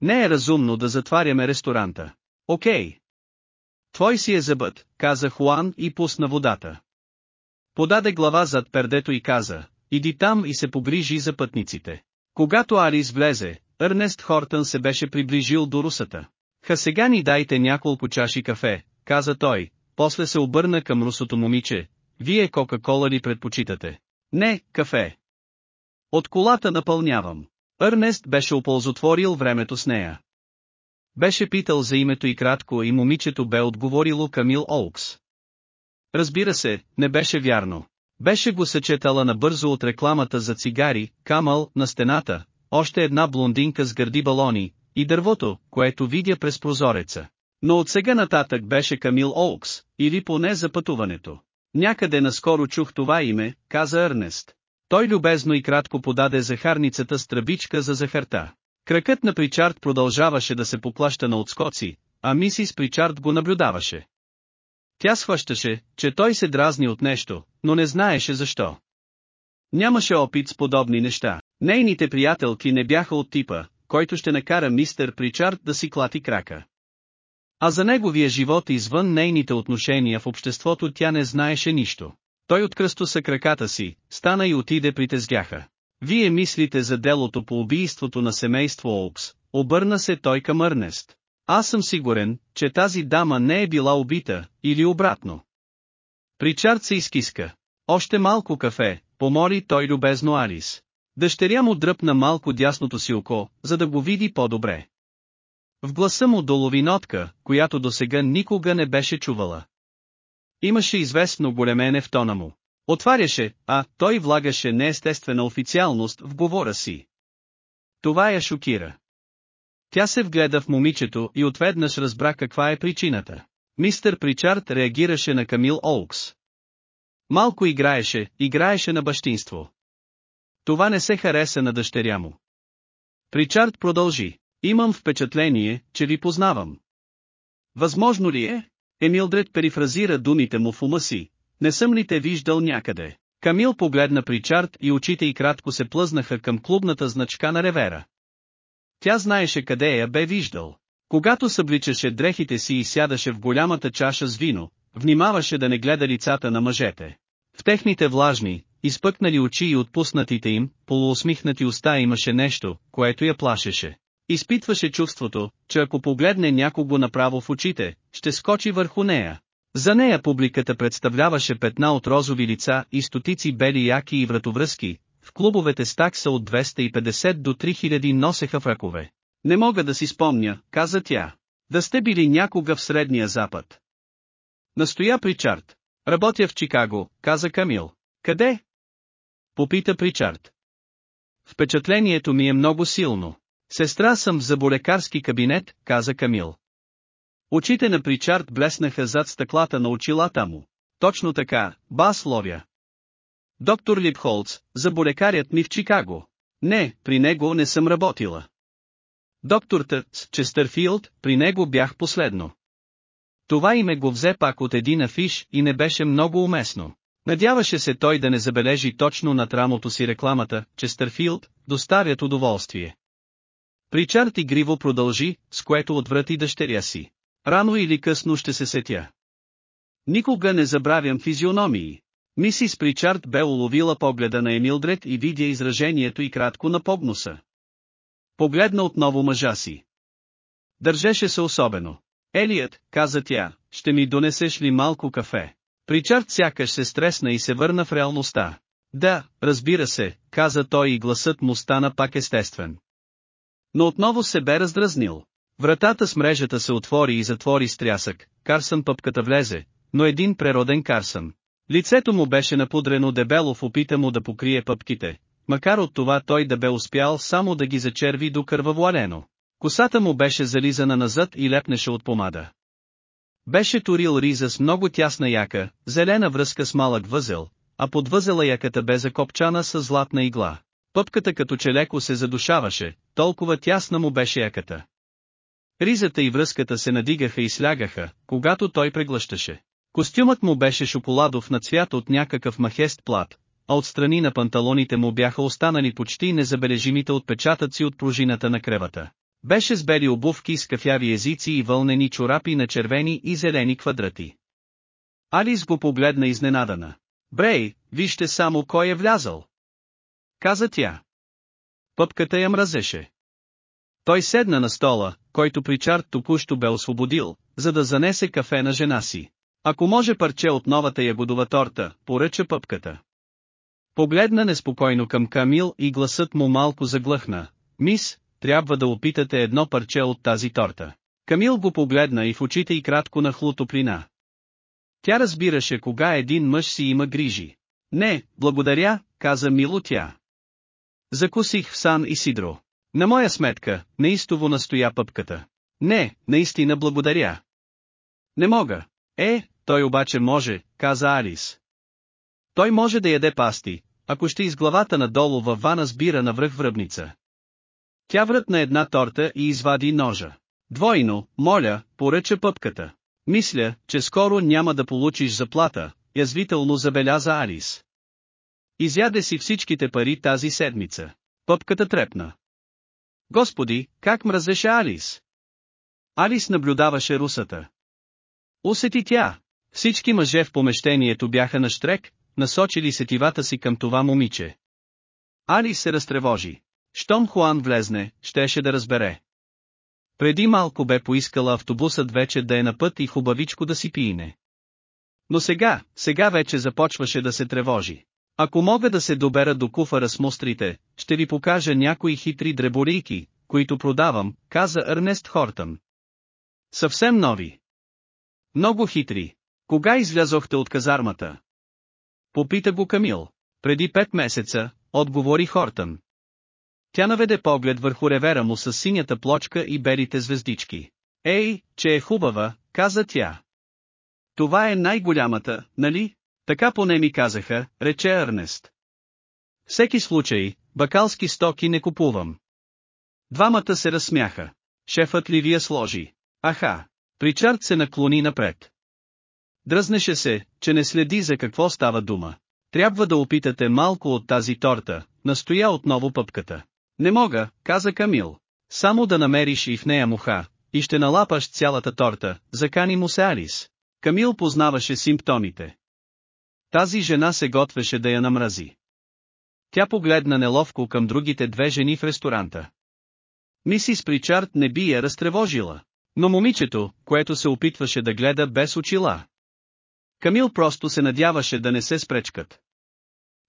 Speaker 1: Не е разумно да затваряме ресторанта. Окей. Твой си е зъбът, каза Хуан и пусна водата. Подаде глава зад пердето и каза, иди там и се погрижи за пътниците. Когато Алис влезе, Ернест Хортън се беше приближил до русата. Ха сега ни дайте няколко чаши кафе, каза той, после се обърна към русото момиче, Вие Кока-кола ли предпочитате? Не, кафе. От колата напълнявам.Ърнест беше оползотворил времето с нея. Беше питал за името и кратко и момичето бе отговорило Камил Олкс. Разбира се, не беше вярно. Беше го съчетала набързо от рекламата за цигари, камъл, на стената, още една блондинка с гърди балони, и дървото, което видя през прозореца. Но от сега нататък беше Камил Олкс, или поне за пътуването. Някъде наскоро чух това име, каза Ернест. Той любезно и кратко подаде захарницата с тръбичка за захарта. Кракът на Причард продължаваше да се поплаща на отскоци, а мисис Причард го наблюдаваше. Тя схващаше, че той се дразни от нещо, но не знаеше защо. Нямаше опит с подобни неща. Нейните приятелки не бяха от типа, който ще накара мистер Причард да си клати крака. А за неговия живот извън нейните отношения в обществото тя не знаеше нищо. Той откръстоса краката си, стана и отиде при тезгяха. Вие мислите за делото по убийството на семейство Олкс, обърна се той къмЪрнест. Аз съм сигурен, че тази дама не е била убита, или обратно. Причард се изкиска. Още малко кафе, помоли той любезно Алис. Дъщеря му дръпна малко дясното си око, за да го види по-добре. В гласа му долови нотка, която досега никога не беше чувала. Имаше известно големене в тона му. Отваряше, а той влагаше неестествена официалност в говора си. Това я шокира. Тя се вгледа в момичето и отведнъж разбра каква е причината. Мистер Причард реагираше на Камил Олкс. Малко играеше, играеше на бащинство. Това не се хареса на дъщеря му. Причард продължи. Имам впечатление, че ви познавам. Възможно ли е? Емилдред перифразира думите му в ума си. Не съм ли те виждал някъде? Камил погледна Причард и очите й кратко се плъзнаха към клубната значка на ревера. Тя знаеше къде я бе виждал. Когато събличаше дрехите си и сядаше в голямата чаша с вино, внимаваше да не гледа лицата на мъжете. В техните влажни, изпъкнали очи и отпуснатите им, полуосмихнати уста имаше нещо, което я плашеше. Изпитваше чувството, че ако погледне някого направо в очите, ще скочи върху нея. За нея публиката представляваше петна от розови лица и стотици бели яки и вратовръзки, в клубовете с такса от 250 до 3000 носеха в. Не мога да си спомня, каза тя. Да сте били някога в Средния Запад. Настоя Причард. Работя в Чикаго, каза Камил. Къде? Попита Причард. Впечатлението ми е много силно. Сестра съм в заболекарски кабинет, каза Камил. Очите на Причард блеснаха зад стъклата на очилата му. Точно така, бас ловя. Доктор Липхолц, заболекарят ми в Чикаго. Не, при него не съм работила. Доктор Тъц, Честърфилд, при него бях последно. Това име го взе пак от един афиш и не беше много уместно. Надяваше се той да не забележи точно над рамото си рекламата, Честърфилд, доставят удоволствие. Причард игриво продължи, с което отврати дъщеря си. Рано или късно ще се сетя. Никога не забравям физиономии. Мисис Причард бе уловила погледа на Емилдред и видя изражението и кратко на погноса. Погледна отново мъжа си. Държеше се особено. Елият, каза тя, ще ми донесеш ли малко кафе? Причард сякаш се стресна и се върна в реалността. Да, разбира се, каза той и гласът му стана пак естествен. Но отново се бе раздразнил. Вратата с мрежата се отвори и затвори с трясък, Карсън пъпката влезе, но един прероден Карсън. Лицето му беше напудрено дебело в опита му да покрие пъпките, макар от това той да бе успял само да ги зачерви до кървавоалено. Косата му беше зализана назад и лепнеше от помада. Беше турил риза с много тясна яка, зелена връзка с малък възел, а под възела яката бе закопчана с златна игла. Пъпката като че леко се задушаваше, толкова тясна му беше яката. Ризата и връзката се надигаха и слягаха, когато той преглъщаше. Костюмът му беше шоколадов на цвят от някакъв махест плат, а отстрани на панталоните му бяха останали почти незабележимите отпечатъци от пружината на кревата. Беше с бели обувки с кафяви езици и вълнени чорапи на червени и зелени квадрати. Алис го погледна изненадана. Брей, вижте само кой е влязал. Каза тя. Пъпката я мразеше. Той седна на стола, който Причард току-що бе освободил, за да занесе кафе на жена си. Ако може парче от новата ягодова торта, поръча пъпката. Погледна неспокойно към Камил и гласът му малко заглъхна. Мис, трябва да опитате едно парче от тази торта. Камил го погледна и в очите и кратко нахлу топлина. Тя разбираше кога един мъж си има грижи. Не, благодаря, каза мило тя. Закусих в Сан и Сидро. На моя сметка, неистово настоя пъпката. Не, наистина благодаря. Не мога. Е, той обаче може, каза Алис. Той може да яде пасти, ако ще из главата надолу във вана сбира на връх връбница. Тя врътна една торта и извади ножа. Двойно, моля, поръча пъпката. Мисля, че скоро няма да получиш заплата, язвително забеляза Алис. Изяде си всичките пари тази седмица. Пъпката трепна. Господи, как мразеше Алис! Алис наблюдаваше русата. Усети тя. Всички мъже в помещението бяха на штрек, насочили сетивата си към това момиче. Алис се разтревожи. Щом Хуан влезне, щеше да разбере. Преди малко бе поискала автобусът вече да е на път и хубавичко да си пине. Но сега, сега вече започваше да се тревожи. Ако мога да се добера до куфара с мустрите, ще ви покажа някои хитри дреборийки, които продавам, каза Ернест Хортън. Съвсем нови. Много хитри. Кога излязохте от казармата? Попита го Камил. Преди пет месеца, отговори Хортън. Тя наведе поглед върху ревера му с синята плочка и белите звездички. Ей, че е хубава, каза тя. Това е най-голямата, нали? Така поне ми казаха, рече Ернест. Всеки случай, бакалски стоки не купувам. Двамата се разсмяха. Шефът ли вие сложи? Аха. Причард се наклони напред. Дръзнеше се, че не следи за какво става дума. Трябва да опитате малко от тази торта, настоя отново пъпката. Не мога, каза Камил. Само да намериш и в нея муха, и ще налапаш цялата торта, закани му се Алис. Камил познаваше симптомите. Тази жена се готвеше да я намрази. Тя погледна неловко към другите две жени в ресторанта. Мисис Причард не би я разтревожила. Но момичето, което се опитваше да гледа без очила. Камил просто се надяваше да не се спречкат.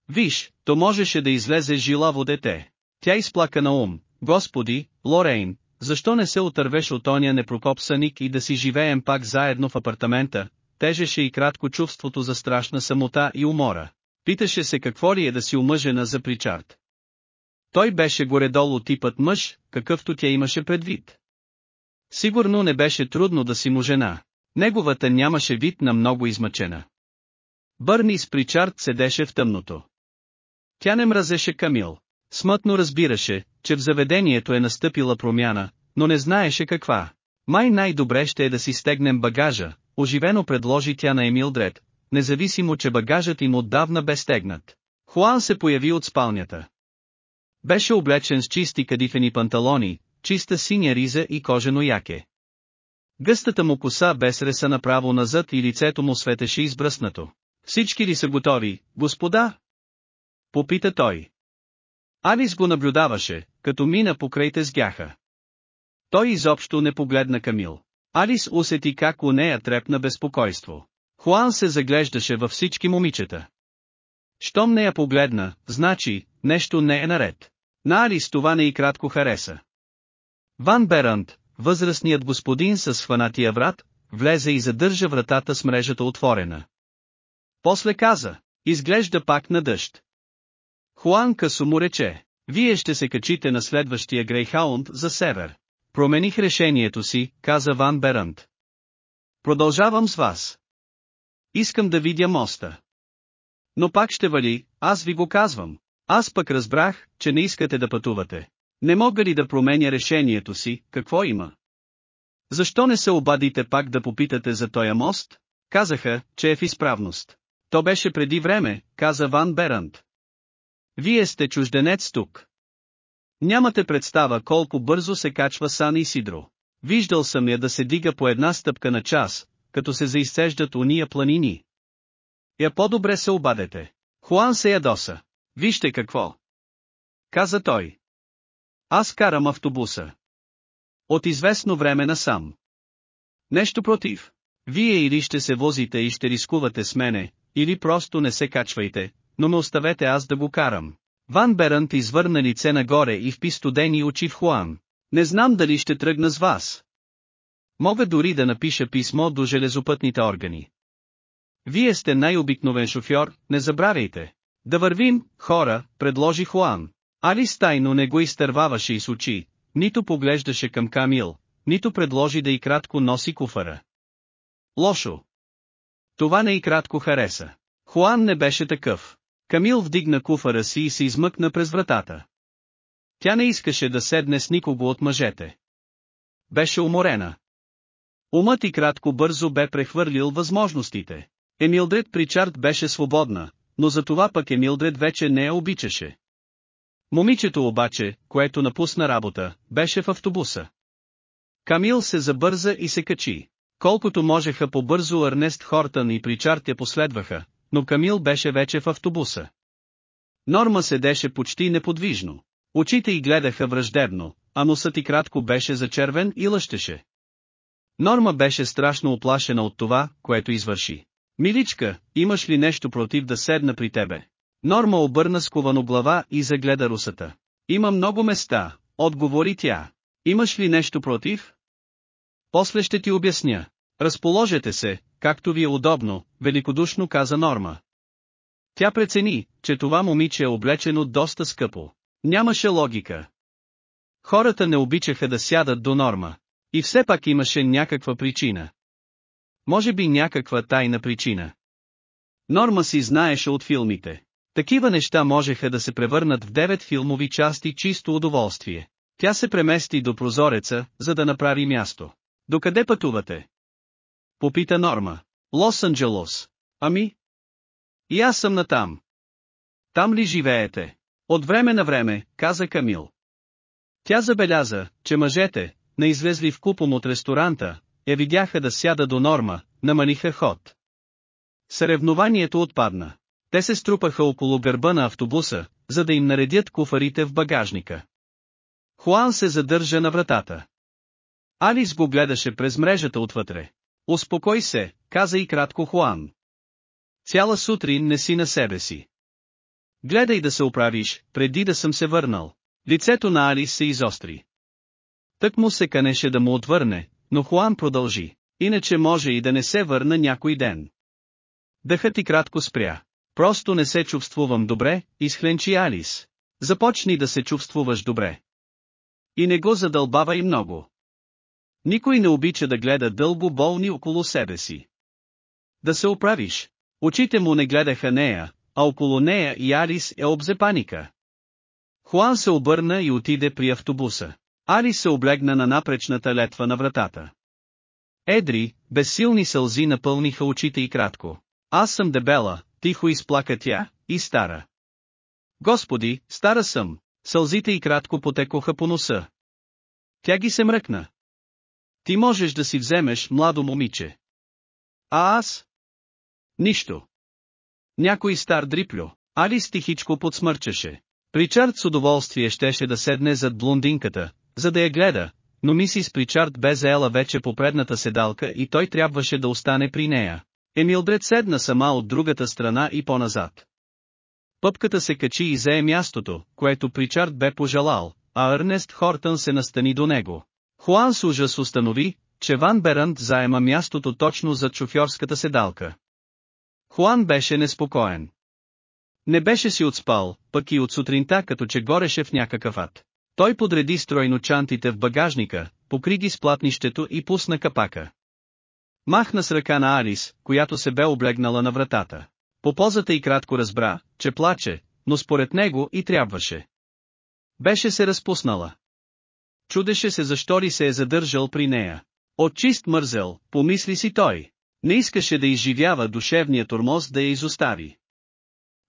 Speaker 1: Виж, то можеше да излезе жилаво дете. Тя изплака на ум, Господи, Лорейн, защо не се отървеш от оня непрокопсаник и да си живеем пак заедно в апартамента, тежеше и кратко чувството за страшна самота и умора. Питаше се какво ли е да си омъжена за Причард. Той беше горе-долу типът мъж, какъвто тя имаше предвид. Сигурно не беше трудно да си му жена. Неговата нямаше вид на много измъчена. Бърни с Причард седеше в тъмното. Тя не мразеше Камил. Смътно разбираше, че в заведението е настъпила промяна, но не знаеше каква. Май най-добре ще е да си стегнем багажа, оживено предложи тя на Емил Дред, независимо че багажът им отдавна бе стегнат. Хуан се появи от спалнята. Беше облечен с чисти кадифени панталони, чиста синя риза и кожено яке. Гъстата му коса бе среса направо назад и лицето му светеше избръснато. Всички ли са готови, господа? Попита той. Алис го наблюдаваше, като мина покрай сгяха. Той изобщо не погледна Камил. Алис усети как у нея трепна безпокойство. Хуан се заглеждаше във всички момичета. Щом не я погледна, значи, нещо не е наред. На Алис това не и кратко хареса. Ван Берант, възрастният господин с хванатия врат, влезе и задържа вратата с мрежата отворена. После каза, изглежда пак на дъжд. Хуан късо му рече, вие ще се качите на следващия Грейхаунд за север. Промених решението си, каза Ван Берант. Продължавам с вас. Искам да видя моста. Но пак ще вали, аз ви го казвам. Аз пък разбрах, че не искате да пътувате. Не мога ли да променя решението си, какво има? Защо не се обадите пак да попитате за тоя мост? Казаха, че е в изправност. То беше преди време, каза Ван Берант. Вие сте чужденец тук. Нямате представа колко бързо се качва Сан и Сидро. Виждал съм я да се дига по една стъпка на час, като се заизцеждат уния планини. Я по-добре се обадете. Хуан се ядоса. Вижте какво. Каза той. Аз карам автобуса. От известно време насам. Нещо против. Вие или ще се возите и ще рискувате с мене, или просто не се качвайте, но ме оставете аз да го карам. Ван Берант извърна лице нагоре и впи студени очи в Хуан. Не знам дали ще тръгна с вас. Мога дори да напиша писмо до железопътните органи. Вие сте най-обикновен шофьор, не забравяйте. Да вървим, хора, предложи Хуан. Алис тайно не го изтърваваше и с очи, нито поглеждаше към Камил, нито предложи да и кратко носи куфара. Лошо. Това не и кратко хареса. Хуан не беше такъв. Камил вдигна куфара си и се измъкна през вратата. Тя не искаше да седне с никого от мъжете. Беше уморена. Умът и кратко бързо бе прехвърлил възможностите. Емилдред Причард беше свободна, но за това пък Емилдред вече не я обичаше. Момичето обаче, което напусна работа, беше в автобуса. Камил се забърза и се качи. Колкото можеха по-бързо Арнест Хортън и Причард я последваха, но Камил беше вече в автобуса. Норма седеше почти неподвижно. Очите й гледаха враждебно, а носът и кратко беше зачервен и лъщеше. Норма беше страшно оплашена от това, което извърши. Миличка, имаш ли нещо против да седна при тебе? Норма обърна сковано глава и загледа русата. Има много места, отговори тя. Имаш ли нещо против? После ще ти обясня. Разположете се, както ви е удобно, великодушно каза Норма. Тя прецени, че това момиче е облечено доста скъпо. Нямаше логика. Хората не обичаха да сядат до Норма. И все пак имаше някаква причина. Може би някаква тайна причина. Норма си знаеше от филмите. Такива неща можеха да се превърнат в девет филмови части чисто удоволствие. Тя се премести до прозореца, за да направи място. Докъде пътувате? Попита Норма. Лос-Анджелос. Ами? И аз съм натам. Там ли живеете? От време на време, каза Камил. Тя забеляза, че мъжете, не излезли в купом от ресторанта, я видяха да сяда до норма, наманиха ход. Съревнованието отпадна. Те се струпаха около гърба на автобуса, за да им наредят куфарите в багажника. Хуан се задържа на вратата. Алис го гледаше през мрежата отвътре. Успокой се, каза и кратко Хуан. Цяла сутрин не си на себе си. Гледай да се оправиш, преди да съм се върнал. Лицето на Алис се изостри. Тък му се канеше да му отвърне, но Хуан продължи. Иначе може и да не се върна някой ден. Дъхът ти кратко спря. Просто не се чувствувам добре, изхленчи Алис. Започни да се чувствуваш добре. И не го задълбава и много. Никой не обича да гледа дълго болни около себе си. Да се оправиш. Очите му не гледаха нея, а около нея и Алис е обзе паника. Хуан се обърна и отиде при автобуса. Алис се облегна на напречната летва на вратата. Едри, безсилни сълзи напълниха очите и кратко. Аз съм дебела, тихо изплака тя, и стара. Господи, стара съм, сълзите и кратко потекоха по носа. Тя ги се мръкна. Ти можеш да си вземеш младо момиче. А аз? Нищо. Някой стар дриплю, Алис тихичко подсмърчаше. Причард с удоволствие щеше да седне зад блондинката, за да я гледа, но мисис Причард бе заела вече по предната седалка и той трябваше да остане при нея. Емилдред седна сама от другата страна и по-назад. Пъпката се качи и зае мястото, което Причард бе пожелал, а Ернест Хортън се настани до него. Хуан с ужас установи, че Ван Берант заема мястото точно зад шофьорската седалка. Хуан беше неспокоен. Не беше си отспал, пък и от сутринта като че гореше в някакъв ад. Той подреди стройно чантите в багажника, покри ги с платнището и пусна капака. Махна с ръка на Алис, която се бе облегнала на вратата. По позата и кратко разбра, че плаче, но според него и трябваше. Беше се разпуснала. Чудеше се защо ли се е задържал при нея. От чист мързел, помисли си той. Не искаше да изживява душевния тормоз да я изостави.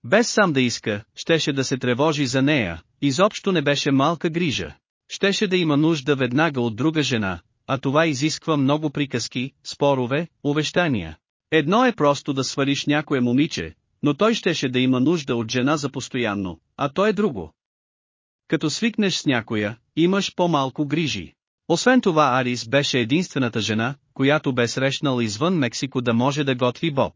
Speaker 1: Без сам да иска, щеше да се тревожи за нея, изобщо не беше малка грижа. Щеше да има нужда веднага от друга жена, а това изисква много приказки, спорове, увещания. Едно е просто да свалиш някое момиче, но той щеше да има нужда от жена за постоянно, а то е друго. Като свикнеш с някоя, имаш по-малко грижи. Освен това Алис беше единствената жена, която бе срещнал извън Мексико да може да готви боб.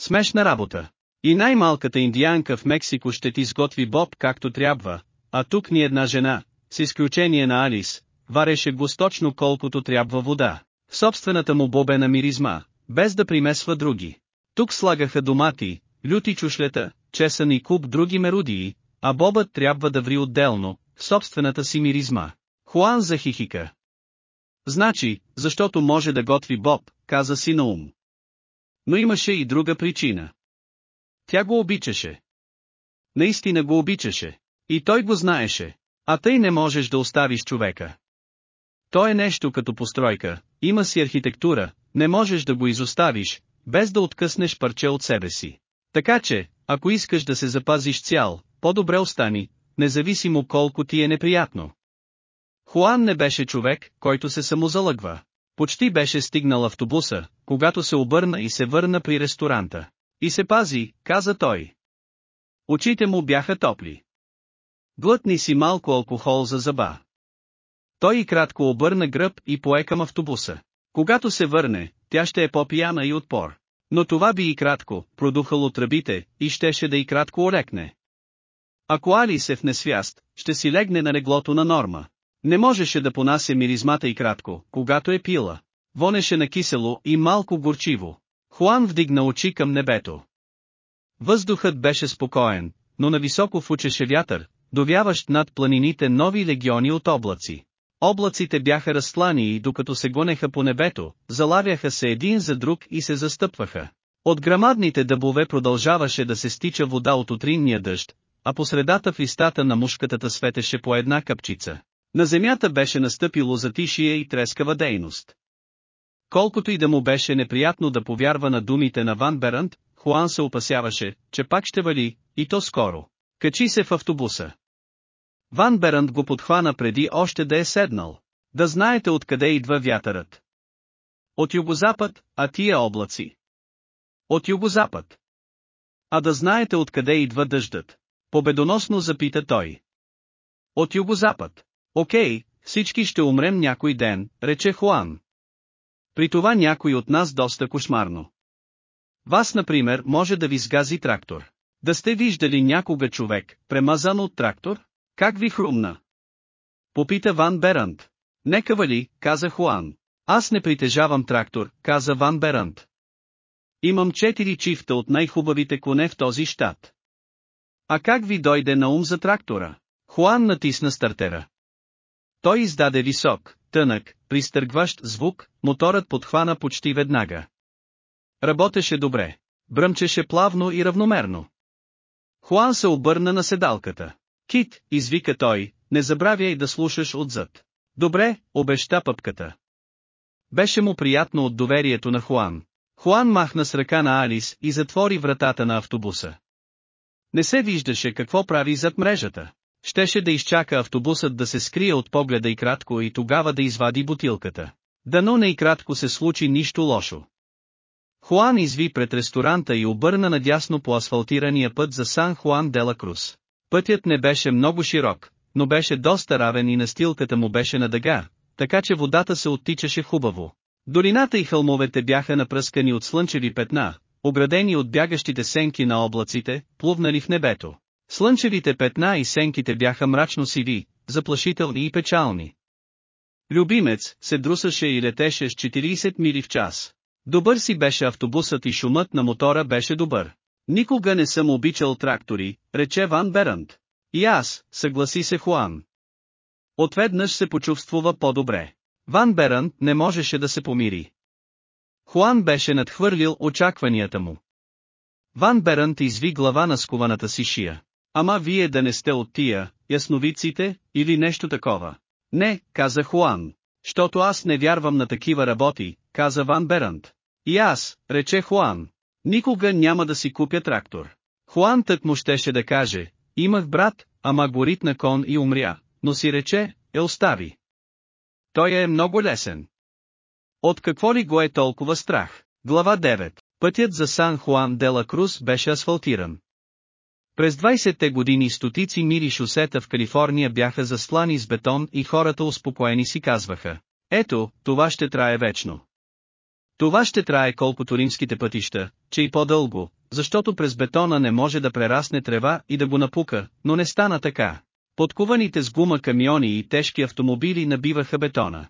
Speaker 1: Смешна работа. И най-малката индианка в Мексико ще ти сготви боб както трябва, а тук ни една жена, с изключение на Алис, вареше госточно колкото трябва вода, в собствената му бобена миризма, без да примесва други. Тук слагаха домати, люти чушлета, чесън и куп други мерудии, а бобът трябва да ври отделно, в собствената си миризма. Хуан захихика. Значи, защото може да готви Боб, каза си на ум. Но имаше и друга причина. Тя го обичаше. Наистина го обичаше. И той го знаеше. А тъй не можеш да оставиш човека. То е нещо като постройка, има си архитектура, не можеш да го изоставиш, без да откъснеш парче от себе си. Така че, ако искаш да се запазиш цял, по-добре остани, независимо колко ти е неприятно. Хуан не беше човек, който се самозалъгва. Почти беше стигнал автобуса, когато се обърна и се върна при ресторанта. И се пази, каза той. Очите му бяха топли. Глътни си малко алкохол за зъба. Той и кратко обърна гръб и пое към автобуса. Когато се върне, тя ще е по-пияна и отпор. Но това би и кратко, продухало тръбите, и щеше да и кратко олекне. Ако Али се в несвяст, ще си легне на реглото на норма. Не можеше да понася миризмата и кратко, когато е пила. Вонеше на кисело и малко горчиво. Хуан вдигна очи към небето. Въздухът беше спокоен, но нависоко фучеше вятър, довяващ над планините нови легиони от облаци. Облаците бяха разслани и докато се гонеха по небето, залавяха се един за друг и се застъпваха. От грамадните дъбове продължаваше да се стича вода от утринния дъжд, а по средата в листата на мушкатата светеше по една капчица. На земята беше настъпило затишие и трескава дейност. Колкото и да му беше неприятно да повярва на думите на Ван Берант, Хуан се опасяваше, че пак ще вали, и то скоро. Качи се в автобуса. Ван Берант го подхвана преди още да е седнал. Да знаете откъде идва вятърът. От югозапад, а тия облаци. От югозапад. А да знаете откъде идва дъждът. Победоносно запита той. От югозапад. Окей, всички ще умрем някой ден, рече Хуан. При това някой от нас доста кошмарно. Вас, например, може да ви сгази трактор. Да сте виждали някога човек, премазан от трактор? Как ви хрумна? Попита Ван Берант. Нека вали, каза Хуан. Аз не притежавам трактор, каза Ван Берант. Имам четири чифта от най-хубавите коне в този щат. А как ви дойде на ум за трактора? Хуан натисна стартера. Той издаде висок, тънък, пристъргващ звук, моторът подхвана почти веднага. Работеше добре. Бръмчеше плавно и равномерно. Хуан се обърна на седалката. Кит, извика той, не забравяй да слушаш отзад. Добре, обеща пъпката. Беше му приятно от доверието на Хуан. Хуан махна с ръка на Алис и затвори вратата на автобуса. Не се виждаше какво прави зад мрежата. Щеше да изчака автобусът да се скрие от погледа и кратко и тогава да извади бутилката. Дано не и кратко се случи нищо лошо. Хуан изви пред ресторанта и обърна надясно по асфалтирания път за Сан Хуан Дела Крус. Пътят не беше много широк, но беше доста равен и настилката му беше на дъга, така че водата се оттичаше хубаво. Долината и хълмовете бяха напръскани от слънчеви петна, оградени от бягащите сенки на облаците, плувнали в небето. Слънчевите петна и сенките бяха мрачно сиви, заплашителни и печални. Любимец се друсаше и летеше с 40 мили в час. Добър си беше автобусът и шумът на мотора беше добър. Никога не съм обичал трактори, рече Ван Берант. И аз, съгласи се Хуан. Отведнъж се почувствува по-добре. Ван Берант не можеше да се помири. Хуан беше надхвърлил очакванията му. Ван Берант изви глава на скованата си шия. Ама вие да не сте от тия, ясновиците, или нещо такова. Не, каза Хуан. Щото аз не вярвам на такива работи, каза Ван Берант. И аз, рече Хуан. Никога няма да си купя трактор. Хуан тък му щеше да каже, имах брат, ама горит на кон и умря, но си рече, е остави. Той е много лесен. От какво ли го е толкова страх? Глава 9. Пътят за Сан Хуан де ла Крус беше асфалтиран. През 20-те години стотици мили шосета в Калифорния бяха заслани с бетон и хората успокоени си казваха. Ето, това ще трае вечно. Това ще трае колкото римските пътища, че и по-дълго, защото през бетона не може да прерасне трева и да го напука, но не стана така. Подкуваните с гума камиони и тежки автомобили набиваха бетона.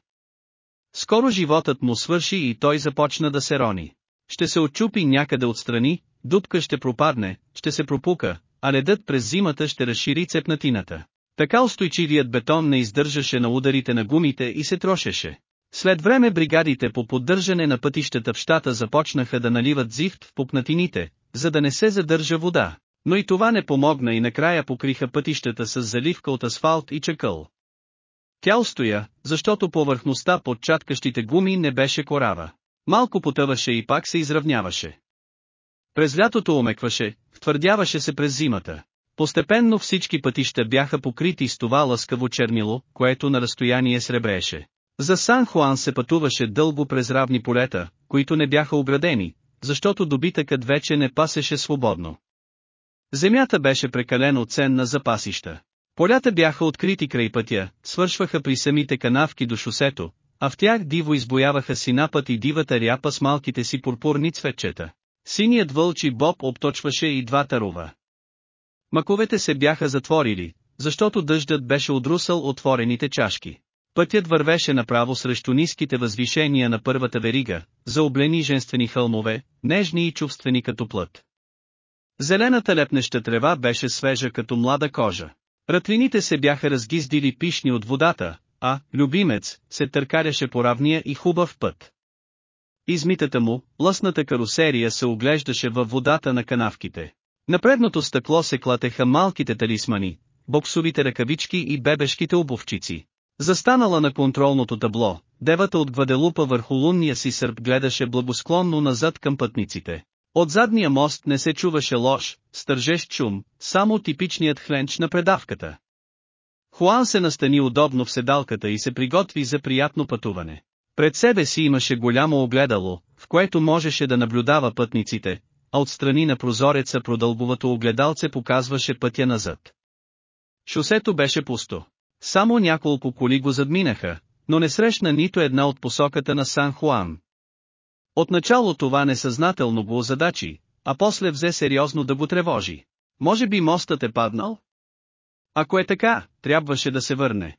Speaker 1: Скоро животът му свърши и той започна да се рони. Ще се отчупи някъде отстрани, дупка ще пропадне, ще се пропука, а ледът през зимата ще разшири цепнатината. Така устойчивият бетон не издържаше на ударите на гумите и се трошеше. След време бригадите по поддържане на пътищата в щата започнаха да наливат зифт в пупнатините, за да не се задържа вода. Но и това не помогна и накрая покриха пътищата с заливка от асфалт и чакъл. Тя устоя, защото повърхността под чаткащите гуми не беше корава. Малко потъваше и пак се изравняваше. През лятото омекваше, втвърдяваше се през зимата. Постепенно всички пътища бяха покрити с това лъскаво чернило, което на разстояние сребрееше. За Сан Хуан се пътуваше дълго през равни полета, които не бяха оградени, защото добитъкът вече не пасеше свободно. Земята беше прекалено ценна за пасища. Полята бяха открити край пътя, свършваха при самите канавки до шосето, а в тях диво избояваха синапът и дивата ряпа с малките си пурпурни цветчета. Синият вълчи боб обточваше и двата рова. Маковете се бяха затворили, защото дъждът беше отрусал отворените чашки. Пътят вървеше направо срещу ниските възвишения на първата верига, заоблени женствени хълмове, нежни и чувствени като плът. Зелената лепнеща трева беше свежа като млада кожа. Ратлините се бяха разгиздили пишни от водата, а, любимец, се търкаряше по равния и хубав път. Измитата му, лъсната карусерия се оглеждаше във водата на канавките. На предното стъкло се клатеха малките талисмани, боксовите ръкавички и бебешките обувчици. Застанала на контролното табло, девата от Гваделупа върху лунния си сърп гледаше благосклонно назад към пътниците. От задния мост не се чуваше лош, стържещ шум, само типичният хленч на предавката. Хуан се настани удобно в седалката и се приготви за приятно пътуване. Пред себе си имаше голямо огледало, в което можеше да наблюдава пътниците, а отстрани на прозореца продълбовато огледалце показваше пътя назад. Шосето беше пусто. Само няколко коли го задминаха, но не срещна нито една от посоката на Сан Хуан. Отначало това несъзнателно го озадачи, а после взе сериозно да го тревожи. Може би мостът е паднал? Ако е така, трябваше да се върне.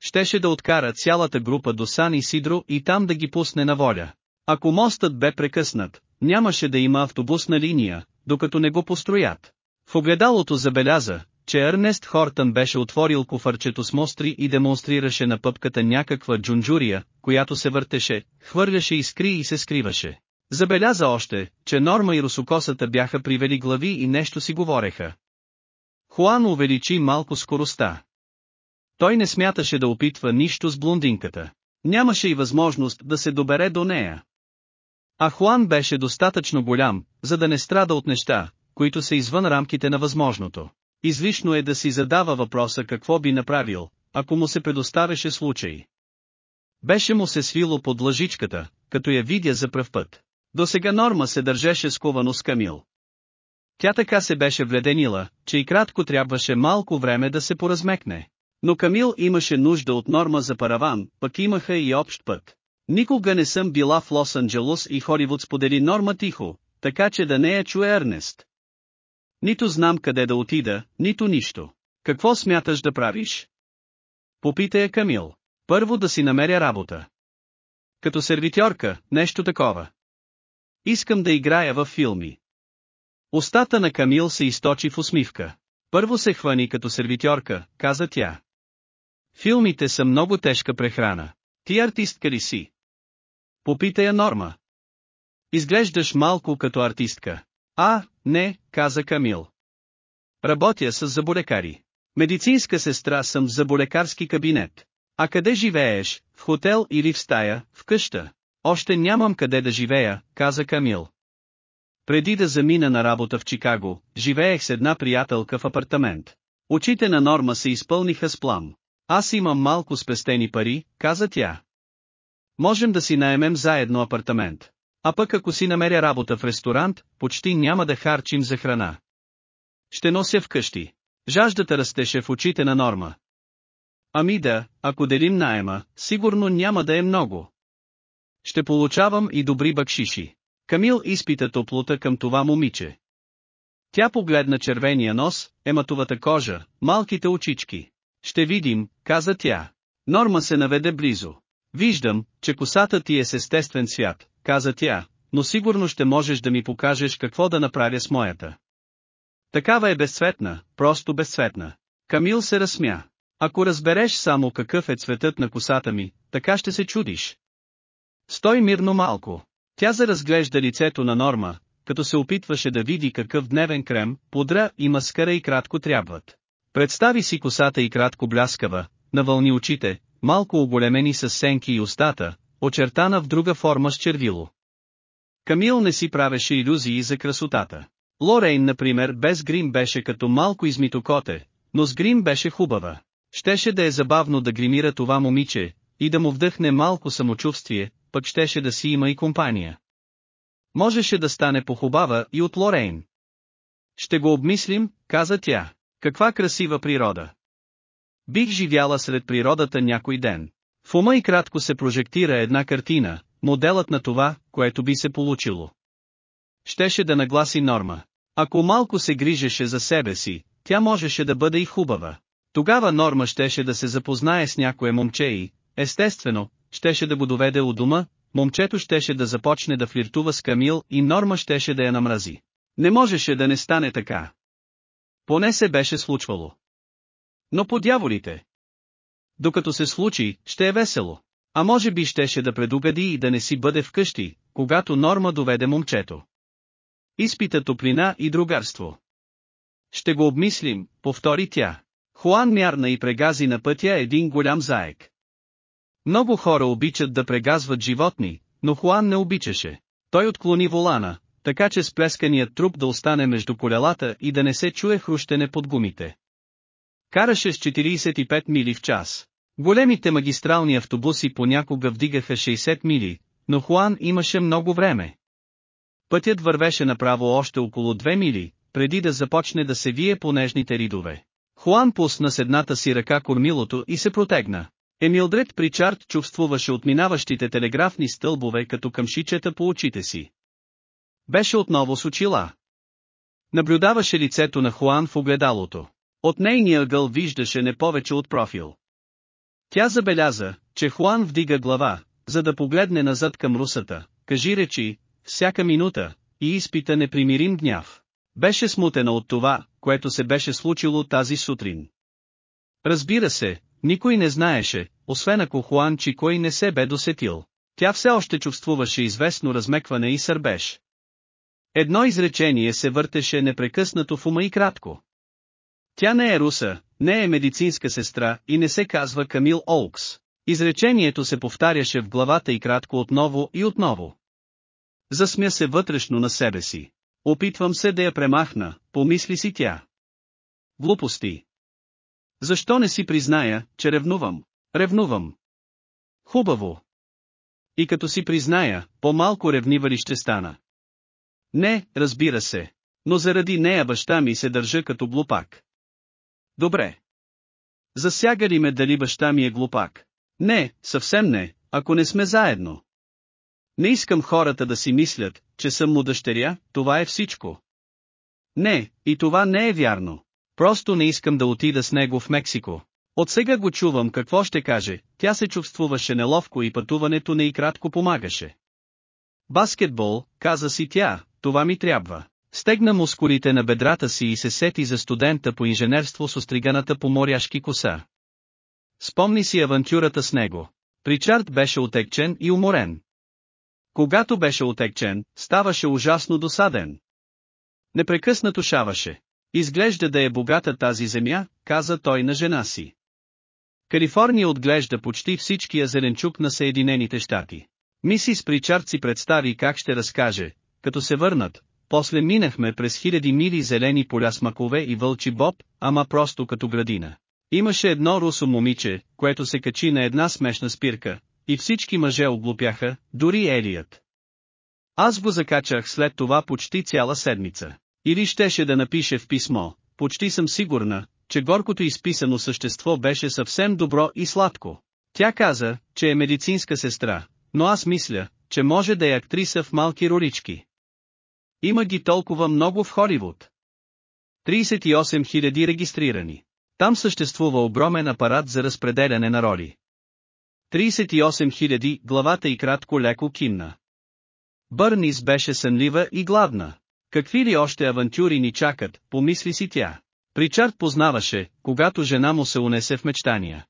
Speaker 1: Щеше да откара цялата група до Сан Исидро и там да ги пусне на воля. Ако мостът бе прекъснат, нямаше да има автобусна линия, докато не го построят. В огледалото забеляза, че Ернест Хортън беше отворил куфарчето с мостри и демонстрираше на пъпката някаква джунджурия, която се въртеше, хвърляше искри и се скриваше. Забеляза още, че Норма и Русокосата бяха привели глави и нещо си говореха. Хуан увеличи малко скоростта. Той не смяташе да опитва нищо с блондинката. Нямаше и възможност да се добере до нея. А Хуан беше достатъчно голям, за да не страда от неща, които са извън рамките на възможното. Излишно е да си задава въпроса какво би направил, ако му се предоставяше случай. Беше му се свило под лъжичката, като я видя за пръв път. До сега Норма се държеше сковано с Камил. Тя така се беше вледенила, че и кратко трябваше малко време да се поразмекне. Но Камил имаше нужда от Норма за параван, пък имаха и общ път. Никога не съм била в Лос-Анджелос и Холивуд сподели Норма тихо, така че да не я чуе Ернест. Нито знам къде да отида, нито нищо. Какво смяташ да правиш? Попита я Камил. Първо да си намеря работа. Като сервитьорка, нещо такова. Искам да играя във филми. Остата на Камил се източи в усмивка. Първо се хвани като сервитьорка, каза тя. Филмите са много тежка прехрана. Ти артистка ли си? Попита я Норма. Изглеждаш малко като артистка. А, не, каза Камил. Работя с заболекари. Медицинска сестра съм в заболекарски кабинет. А къде живееш, в хотел или в стая, в къща? Още нямам къде да живея, каза Камил. Преди да замина на работа в Чикаго, живеех с една приятелка в апартамент. Очите на Норма се изпълниха с плам. Аз имам малко спестени пари, каза тя. Можем да си наемем заедно апартамент. А пък ако си намеря работа в ресторант, почти няма да харчим за храна. Ще нося вкъщи. Жаждата растеше в очите на Норма. Ами да, ако делим найема, сигурно няма да е много. Ще получавам и добри бакшиши. Камил изпита топлота към това момиче. Тя погледна червения нос, ематовата кожа, малките очички. Ще видим, каза тя. Норма се наведе близо. Виждам, че косата ти е с естествен свят, каза тя, но сигурно ще можеш да ми покажеш какво да направя с моята. Такава е безцветна, просто безцветна. Камил се разсмя. Ако разбереш само какъв е цветът на косата ми, така ще се чудиш. Стой мирно малко. Тя заразглежда лицето на Норма, като се опитваше да види какъв дневен крем, пудра и маскара и кратко трябват. Представи си косата и кратко бляскава, навълни очите, малко оголемени с сенки и устата, очертана в друга форма с червило. Камил не си правеше иллюзии за красотата. Лорейн, например, без грим беше като малко измито коте, но с грим беше хубава. Щеше да е забавно да гримира това момиче, и да му вдъхне малко самочувствие, пък щеше да си има и компания. Можеше да стане похубава и от Лорейн. Ще го обмислим, каза тя. Каква красива природа. Бих живяла сред природата някой ден. В ума и кратко се прожектира една картина, моделът на това, което би се получило. Щеше да нагласи норма. Ако малко се грижеше за себе си, тя можеше да бъде и хубава. Тогава Норма щеше да се запознае с някое момче и, естествено, щеше да го доведе у дома, момчето щеше да започне да флиртува с Камил и Норма щеше да я намрази. Не можеше да не стане така. Поне се беше случвало. Но по дяволите. Докато се случи, ще е весело. А може би щеше да предубеди и да не си бъде вкъщи, когато Норма доведе момчето. Изпита топлина и другарство. Ще го обмислим, повтори тя. Хуан мярна и прегази на пътя един голям заек. Много хора обичат да прегазват животни, но Хуан не обичаше. Той отклони волана, така че сплесканият труп да остане между колелата и да не се чуе хрущене под гумите. Караше с 45 мили в час. Големите магистрални автобуси понякога вдигаха 60 мили, но Хуан имаше много време. Пътят вървеше направо още около 2 мили, преди да започне да се вие по нежните ридове. Хуан пусна с едната си ръка кормилото и се протегна. Емилдред Причард чувствуваше отминаващите телеграфни стълбове като къмшичета по очите си. Беше отново с очила. Наблюдаваше лицето на Хуан в огледалото. От нейния ъгъл виждаше не повече от профил. Тя забеляза, че Хуан вдига глава, за да погледне назад към русата, кажи речи, всяка минута, и изпита непримирим гняв. Беше смутена от това, което се беше случило тази сутрин. Разбира се, никой не знаеше, освен ако Хуан Чикой не се бе досетил. Тя все още чувствуваше известно размекване и сърбеж. Едно изречение се въртеше непрекъснато в ума и кратко. Тя не е руса, не е медицинска сестра и не се казва Камил Олкс. Изречението се повтаряше в главата и кратко отново и отново. Засмя се вътрешно на себе си. Опитвам се да я премахна, помисли си тя. Глупости. Защо не си призная, че ревнувам? Ревнувам. Хубаво. И като си призная, по-малко ревнива ли ще стана? Не, разбира се. Но заради нея баща ми се държа като глупак. Добре. Засяга ли ме дали баща ми е глупак? Не, съвсем не, ако не сме заедно. Не искам хората да си мислят, че съм му дъщеря, това е всичко. Не, и това не е вярно. Просто не искам да отида с него в Мексико. От сега го чувам какво ще каже, тя се чувствуваше неловко и пътуването не и кратко помагаше. Баскетбол, каза си тя, това ми трябва. Стегна мускулите на бедрата си и се сети за студента по инженерство с остриганата по моряшки коса. Спомни си авантюрата с него. Причард беше отекчен и уморен. Когато беше отекчен, ставаше ужасно досаден. Непрекъснато шаваше. Изглежда да е богата тази земя, каза той на жена си. Калифорния отглежда почти всичкия зеленчук на Съединените щати. Мисис Причард си представи как ще разкаже, като се върнат, после минахме през хиляди мили зелени поля с макове и вълчи боб, ама просто като градина. Имаше едно русо момиче, което се качи на една смешна спирка, и всички мъже оглупяха, дори Елият. Аз го закачах след това почти цяла седмица. Или щеше да напише в писмо, почти съм сигурна, че горкото изписано същество беше съвсем добро и сладко. Тя каза, че е медицинска сестра, но аз мисля, че може да е актриса в малки ролички. Има ги толкова много в Холивуд. 38 000 регистрирани. Там съществува огромен апарат за разпределяне на роли. 38 000, главата и кратко леко кимна. Бърнис беше сънлива и гладна. Какви ли още авантюри ни чакат, помисли си тя. Причард познаваше, когато жена му се унесе в мечтания.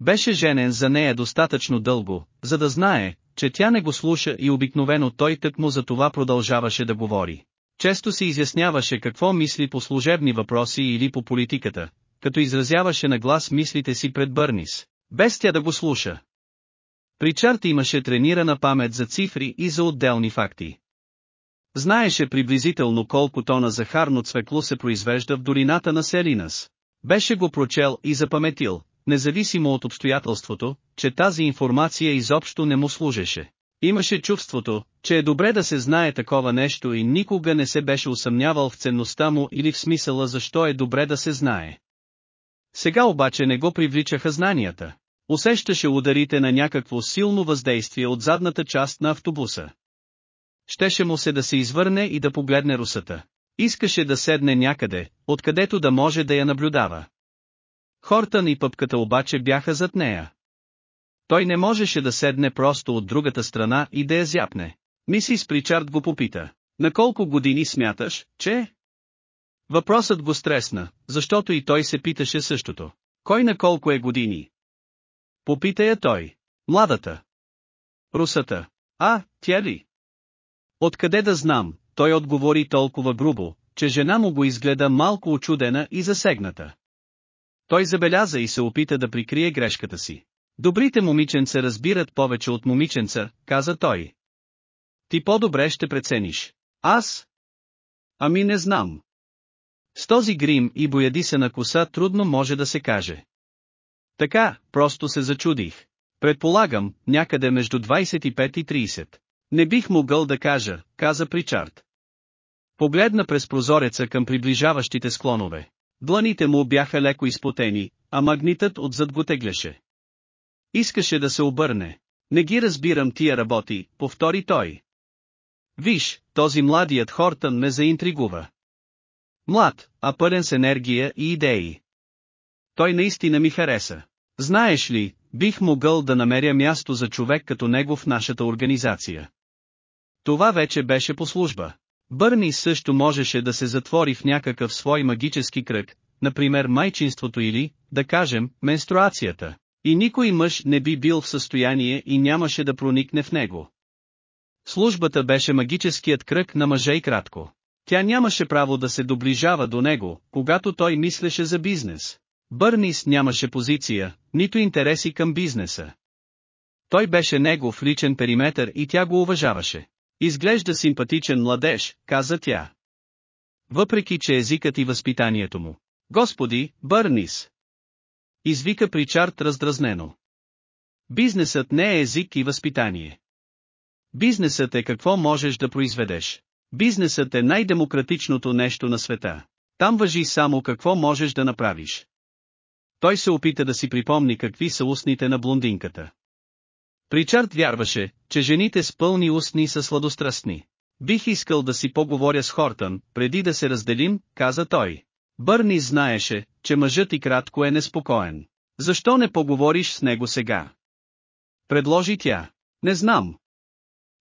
Speaker 1: Беше женен за нея достатъчно дълго, за да знае, че тя не го слуша и обикновено той тък му за това продължаваше да говори. Често се изясняваше какво мисли по служебни въпроси или по политиката, като изразяваше на глас мислите си пред Бърнис, без тя да го слуша. Причард имаше тренирана памет за цифри и за отделни факти. Знаеше приблизително колко тона захарно цвекло се произвежда в долината на Селинас. Беше го прочел и запаметил, независимо от обстоятелството, че тази информация изобщо не му служеше. Имаше чувството, че е добре да се знае такова нещо и никога не се беше усъмнявал в ценността му или в смисъла защо е добре да се знае. Сега обаче не го привличаха знанията. Усещаше ударите на някакво силно въздействие от задната част на автобуса. Щеше му се да се извърне и да погледне русата. Искаше да седне някъде, откъдето да може да я наблюдава. Хортън и пъпката обаче бяха зад нея. Той не можеше да седне просто от другата страна и да я зяпне. Мисис Причард го попита. На колко години смяташ, че? Въпросът го стресна, защото и той се питаше същото. Кой на колко е години? Попита я той. Младата. Русата. А, тя ли? Откъде да знам, той отговори толкова грубо, че жена му го изгледа малко очудена и засегната. Той забеляза и се опита да прикрие грешката си. Добрите момиченца разбират повече от момиченца, каза той. Ти по-добре ще прецениш. Аз? Ами не знам. С този грим и боядиса на коса трудно може да се каже. Така, просто се зачудих. Предполагам, някъде между 25 и 30. Не бих могъл да кажа, каза Причард. Погледна през прозореца към приближаващите склонове. Дланите му бяха леко изпотени, а магнитът отзад го теглеше. Искаше да се обърне. Не ги разбирам тия работи, повтори той. Виж, този младият Хортън ме заинтригува. Млад, а пълен с енергия и идеи. Той наистина ми хареса. Знаеш ли, бих могъл да намеря място за човек като него в нашата организация. Това вече беше по служба. Бърни също можеше да се затвори в някакъв свой магически кръг, например майчинството или, да кажем, менструацията. И никой мъж не би бил в състояние и нямаше да проникне в него. Службата беше магическият кръг на мъже и кратко. Тя нямаше право да се доближава до него, когато той мислеше за бизнес. Бърнис нямаше позиция, нито интереси към бизнеса. Той беше негов личен периметър и тя го уважаваше. Изглежда симпатичен младеж, каза тя. Въпреки че езикът и възпитанието му. Господи, Бърнис! Извика Причард раздразнено. Бизнесът не е език и възпитание. Бизнесът е какво можеш да произведеш. Бизнесът е най-демократичното нещо на света. Там въжи само какво можеш да направиш. Той се опита да си припомни какви са устните на блондинката. Причард вярваше, че жените с пълни устни са сладострастни. Бих искал да си поговоря с Хортън, преди да се разделим, каза той. Бърни знаеше, че мъжът и кратко е неспокоен. Защо не поговориш с него сега? Предложи тя. Не знам.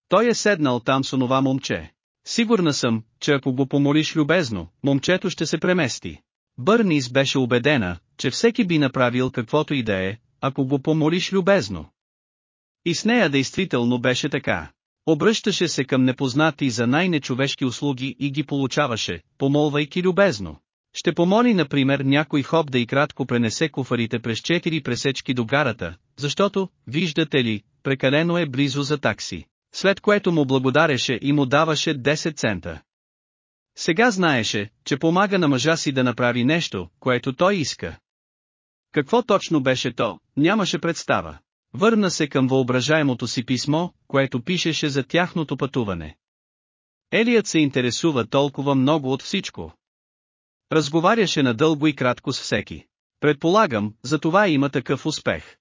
Speaker 1: Той е седнал там с онова момче. Сигурна съм, че ако го помолиш любезно, момчето ще се премести. Бърнис беше убедена, че всеки би направил каквото и да е, ако го помолиш любезно. И с нея действително беше така. Обръщаше се към непознати за най-нечовешки услуги и ги получаваше, помолвайки любезно. Ще помоли например някой хоп да и кратко пренесе куфарите през четири пресечки до гарата, защото, виждате ли, прекалено е близо за такси. След което му благодареше и му даваше 10 цента. Сега знаеше, че помага на мъжа си да направи нещо, което той иска. Какво точно беше то, нямаше представа. Върна се към въображаемото си писмо, което пишеше за тяхното пътуване. Елият се интересува толкова много от всичко. Разговаряше надълго и кратко с всеки. Предполагам, за това има такъв успех.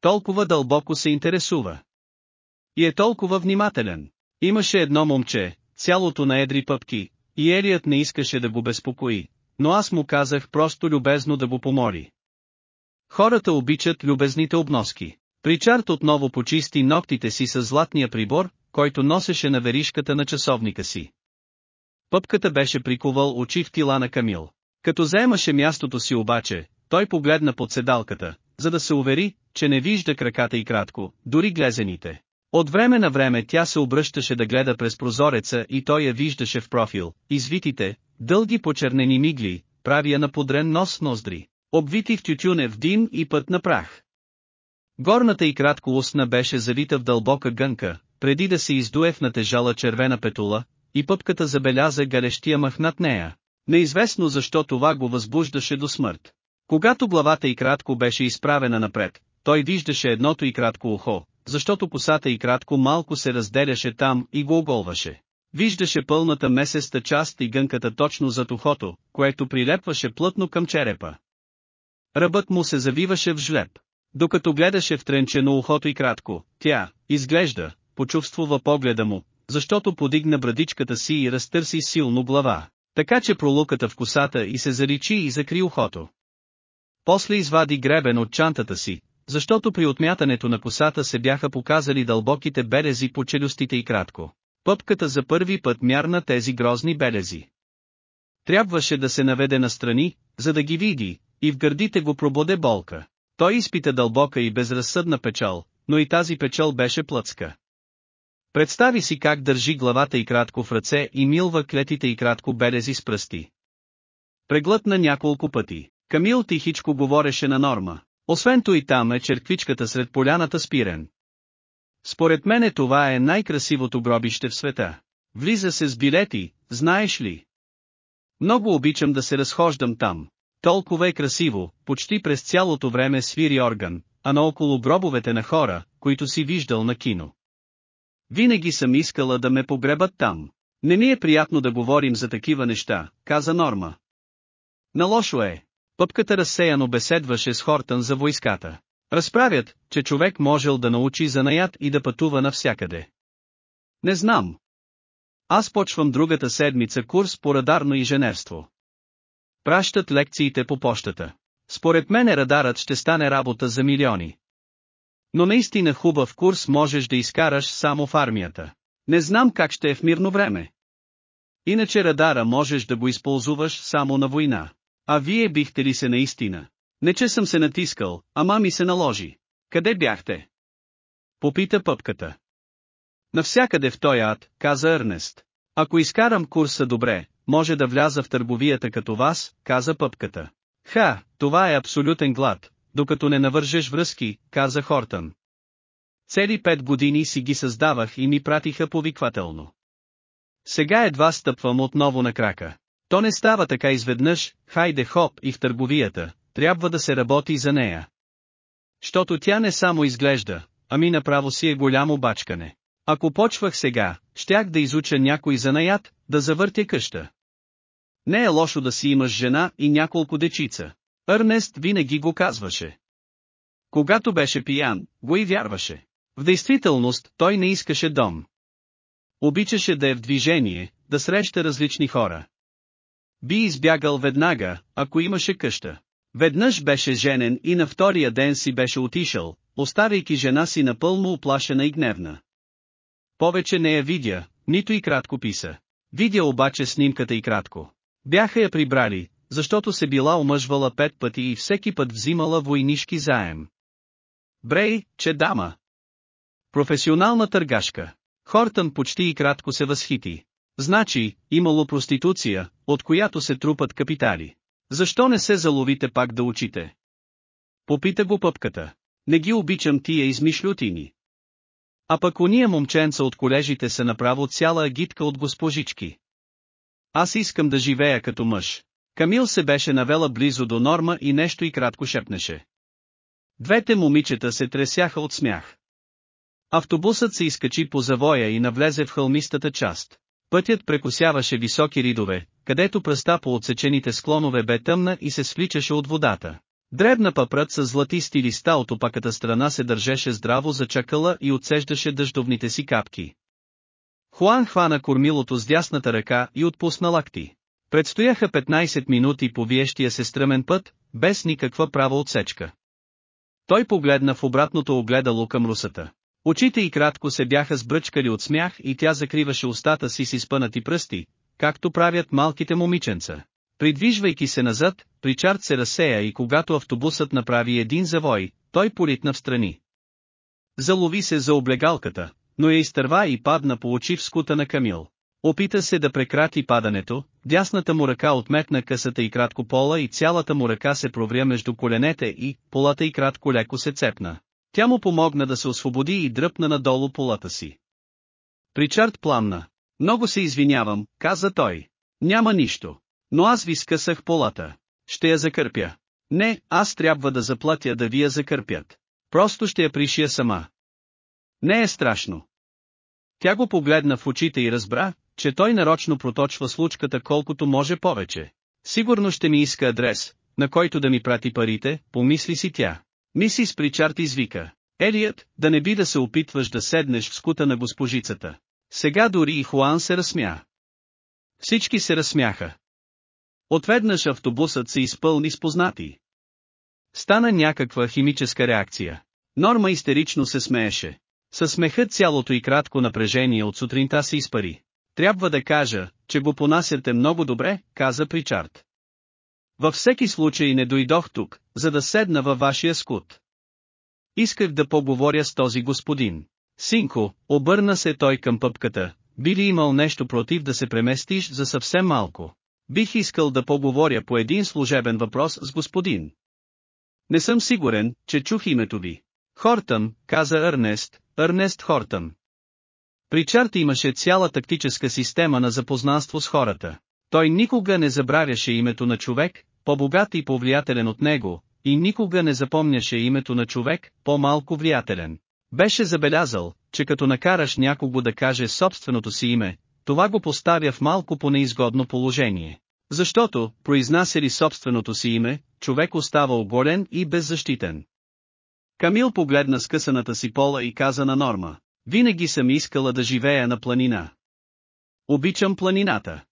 Speaker 1: Толкова дълбоко се интересува. И е толкова внимателен. Имаше едно момче, цялото на едри пъпки, и Елият не искаше да го безпокои, но аз му казах просто любезно да го помоли. Хората обичат любезните обноски. Причарт отново почисти ногтите си с златния прибор, който носеше на веришката на часовника си. Пъпката беше прикувал очи в тила на Камил. Като заемаше мястото си обаче, той погледна под седалката, за да се увери, че не вижда краката и кратко, дори глезените. От време на време тя се обръщаше да гледа през прозореца и той я виждаше в профил, извитите, дълги почернени мигли, правия на подрен нос ноздри, обвити в тютюнев дим и път на прах. Горната и кратко устна беше завита в дълбока гънка, преди да се издуе в натежала червена петула, и пъпката забеляза гарещия мъх над нея. Неизвестно защо това го възбуждаше до смърт. Когато главата и кратко беше изправена напред, той виждаше едното и кратко ухо, защото косата и кратко малко се разделяше там и го оголваше. Виждаше пълната месеста част и гънката точно зад ухото, което прилепваше плътно към черепа. Ръбът му се завиваше в жлеб. Докато гледаше в тренчено ухото и кратко, тя, изглежда, почувствува погледа му, защото подигна брадичката си и разтърси силно глава, така че пролуката в косата и се заричи и закри ухото. После извади гребен от чантата си, защото при отмятането на косата се бяха показали дълбоките белези по челюстите и кратко. Пъпката за първи път мярна тези грозни белези. Трябваше да се наведе настрани, за да ги види, и в гърдите го прободе болка. Той изпита дълбока и безразсъдна печал, но и тази печал беше плъцка. Представи си как държи главата и кратко в ръце и милва клетите и кратко белези с пръсти. Преглътна няколко пъти. Камил тихичко говореше на норма. Освен и там е черквичката сред поляната спирен. Според мене това е най-красивото гробище в света. Влиза се с билети, знаеш ли? Много обичам да се разхождам там. Толкова е красиво, почти през цялото време свири орган, а наоколо гробовете на хора, които си виждал на кино. Винаги съм искала да ме погребат там. Не ми е приятно да говорим за такива неща, каза Норма. Налошо е. Пъпката разсеяно беседваше с Хортън за войската. Разправят, че човек можел да научи занаят и да пътува навсякъде. Не знам. Аз почвам другата седмица курс по радарно инженерство. Пращат лекциите по почтата. Според мен радарът ще стане работа за милиони. Но наистина хубав курс можеш да изкараш само в армията. Не знам как ще е в мирно време. Иначе радара можеш да го използваш само на война. А вие бихте ли се наистина? Не че съм се натискал, ама ми се наложи. Къде бяхте? Попита пъпката. Навсякъде в той ад, каза Ернест. Ако изкарам курса добре, може да вляза в търговията като вас, каза пъпката. Ха, това е абсолютен глад, докато не навържеш връзки, каза Хортън. Цели пет години си ги създавах и ми пратиха повиквателно. Сега едва стъпвам отново на крака. То не става така изведнъж, хайде хоп и в търговията, трябва да се работи за нея. Щото тя не само изглежда, ами направо си е голямо бачкане. Ако почвах сега, щях да изуча някой занаят, да завъртя къща. Не е лошо да си имаш жена и няколко дечица.Ърнест винаги го казваше. Когато беше пиян, го и вярваше. В действителност, той не искаше дом. Обичаше да е в движение, да среща различни хора. Би избягал веднага, ако имаше къща. Веднъж беше женен и на втория ден си беше отишъл, оставяйки жена си напълно оплашена и гневна. Повече не я видя, нито и кратко писа. Видя обаче снимката и кратко. Бяха я прибрали, защото се била омъжвала пет пъти и всеки път взимала войнишки заем. Брей, че дама. Професионална търгашка. Хортън почти и кратко се възхити. Значи, имало проституция, от която се трупат капитали. Защо не се заловите пак да учите? Попита го пъпката. Не ги обичам тия измишлютини. А пък уния момченца от колежите са направо цяла агитка от госпожички. Аз искам да живея като мъж. Камил се беше навела близо до Норма и нещо и кратко шепнеше. Двете момичета се тресяха от смях. Автобусът се изкачи по завоя и навлезе в хълмистата част. Пътят прекусяваше високи ридове, където пръста по отсечените склонове бе тъмна и се свличаше от водата. Дребна папрат с златисти листа от опаката страна се държеше здраво за чакъла и отсеждаше дъждовните си капки. Хуан хвана кормилото с дясната ръка и отпусна лакти. Предстояха 15 минути по виещия се стръмен път, без никаква права отсечка. Той погледна в обратното огледало към русата. Очите й кратко се бяха сбръчкали от смях и тя закриваше устата си с изпънати пръсти, както правят малките момиченца. Придвижвайки се назад, Причард се разсея и когато автобусът направи един завой, той политна в страни. Залови се за облегалката, но я изтърва и падна по очи в скута на Камил. Опита се да прекрати падането, дясната му ръка отметна късата и кратко пола и цялата му ръка се провря между коленете и, полата и кратко леко се цепна. Тя му помогна да се освободи и дръпна надолу полата си. Причард пламна. Много се извинявам, каза той. Няма нищо. Но аз ви скъсах полата. Ще я закърпя. Не, аз трябва да заплатя да ви я закърпят. Просто ще я пришия сама. Не е страшно. Тя го погледна в очите и разбра, че той нарочно проточва случката колкото може повече. Сигурно ще ми иска адрес, на който да ми прати парите, помисли си тя. Мисис Причарт извика. Елият, да не би да се опитваш да седнеш в скута на госпожицата. Сега дори и Хуан се разсмя. Всички се разсмяха. Отведнъж автобусът се изпълни с познати. Стана някаква химическа реакция. Норма истерично се смееше. Със смеха цялото и кратко напрежение от сутринта се изпари. Трябва да кажа, че го понасяте много добре, каза Причард. Във всеки случай не дойдох тук, за да седна във вашия скут. Исках да поговоря с този господин. Синко, обърна се той към пъпката, би ли имал нещо против да се преместиш за съвсем малко? Бих искал да поговоря по един служебен въпрос с господин. Не съм сигурен, че чух името ви. Хортъм, каза Ернест, Ернест Хортъм. Причарт имаше цяла тактическа система на запознанство с хората. Той никога не забравяше името на човек, по-богат и повлиятелен от него, и никога не запомняше името на човек, по-малко влиятелен. Беше забелязал, че като накараш някого да каже собственото си име, това го поставя в малко по неизгодно положение. Защото, произнася ли собственото си име, човек остава оголен и беззащитен. Камил погледна скъсаната си пола и каза на Норма, винаги съм искала да живея на планина. Обичам планината.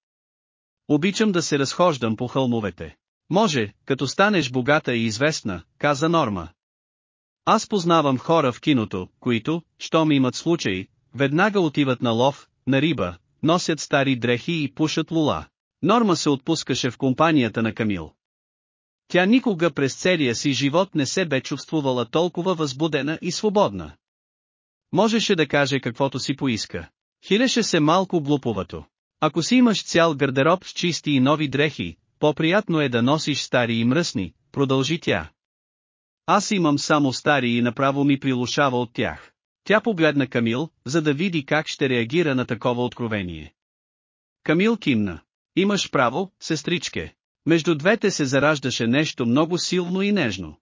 Speaker 1: Обичам да се разхождам по хълмовете. Може, като станеш богата и известна, каза Норма. Аз познавам хора в киното, които, щом имат случай, веднага отиват на лов, на риба, носят стари дрехи и пушат лула. Норма се отпускаше в компанията на Камил. Тя никога през целия си живот не се бе чувствувала толкова възбудена и свободна. Можеше да каже каквото си поиска. Хилеше се малко глуповато. Ако си имаш цял гардероб с чисти и нови дрехи, по-приятно е да носиш стари и мръсни, продължи тя. Аз имам само стари и направо ми прилушава от тях. Тя погледна Камил, за да види как ще реагира на такова откровение. Камил кимна. Имаш право, сестричке. Между двете се зараждаше нещо много силно и нежно.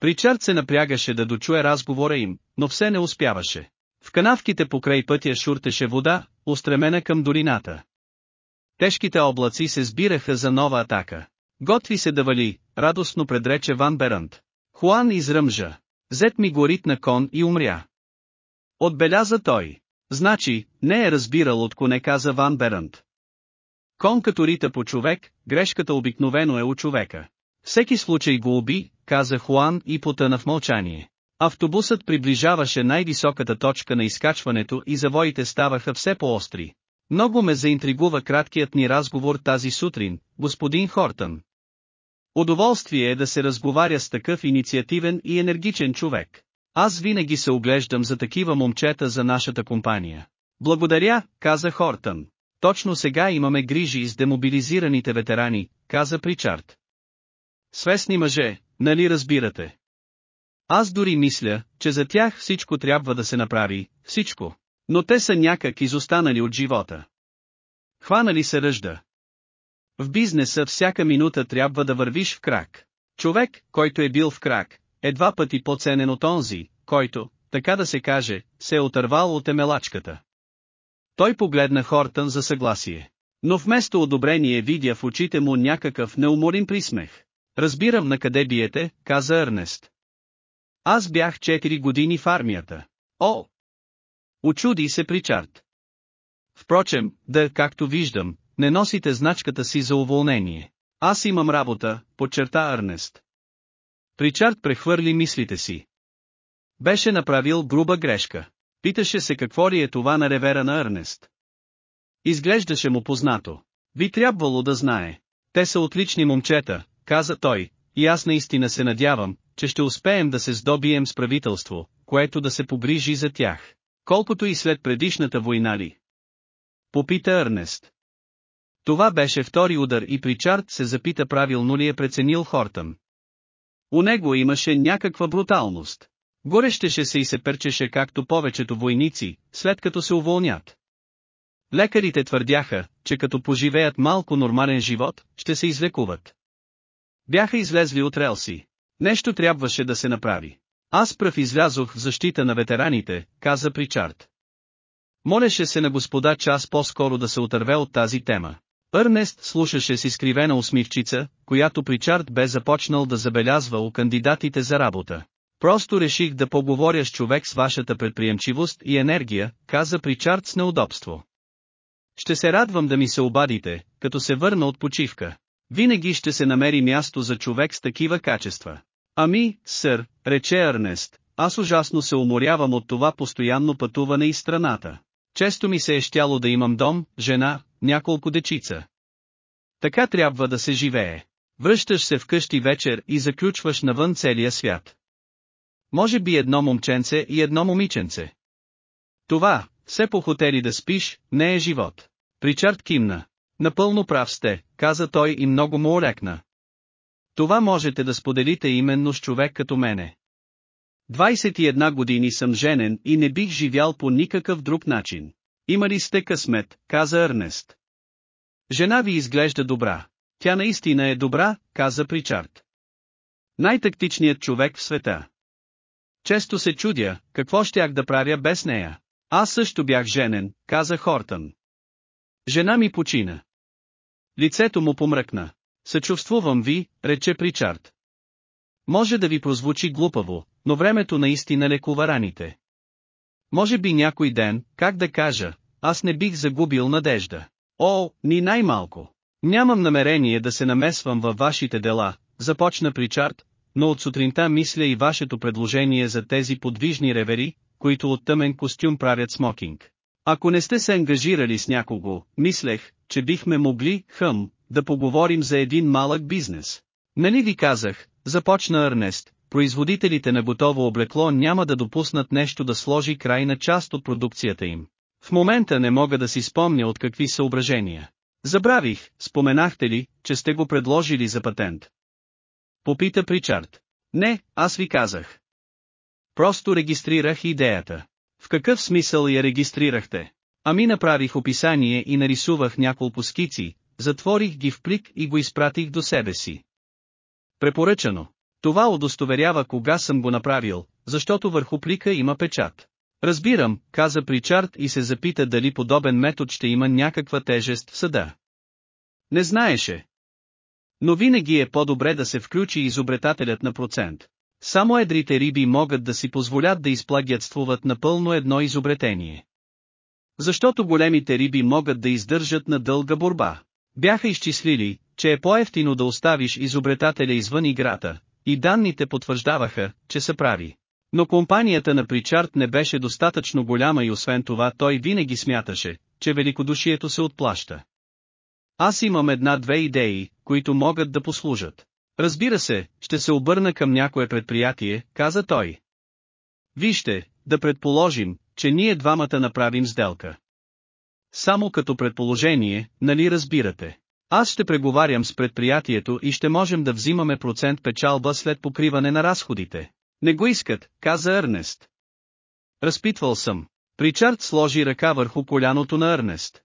Speaker 1: Причард се напрягаше да дочуе разговора им, но все не успяваше. В канавките покрай пътя шуртеше вода, устремена към долината. Тежките облаци се сбираха за нова атака. Готви се да вали, радостно предрече Ван Берант. Хуан изръмжа. Зет ми горит на кон и умря. Отбеляза той. Значи, не е разбирал от коне каза Ван Берант. Кон като рита по човек, грешката обикновено е у човека. Всеки случай го уби, каза Хуан и потъна в мълчание. Автобусът приближаваше най-високата точка на изкачването и завоите ставаха все по-остри. Много ме заинтригува краткият ни разговор тази сутрин, господин Хортън. Удоволствие е да се разговаря с такъв инициативен и енергичен човек. Аз винаги се оглеждам за такива момчета за нашата компания. Благодаря, каза Хортън. Точно сега имаме грижи с демобилизираните ветерани, каза Причард. Свестни мъже, нали разбирате? Аз дори мисля, че за тях всичко трябва да се направи, всичко. Но те са някак изостанали от живота. Хванали се ръжда. В бизнеса всяка минута трябва да вървиш в крак. Човек, който е бил в крак, е два пъти по-ценен от онзи, който, така да се каже, се е отървал от емелачката. Той погледна Хортън за съгласие. Но вместо одобрение видя в очите му някакъв неуморим присмех. Разбирам на къде биете, каза Ернест. Аз бях 4 години в армията. О! Очуди се Причард. Впрочем, да, както виждам, не носите значката си за уволнение. Аз имам работа, подчерта Арнест. Причард прехвърли мислите си. Беше направил груба грешка. Питаше се какво ли е това на ревера на Арнест. Изглеждаше му познато. Би трябвало да знае. Те са отлични момчета, каза той, и аз наистина се надявам, че ще успеем да се здобием с правителство, което да се погрижи за тях. Колкото и след предишната война ли? Попита Ернест. Това беше втори удар и Причард се запита правилно ли е преценил Хортън. У него имаше някаква бруталност. Горещеше се и се перчеше както повечето войници, след като се уволнят. Лекарите твърдяха, че като поживеят малко нормален живот, ще се излекуват. Бяха излезли от релси. Нещо трябваше да се направи. Аз пръв излязох в защита на ветераните, каза Причард. Молеше се на господа час по-скоро да се отърве от тази тема.Ърнест слушаше с изкривена усмивчица, която Причард бе започнал да забелязва у кандидатите за работа. Просто реших да поговоря с човек с вашата предприемчивост и енергия, каза Причард с неудобство. Ще се радвам да ми се обадите, като се върна от почивка. Винаги ще се намери място за човек с такива качества. Ами, сър, рече Арнест, аз ужасно се уморявам от това постоянно пътуване из страната. Често ми се е щяло да имам дом, жена, няколко дечица. Така трябва да се живее. Връщаш се вкъщи вечер и заключваш навън целия свят. Може би едно момченце и едно момиченце. Това, все по хотели да спиш, не е живот. Причард кимна. Напълно прав сте, каза той и много му олекна. Това можете да споделите именно с човек като мене. 21 години съм женен и не бих живял по никакъв друг начин. Има ли сте късмет, каза Ернест. Жена ви изглежда добра. Тя наистина е добра, каза Причард. Най-тактичният човек в света. Често се чудя, какво щях да правя без нея. Аз също бях женен, каза Хортън. Жена ми почина. Лицето му помръкна. Съчувствувам ви, рече Причард. Може да ви прозвучи глупаво, но времето наистина лекува раните. Може би някой ден, как да кажа, аз не бих загубил надежда. О, ни най-малко. Нямам намерение да се намесвам във вашите дела, започна Причард, но от сутринта мисля и вашето предложение за тези подвижни ревери, които от тъмен костюм правят смокинг. Ако не сте се ангажирали с някого, мислех, че бихме могли, хъм, да поговорим за един малък бизнес. Нали ви казах, започна Арнест, производителите на готово облекло няма да допуснат нещо да сложи край на част от продукцията им. В момента не мога да си спомня от какви съображения. Забравих, споменахте ли, че сте го предложили за патент? Попита Причард. Не, аз ви казах. Просто регистрирах идеята. В какъв смисъл я регистрирахте? Ами направих описание и нарисувах няколко скици, затворих ги в плик и го изпратих до себе си. Препоръчано. Това удостоверява кога съм го направил, защото върху плика има печат. Разбирам, каза Причард и се запита дали подобен метод ще има някаква тежест в съда. Не знаеше. Но винаги е по-добре да се включи изобретателят на процент. Само едрите риби могат да си позволят да изплагятствуват напълно едно изобретение. Защото големите риби могат да издържат на дълга борба. Бяха изчислили, че е по-ефтино да оставиш изобретателя извън играта, и данните потвърждаваха, че са прави. Но компанията на Причард не беше достатъчно голяма и освен това той винаги смяташе, че великодушието се отплаща. Аз имам една-две идеи, които могат да послужат. Разбира се, ще се обърна към някое предприятие, каза той. Вижте, да предположим, че ние двамата направим сделка. Само като предположение, нали разбирате? Аз ще преговарям с предприятието и ще можем да взимаме процент печалба след покриване на разходите. Не го искат, каза Ернест. Разпитвал съм. Причард сложи ръка върху коляното на Ернест.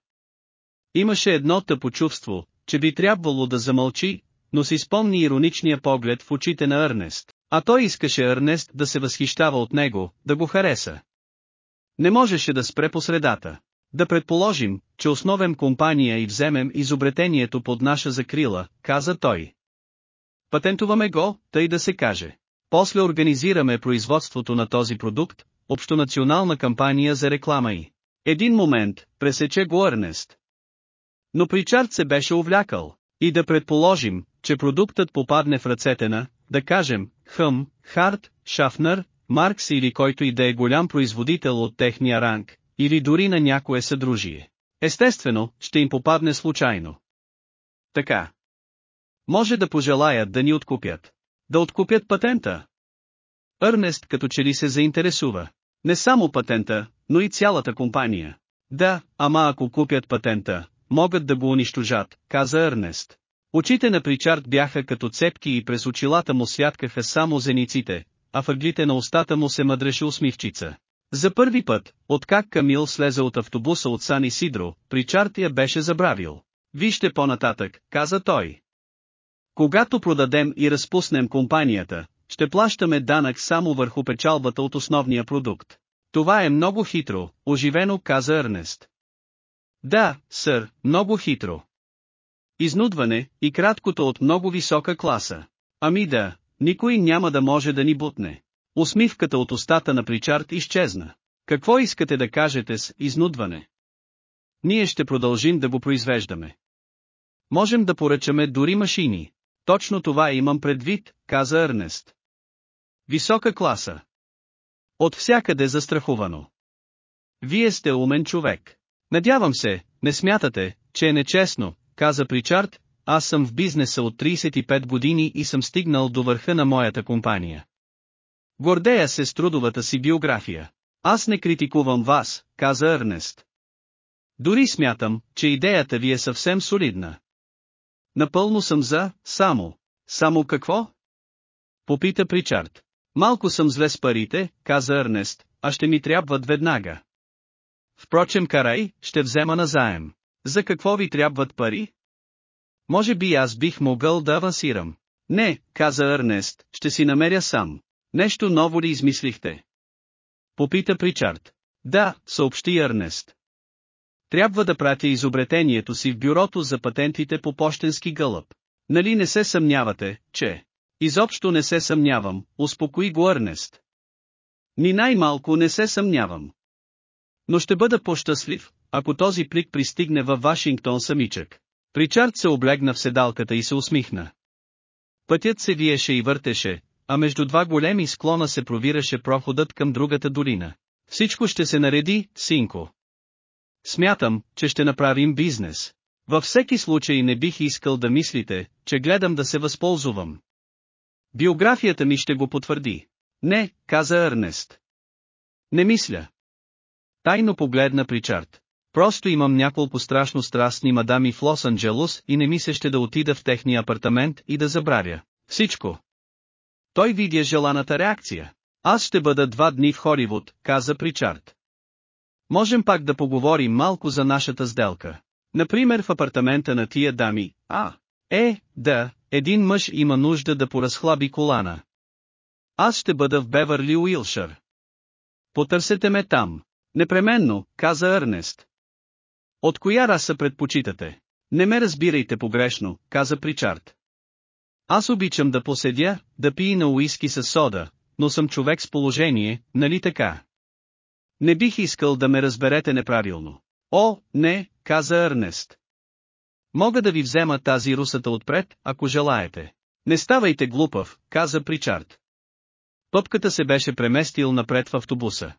Speaker 1: Имаше едно тъпо чувство, че би трябвало да замълчи, но си спомни ироничния поглед в очите на Ернест, а той искаше Ернест да се възхищава от него, да го хареса. Не можеше да спре по средата. Да предположим, че основем компания и вземем изобретението под наша закрила, каза той. Патентуваме го, тъй да се каже. После организираме производството на този продукт, общонационална кампания за реклама и. Един момент, пресече го Ернест. Но Причард се беше увлякал. И да предположим, че продуктът попадне в ръцете на, да кажем, Хъм, Харт, Шафнер, Маркс или който и да е голям производител от техния ранг, или дори на някое съдружие. Естествено, ще им попадне случайно. Така. Може да пожелаят да ни откупят. Да откупят патента.Ърнест като че ли се заинтересува. Не само патента, но и цялата компания. Да, ама ако купят патента, могат да го унищожат, каза Ернест. Очите на Причард бяха като цепки и през очилата му святкаха само зениците, а въглите на устата му се мъдреше усмивчица. За първи път, откак Камил слезе от автобуса от Сан Сидро, Причард я беше забравил. Вижте по-нататък, каза той. Когато продадем и разпуснем компанията, ще плащаме данък само върху печалбата от основния продукт. Това е много хитро, оживено каза Ернест. Да, сър, много хитро. Изнудване, и краткото от много висока класа. Ами да, никой няма да може да ни бутне. Усмивката от устата на Причард изчезна. Какво искате да кажете с изнудване? Ние ще продължим да го произвеждаме. Можем да поръчаме дори машини. Точно това имам предвид, каза Ернест. Висока класа. От всякъде застраховано. Вие сте умен човек. Надявам се, не смятате, че е нечестно, каза Причард, аз съм в бизнеса от 35 години и съм стигнал до върха на моята компания. Гордея се с трудовата си биография. Аз не критикувам вас, каза Ернест. Дори смятам, че идеята ви е съвсем солидна. Напълно съм за, само. Само какво? Попита Причард. Малко съм зле с парите, каза Ернест, а ще ми трябват веднага. Впрочем карай, ще взема назаем. За какво ви трябват пари? Може би аз бих могъл да авансирам. Не, каза Ернест, ще си намеря сам. Нещо ново ли измислихте? Попита Причард. Да, съобщи Ернест. Трябва да пратя изобретението си в бюрото за патентите по почтенски гълъб. Нали не се съмнявате, че... Изобщо не се съмнявам, успокои го Ернест. Ни най-малко не се съмнявам. Но ще бъда по-щастлив, ако този плик пристигне във Вашингтон самичък. Причард се облегна в седалката и се усмихна. Пътят се виеше и въртеше, а между два големи склона се провираше проходът към другата долина. Всичко ще се нареди, синко. Смятам, че ще направим бизнес. Във всеки случай не бих искал да мислите, че гледам да се възползвам. Биографията ми ще го потвърди. Не, каза Ернест. Не мисля. Тайно погледна Причард. Просто имам няколко страшно страстни мадами в Лос-Анджелос и не ми се ще да отида в техния апартамент и да забравя. Всичко. Той видя желаната реакция. Аз ще бъда два дни в Холивуд, каза Причард. Можем пак да поговорим малко за нашата сделка. Например в апартамента на тия дами, а, е, да, един мъж има нужда да поразхлаби колана. Аз ще бъда в Бевърли Уилшър. Потърсете ме там. Непременно, каза Ернест. От коя раса предпочитате? Не ме разбирайте погрешно, каза Причард. Аз обичам да поседя, да пия на уиски с сода, но съм човек с положение, нали така? Не бих искал да ме разберете неправилно. О, не, каза Ернест. Мога да ви взема тази русата отпред, ако желаете. Не ставайте глупав, каза Причард. Пъпката се беше преместил напред в автобуса.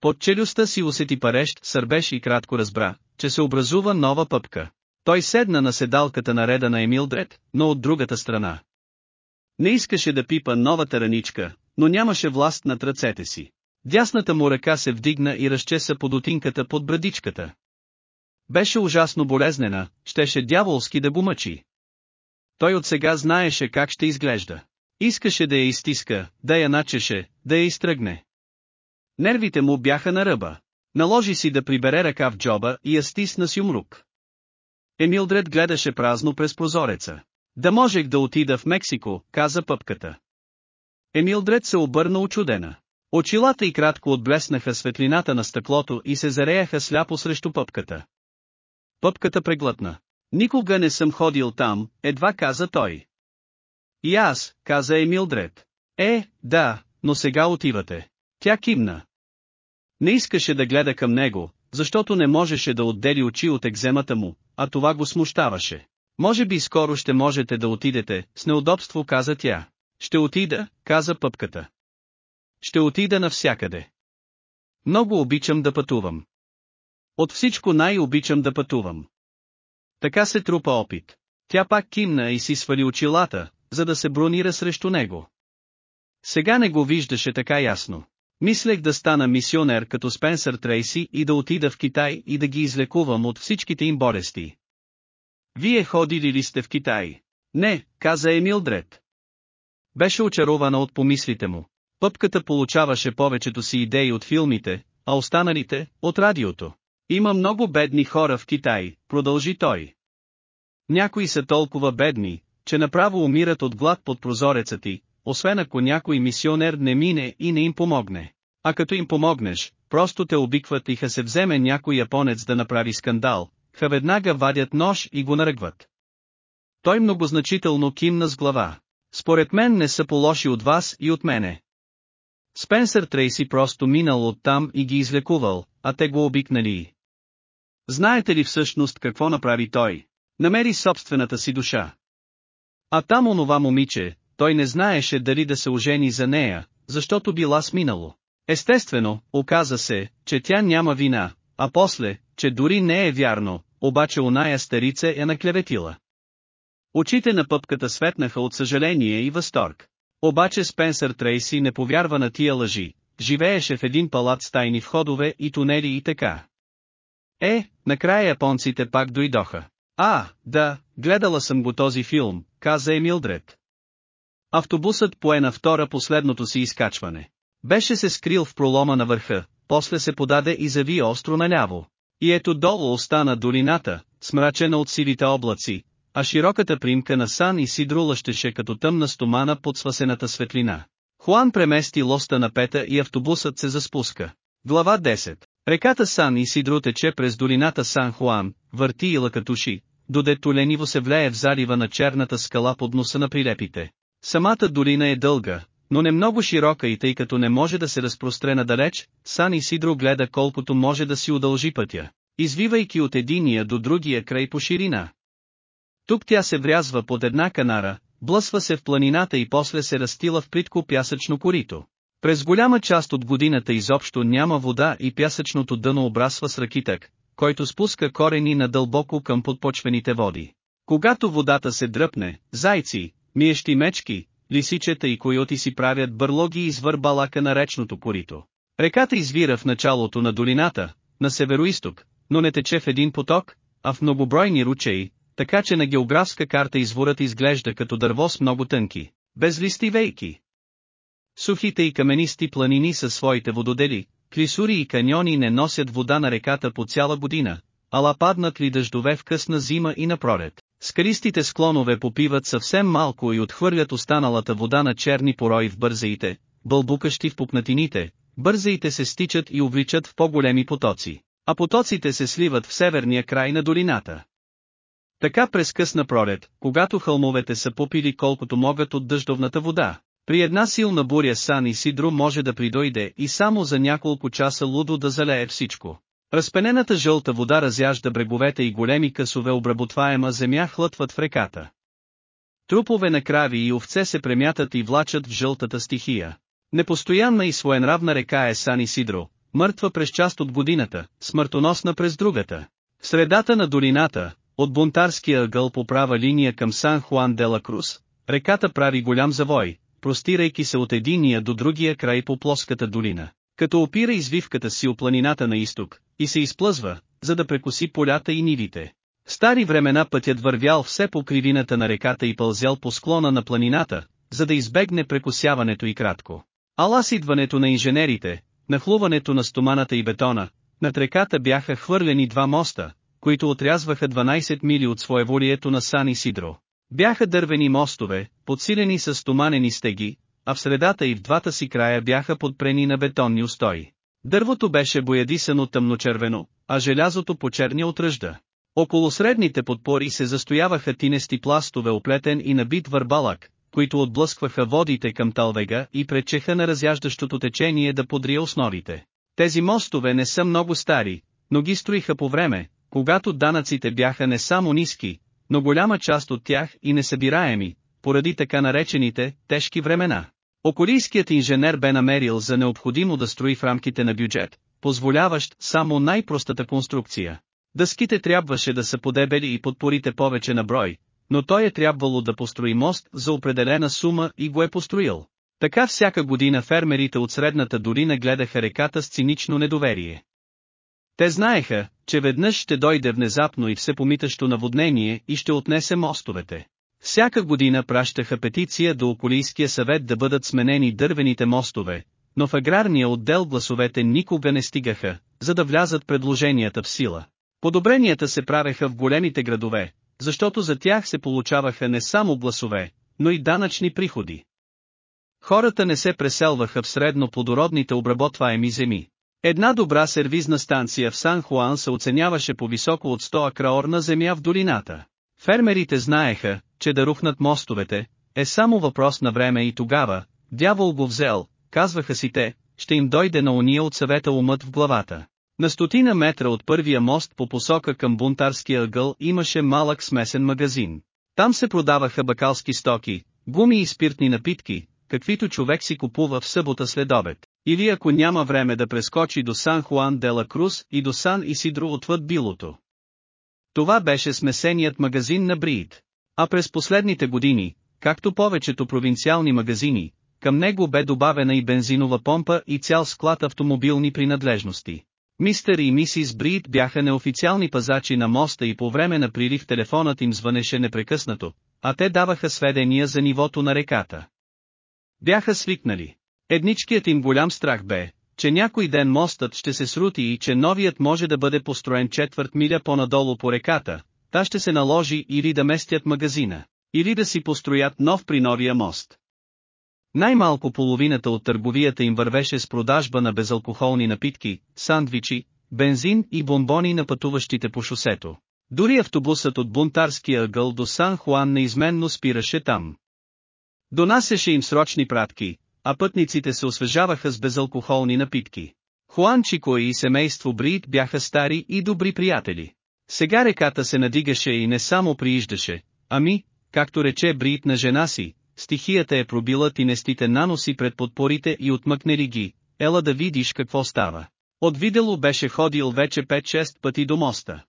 Speaker 1: Под челюстта си усети парещ, сърбеш и кратко разбра, че се образува нова пъпка. Той седна на седалката на реда на Емил Дред, но от другата страна. Не искаше да пипа новата раничка, но нямаше власт над ръцете си. Дясната му ръка се вдигна и разчеса под отинката под брадичката. Беше ужасно болезнена, щеше дяволски да го мъчи. Той от сега знаеше как ще изглежда. Искаше да я изтиска, да я начеше, да я изтръгне. Нервите му бяха на ръба. Наложи си да прибере ръка в джоба и я стисна с юмрук. Емилдред гледаше празно през прозореца. Да можех да отида в Мексико, каза пъпката. Емилдред се обърна очудена. Очилата и кратко отблеснаха светлината на стъклото и се зареяха сляпо срещу пъпката. Пъпката преглътна. Никога не съм ходил там, едва каза той. И аз, каза Емилдред. Е, да, но сега отивате. Тя кимна. Не искаше да гледа към него, защото не можеше да отдели очи от екземата му, а това го смущаваше. Може би скоро ще можете да отидете, с неудобство каза тя. Ще отида, каза пъпката. Ще отида навсякъде. Много обичам да пътувам. От всичко най-обичам да пътувам. Така се трупа опит. Тя пак кимна и си свали очилата, за да се бронира срещу него. Сега не го виждаше така ясно. Мислех да стана мисионер като Спенсър Трейси и да отида в Китай и да ги излекувам от всичките им болести. Вие ходили ли сте в Китай? Не, каза Емилдред. Беше очарована от помислите му. Пъпката получаваше повечето си идеи от филмите, а останалите – от радиото. Има много бедни хора в Китай, продължи той. Някои са толкова бедни, че направо умират от глад под прозореца ти, освен ако някой мисионер не мине и не им помогне. А като им помогнеш, просто те обикват и ха се вземе някой японец да направи скандал, ха веднага вадят нож и го наръгват. Той многозначително кимна с глава. Според мен не са по-лоши от вас и от мене. Спенсър Трейси просто минал оттам и ги излекувал, а те го обикнали. Знаете ли всъщност какво направи той? Намери собствената си душа. А там онова момиче, той не знаеше дали да се ожени за нея, защото била сминало. Естествено, оказа се, че тя няма вина, а после, че дори не е вярно, обаче оная старица я наклеветила. Очите на пъпката светнаха от съжаление и възторг. Обаче Спенсър Трейси не повярва на тия лъжи, живееше в един палат с тайни входове и тунели и така. Е, накрая японците пак дойдоха. А, да, гледала съм го този филм, каза Емилдред. Автобусът пое на втора последното си изкачване. Беше се скрил в пролома на върха, после се подаде и зави остро наляво. И ето долу остана долината, смрачена от сивите облаци, а широката примка на Сан и Сидро лъщеше като тъмна стомана под свасената светлина. Хуан премести лоста на пета и автобусът се заспуска. Глава 10 Реката Сан и Сидро тече през долината Сан Хуан, върти и лъкатуши, додето лениво се влее в залива на черната скала под носа на прилепите. Самата долина е дълга, но не много широка и тъй като не може да се разпростре надалеч, Сан и Сидро гледа колкото може да си удължи пътя, извивайки от единия до другия край по ширина. Тук тя се врязва под една канара, блъсва се в планината и после се растила в плитко пясъчно корито. През голяма част от годината изобщо няма вода и пясъчното дъно обрасва с ракитък, който спуска корени надълбоко към подпочвените води. Когато водата се дръпне, зайци, миещи мечки, лисичета и койоти си правят бърлоги извър балака на речното корито. Реката извира в началото на долината, на североисток, но не тече в един поток, а в многобройни ручеи, така че на географска карта изворът изглежда като дърво с много тънки, безлисти вейки. Сухите и каменисти планини със своите вододели, клисури и каньони не носят вода на реката по цяла година, ала паднат ли дъждове в късна зима и на. Скалистите склонове попиват съвсем малко и отхвърлят останалата вода на черни порои в бързаите, бълбукащи в пупнатините, бързаите се стичат и увличат в по-големи потоци, а потоците се сливат в северния край на долината. Така през късна пролет, когато хълмовете са попили колкото могат от дъждовната вода, при една силна буря Сан и Сидро може да придойде и само за няколко часа лудо да залее всичко. Разпенената жълта вода разяжда бреговете и големи късове обработваема земя хлътват в реката. Трупове на крави и овце се премятат и влачат в жълтата стихия. Непостоянна и своенравна река е Сан Сидро, мъртва през част от годината, смъртоносна през другата. В средата на долината, от бунтарския ъгъл по права линия към Сан Хуан де ла Крус, реката прави голям завой, простирайки се от единия до другия край по плоската долина, като опира извивката си от планината на изток, и се изплъзва, за да прекоси полята и нивите. Стари времена пътят вървял все по кривината на реката и пълзял по склона на планината, за да избегне прекосяването и кратко. Ала с идването на инженерите, нахлуването на стоманата и бетона, над реката бяха хвърлени два моста, които отрязваха 12 мили от своеволието на Сан и Сидро. Бяха дървени мостове, подсилени с стоманени стеги, а в средата и в двата си края бяха подпрени на бетонни устои. Дървото беше боядисано тъмночервено, а желязото почерня от ръжда. Около средните подпори се застояваха тинести пластове оплетен и набит върбалък, които отблъскваха водите към талвега и пречеха на разяждащото течение да подрие основите. Тези мостове не са много стари, но ги строиха по време, когато данъците бяха не само ниски, но голяма част от тях и несъбираеми, поради така наречените «тежки времена». Околийският инженер бе намерил за необходимо да строи в рамките на бюджет, позволяващ само най-простата конструкция. Дъските трябваше да са подебели и подпорите повече на брой, но той е трябвало да построи мост за определена сума и го е построил. Така всяка година фермерите от средната долина гледаха реката с цинично недоверие. Те знаеха, че веднъж ще дойде внезапно и всепомитащо наводнение и ще отнесе мостовете. Всяка година пращаха петиция до Околийския съвет да бъдат сменени дървените мостове, но в аграрния отдел гласовете никога не стигаха, за да влязат предложенията в сила. Подобренията се правеха в големите градове, защото за тях се получаваха не само гласове, но и данъчни приходи. Хората не се преселваха в средно плодородните обработваеми земи. Една добра сервизна станция в Сан Хуан се оценяваше по високо от 100 акраорна земя в долината. Фермерите знаеха, че да рухнат мостовете, е само въпрос на време и тогава, дявол го взел, казваха си те, ще им дойде на уния от съвета умът в главата. На стотина метра от първия мост по посока към бунтарския ъгъл имаше малък смесен магазин. Там се продаваха бакалски стоки, гуми и спиртни напитки, каквито човек си купува в събота след обед, или ако няма време да прескочи до Сан Хуан де ла Круз и до Сан Исидро отвъд билото. Това беше смесеният магазин на Бриит. А през последните години, както повечето провинциални магазини, към него бе добавена и бензинова помпа и цял склад автомобилни принадлежности. Мистер и мисис Брид бяха неофициални пазачи на моста и по време на прилив телефонът им звънеше непрекъснато, а те даваха сведения за нивото на реката. Бяха свикнали. Едничкият им голям страх бе, че някой ден мостът ще се срути и че новият може да бъде построен четвърт миля по-надолу по реката, та ще се наложи или да местят магазина, или да си построят нов при новия мост. Най-малко половината от търговията им вървеше с продажба на безалкохолни напитки, сандвичи, бензин и бомбони на пътуващите по шосето. Дори автобусът от бунтарския ъгъл до Сан Хуан неизменно спираше там. Донасяше им срочни пратки, а пътниците се освежаваха с безалкохолни напитки. Хуан Чико и семейство Брид бяха стари и добри приятели. Сега реката се надигаше и не само прииждаше, ами, както рече Брид на жена си, стихията е пробила тинестите наноси пред подпорите и отмъкнели ги, ела да видиш какво става. От видело беше ходил вече 5-6 пъти до моста.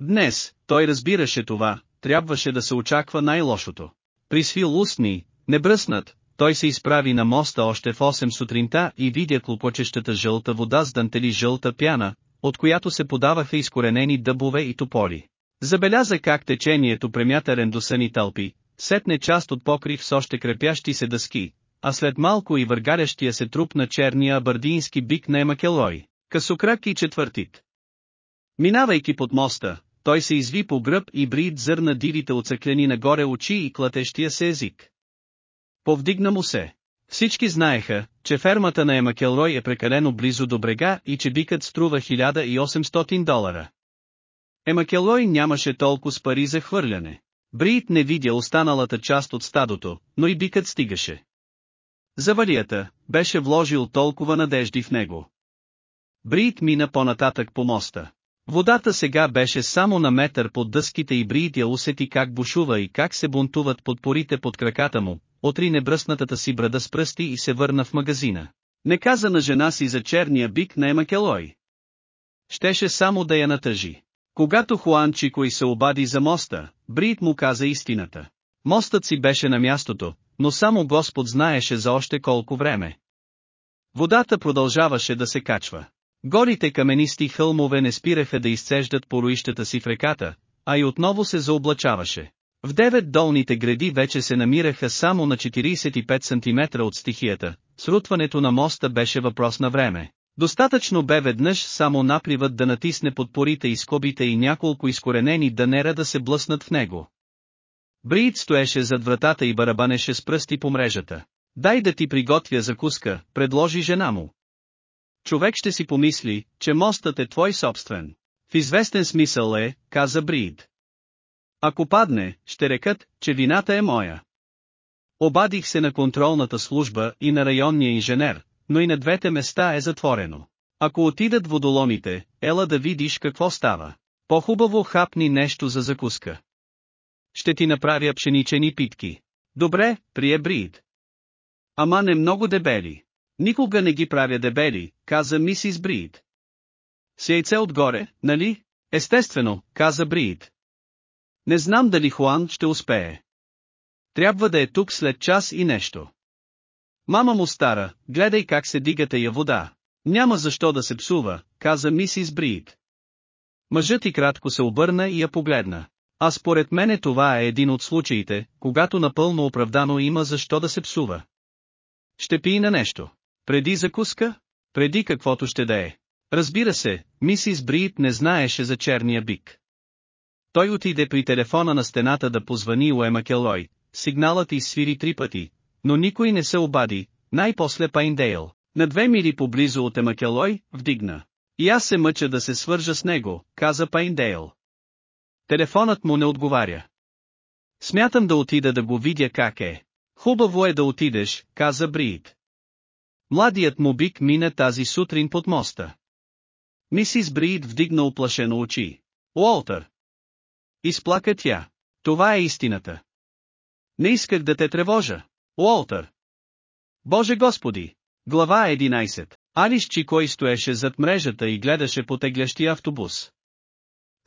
Speaker 1: Днес, той разбираше това, трябваше да се очаква най-лошото. Присвил устни, не бръснат, той се изправи на моста още в 8 сутринта и видя клопочещата жълта вода с дантели жълта пяна, от която се подаваха изкоренени дъбове и тополи. Забеляза как течението премята рендосани тълпи, сетне част от покрив с още крепящи се дъски, а след малко и въргарящия се труп на черния абардински бик на Емакелой, късокрак и четвъртит. Минавайки под моста, той се изви по гръб и брид зърна дивите оцеклени нагоре очи и клатещия се език. Повдигна му се. Всички знаеха, че фермата на Емакелрой е прекалено близо до брега и че бикът струва 1800 долара. Емакелой нямаше толкова с пари за хвърляне. Бриит не видя останалата част от стадото, но и бикът стигаше. Завалията, беше вложил толкова надежди в него. Бриит мина по-нататък по моста. Водата сега беше само на метър под дъските и Бриит я усети как бушува и как се бунтуват подпорите под краката му, отри небръснатата си брада с пръсти и се върна в магазина. Не каза на жена си за черния бик на Емакелой. Щеше само да я натъжи. Когато Хуан Чикой се обади за моста, Брит му каза истината. Мостът си беше на мястото, но само Господ знаеше за още колко време. Водата продължаваше да се качва. Горите каменисти хълмове не спираха да изцеждат поруищата си в реката, а и отново се заоблачаваше. В девет долните гради вече се намираха само на 45 см от стихията, срутването на моста беше въпрос на време. Достатъчно бе веднъж само напливът да натисне подпорите и скобите и няколко изкоренени дънера да се блъснат в него. Бриит стоеше зад вратата и барабанеше с пръсти по мрежата. Дай да ти приготвя закуска, предложи жена му. Човек ще си помисли, че мостът е твой собствен. В известен смисъл е, каза Брид. Ако падне, ще рекат, че вината е моя. Обадих се на контролната служба и на районния инженер, но и на двете места е затворено. Ако отидат водоломите, ела да видиш какво става. По-хубаво хапни нещо за закуска. Ще ти направя пшеничени питки. Добре, прие Брид. Ама не много дебели. Никога не ги правя дебели, каза мисис Брид. С яйце отгоре, нали? Естествено, каза Брид. Не знам дали Хуан ще успее. Трябва да е тук след час и нещо. Мама му стара, гледай как се дигате я вода. Няма защо да се псува, каза мисис Брид. Мъжът и кратко се обърна и я погледна. А според мене това е един от случаите, когато напълно оправдано има защо да се псува. Ще пи на нещо. Преди закуска? Преди каквото ще да е. Разбира се, мисис Брид не знаеше за черния бик. Той отиде при телефона на стената да позвани у Ема Келой, сигналът изсвири три пъти, но никой не се обади, най-после Пайндейл, на две мили поблизо от Емакелой, вдигна. И аз се мъча да се свържа с него, каза Пайндейл. Телефонът му не отговаря. Смятам да отида да го видя как е. Хубаво е да отидеш, каза Брид. Младият му бик мина тази сутрин под моста. Мисис Брид вдигна оплашено очи. Уолтър! Изплака тя. Това е истината. Не исках да те тревожа. Уолтър! Боже Господи! Глава 11. Алис Чикой стоеше зад мрежата и гледаше потеглящия автобус.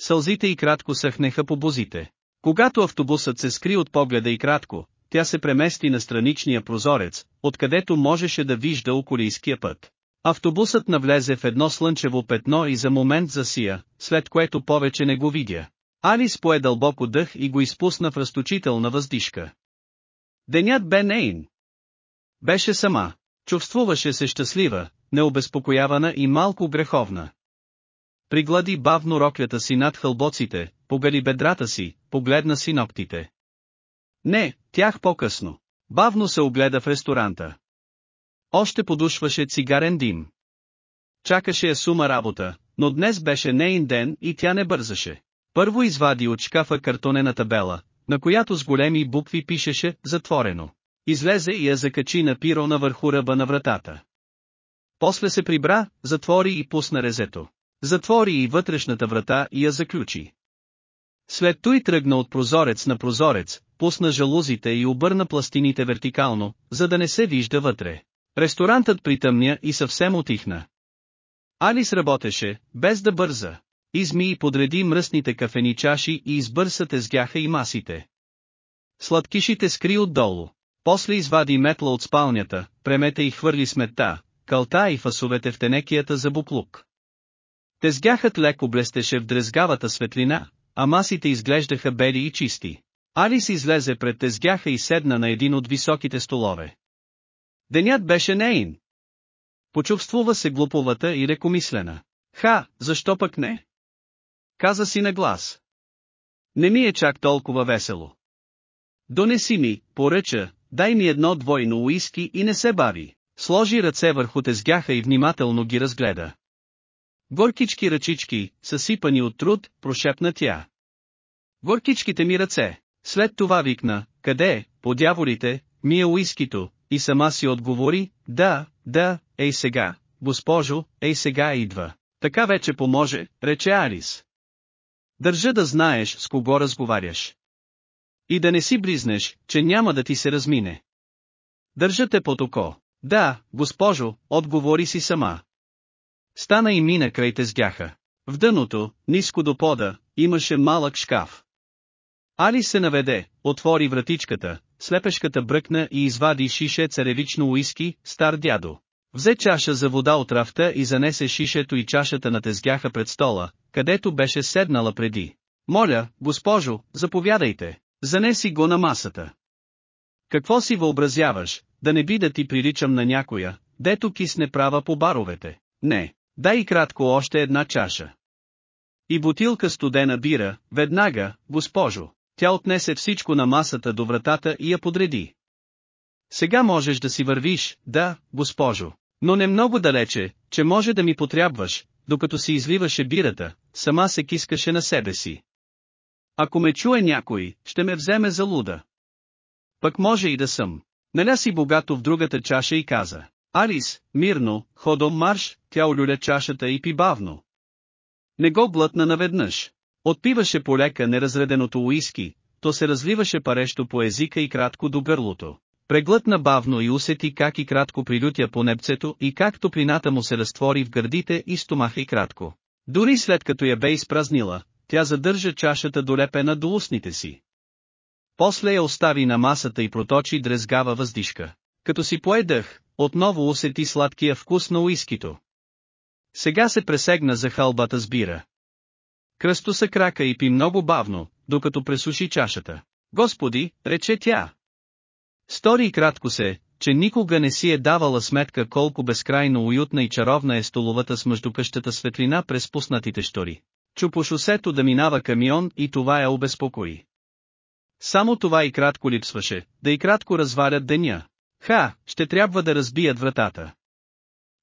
Speaker 1: Сълзите и кратко съхнеха по бузите. Когато автобусът се скри от погледа и кратко, тя се премести на страничния прозорец, откъдето можеше да вижда околийския път. Автобусът навлезе в едно слънчево петно и за момент засия, след което повече не го видя. Алис пое дълбоко дъх и го изпусна в разточителна въздишка. Денят бе нейн. Беше сама. Чувствуваше се щастлива, необезпокоявана и малко греховна. Приглади бавно роклята си над хълбоците, погали бедрата си, погледна си ногтите. Не, тях по-късно. Бавно се огледа в ресторанта. Още подушваше цигарен дим. Чакаше я сума работа, но днес беше нейн ден и тя не бързаше. Първо извади от шкафа картонена табела, на която с големи букви пишеше «Затворено». Излезе и я закачи на пирона върху ръба на вратата. После се прибра, затвори и пусна резето. Затвори и вътрешната врата и я заключи. След той тръгна от прозорец на прозорец, пусна жалузите и обърна пластините вертикално, за да не се вижда вътре. Ресторантът притъмня и съвсем отихна. Алис работеше, без да бърза. Изми и подреди мръсните кафени чаши и избърса тезгяха и масите. Сладкишите скри отдолу. После извади метла от спалнята, премета и хвърли сметта, калта и фасовете в тенекията за буклук. Тезгяхът леко блестеше в дрезгавата светлина, а масите изглеждаха бели и чисти. Алис излезе пред тезгяха и седна на един от високите столове. Денят беше нейн. Почувствува се глуповата и рекомислена. Ха, защо пък не? Каза си на глас. Не ми е чак толкова весело. Донеси ми, поръча, дай ми едно двойно уиски и не се бави. Сложи ръце върху тезгяха и внимателно ги разгледа. Горкички ръчички, съсипани от труд, прошепна тя. Горкичките ми ръце. След това викна, къде е, по дяволите, ми е уискито, и сама си отговори, да, да, ей сега, госпожо, ей сега идва. Така вече поможе, рече Алис. Държа да знаеш с кого разговаряш. И да не си бризнеш, че няма да ти се размине. Държа те под око. Да, госпожо, отговори си сама. Стана и мина край тезгяха. В дъното, ниско до пода, имаше малък шкаф. Али се наведе, отвори вратичката, слепешката бръкна и извади шише царевично уиски, стар дядо. Взе чаша за вода от рафта и занесе шишето и чашата на тезгяха пред стола, където беше седнала преди. Моля, госпожо, заповядайте, занеси го на масата. Какво си въобразяваш, да не би да ти приличам на някоя, дето кисне права по баровете? Не, дай кратко още една чаша. И бутилка студена бира, веднага, госпожо. Тя отнесе всичко на масата до вратата и я подреди. Сега можеш да си вървиш, да, госпожо. Но не много далече, че може да ми потрябваш, докато си изливаше бирата, сама се кискаше на себе си. Ако ме чуе някой, ще ме вземе за луда. Пък може и да съм. Наля си богато в другата чаша и каза. Арис, мирно, ходом марш, тя олюля чашата и пи бавно. Не го глътна наведнъж. Отпиваше полека неразреденото уиски, то се разливаше парещо по езика и кратко до гърлото. Преглътна бавно и усети как и кратко прилютя по небцето и как топлината му се разтвори в гърдите и стомаха и кратко. Дори след като я бе изпразнила, тя задържа чашата долепена до устните си. После я остави на масата и проточи дрезгава въздишка. Като си поедах, отново усети сладкия вкус на уискито. Сега се пресегна за халбата с бира. Кръсто се крака и пи много бавно, докато пресуши чашата. Господи, рече тя. Стори кратко се, че никога не си е давала сметка колко безкрайно уютна и чаровна е столовата с междукъщата светлина през пуснатите штори. Чу по шосето да минава камион и това я обезпокои. Само това и кратко липсваше, да и кратко развалят деня. Ха, ще трябва да разбият вратата.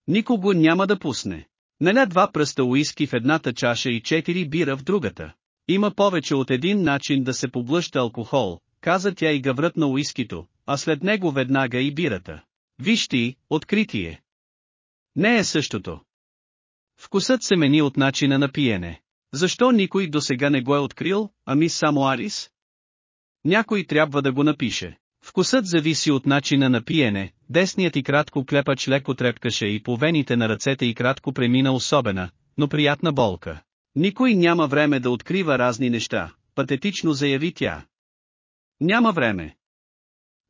Speaker 1: Никого няма да пусне. Наля два пръста уиски в едната чаша и четири бира в другата. Има повече от един начин да се поблъща алкохол, каза тя и гаврът на уискито, а след него веднага и бирата. Виж ти, откритие. Не е същото. Вкусът се мени от начина на пиене. Защо никой до сега не го е открил, ами само Арис? Някой трябва да го напише. Вкусът зависи от начина на пиене, десният и кратко клепач леко трепкаше и по вените на ръцете и кратко премина особена, но приятна болка. Никой няма време да открива разни неща, патетично заяви тя. Няма време.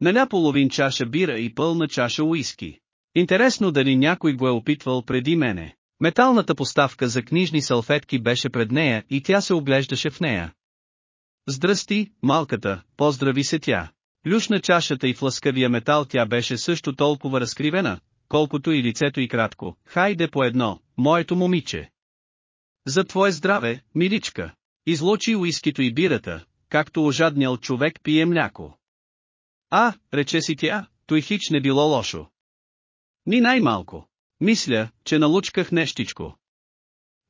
Speaker 1: Наля половин чаша бира и пълна чаша уиски. Интересно дали някой го е опитвал преди мене. Металната поставка за книжни салфетки беше пред нея и тя се оглеждаше в нея. Здрасти, малката, поздрави се тя. Плюшна чашата и в лъскавия метал тя беше също толкова разкривена, колкото и лицето и кратко. Хайде по едно, моето момиче. За твое здраве, миличка. Излочи уискито и бирата, както ожаднял човек пие мляко. А, рече си тя, той хич не било лошо. Ни най-малко. Мисля, че налучках нещичко.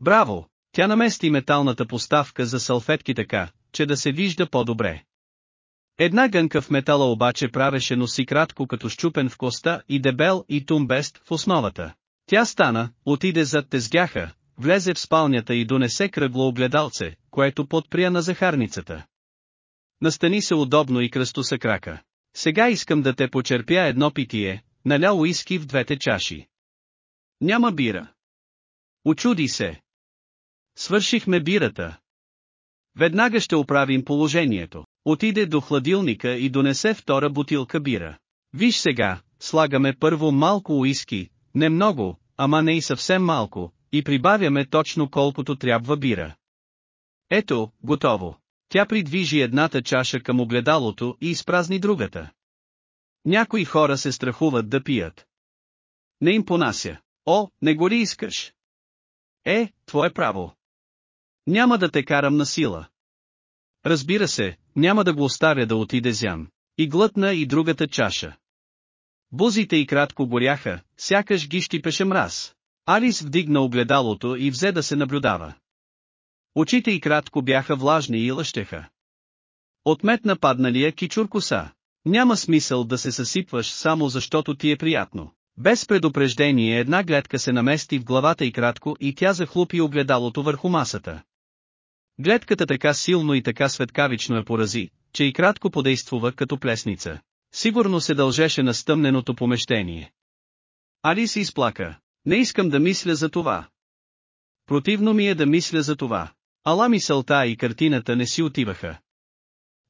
Speaker 1: Браво! Тя намести металната поставка за салфетки така, че да се вижда по-добре. Една гънка в метала обаче правеше носи кратко като щупен в коста и дебел и тумбест в основата. Тя стана, отиде зад тезгяха, влезе в спалнята и донесе кръгло огледалце, което подпря на захарницата. Настани се удобно и кръсто се крака. Сега искам да те почерпя едно питие, наля уиски в двете чаши. Няма бира. Очуди се. Свършихме бирата. Веднага ще оправим положението. Отиде до хладилника и донесе втора бутилка бира. Виж сега, слагаме първо малко уиски, не много, ама не и съвсем малко, и прибавяме точно колкото трябва бира. Ето, готово. Тя придвижи едната чаша към огледалото и изпразни другата. Някои хора се страхуват да пият. Не им понася. О, не го ли искаш? Е, твое право. Няма да те карам на сила. Разбира се, няма да го оставя да отиде зян. И глътна и другата чаша. Бузите и кратко горяха, сякаш ги щипеше мраз. Алис вдигна огледалото и взе да се наблюдава. Очите и кратко бяха влажни и лъщеха. Отметна падналия кичур коса. Няма смисъл да се съсипваш само защото ти е приятно. Без предупреждение една гледка се намести в главата и кратко и тя захлупи огледалото върху масата. Гледката така силно и така светкавично я порази, че и кратко подействува като плесница. Сигурно се дължеше на стъмненото помещение. Али се изплака. Не искам да мисля за това. Противно ми е да мисля за това. Ала мисълта и картината не си отиваха.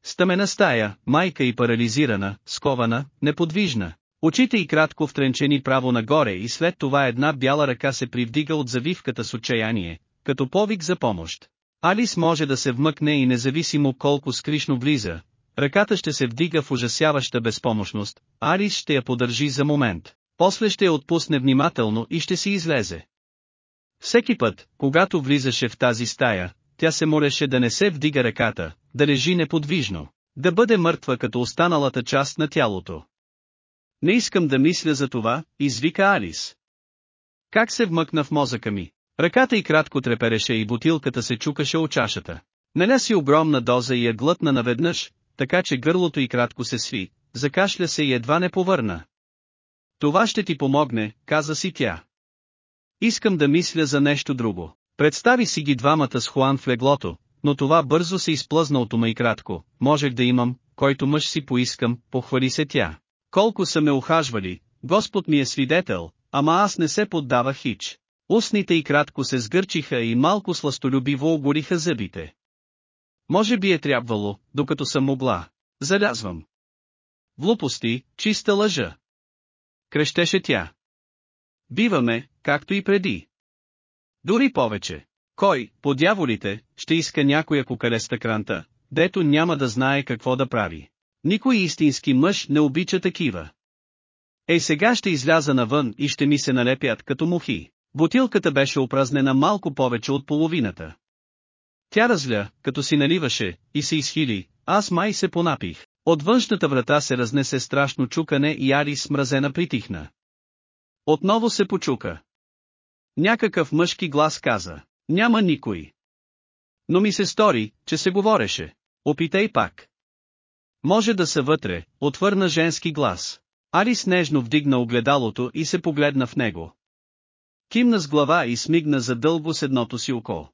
Speaker 1: Стъмена стая, майка и парализирана, скована, неподвижна. Очите и кратко втренчени право нагоре и след това една бяла ръка се привдига от завивката с отчаяние, като повик за помощ. Алис може да се вмъкне и независимо колко скришно влиза, ръката ще се вдига в ужасяваща безпомощност, Алис ще я подържи за момент, после ще я отпусне внимателно и ще си излезе. Всеки път, когато влизаше в тази стая, тя се молеше да не се вдига ръката, да лежи неподвижно, да бъде мъртва като останалата част на тялото. Не искам да мисля за това, извика Алис. Как се вмъкна в мозъка ми? Ръката й кратко трепереше и бутилката се чукаше от чашата. Наля си огромна доза и я глътна наведнъж, така че гърлото й кратко се сви, закашля се и едва не повърна. Това ще ти помогне, каза си тя. Искам да мисля за нещо друго. Представи си ги двамата с Хуан в леглото, но това бързо се изплъзна от ума и кратко. Можех да имам, който мъж си поискам, похвали се тя. Колко са ме ухажвали, Господ ми е свидетел, ама аз не се поддавах хич. Устните и кратко се сгърчиха и малко сластолюбиво огориха зъбите. Може би е трябвало, докато съм могла. Залязвам. Глупости, чиста лъжа. Крещеше тя. Биваме, както и преди. Дори повече. Кой, по дяволите, ще иска някоя кукалеста кранта, дето няма да знае какво да прави. Никой истински мъж не обича такива. Ей сега ще изляза навън и ще ми се налепят като мухи. Бутилката беше опразнена малко повече от половината. Тя разля, като си наливаше, и се изхили, аз май се понапих. От външната врата се разнесе страшно чукане и Ари смразена притихна. Отново се почука. Някакъв мъжки глас каза, няма никой. Но ми се стори, че се говореше. Опитай пак. Може да са вътре, отвърна женски глас. Арис нежно вдигна огледалото и се погледна в него. Кимна с глава и смигна задълго с едното си око.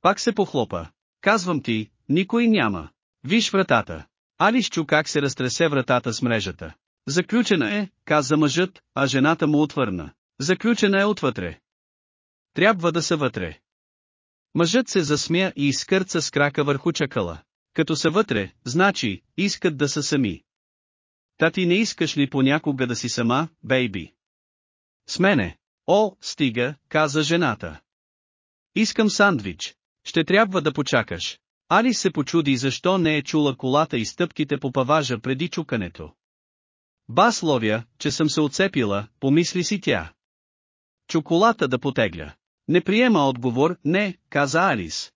Speaker 1: Пак се похлопа. Казвам ти, никой няма. Виж вратата. Алис чу как се разтресе вратата с мрежата. Заключена е, каза мъжът, а жената му отвърна. Заключена е отвътре. Трябва да са вътре. Мъжът се засмя и изкърца с крака върху чакъла. Като са вътре, значи, искат да са сами. Та ти не искаш ли понякога да си сама, бейби? С мене. О, стига, каза жената. Искам сандвич. Ще трябва да почакаш. Али се почуди защо не е чула колата и стъпките по паважа преди чукането. Бас ловя, че съм се отцепила, помисли си тя. Чоколата да потегля. Не приема отговор, не, каза Алис.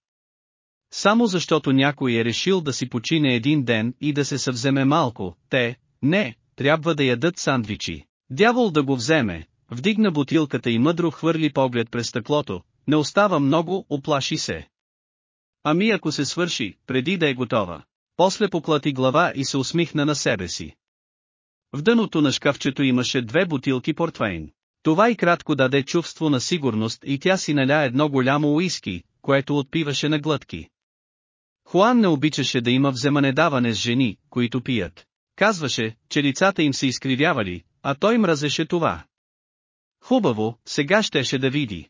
Speaker 1: Само защото някой е решил да си почине един ден и да се съвземе малко, те, не, трябва да ядат сандвичи. Дявол да го вземе, вдигна бутилката и мъдро хвърли поглед през стъклото, не остава много, оплаши се. Ами ако се свърши, преди да е готова. После поклати глава и се усмихна на себе си. В дъното на шкафчето имаше две бутилки портвейн. Това и кратко даде чувство на сигурност и тя си наля едно голямо уиски, което отпиваше на глътки. Хуан не обичаше да има вземанедаване с жени, които пият. Казваше, че лицата им се изкривявали, а той мразеше това. Хубаво, сега щеше да види.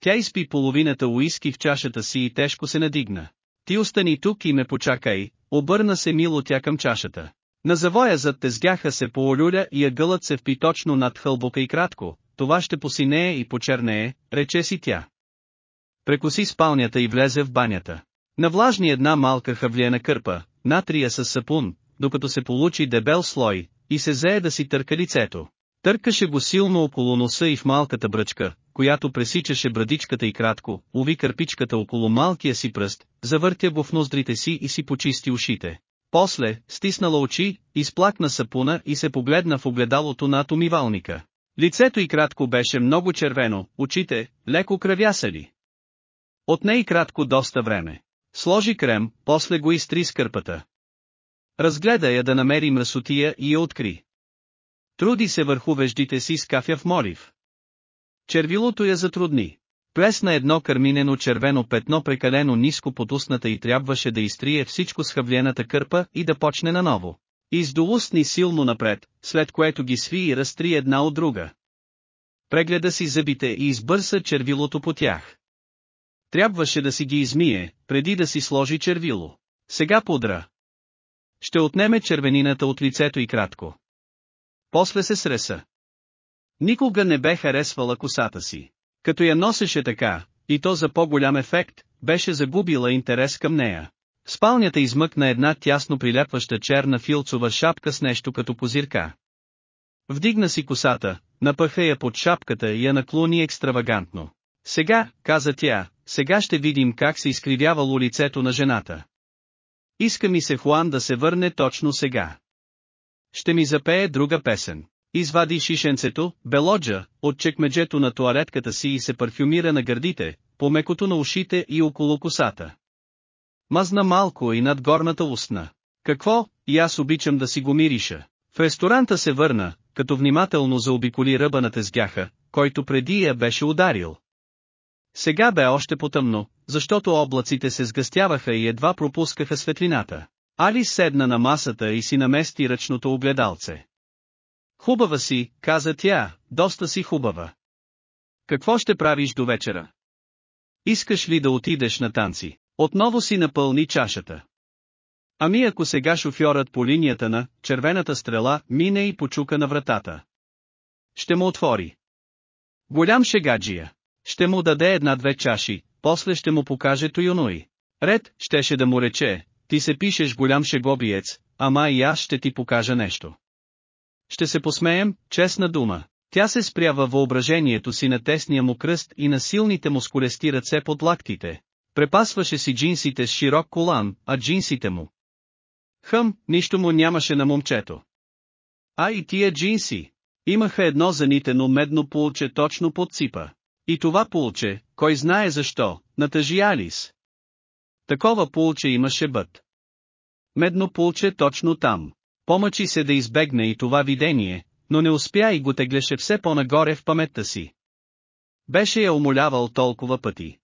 Speaker 1: Тя изпи половината уиски в чашата си и тежко се надигна. Ти остани тук и ме почакай, обърна се мило тя към чашата. На завоя зад тезгяха се поолюля и ъгълът се впи точно над хълбока и кратко, това ще посинее и почернее, рече си тя. Прекоси спалнята и влезе в банята. Навлажни една малка хавлена кърпа, натрия с сапун, докато се получи дебел слой, и се зее да си търка лицето. Търкаше го силно около носа и в малката бръчка, която пресичаше брадичката и кратко, уви кърпичката около малкия си пръст, завъртя го в ноздрите си и си почисти ушите. После, стиснала очи, изплакна сапуна и се погледна в огледалото над умивалника. Лицето и кратко беше много червено, очите, леко кръвясали. Отне и кратко доста време. Сложи крем, после го изтри с кърпата. Разгледа я да намери мръсотия и я откри. Труди се върху веждите си с кафя в молив. Червилото я затрудни. Плесна едно кърминено червено петно прекалено ниско потусната и трябваше да изтрие всичко с хавлената кърпа и да почне наново. Издолусни силно напред, след което ги сви и разтри една от друга. Прегледа си зъбите и избърса червилото по тях. Трябваше да си ги измие, преди да си сложи червило. Сега пудра. Ще отнеме червенината от лицето и кратко. После се среса. Никога не бе харесвала косата си. Като я носеше така, и то за по-голям ефект, беше загубила интерес към нея. спалнята измъкна една тясно прилепваща черна филцова шапка с нещо като позирка. Вдигна си косата, напъха я под шапката и я наклони екстравагантно. Сега, каза тя, сега ще видим как се изкривявало лицето на жената. Иска ми се Хуан да се върне точно сега. ще ми запее друга песен. Извади шишенцето, белоджа, от чекмеджето на туалетката си и се парфюмира на гърдите, по мекото на ушите и около косата. Мазна малко и над горната устна. Какво, и аз обичам да си го мириша. В ресторанта се върна, като внимателно заобиколи ръба на тезгяха, който преди я беше ударил. Сега бе още потъмно, защото облаците се сгъстяваха и едва пропускаха светлината. Али седна на масата и си намести ръчното огледалце. Хубава си, каза тя, доста си хубава. Какво ще правиш до вечера? Искаш ли да отидеш на танци? Отново си напълни чашата. Ами ако сега шофьорът по линията на червената стрела мине и почука на вратата. Ще му отвори. Голям шегаджия. Ще му даде една-две чаши, после ще му покаже Тойонуи. Ред, щеше да му рече, ти се пишеш голям шегобиец, ама и аз ще ти покажа нещо. Ще се посмеем, честна дума. Тя се спря във въображението си на тесния му кръст и на силните му сколести ръце под лактите. Препасваше си джинсите с широк колан, а джинсите му. Хъм, нищо му нямаше на момчето. А и тия джинси. Имаха едно занитено медно полче точно под ципа. И това полче, кой знае защо, натъжи Алис. Такова полче имаше бът. Медно полче точно там. Помъчи се да избегне и това видение, но не успя и го теглеше все по-нагоре в паметта си. Беше я умолявал толкова пъти.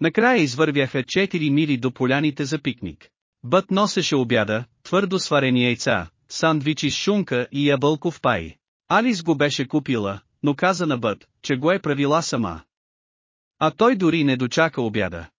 Speaker 1: Накрая извървяха 4 мили до поляните за пикник. Бът носеше обяда, твърдо сварени яйца, сандвичи с шунка и ябълков пай. Алис го беше купила, но каза на Бът, че го е правила сама. А той дори не дочака обяда.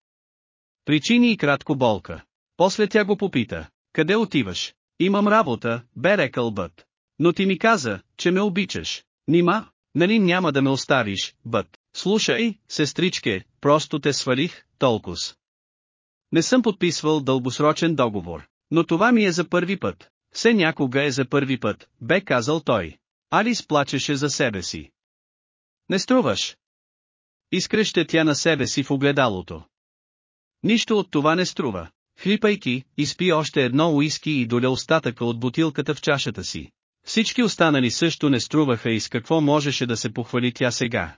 Speaker 1: Причини и кратко болка. После тя го попита, къде отиваш? Имам работа, бе рекал Бът. Но ти ми каза, че ме обичаш. Нима, нали няма да ме оставиш, Бът. Слушай, сестричке, просто те свалих, толкова. Не съм подписвал дългосрочен договор. Но това ми е за първи път. Все някога е за първи път, бе казал той. Алис плачеше за себе си. Не струваш. Изкръща тя на себе си в огледалото. Нищо от това не струва. Хлипайки, изпи още едно уиски и доля остатъка от бутилката в чашата си. Всички останали също не струваха и с какво можеше да се похвали тя сега.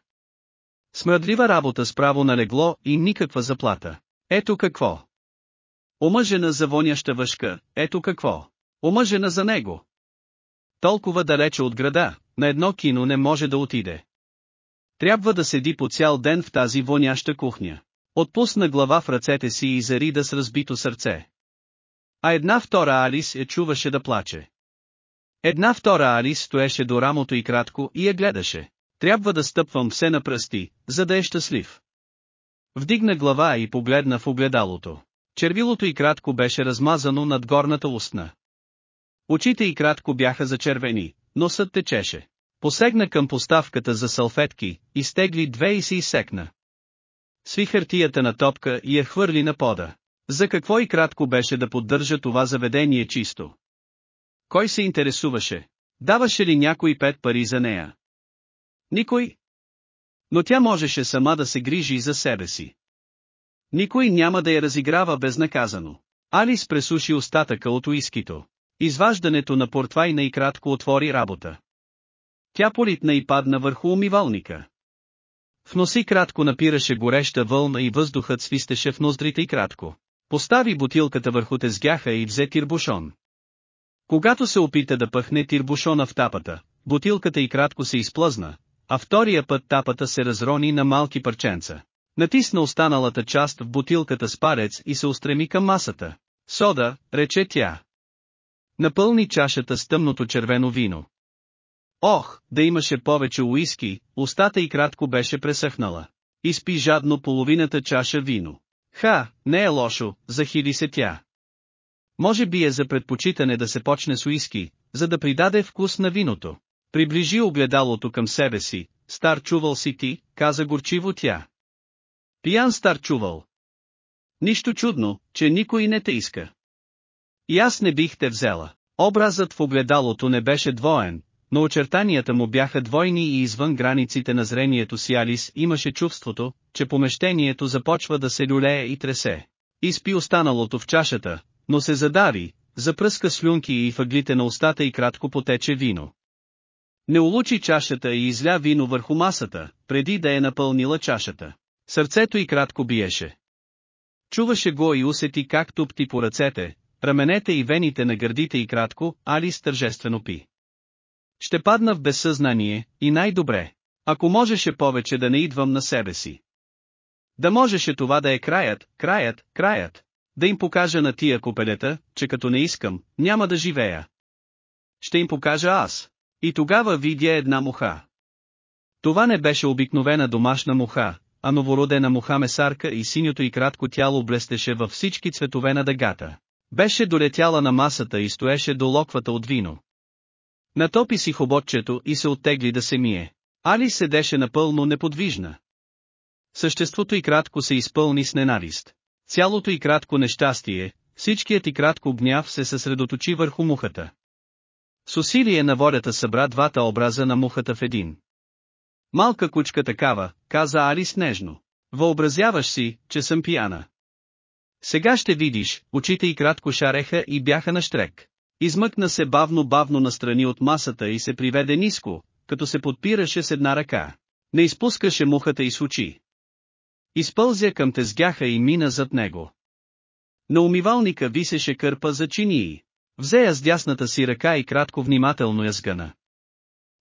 Speaker 1: Смръдлива работа с право на легло и никаква заплата. Ето какво. Омъжена за воняща въшка, ето какво. Омъжена за него. Толкова далече от града, на едно кино не може да отиде. Трябва да седи по цял ден в тази воняща кухня. Отпусна глава в ръцете си и зарида с разбито сърце. А една втора Алис я чуваше да плаче. Една втора Алис стоеше до рамото и кратко и я гледаше. Трябва да стъпвам все на пръсти, за да е щастлив. Вдигна глава и погледна в огледалото. Червилото и кратко беше размазано над горната устна. Очите и кратко бяха зачервени, носът течеше. Посегна към поставката за салфетки, изтегли две и се изсекна. Сви хартията на топка и я хвърли на пода. За какво и кратко беше да поддържа това заведение чисто? Кой се интересуваше? Даваше ли някой пет пари за нея? Никой? Но тя можеше сама да се грижи за себе си. Никой няма да я разиграва безнаказано. Алис пресуши остатъка от уискито. Изваждането на портвайна и кратко отвори работа. Тя политна и падна върху умивалника. В носи кратко напираше гореща вълна и въздухът свистеше в ноздрите и кратко. Постави бутилката върху тезгяха и взе тирбушон. Когато се опита да пъхне тирбушона в тапата, бутилката и кратко се изплъзна, а втория път тапата се разрони на малки парченца. Натисна останалата част в бутилката с парец и се устреми към масата. Сода, рече тя. Напълни чашата с тъмното червено вино. Ох, да имаше повече уиски, устата и кратко беше пресъхнала. Изпи жадно половината чаша вино. Ха, не е лошо, захили се тя. Може би е за предпочитане да се почне с уиски, за да придаде вкус на виното. Приближи огледалото към себе си, стар чувал си ти, каза горчиво тя. Пиян стар чувал. Нищо чудно, че никой не те иска. И аз не бих те взела. Образът в огледалото не беше двоен, но очертанията му бяха двойни и извън границите на зрението си Алис имаше чувството, че помещението започва да се люлее и тресе. Изпи останалото в чашата, но се задави, запръска слюнки и въглите на устата и кратко потече вино. Не улучи чашата и изля вино върху масата, преди да е напълнила чашата. Сърцето й кратко биеше. Чуваше го и усети как тупти по ръцете, раменете и вените на гърдите и кратко, Алис тържествено пи. Ще падна в безсъзнание, и най-добре. Ако можеше повече да не идвам на себе си. Да можеше това да е краят, краят, краят. Да им покажа на тия копелета, че като не искам, няма да живея. Ще им покажа аз. И тогава видя една муха. Това не беше обикновена домашна муха, а новородена муха месарка и синьото и кратко тяло блестеше във всички цветове на дъгата. Беше долетяла на масата и стоеше до локвата от вино. Натопи си хоботчето и се оттегли да се мие. Али седеше напълно неподвижна. Съществото и кратко се изпълни с ненавист. Цялото и кратко нещастие, всичкият и кратко гняв се съсредоточи върху мухата. С усилие на волята събра двата образа на мухата в един. Малка кучка такава, каза Алис нежно. Въобразяваш си, че съм пияна. Сега ще видиш, очите и кратко шареха и бяха на штрек. Измъкна се бавно-бавно настрани от масата и се приведе ниско, като се подпираше с една ръка. Не изпускаше мухата и с очи. Изпълзя към тезгяха и мина зад него. На умивалника висеше кърпа за чинии. Взе я с дясната си ръка и кратко внимателно я сгъна.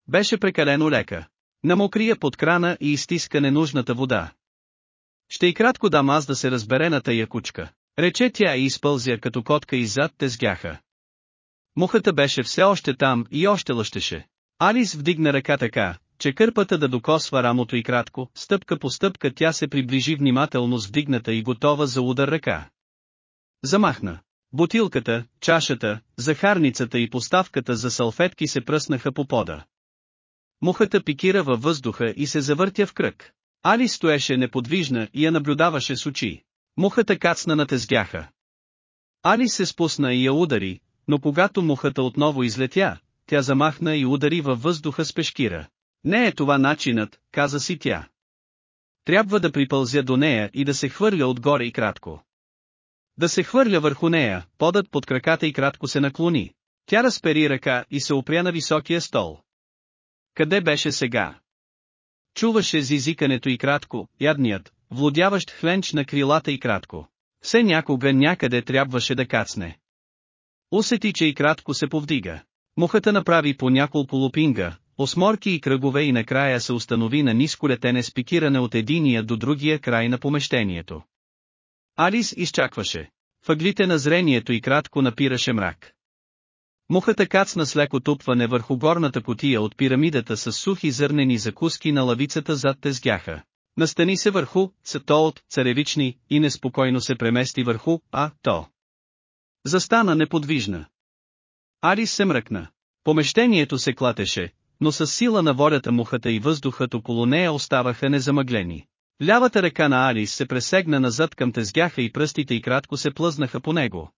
Speaker 1: Беше прекалено лека. Намокри я под крана и изтиска ненужната вода. Ще и кратко дам аз да се разбере на тая кучка. Рече тя и изпълзя като котка и зад тезгяха. Мухата беше все още там и още лъщеше. Алис вдигна ръка така, че кърпата да докосва рамото и кратко, стъпка по стъпка тя се приближи внимателно с вдигната и готова за удар ръка. Замахна. Бутилката, чашата, захарницата и поставката за салфетки се пръснаха по пода. Мухата пикира във въздуха и се завъртя в кръг. Али стоеше неподвижна и я наблюдаваше с очи. Мухата кацна на тезгяха. Али се спусна и я удари, но когато мухата отново излетя, тя замахна и удари във въздуха с пешкира. Не е това начинът, каза си тя. Трябва да припълзя до нея и да се хвърля отгоре и кратко. Да се хвърля върху нея, подът под краката и кратко се наклони. Тя разпери ръка и се опря на високия стол. Къде беше сега? Чуваше зизикането и кратко, ядният, влудяващ хленч на крилата и кратко. Все някога някъде трябваше да кацне. Усети, че и кратко се повдига. Мухата направи по няколко лупинга, осморки и кръгове и накрая се установи на ниско летене с пикиране от единия до другия край на помещението. Алис изчакваше. Въглите на зрението и кратко напираше мрак. Мухата кацна с леко тупване върху горната котия от пирамидата с сухи зърнени закуски на лавицата зад тезгяха. Настани се върху, то от царевични, и неспокойно се премести върху, а, то. Застана неподвижна. Арис се мръкна. Помещението се клатеше, но с сила на волята мухата и въздухът около нея оставаха незамъглени. Лявата ръка на Алис се пресегна назад към тезгяха и пръстите и кратко се плъзнаха по него.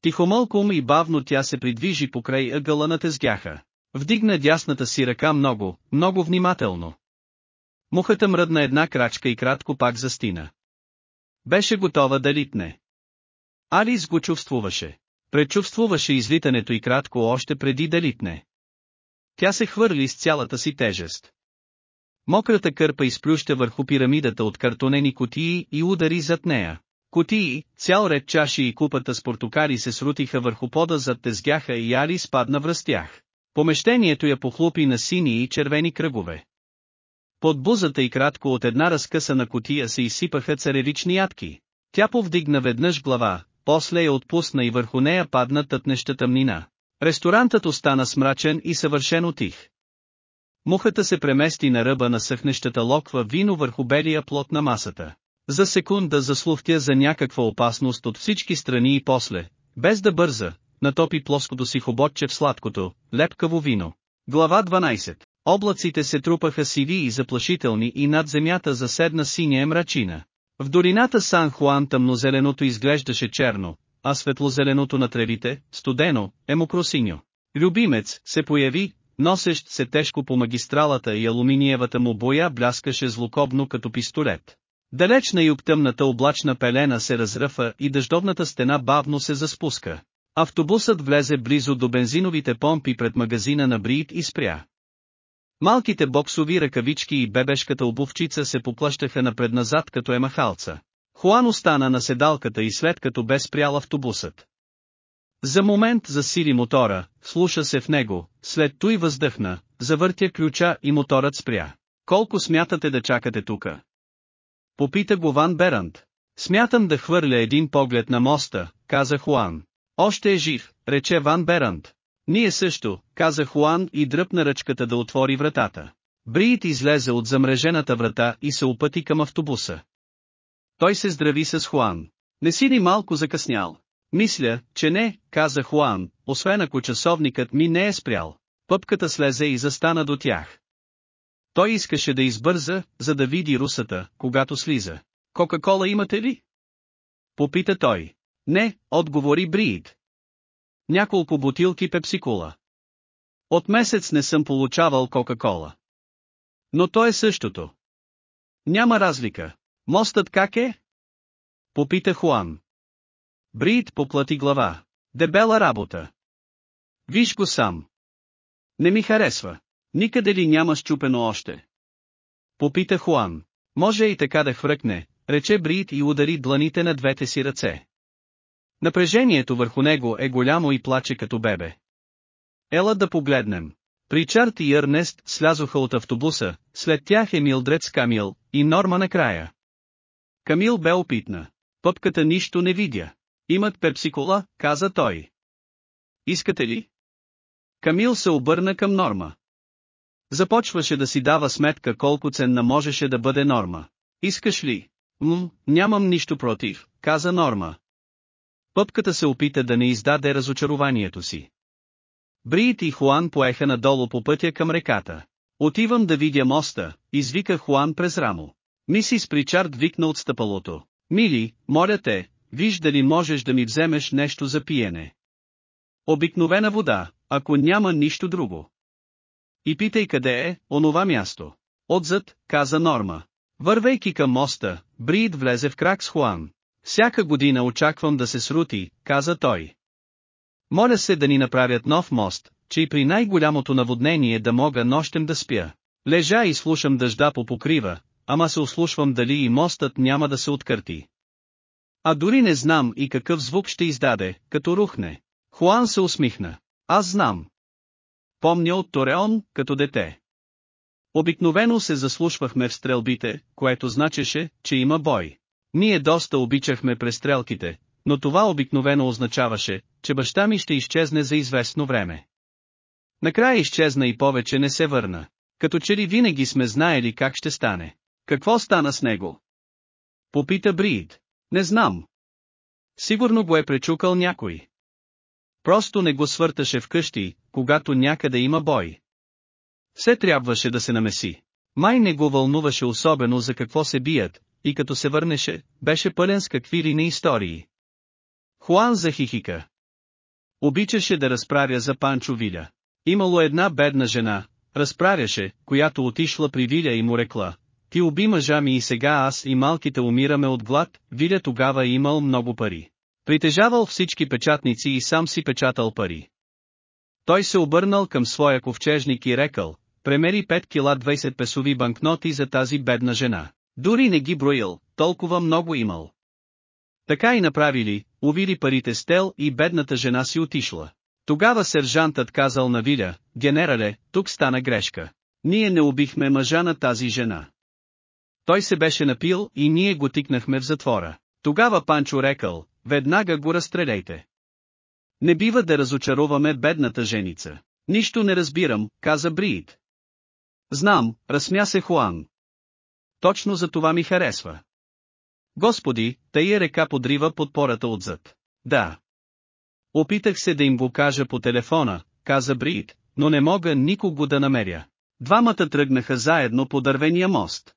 Speaker 1: Тихомълком и бавно тя се придвижи покрай ъгъла на тезгяха. Вдигна дясната си ръка много, много внимателно. Мухата мръдна една крачка и кратко пак застина. Беше готова да литне. Алис го чувствуваше. Пречувствуваше излитането и кратко още преди да литне. Тя се хвърли с цялата си тежест. Мократа кърпа изплюща върху пирамидата от картонени котии и удари зад нея. Котии, цял ред чаши и купата с портокали се срутиха върху пода зад тезгяха и Али спадна в растях. Помещението я похлупи на сини и червени кръгове. Под бузата и кратко от една разкъсана котия се изсипаха царевични ядки. Тя повдигна веднъж глава, после я отпусна и върху нея падна тътнеща тъмнина. Ресторантът остана смрачен и съвършено тих. Мухата се премести на ръба на съхнещата локва вино върху белия плот на масата. За секунда заслухтя за някаква опасност от всички страни и после, без да бърза, натопи плоското си хоботче в сладкото, лепкаво вино. Глава 12 Облаците се трупаха сиви и заплашителни и над земята заседна синя мрачина. В долината Сан Хуан тъмнозеленото изглеждаше черно, а светлозеленото на тревите, студено, е мокросиньо. Любимец се появи, носещ се тежко по магистралата и алуминиевата му боя бляскаше злокобно като пистолет. Далеч на юг тъмната облачна пелена се разръфа и дъждовната стена бавно се заспуска. Автобусът влезе близо до бензиновите помпи пред магазина на Брит и спря. Малките боксови ръкавички и бебешката обувчица се поплащаха напред-назад като емахалца. Хуан остана на седалката и след като бе спрял автобусът. За момент засили мотора, слуша се в него, след той въздъхна, завъртя ключа и моторът спря. Колко смятате да чакате тука? Попита го Ван Берант. Смятам да хвърля един поглед на моста, каза Хуан. Още е жив, рече Ван Берант. Ние също, каза Хуан и дръпна ръчката да отвори вратата. Бриит излезе от замрежената врата и се опъти към автобуса. Той се здрави с Хуан. Не си ли малко закъснял? Мисля, че не, каза Хуан, освен ако часовникът ми не е спрял. Пъпката слезе и застана до тях. Той искаше да избърза, за да види русата, когато слиза. Кока-кола имате ли? Попита той. Не, отговори Бриид. Няколко бутилки пепсикола. От месец не съм получавал Кока-кола. Но то е същото. Няма разлика. Мостът как е? Попита Хуан. Брид поплати глава. Дебела работа. Виж го сам. Не ми харесва. Никъде ли няма щупено още? Попита Хуан. Може и така да хвръкне, рече Брид и удари дланите на двете си ръце. Напрежението върху него е голямо и плаче като бебе. Ела да погледнем. Причард и Ернест слязоха от автобуса, след тях е Милдред Камил, и Норма накрая. Камил бе опитна. Пъпката нищо не видя. Имат пепсикола, каза той. Искате ли? Камил се обърна към Норма. Започваше да си дава сметка колко ценна можеше да бъде Норма. Искаш ли? М, нямам нищо против, каза Норма. Пъпката се опита да не издаде разочарованието си. Бриит и Хуан поеха надолу по пътя към реката. Отивам да видя моста, извика Хуан през рамо. Мисис Причард викна от стъпалото. Мили, моля те, виж дали можеш да ми вземеш нещо за пиене. Обикновена вода, ако няма нищо друго. И питай къде е, онова място. Отзад, каза Норма. Вървейки към моста, Брид влезе в крак с Хуан. Всяка година очаквам да се срути, каза той. Моля се да ни направят нов мост, че и при най-голямото наводнение да мога нощем да спя. Лежа и слушам дъжда по покрива, ама се ослушвам дали и мостът няма да се откърти. А дори не знам и какъв звук ще издаде, като рухне. Хуан се усмихна. Аз знам. Помня от Тореон, като дете. Обикновено се заслушвахме в стрелбите, което значеше, че има бой. Ние доста обичахме престрелките, но това обикновено означаваше, че баща ми ще изчезне за известно време. Накрая изчезна и повече не се върна. Като че ли винаги сме знаели как ще стане. Какво стана с него? Попита Брид. Не знам. Сигурно го е пречукал някой. Просто не го свърташе вкъщи, когато някъде има бой. Все трябваше да се намеси. Май не го вълнуваше особено за какво се бият, и като се върнеше, беше пълен с какви ли не истории. Хуан захихика. Обичаше да разправя за Панчо Виля. Имало една бедна жена, разправяше, която отишла при Виля и му рекла, ти уби мъжа ми и сега аз и малките умираме от глад, Виля тогава имал много пари. Притежавал всички печатници и сам си печатал пари. Той се обърнал към своя ковчежник и рекал, премери 5 кила 20 песови банкноти за тази бедна жена. Дори не ги броил, толкова много имал. Така и направили, увили парите с тел и бедната жена си отишла. Тогава сержантът казал на Виля, генерале, тук стана грешка. Ние не убихме мъжа на тази жена. Той се беше напил и ние го тикнахме в затвора. Тогава Панчо рекал, веднага го разстреляйте. Не бива да разочароваме бедната женица. Нищо не разбирам, каза Бриит. Знам, разсмя се Хуан. Точно за това ми харесва. Господи, тая река подрива подпората отзад. Да. Опитах се да им го кажа по телефона, каза Брид, но не мога никого да намеря. Двамата тръгнаха заедно по дървения мост.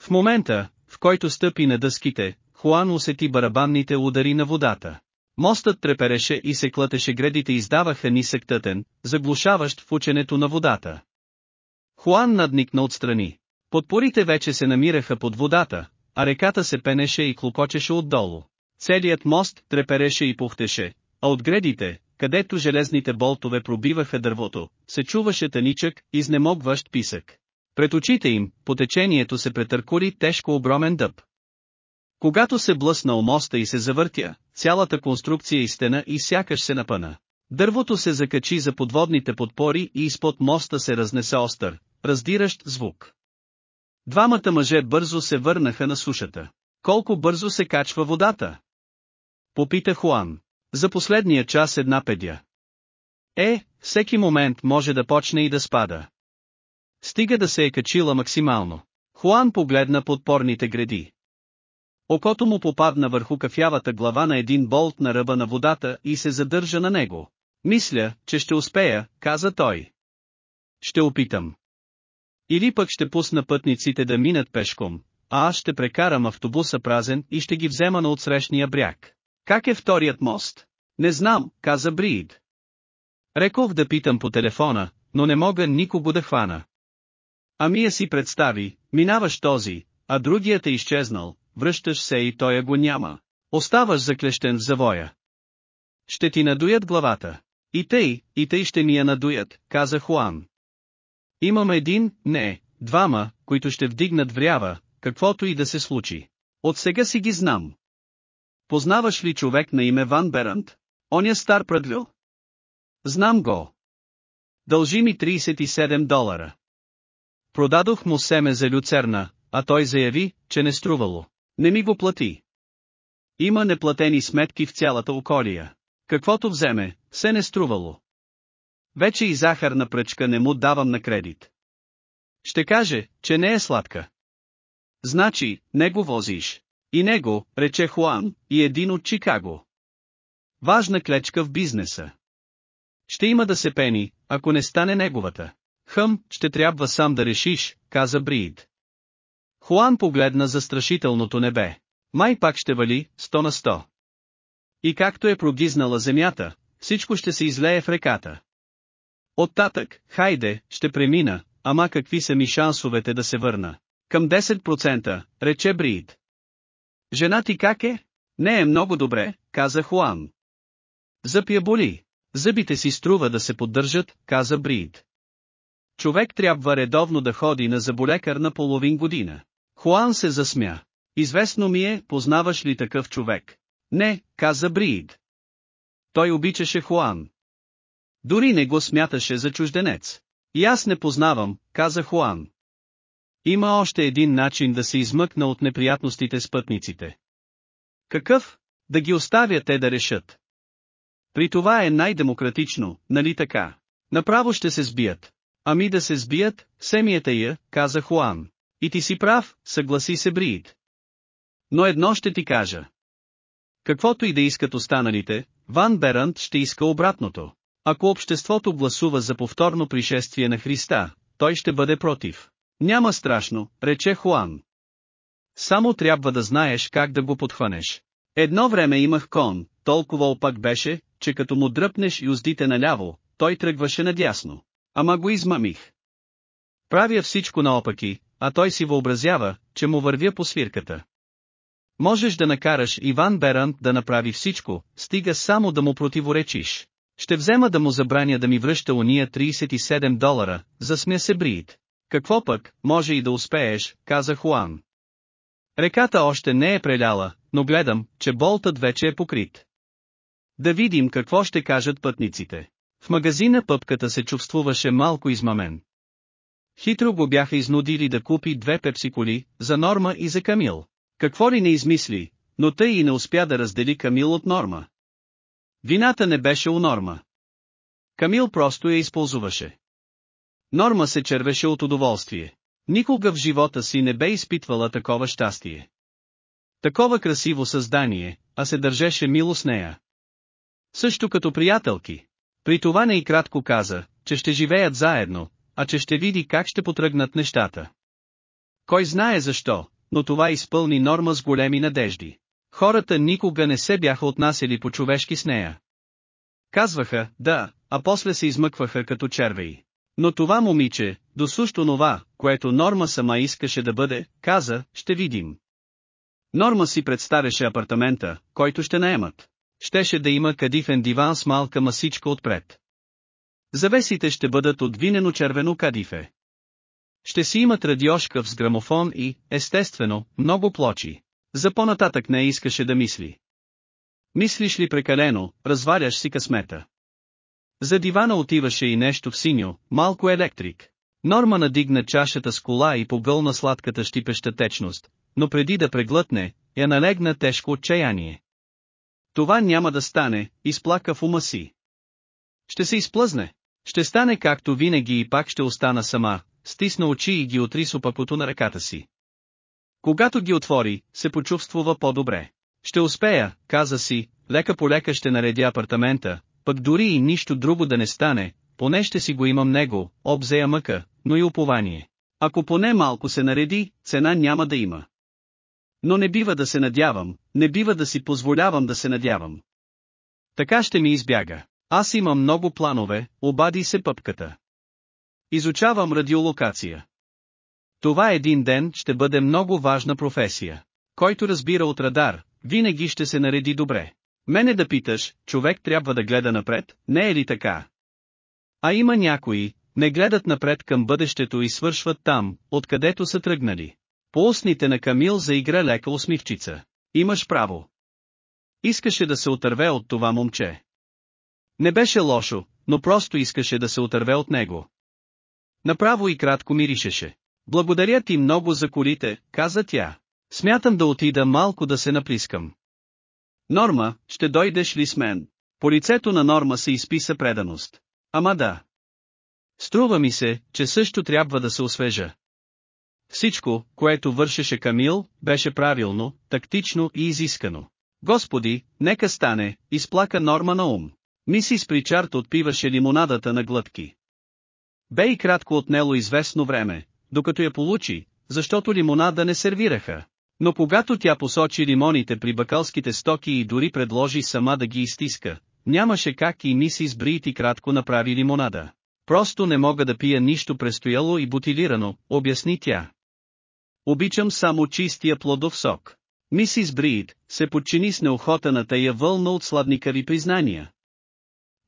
Speaker 1: В момента, в който стъпи на дъските, Хуан усети барабанните удари на водата. Мостът трепереше и се клътеше гредите издаваха нисък тътен, заглушаващ в ученето на водата. Хуан надникна отстрани. Подпорите вече се намираха под водата, а реката се пенеше и клокочеше отдолу. Целият мост трепереше и пухтеше, а от гредите, където железните болтове пробиваха дървото, се чуваше таничък, изнемогващ писък. Пред очите им, по течението се претъркули тежко огромен дъб. Когато се блъсна у моста и се завъртя, цялата конструкция и стена и сякаш се напъна. Дървото се закачи за подводните подпори и изпод моста се разнесе остър, раздиращ звук. Двамата мъже бързо се върнаха на сушата. Колко бързо се качва водата? Попита Хуан. За последния час една педя. Е, всеки момент може да почне и да спада. Стига да се е качила максимално. Хуан погледна подпорните гради. Окото му попадна върху кафявата глава на един болт на ръба на водата и се задържа на него. Мисля, че ще успея, каза той. Ще опитам. Или пък ще пусна пътниците да минат пешком, а аз ще прекарам автобуса празен и ще ги взема на отсрещния бряг. Как е вторият мост? Не знам, каза Брид. Рекох да питам по телефона, но не мога никого да хвана. Амия си представи, минаваш този, а другият е изчезнал, връщаш се и той го няма. Оставаш заклещен в завоя. Ще ти надуят главата. И тъй, и тъй ще ми я надуят, каза Хуан. Имам един, не, двама, които ще вдигнат врява, каквото и да се случи. От сега си ги знам. Познаваш ли човек на име Ван Берант? Оня стар пръдлю? Знам го. Дължи ми 37 долара. Продадох му семе за люцерна, а той заяви, че не струвало. Не ми го плати. Има неплатени сметки в цялата околия. Каквото вземе, се не струвало. Вече и захарна пръчка не му давам на кредит. Ще каже, че не е сладка. Значи, не го возиш. И него, рече Хуан, и един от Чикаго. Важна клечка в бизнеса. Ще има да се пени, ако не стане неговата. Хъм, ще трябва сам да решиш, каза Брид. Хуан погледна застрашителното небе. Май пак ще вали, сто на сто. И както е прогизнала земята, всичко ще се излее в реката. Оттатък, хайде, ще премина, ама какви са ми шансовете да се върна? Към 10%, рече Брид. Жена ти как е? Не е много добре, каза Хуан. Зъб боли. Зъбите си струва да се поддържат, каза Брид. Човек трябва редовно да ходи на заболекар на половин година. Хуан се засмя. Известно ми е, познаваш ли такъв човек? Не, каза Брид. Той обичаше Хуан. Дори не го смяташе за чужденец. И аз не познавам, каза Хуан. Има още един начин да се измъкна от неприятностите с пътниците. Какъв? Да ги оставя те да решат. При това е най-демократично, нали така? Направо ще се сбият. Ами да се сбият, семията я, каза Хуан. И ти си прав, съгласи се Брид. Но едно ще ти кажа. Каквото и да искат останалите, Ван Берант ще иска обратното. Ако обществото гласува за повторно пришествие на Христа, той ще бъде против. Няма страшно, рече Хуан. Само трябва да знаеш как да го подхванеш. Едно време имах кон, толкова опак беше, че като му дръпнеш юздите наляво, той тръгваше надясно. Ама го измамих. Правя всичко наопаки, а той си въобразява, че му вървя по свирката. Можеш да накараш Иван Берант да направи всичко, стига само да му противоречиш. Ще взема да му забраня да ми връща уния 37 долара, засмя се Брид. Какво пък, може и да успееш, каза Хуан. Реката още не е преляла, но гледам, че болтът вече е покрит. Да видим какво ще кажат пътниците. В магазина пъпката се чувствуваше малко измамен. Хитро го бяха изнудили да купи две пепсиколи, за Норма и за Камил. Какво ли не измисли, но тъй и не успя да раздели Камил от Норма. Вината не беше у Норма. Камил просто я използваше. Норма се червеше от удоволствие. Никога в живота си не бе изпитвала такова щастие. Такова красиво създание, а се държеше мило с нея. Също като приятелки. При това не и кратко каза, че ще живеят заедно, а че ще види как ще потръгнат нещата. Кой знае защо, но това изпълни норма с големи надежди. Хората никога не се бяха отнасяли по-човешки с нея. Казваха, да, а после се измъкваха като червеи. Но това момиче, досущо нова, което Норма сама искаше да бъде, каза, ще видим. Норма си представяше апартамента, който ще наемат. Щеше да има кадифен диван с малка масичка отпред. Завесите ще бъдат от винено червено кадифе. Ще си имат радиошкаф с грамофон и, естествено, много плочи. За по-нататък не искаше да мисли. Мислиш ли прекалено, разваляш си късмета. За дивана отиваше и нещо в синьо, малко електрик. Норма надигна чашата с кола и погълна сладката щипеща течност, но преди да преглътне, я налегна тежко отчаяние. Това няма да стане, изплака в ума си. Ще се изплъзне. Ще стане както винаги и пак ще остана сама, стисна очи и ги отри с на ръката си. Когато ги отвори, се почувствува по-добре. Ще успея, каза си, лека по лека ще наредя апартамента, пък дори и нищо друго да не стане, поне ще си го имам него, обзея мъка, но и упование. Ако поне малко се нареди, цена няма да има. Но не бива да се надявам, не бива да си позволявам да се надявам. Така ще ми избяга. Аз имам много планове, обади се пъпката. Изучавам радиолокация. Това един ден ще бъде много важна професия. Който разбира от радар, винаги ще се нареди добре. Мене да питаш, човек трябва да гледа напред, не е ли така? А има някои, не гледат напред към бъдещето и свършват там, откъдето са тръгнали. По устните на Камил заигра лека усмивчица. Имаш право. Искаше да се отърве от това момче. Не беше лошо, но просто искаше да се отърве от него. Направо и кратко миришеше. Благодаря ти много за колите, каза тя. Смятам да отида малко да се наплискам. Норма, ще дойдеш ли с мен? По лицето на Норма се изписа преданост. Ама да. Струва ми се, че също трябва да се освежа. Всичко, което вършеше Камил, беше правилно, тактично и изискано. Господи, нека стане, изплака Норма на ум. Мисис Причард отпиваше лимонадата на глътки. Бе и кратко отнело известно време, докато я получи, защото лимонада не сервираха. Но когато тя посочи лимоните при бакалските стоки и дори предложи сама да ги изтиска, нямаше как и мисис и кратко направи лимонада. Просто не мога да пия нищо престояло и бутилирано, обясни тя. Обичам само чистия плодов сок. Мисис Брид се подчини с неохота на тая вълна от сладникави признания.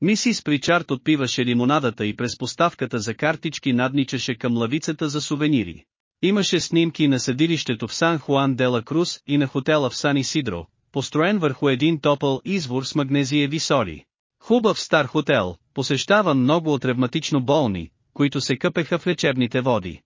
Speaker 1: Мисис Причард отпиваше лимонадата и през поставката за картички надничаше към лавицата за сувенири. Имаше снимки на съдилището в Сан Хуан де ла Крус и на хотела в Сан Исидро, построен върху един топъл извор с магнезиеви соли. Хубав стар хотел, посещаван много от ревматично болни, които се къпеха в лечебните води.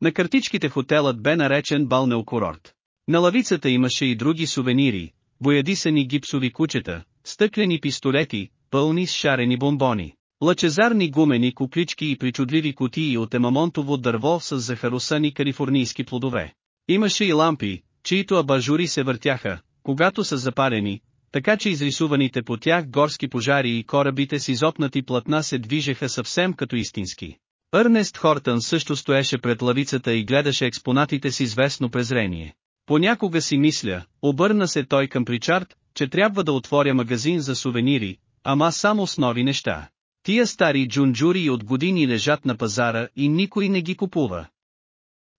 Speaker 1: На картичките хотелът бе наречен балнеокурорт. На лавицата имаше и други сувенири, боядисани гипсови кучета, стъклени пистолети, пълни с шарени бомбони, лъчезарни гумени куклички и причудливи кутии от емамонтово дърво с захаросани калифорнийски плодове. Имаше и лампи, чието абажури се въртяха, когато са запалени, така че изрисуваните по тях горски пожари и корабите с изопнати платна се движеха съвсем като истински.Ърнест Хортън също стоеше пред лавицата и гледаше експонатите с известно презрение. Понякога си мисля, обърна се той към Причард, че трябва да отворя магазин за сувенири, ама само с нови неща. Тия стари джунджури от години лежат на пазара и никой не ги купува.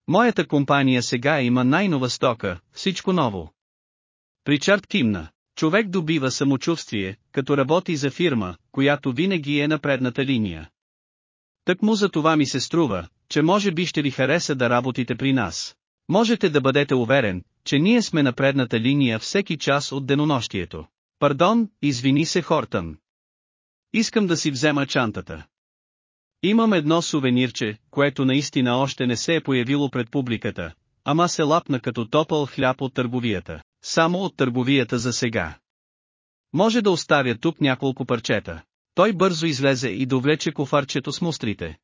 Speaker 1: Моята компания сега има най-нова стока, всичко ново. Причард кимна. Човек добива самочувствие, като работи за фирма, която винаги е на предната линия. Так му за това ми се струва, че може би ще ви хареса да работите при нас. Можете да бъдете уверен, че ние сме на предната линия всеки час от денонощието. Пардон, извини се Хортън. Искам да си взема чантата. Имам едно сувенирче, което наистина още не се е появило пред публиката, ама се лапна като топъл хляб от търговията, само от търговията за сега. Може да оставя тук няколко парчета. Той бързо излезе и довлече кофарчето с мустрите.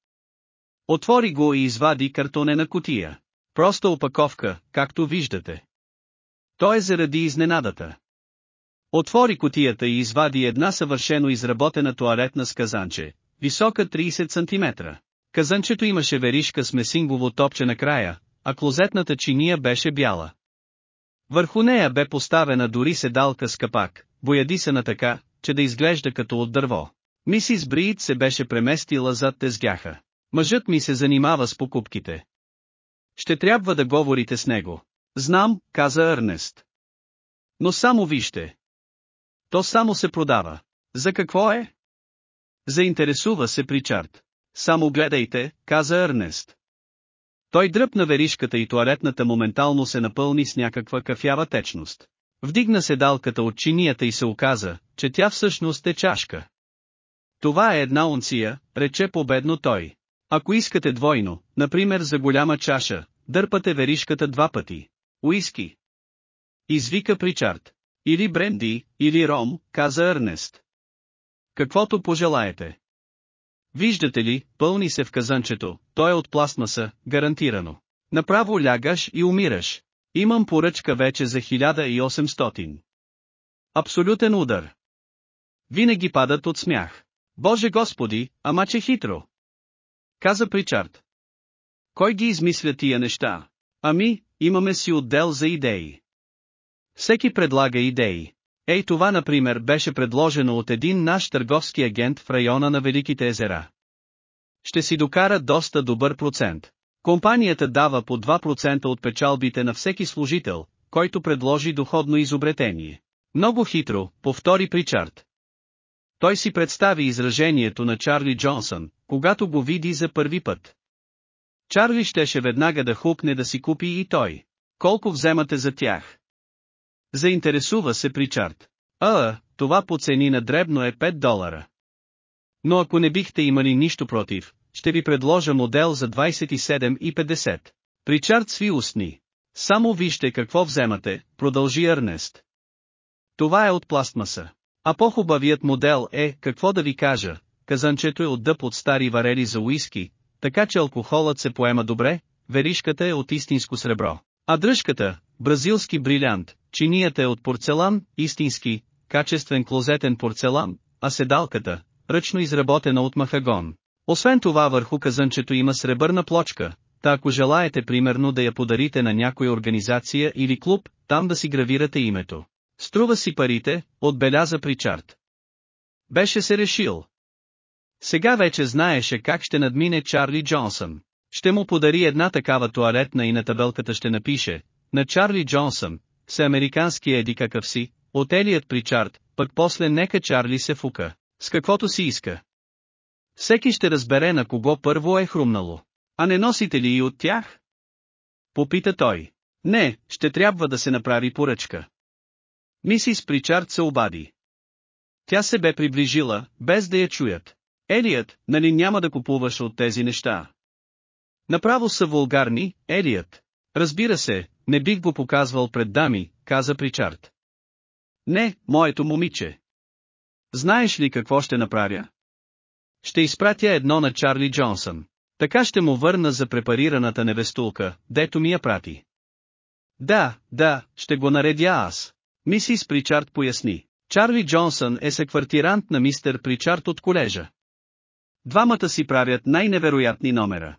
Speaker 1: Отвори го и извади картонена котия. Проста опаковка, както виждате. Той е заради изненадата. Отвори котията и извади една съвършено изработена туалетна с казанче, висока 30 см. Казанчето имаше веришка с месингово топче на края, а клозетната чиния беше бяла. Върху нея бе поставена дори седалка с капак, боядисана така, че да изглежда като от дърво. Мисис Бриит се беше преместила зад тезгяха. Мъжът ми се занимава с покупките. Ще трябва да говорите с него. Знам, каза Ернест. Но само вижте. То само се продава. За какво е? Заинтересува се Причард. Само гледайте, каза Ернест. Той дръпна веришката и туалетната моментално се напълни с някаква кафява течност. Вдигна седалката от чинията и се оказа, че тя всъщност е чашка. Това е една унция, рече победно той. Ако искате двойно, например за голяма чаша, дърпате веришката два пъти. Уиски. Извика Причард. Или бренди, или ром, каза Ернест. Каквото пожелаете. Виждате ли, пълни се в казанчето, той е от пластмаса, гарантирано. Направо лягаш и умираш. Имам поръчка вече за 1800. Абсолютен удар. Винаги падат от смях. Боже Господи, ама че хитро. Каза Причард. Кой ги измисля тия неща? Ами, имаме си отдел за идеи. Всеки предлага идеи. Ей това например беше предложено от един наш търговски агент в района на Великите езера. Ще си докара доста добър процент. Компанията дава по 2% от печалбите на всеки служител, който предложи доходно изобретение. Много хитро, повтори Причард. Той си представи изражението на Чарли Джонсън, когато го види за първи път. Чарли щеше веднага да хукне да си купи и той. Колко вземате за тях? Заинтересува се Причард. А, това по цени на дребно е 5 долара. Но ако не бихте имали нищо против, ще ви предложа модел за 27,50. Причард сви устни. Само вижте какво вземате, продължи Ернест. Това е от пластмаса. А по-хубавият модел е, какво да ви кажа, казанчето е от дъб от стари варели за уиски, така че алкохолът се поема добре, веришката е от истинско сребро. А дръжката, бразилски брилянт, чинията е от порцелан, истински, качествен клозетен порцелан, а седалката, ръчно изработена от махагон. Освен това върху казънчето има сребърна плочка, та ако желаете примерно да я подарите на някоя организация или клуб, там да си гравирате името. Струва си парите, отбеляза Причард. Беше се решил. Сега вече знаеше как ще надмине Чарли Джонсън. Ще му подари една такава туалетна и на табелката ще напише, на Чарли Джонсън, всеамериканския еди какъв си, от Елият Причард, пък после нека Чарли се фука, с каквото си иска. Всеки ще разбере на кого първо е хрумнало. А не носите ли и от тях? Попита той. Не, ще трябва да се направи поръчка. Мисис Причард се обади. Тя се бе приближила, без да я чуят. Елият, нали няма да купуваш от тези неща? Направо са вулгарни, Елият. Разбира се, не бих го показвал пред дами, каза Причард. Не, моето момиче. Знаеш ли какво ще направя? Ще изпратя едно на Чарли Джонсън. Така ще му върна за препарираната невестулка, дето ми я прати. Да, да, ще го наредя аз. Мисис Причард поясни. Чарли Джонсън е секвартирант на мистер Причард от колежа. Двамата си правят най-невероятни номера.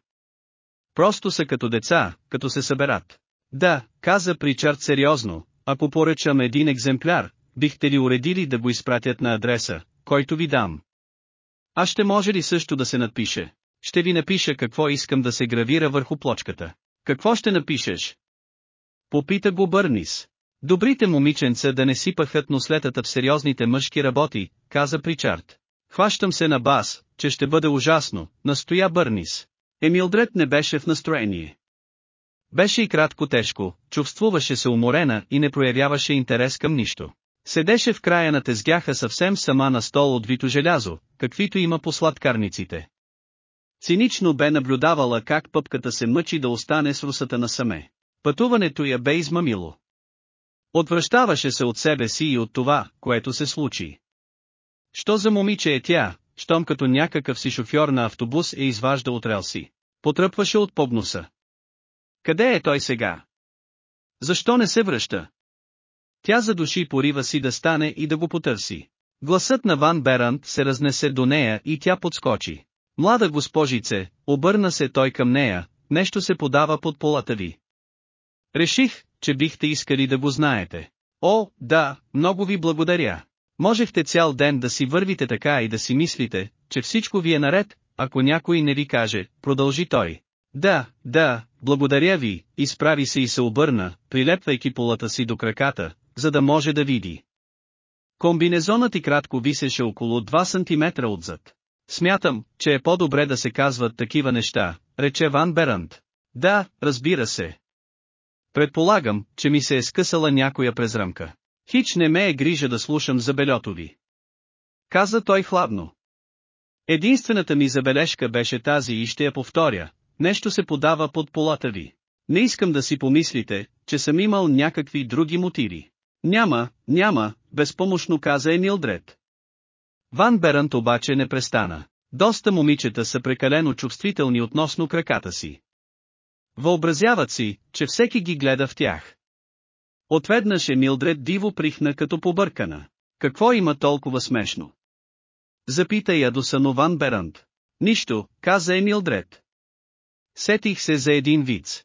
Speaker 1: Просто са като деца, като се съберат. Да, каза Причард сериозно, ако поръчам един екземпляр, бихте ли уредили да го изпратят на адреса, който ви дам? А ще може ли също да се надпише? Ще ви напиша какво искам да се гравира върху плочката. Какво ще напишеш? Попита го Бърнис. Добрите момиченца да не сипахат нослетата в сериозните мъжки работи, каза Причард. Хващам се на бас, че ще бъде ужасно, настоя Бърнис. Емилдред не беше в настроение. Беше и кратко тежко, чувствуваше се уморена и не проявяваше интерес към нищо. Седеше в края на тезгяха съвсем сама на стол от вито желязо, каквито има по сладкарниците. Цинично бе наблюдавала как пъпката се мъчи да остане с русата насаме. Пътуването я бе измамило. Отвръщаваше се от себе си и от това, което се случи. Що за момиче е тя, щом като някакъв си шофьор на автобус е изважда от релси. Потръпваше от побноса. Къде е той сега? Защо не се връща? Тя задуши порива си да стане и да го потърси. Гласът на Ван Берант се разнесе до нея и тя подскочи. Млада госпожице, обърна се той към нея, нещо се подава под полата ви. Реших, че бихте искали да го знаете. О, да, много ви благодаря. Можехте цял ден да си вървите така и да си мислите, че всичко ви е наред, ако някой не ви каже, продължи той. Да, да, благодаря ви, изправи се и се обърна, прилепвайки полата си до краката, за да може да види. Комбинезонът и кратко висеше около 2 см отзад. Смятам, че е по-добре да се казват такива неща, рече Ван Берант. Да, разбира се. Предполагам, че ми се е скъсала някоя презръмка. Хич не ме е грижа да слушам за ви. Каза той хладно. Единствената ми забележка беше тази и ще я повторя. Нещо се подава под полата ви. Не искам да си помислите, че съм имал някакви други мотиви. Няма, няма, безпомощно каза Емилдред. Ван Берант обаче не престана. Доста момичета са прекалено чувствителни относно краката си. Въобразяват си, че всеки ги гледа в тях. Отведнъж Емилдред диво прихна като побъркана. Какво има толкова смешно? Запита ядосано Ван Берант. Нищо, каза Емилдред. Сетих се за един виц.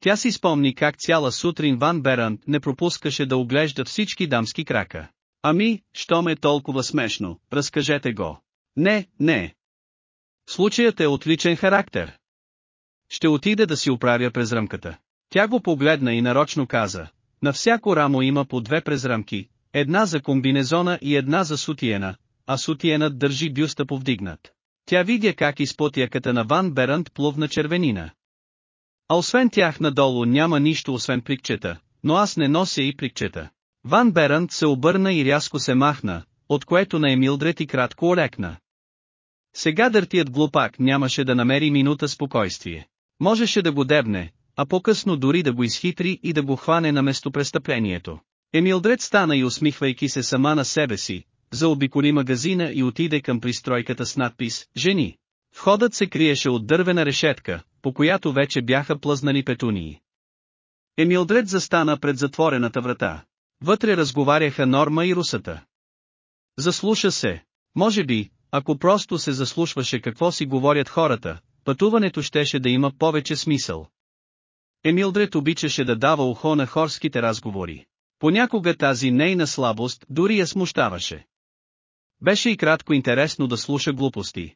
Speaker 1: Тя си спомни как цяла сутрин Ван Берант не пропускаше да оглежда всички дамски крака. Ами, що ме толкова смешно, разкажете го. Не, не. Случаят е отличен характер. Ще отида да си оправя през ръмката. Тя го погледна и нарочно каза. На всяко рамо има по две презрамки, една за комбинезона и една за сутиена, а сутиенът държи бюста повдигнат. Тя видя как изпод яката на Ван Берант плувна червенина. А освен тях надолу няма нищо освен пликчета, но аз не нося и пликчета. Ван Берант се обърна и рязко се махна, от което на Емилдред и кратко олекна. Сега дъртият глупак нямаше да намери минута спокойствие. Можеше да го дебне, а по-късно дори да го изхитри и да го хване на местопрестъплението. Емилдред стана и усмихвайки се сама на себе си, заобиколи магазина и отиде към пристройката с надпис «Жени». Входът се криеше от дървена решетка, по която вече бяха плъзнали петунии. Емилдред застана пред затворената врата. Вътре разговаряха Норма и Русата. Заслуша се. Може би, ако просто се заслушваше какво си говорят хората, пътуването щеше да има повече смисъл. Емилдред обичаше да дава ухо на хорските разговори. Понякога тази нейна слабост дори я смущаваше. Беше и кратко интересно да слуша глупости.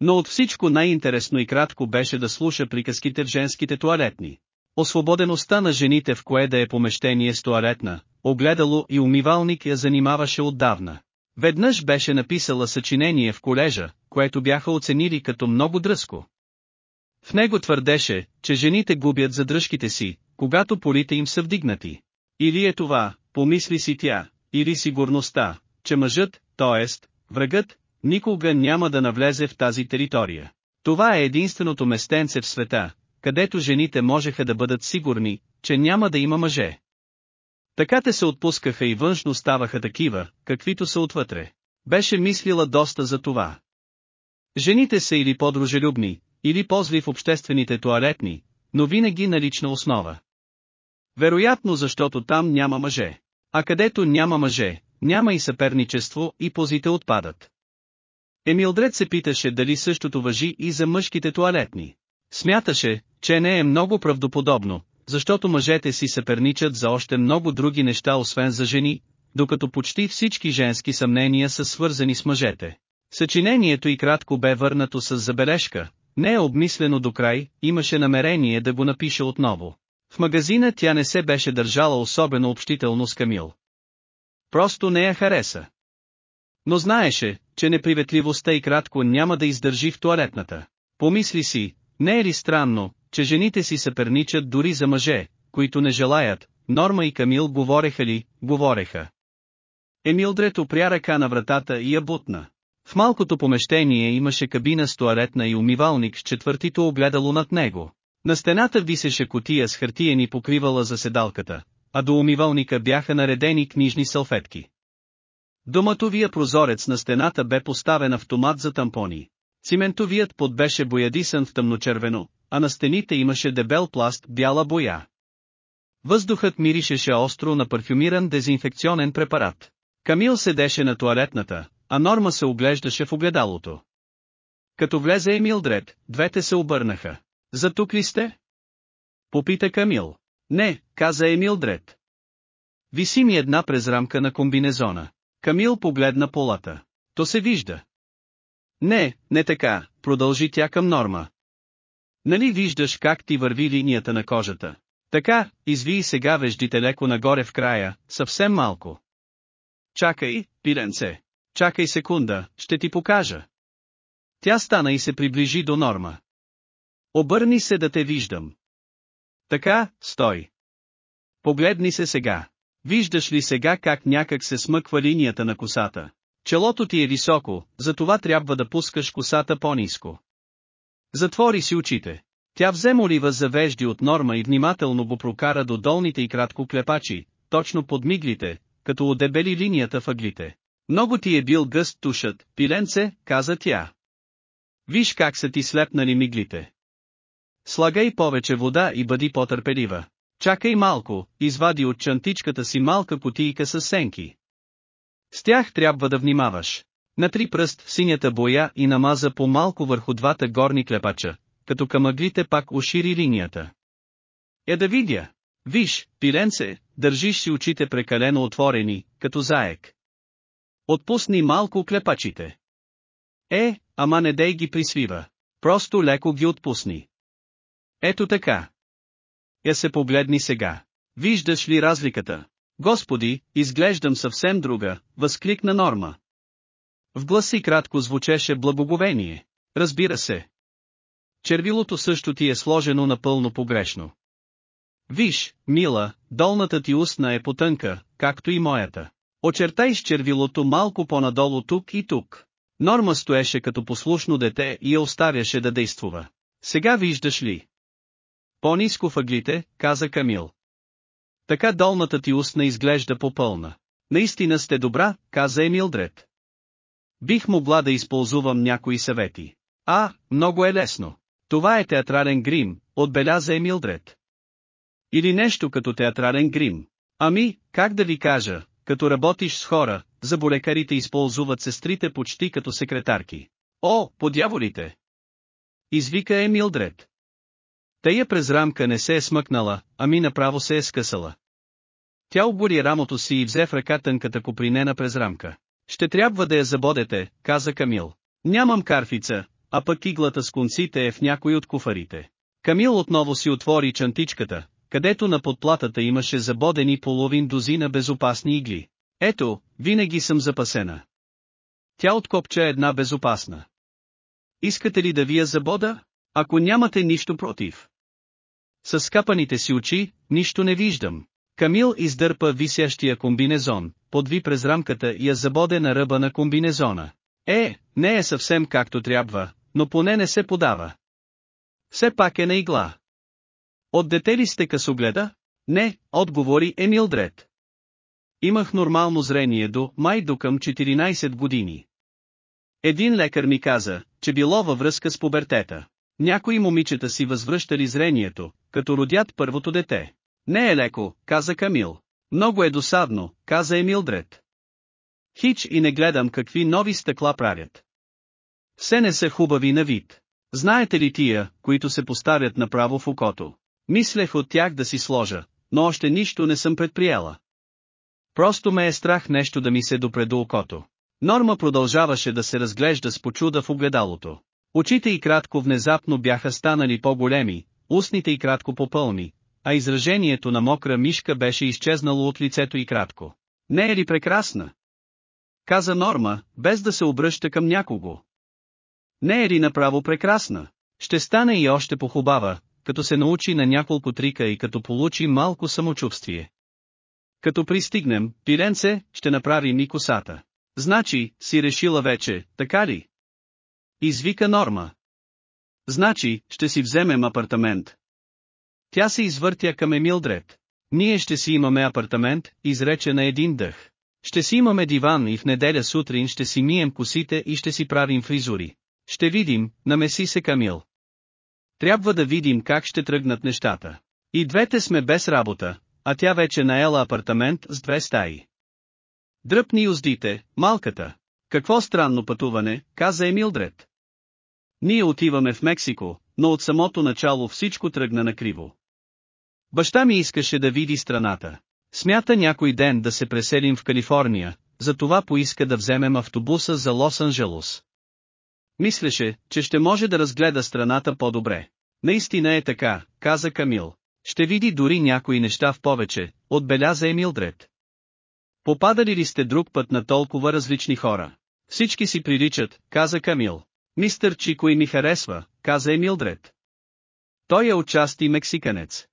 Speaker 1: Но от всичко най-интересно и кратко беше да слуша приказките в женските туалетни. Освободеността на жените в кое да е помещение с туалетна, огледало и умивалник я занимаваше отдавна. Веднъж беше написала съчинение в колежа, което бяха оценили като много дръско. В него твърдеше, че жените губят задръжките си, когато полите им са вдигнати. Или е това, помисли си тя, или сигурността, че мъжът, т.е. врагът, никога няма да навлезе в тази територия. Това е единственото местенце в света, където жените можеха да бъдат сигурни, че няма да има мъже. Така те се отпускаха и външно ставаха такива, каквито са отвътре. Беше мислила доста за това. Жените са или по-дружелюбни, или позли в обществените туалетни, но винаги на лична основа. Вероятно защото там няма мъже. А където няма мъже, няма и съперничество и позите отпадат. Емилдред се питаше дали същото въжи и за мъжките туалетни. Смяташе, че не е много правдоподобно, защото мъжете си съперничат за още много други неща освен за жени, докато почти всички женски съмнения са свързани с мъжете. Съчинението и кратко бе върнато с забележка, не е обмислено до край, имаше намерение да го напише отново. В магазина тя не се беше държала особено общително с Камил. Просто не я хареса. Но знаеше, че неприветливостта и кратко няма да издържи в туалетната. Помисли си, не е ли странно, че жените си съперничат дори за мъже, които не желаят, Норма и Камил говореха ли, говореха. Емилдред опря ръка на вратата и я бутна. В малкото помещение имаше кабина с туалетна и умивалник с четвъртито огледало над него. На стената висеше котия с хартиени покривала за седалката, а до умивалника бяха наредени книжни салфетки. Доматовия прозорец на стената бе поставен автомат за тампони. Циментовият под беше боядисан в тъмночервено, а на стените имаше дебел пласт бяла боя. Въздухът миришеше остро на парфюмиран дезинфекционен препарат. Камил седеше на туалетната, а Норма се оглеждаше в огледалото. Като влезе Емилдред, двете се обърнаха. За тук ли сте? Попита Камил. Не, каза Емилдред. Виси ми една през рамка на комбинезона. Камил погледна полата. То се вижда. Не, не така, продължи тя към Норма. Нали виждаш как ти върви линията на кожата? Така, изви сега веждите леко нагоре в края, съвсем малко. чакай, пиленце. Чакай секунда, ще ти покажа. Тя стана и се приближи до Норма. Обърни се да те виждам. Така, стой. Погледни се сега. Виждаш ли сега как някак се смъква линията на косата? Челото ти е високо, затова трябва да пускаш косата по-низко. Затвори си очите. Тя взе молива за вежди от норма и внимателно го прокара до долните и кратко клепачи, точно под миглите, като отдебели линията въглите. Много ти е бил гъст тушът, пиленце, каза тя. Виж как са ти слепнали миглите. Слагай повече вода и бъди по-търпелива. Чакай малко, извади от чантичката си малка кутийка с сенки. С тях трябва да внимаваш. На три пръст синята боя и намаза по малко върху двата горни клепача, като камъглите пак ушири линията. Е да видя. Виж, пиленце, държиш си очите прекалено отворени, като заек. Отпусни малко клепачите. Е, ама не дей ги присвива. Просто леко ги отпусни. Ето така. Я се погледни сега. Виждаш ли разликата? Господи, изглеждам съвсем друга, възкликна Норма. В гласи кратко звучеше благоговение. Разбира се. Червилото също ти е сложено напълно погрешно. Виж, мила, долната ти устна е потънка, както и моята. Очертай с червилото малко по-надолу тук и тук. Норма стоеше като послушно дете и я оставяше да действува. Сега виждаш ли? По-низко въглите, каза Камил. Така долната ти устна изглежда попълна. Наистина сте добра, каза Емилдред. Бих могла да използвам някои съвети. А, много е лесно. Това е театрален грим, отбеляза Емилдред. Или нещо като театрален грим. Ами, как да ви кажа, като работиш с хора, заболекарите използват сестрите почти като секретарки. О, подяволите! Извика Емилдред. Тая през рамка не се е смъкнала, ами направо се е скъсала. Тя обори рамото си и взе в ръка тънката копринена през рамка. Ще трябва да я забодете, каза Камил. Нямам карфица, а пък иглата с конците е в някой от куфарите. Камил отново си отвори чантичката, където на подплатата имаше забодени половин дозина безопасни игли. Ето, винаги съм запасена. Тя откопча една безопасна. Искате ли да ви я забода? Ако нямате нищо против. С скапаните си очи, нищо не виждам. Камил издърпа висящия комбинезон, подви през рамката и я забоде на ръба на комбинезона. Е, не е съвсем както трябва, но поне не се подава. Все пак е на игла. От дете ли сте късогледа? Не, отговори Емил Дред. Имах нормално зрение до май до към 14 години. Един лекар ми каза, че било във връзка с пубертета. Някои момичета си възвръщали зрението, като родят първото дете. Не е леко, каза Камил. Много е досадно, каза Емилдред. Хич и не гледам какви нови стъкла правят. Все не са хубави на вид. Знаете ли тия, които се поставят направо в окото? Мислех от тях да си сложа, но още нищо не съм предприела. Просто ме е страх нещо да ми се допре до окото. Норма продължаваше да се разглежда с почуда в огледалото. Очите и кратко внезапно бяха станали по-големи, устните и кратко попълни, а изражението на мокра мишка беше изчезнало от лицето и кратко. Не е ли прекрасна? Каза Норма, без да се обръща към някого. Не е ли направо прекрасна? Ще стане и още похубава, като се научи на няколко трика и като получи малко самочувствие. Като пристигнем, пиленце, ще направим и косата. Значи, си решила вече, така ли? Извика Норма. Значи, ще си вземем апартамент. Тя се извъртя към Емилдред. Ние ще си имаме апартамент, изрече на един дъх. Ще си имаме диван и в неделя сутрин ще си мием косите и ще си правим фризури. Ще видим, намеси се Камил. Трябва да видим как ще тръгнат нещата. И двете сме без работа, а тя вече наела апартамент с две стаи. Дръпни уздите, малката. Какво странно пътуване, каза Емилдред. Ние отиваме в Мексико, но от самото начало всичко тръгна на криво. Баща ми искаше да види страната. Смята някой ден да се преселим в Калифорния, затова поиска да вземем автобуса за Лос-Анджелос. Мислеше, че ще може да разгледа страната по-добре. Наистина е така, каза Камил. Ще види дори някои неща в повече, отбеляза Емилдред. Попадали ли сте друг път на толкова различни хора? Всички си приличат, каза Камил. Мистър Чикой ми харесва, каза Емилдред. Той е отчасти мексиканец.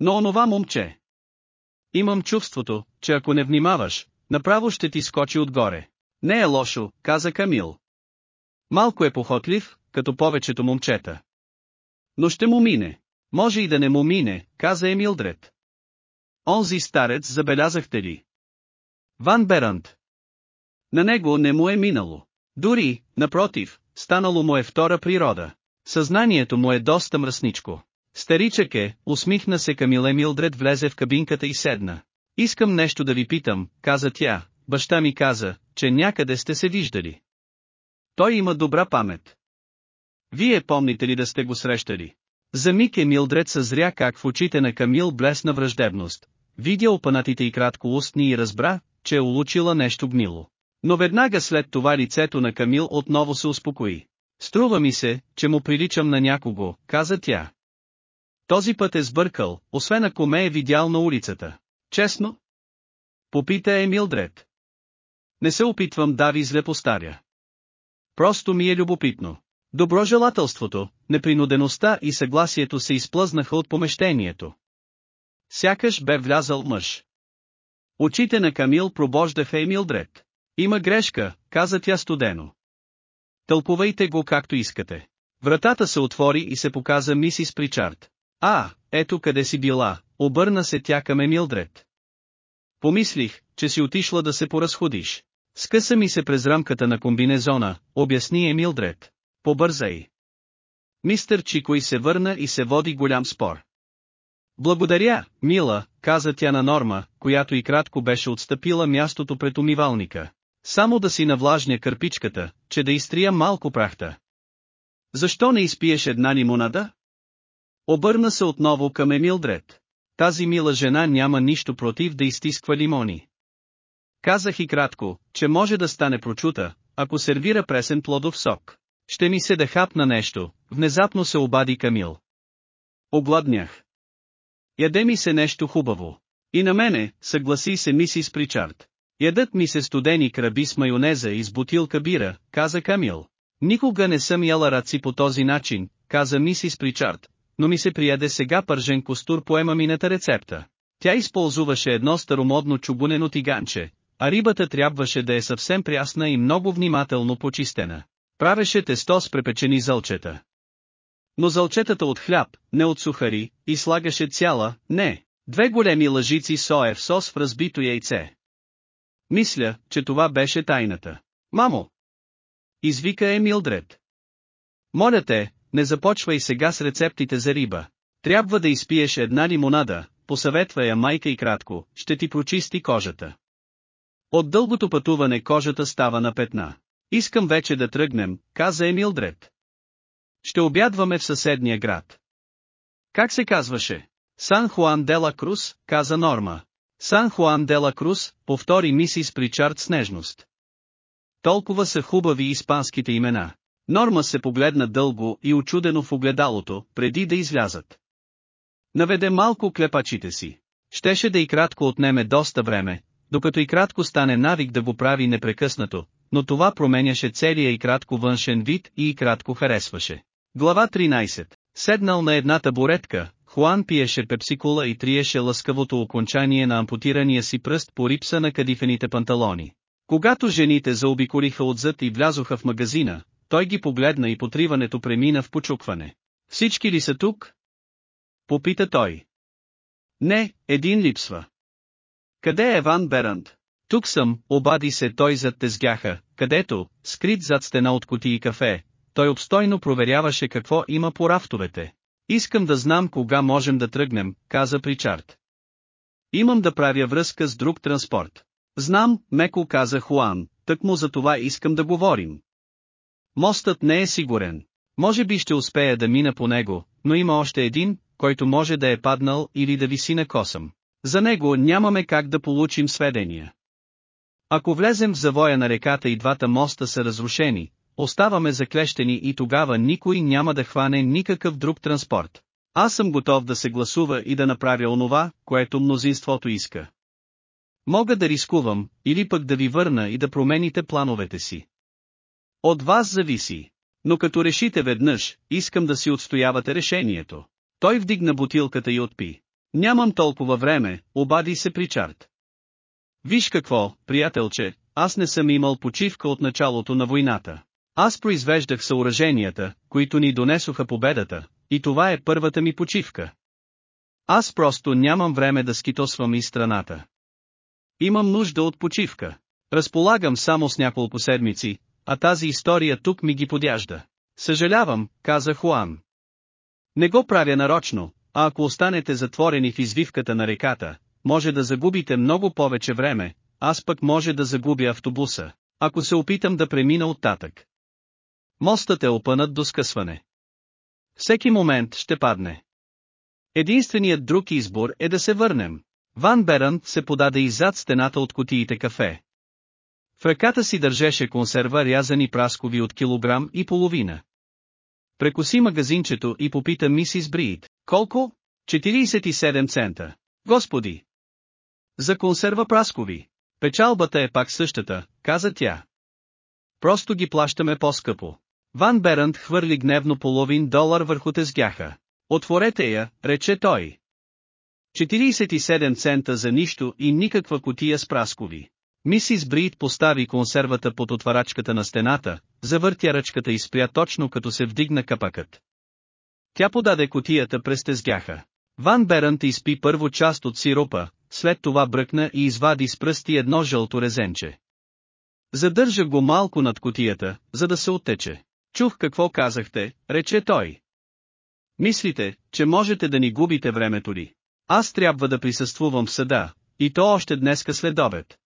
Speaker 1: Но онова момче. Имам чувството, че ако не внимаваш, направо ще ти скочи отгоре. Не е лошо, каза Камил. Малко е похотлив, като повечето момчета. Но ще му мине. Може и да не му мине, каза Емилдред. Онзи старец забелязахте ли? Ван Берант. На него не му е минало. Дори, напротив, станало му е втора природа. Съзнанието му е доста мръсничко. Старичък е, усмихна се Камиле Милдред влезе в кабинката и седна. Искам нещо да ви питам, каза тя, баща ми каза, че някъде сте се виждали. Той има добра памет. Вие помните ли да сте го срещали? За миг е Милдред съзря как в очите на Камил блесна враждебност. Видя опанатите и кратко устни и разбра, че е улучила нещо гнило. Но веднага след това лицето на Камил отново се успокои. Струва ми се, че му приличам на някого, каза тя. Този път е сбъркал, освен ако ме е видял на улицата. Честно? Попита е Милдред. Не се опитвам да ви зле постаря. Просто ми е любопитно. Доброжелателството, непринудеността и съгласието се изплъзнаха от помещението. Сякаш бе влязал мъж. Очите на Камил пробождаха и Милдред. Има грешка, каза тя студено. Тълкувайте го както искате. Вратата се отвори и се показа мисис Причард. А, ето къде си била, обърна се тя към Емилдред. Помислих, че си отишла да се поразходиш. Скъса ми се през рамката на комбинезона, обясни Емилдред. Побързай. Мистър Чикой се върна и се води голям спор. Благодаря, мила, каза тя на Норма, която и кратко беше отстъпила мястото пред умивалника. Само да си навлажня кърпичката, че да изтрия малко прахта. Защо не изпиеш една лимонада? Обърна се отново към Емилдред. Тази мила жена няма нищо против да изтисква лимони. Казах и кратко, че може да стане прочута, ако сервира пресен плодов сок. Ще ми се да хапна нещо, внезапно се обади Камил. Огладнях. Яде ми се нещо хубаво. И на мене, съгласи се мисис Причард. Ядат ми се студени краби с майонеза и с бутилка бира, каза Камил. Никога не съм яла раци по този начин, каза мисис Причард, но ми се прияде сега пържен костур по емамината рецепта. Тя използваше едно старомодно чугунено тиганче, а рибата трябваше да е съвсем прясна и много внимателно почистена. Правеше тесто с препечени зълчета. Но зълчетата от хляб, не от сухари, и слагаше цяла, не, две големи лъжици соев сос в разбито яйце. Мисля, че това беше тайната. Мамо! Извика е Милдред. Моля те, не започвай сега с рецептите за риба. Трябва да изпиеш една лимонада, посъветва я майка и кратко, ще ти прочисти кожата. От дългото пътуване кожата става на петна. Искам вече да тръгнем, каза Емилдред. Ще обядваме в съседния град. Как се казваше? Сан Хуан де ла Крус, каза Норма. Сан Хуан де ла Крус, повтори мисис Причард с нежност. Толкова са хубави испанските имена. Норма се погледна дълго и очудено в огледалото, преди да излязат. Наведе малко клепачите си. Щеше да и кратко отнеме доста време, докато и кратко стане навик да го прави непрекъснато, но това променяше целия и кратко външен вид и и кратко харесваше. Глава 13. Седнал на една табуретка, Хуан пиеше пепсикула и триеше лъскавото окончание на ампутирания си пръст по рипса на кадифените панталони. Когато жените заобиколиха отзад и влязоха в магазина, той ги погледна и потриването премина в почукване. Всички ли са тук? Попита той. Не, един липсва. Къде е Ван Берант? Тук съм, обади се той зад тезгяха, където, скрит зад стена от кутии кафе, той обстойно проверяваше какво има по рафтовете. Искам да знам кога можем да тръгнем, каза Причард. Имам да правя връзка с друг транспорт. Знам, меко каза Хуан, тък му за това искам да говорим. Мостът не е сигурен. Може би ще успея да мина по него, но има още един, който може да е паднал или да виси на косъм. За него нямаме как да получим сведения. Ако влезем в завоя на реката и двата моста са разрушени, оставаме заклещени и тогава никой няма да хване никакъв друг транспорт. Аз съм готов да се гласува и да направя онова, което мнозинството иска. Мога да рискувам, или пък да ви върна и да промените плановете си. От вас зависи. Но като решите веднъж, искам да си отстоявате решението. Той вдигна бутилката и отпи. Нямам толкова време, обади се Причард. Виж какво, приятелче, аз не съм имал почивка от началото на войната. Аз произвеждах съоръженията, които ни донесоха победата, и това е първата ми почивка. Аз просто нямам време да скитосвам из страната. Имам нужда от почивка. Разполагам само с няколко седмици, а тази история тук ми ги подяжда. Съжалявам, каза Хуан. Не го правя нарочно, а ако останете затворени в извивката на реката, може да загубите много повече време, аз пък може да загубя автобуса, ако се опитам да премина оттатък. Мостът е опънат до скъсване. Всеки момент ще падне. Единственият друг избор е да се върнем. Ван Берън се подаде иззад стената от котиите кафе. В ръката си държеше консерва рязани праскови от килограм и половина. Прекоси магазинчето и попита мисис Брид. Колко? 47 цента. Господи! За консерва праскови. Печалбата е пак същата, каза тя. Просто ги плащаме по-скъпо. Ван Берант хвърли гневно половин долар върху тезгяха. Отворете я, рече той. 47 цента за нищо и никаква котия с праскови. Мисис Брид постави консервата под отварачката на стената, завъртя ръчката и спря точно като се вдигна капакът. Тя подаде котията през тезгяха. Ван Берант изпи първо част от сиропа, след това бръкна и извади с пръсти едно жълто резенче. Задържа го малко над котията, за да се оттече. Чух какво казахте, рече той. Мислите, че можете да ни губите времето ли? Аз трябва да присъствувам в съда, и то още днеска след обед.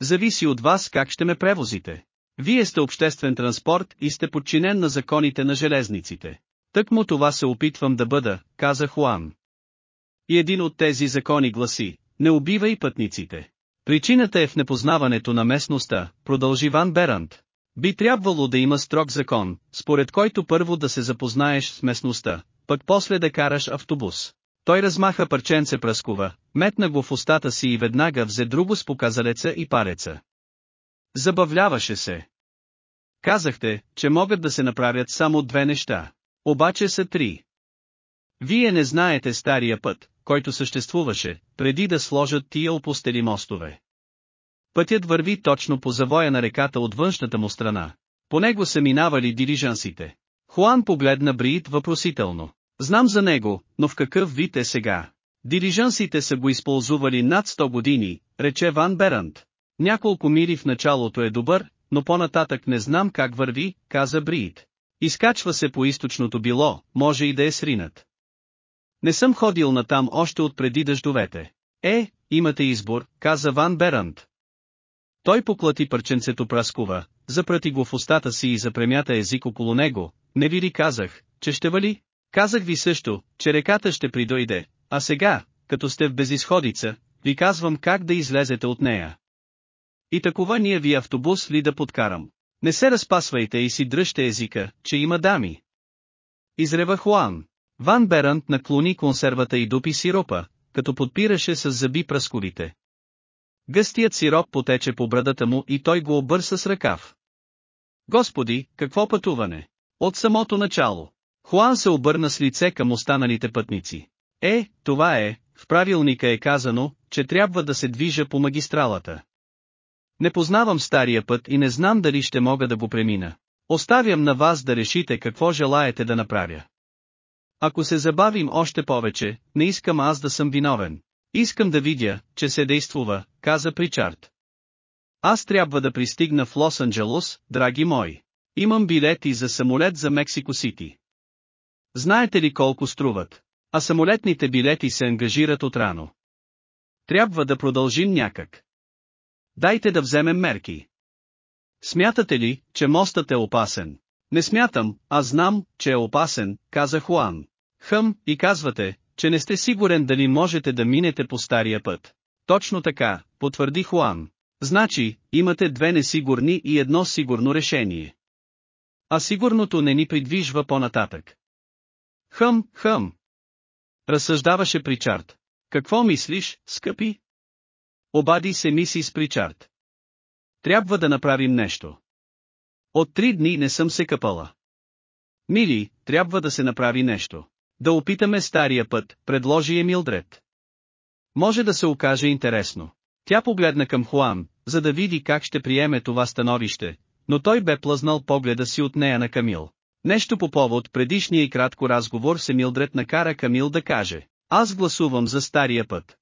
Speaker 1: Зависи от вас как ще ме превозите. Вие сте обществен транспорт и сте подчинен на законите на железниците. Тък му това се опитвам да бъда, каза Хуан. И един от тези закони гласи, не убивай пътниците. Причината е в непознаването на местността, продължи Ван Берант. Би трябвало да има строг закон, според който първо да се запознаеш с местността, пък после да караш автобус. Той размаха парченце пръскова, метна го в устата си и веднага взе друго с показалеца и пареца. Забавляваше се. Казахте, че могат да се направят само две неща. Обаче са три. Вие не знаете стария път, който съществуваше, преди да сложат тия опустели мостове. Пътят върви точно по завоя на реката от външната му страна. По него са минавали дирижансите. Хуан погледна Бриит въпросително. Знам за него, но в какъв вид е сега? Дирижансите са го използвали над 100 години, рече Ван Берант. Няколко мири в началото е добър, но по-нататък не знам как върви, каза Бриит. Изкачва се по източното било, може и да е сринат. Не съм ходил натам още от преди дъждовете. Е, имате избор, каза Ван Берант. Той поклати парченцето праскова, запрати го в устата си и запремята език около него, не ви ли казах, че ще вали? Казах ви също, че реката ще придойде, а сега, като сте в безисходица, ви казвам как да излезете от нея. И такова ние ви автобус ли да подкарам. Не се разпасвайте и си дръжте езика, че има дами. Изрева Хуан. Ван Берант наклони консервата и дупи сиропа, като подпираше с зъби пръсковите. Гъстият сироп потече по брадата му и той го обърса с ръкав. Господи, какво пътуване! От самото начало. Хуан се обърна с лице към останалите пътници. Е, това е, в правилника е казано, че трябва да се движа по магистралата. Не познавам стария път и не знам дали ще мога да го премина. Оставям на вас да решите какво желаете да направя. Ако се забавим още повече, не искам аз да съм виновен. Искам да видя, че се действува, каза Причард. Аз трябва да пристигна в Лос-Анджелос, драги мои. Имам билети за самолет за Мексико Сити. Знаете ли колко струват? А самолетните билети се ангажират от рано. Трябва да продължим някак. Дайте да вземем мерки. Смятате ли, че мостът е опасен? Не смятам, а знам, че е опасен, каза Хуан. Хъм, и казвате, че не сте сигурен дали можете да минете по стария път. Точно така, потвърди Хуан. Значи, имате две несигурни и едно сигурно решение. А сигурното не ни придвижва по-нататък. Хъм, хъм. Разсъждаваше Причард. Какво мислиш, скъпи? Обади се мисис Причард. Трябва да направим нещо. От три дни не съм се къпала. Мили, трябва да се направи нещо. Да опитаме стария път, предложи е Милдред. Може да се окаже интересно. Тя погледна към Хуан, за да види как ще приеме това становище, но той бе плъзнал погледа си от нея на Камил. Нещо по повод предишния и кратко разговор се Милдред накара Камил да каже, аз гласувам за стария път.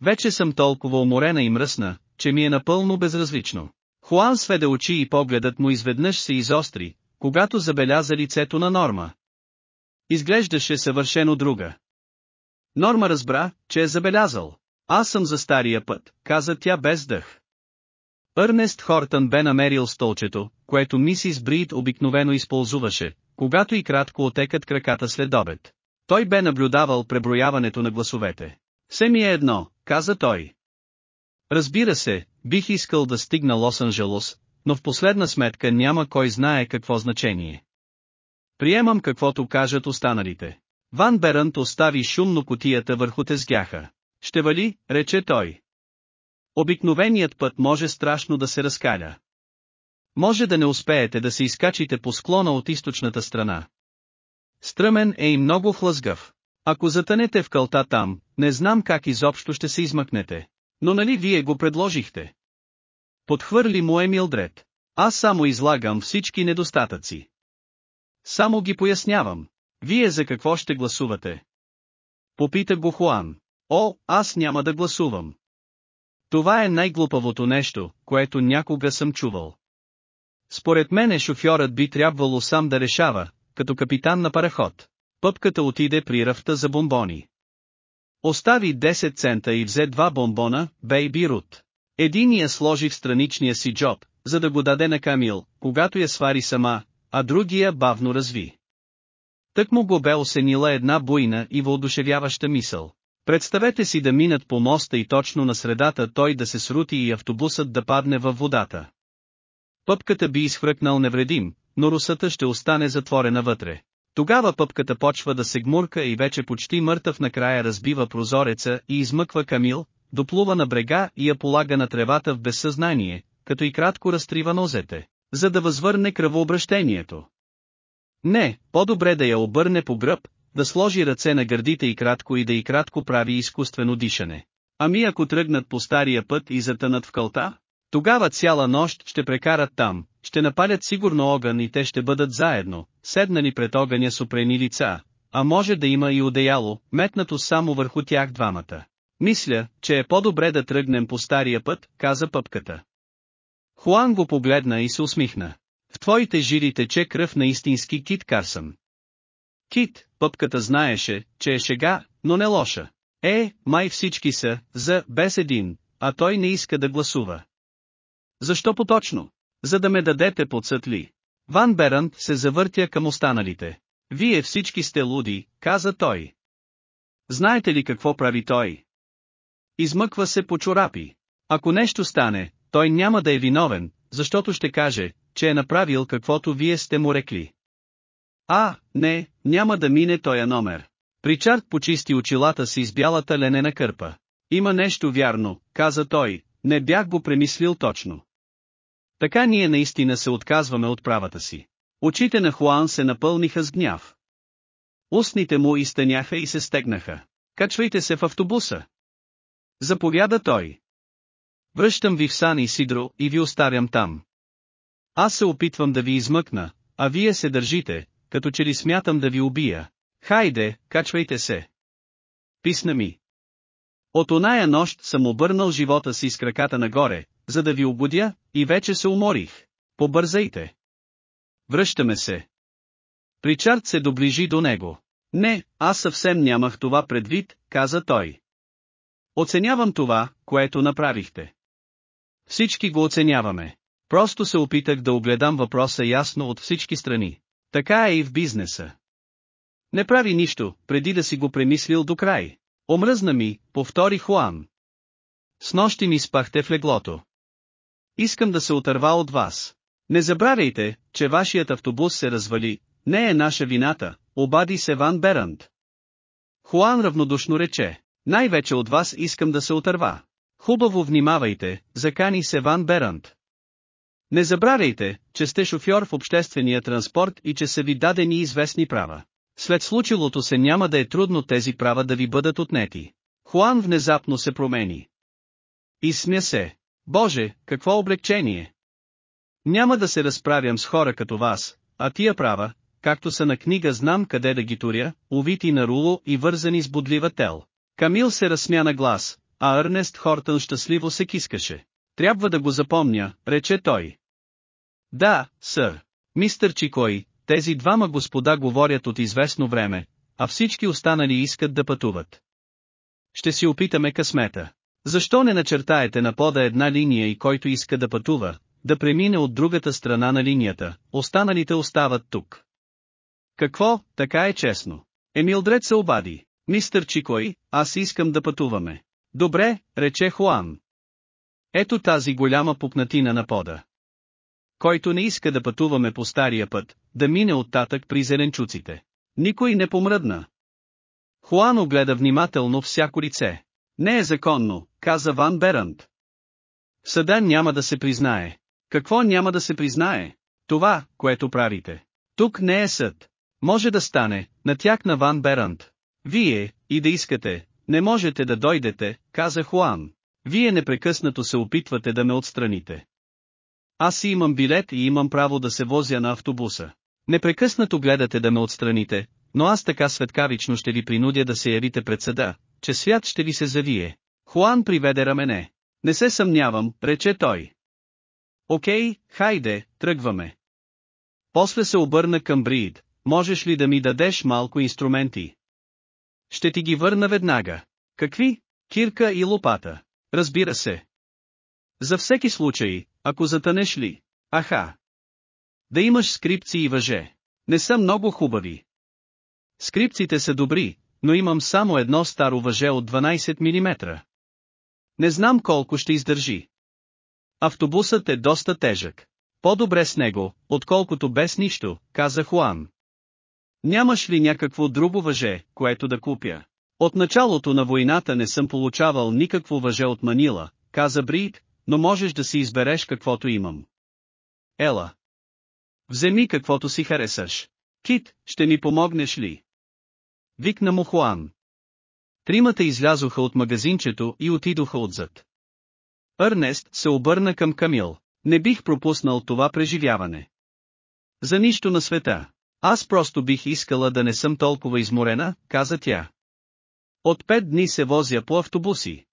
Speaker 1: Вече съм толкова уморена и мръсна, че ми е напълно безразлично. Хуан сведе очи и погледът му изведнъж се изостри, когато забеляза лицето на Норма. Изглеждаше съвършено друга. Норма разбра, че е забелязал. Аз съм за стария път, каза тя без дъх.Ърнест Хортън бе намерил столчето, което мисис Брид обикновено използваше, когато и кратко отекат краката след обед. Той бе наблюдавал преброяването на гласовете. Все ми е едно, каза той. Разбира се, бих искал да стигна Лос-Анджелос, но в последна сметка няма кой знае какво значение. Приемам каквото кажат останалите. Ван Берант остави шумно котията върху тезгяха. Ще вали, рече той. Обикновеният път може страшно да се разкаля. Може да не успеете да се изкачите по склона от източната страна. Стръмен е и много хлъзгав. Ако затънете в кълта там, не знам как изобщо ще се измъкнете. Но нали вие го предложихте? Подхвърли му Емил Дред. Аз само излагам всички недостатъци. Само ги пояснявам. Вие за какво ще гласувате? Попита го Хуан. О, аз няма да гласувам. Това е най-глупавото нещо, което някога съм чувал. Според мене шофьорът би трябвало сам да решава, като капитан на параход. Пъпката отиде при ръфта за бомбони. Остави 10 цента и взе два бомбона, Бейби Рут. Единия сложи в страничния си джоб, за да го даде на Камил, когато я свари сама, а другия бавно разви. Тък му го бе осенила една буйна и въодушевяваща мисъл. Представете си да минат по моста и точно на средата той да се срути и автобусът да падне във водата. Пъпката би изхвъркнал невредим, но русата ще остане затворена вътре. Тогава пъпката почва да се гмурка и вече почти мъртъв накрая разбива прозореца и измъква Камил, доплува на брега и я полага на тревата в безсъзнание, като и кратко разтрива нозете, за да възвърне кръвообращението. Не, по-добре да я обърне по гръб, да сложи ръце на гърдите и кратко и да и кратко прави изкуствено дишане. Ами ако тръгнат по стария път и затънат в кълта? Тогава цяла нощ ще прекарат там, ще напалят сигурно огън и те ще бъдат заедно, седнали пред огъня с опрени лица, а може да има и одеяло, метнато само върху тях двамата. Мисля, че е по-добре да тръгнем по стария път, каза пъпката. Хуан го погледна и се усмихна. В твоите жили тече кръв на истински Кит Карсън. Кит, пъпката знаеше, че е шега, но не лоша. Е, май всички са, за, без един, а той не иска да гласува. Защо поточно? За да ме дадете подсъд ли? Ван Берант се завъртя към останалите. Вие всички сте луди, каза той. Знаете ли какво прави той? Измъква се по чорапи. Ако нещо стане, той няма да е виновен, защото ще каже, че е направил каквото вие сте му рекли. А, не, няма да мине тоя номер. Причард почисти очилата си с бялата ленена кърпа. Има нещо вярно, каза той, не бях го премислил точно. Така ние наистина се отказваме от правата си. Очите на Хуан се напълниха с гняв. Устните му изтъняха и се стегнаха. Качвайте се в автобуса. Заповяда той. Връщам ви в Сан и Сидро и ви оставям там. Аз се опитвам да ви измъкна, а вие се държите, като че ли смятам да ви убия. Хайде, качвайте се. Писна ми. От оная нощ съм обърнал живота си с краката нагоре, за да ви угодя, и вече се уморих. Побързайте. Връщаме се. Причард се доближи до него. Не, аз съвсем нямах това предвид, каза той. Оценявам това, което направихте. Всички го оценяваме. Просто се опитах да огледам въпроса ясно от всички страни. Така е и в бизнеса. Не прави нищо, преди да си го премислил до край. Омръзна ми, повтори Хуан. С нощи ми спахте в леглото. Искам да се отърва от вас. Не забравяйте, че вашият автобус се развали, не е наша вината, обади се Ван Берант. Хуан равнодушно рече, най-вече от вас искам да се отърва. Хубаво внимавайте, закани се Ван Берант. Не забравяйте, че сте шофьор в обществения транспорт и че са ви дадени известни права. След случилото се няма да е трудно тези права да ви бъдат отнети. Хуан внезапно се промени. И смя се. Боже, какво облегчение! Няма да се разправям с хора като вас, а тия права, както са на книга знам къде да ги туря, увити на руло и вързани с бодлива тел. Камил се разсмя на глас, а Ернест Хортън щастливо се кискаше. Трябва да го запомня, рече той. Да, сър. Мистър Чикой, тези двама господа говорят от известно време, а всички останали искат да пътуват. Ще си опитаме късмета. Защо не начертаете на пода една линия и който иска да пътува, да премине от другата страна на линията, останалите остават тук. Какво, така е честно. Емилдред се обади. Мистър Чикой, аз искам да пътуваме. Добре, рече Хуан. Ето тази голяма пупнатина на пода. Който не иска да пътуваме по стария път, да мине оттатък при зеленчуците. Никой не помръдна. Хуан огледа внимателно всяко лице. Не е законно, каза Ван Берант. Съда няма да се признае. Какво няма да се признае? Това, което правите. Тук не е съд. Може да стане, натякна Ван Берант. Вие, и да искате, не можете да дойдете, каза Хуан. Вие непрекъснато се опитвате да ме отстраните. Аз си имам билет и имам право да се возя на автобуса. Непрекъснато гледате да ме отстраните, но аз така светкавично ще ви принудя да се явите пред съда, че свят ще ви се завие. Хуан приведе рамене. Не се съмнявам, рече той. Окей, хайде, тръгваме. После се обърна към Брид, можеш ли да ми дадеш малко инструменти? Ще ти ги върна веднага. Какви? Кирка и лопата. Разбира се. За всеки случай, ако затънеш ли? Аха. Да имаш скрипци и въже. Не са много хубави. Скрипците са добри, но имам само едно старо въже от 12 мм. Не знам колко ще издържи. Автобусът е доста тежък. По-добре с него, отколкото без нищо, каза Хуан. Нямаш ли някакво друго въже, което да купя? От началото на войната не съм получавал никакво въже от Манила, каза Брид, но можеш да си избереш каквото имам. Ела. Вземи каквото си харесаш. Кит, ще ми помогнеш ли? Викна му Хуан. Тримата излязоха от магазинчето и отидоха отзад.Ърнест се обърна към Камил. Не бих пропуснал това преживяване. За нищо на света. Аз просто бих искала да не съм толкова изморена, каза тя. От пет дни се возя по автобуси.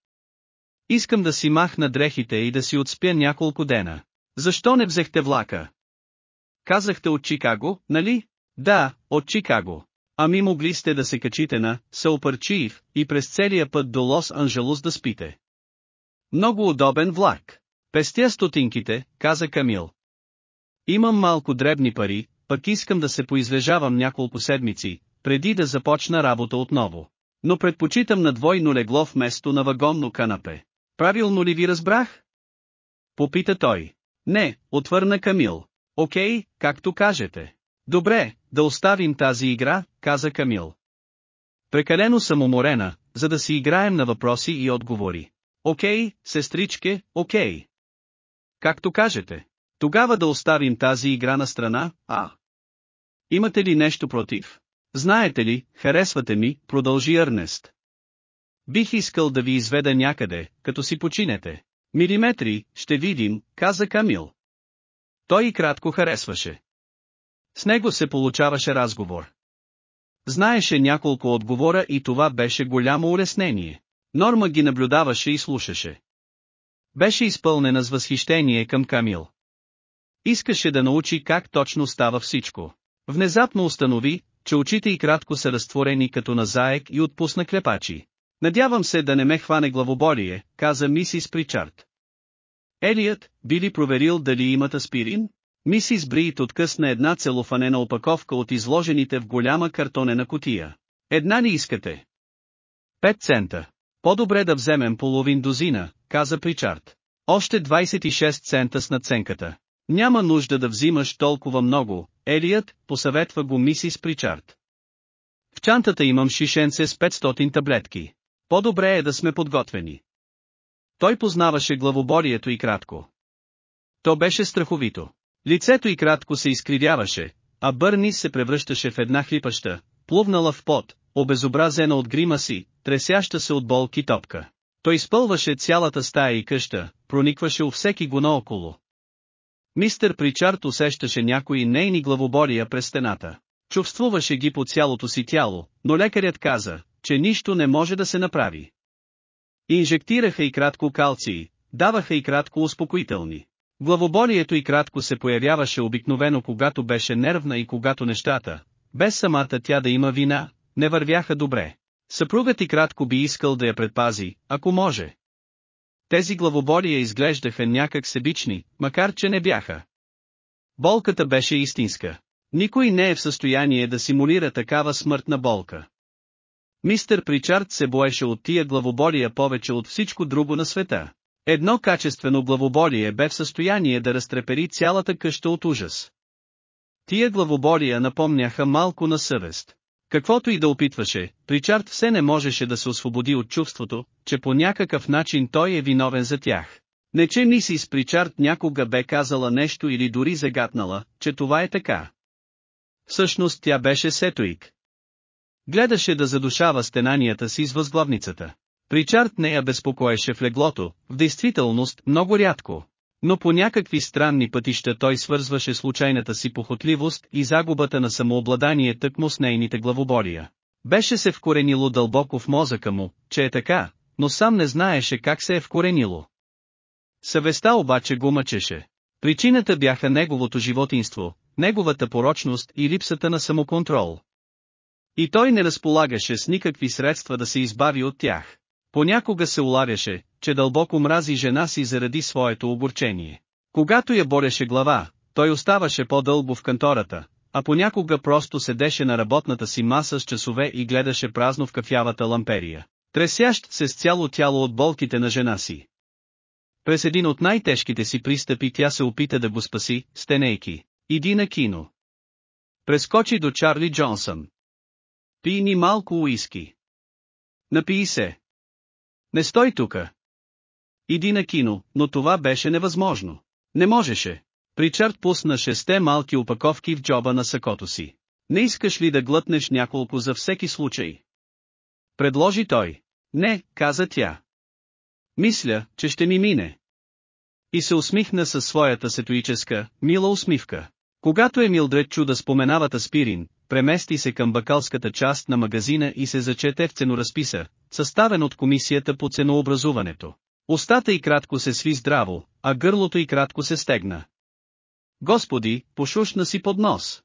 Speaker 1: Искам да си махна дрехите и да си отспя няколко дена. Защо не взехте влака? Казахте от Чикаго, нали? Да, от Чикаго. Ами могли сте да се качите на Саупърчиев и през целия път до Лос-Анджелус да спите. Много удобен влак. Пестя стотинките, каза Камил. Имам малко дребни пари, пък искам да се поизлежавам няколко седмици, преди да започна работа отново. Но предпочитам на двойно легло вместо на вагонно канапе. Правилно ли ви разбрах? Попита той. Не, отвърна Камил. Окей, както кажете. Добре, да оставим тази игра, каза Камил. Прекалено съм уморена, за да си играем на въпроси и отговори. Окей, сестричке, окей. Както кажете. Тогава да оставим тази игра на страна, а. Имате ли нещо против? Знаете ли, харесвате ми, продължи Ернест. Бих искал да ви изведа някъде, като си починете. Милиметри, ще видим, каза Камил. Той и кратко харесваше. С него се получаваше разговор. Знаеше няколко отговора и това беше голямо улеснение. Норма ги наблюдаваше и слушаше. Беше изпълнена с възхищение към Камил. Искаше да научи как точно става всичко. Внезапно установи, че очите и кратко са разтворени като на заек и отпусна клепачи. Надявам се да не ме хване главоболие, каза мисис Причард. Елият, би ли проверил дали имат аспирин? Мисис Брит откъсна една целофанена опаковка от изложените в голяма картонена котия. Една ли искате? Пет цента. По-добре да вземем половин дозина, каза Причард. Още 26 цента с наценката. Няма нужда да взимаш толкова много, Елият, посъветва го мисис Причард. В чантата имам шишенце с 500 таблетки. По-добре е да сме подготвени. Той познаваше главоборието и кратко. То беше страховито. Лицето и кратко се изкривяваше, а Бърни се превръщаше в една хлипаща, плувнала в пот, обезобразена от грима си, тресяща се от болки топка. Той изпълваше цялата стая и къща, проникваше у всеки го наоколо. Мистер Причард усещаше някои нейни главобория през стената. Чувствуваше ги по цялото си тяло, но лекарят каза, че нищо не може да се направи. Инжектираха и кратко калции, даваха и кратко успокоителни. Главоболието и кратко се появяваше обикновено когато беше нервна и когато нещата, без самата тя да има вина, не вървяха добре. Съпругът и кратко би искал да я предпази, ако може. Тези главобория изглеждаха някак себични, макар че не бяха. Болката беше истинска. Никой не е в състояние да симулира такава смъртна болка. Мистер Причард се боеше от тия главобория повече от всичко друго на света. Едно качествено главоборие бе в състояние да разтрепери цялата къща от ужас. Тия главобория напомняха малко на съвест. Каквото и да опитваше, Причард все не можеше да се освободи от чувството, че по някакъв начин той е виновен за тях. Не че мисис Причард някога бе казала нещо или дори загатнала, че това е така. Всъщност тя беше Сетуик. Гледаше да задушава стенанията си с възглавницата. Причард не я безпокоеше в леглото, в действителност много рядко. Но по някакви странни пътища той свързваше случайната си похотливост и загубата на самообладание тъкмо с нейните главобория. Беше се вкоренило дълбоко в мозъка му, че е така, но сам не знаеше как се е вкоренило. Съвестта обаче го мъчеше. Причината бяха неговото животинство, неговата порочност и липсата на самоконтрол. И той не разполагаше с никакви средства да се избави от тях. Понякога се уларяше, че дълбоко мрази жена си заради своето огорчение. Когато я бореше глава, той оставаше по-дълго в кантората, а понякога просто седеше на работната си маса с часове и гледаше празно в кафявата ламперия, тресящ се с цяло тяло от болките на жена си. През един от най-тежките си пристъпи тя се опита да го спаси, стенейки. Иди на кино. Прескочи до Чарли Джонсън. Пи ни малко уиски. Напий се. Не стой тука. Иди на кино, но това беше невъзможно. Не можеше. Причард пусна шесте малки опаковки в джоба на сакото си. Не искаш ли да глътнеш няколко за всеки случай? Предложи той. Не, каза тя. Мисля, че ще ми мине. И се усмихна със своята сетуическа, мила усмивка. Когато Емилдред чу да споменават аспирин, премести се към бакалската част на магазина и се зачете в ценоразписа, съставен от комисията по ценообразуването. Остата и кратко се сви здраво, а гърлото и кратко се стегна. Господи, пошушна си под нос.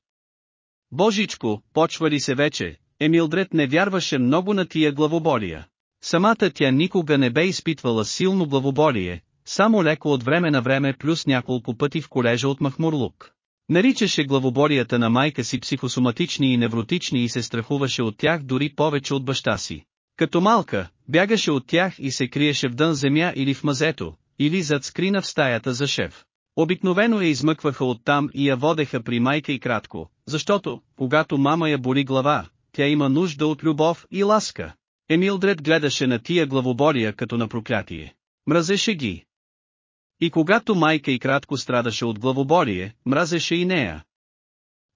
Speaker 1: Божичко, почва ли се вече, Емилдред не вярваше много на тия главоболия. Самата тя никога не бе изпитвала силно главоболие, само леко от време на време плюс няколко пъти в колежа от Махмурлук. Наричаше главоборията на майка си психосоматични и невротични и се страхуваше от тях дори повече от баща си. Като малка, бягаше от тях и се криеше в дън земя или в мазето, или зад скрина в стаята за шеф. Обикновено я измъкваха оттам и я водеха при майка и кратко, защото, когато мама я боли глава, тя има нужда от любов и ласка. Емилдред гледаше на тия главобория като на проклятие. Мразеше ги. И когато майка и кратко страдаше от главоборие, мразеше и нея.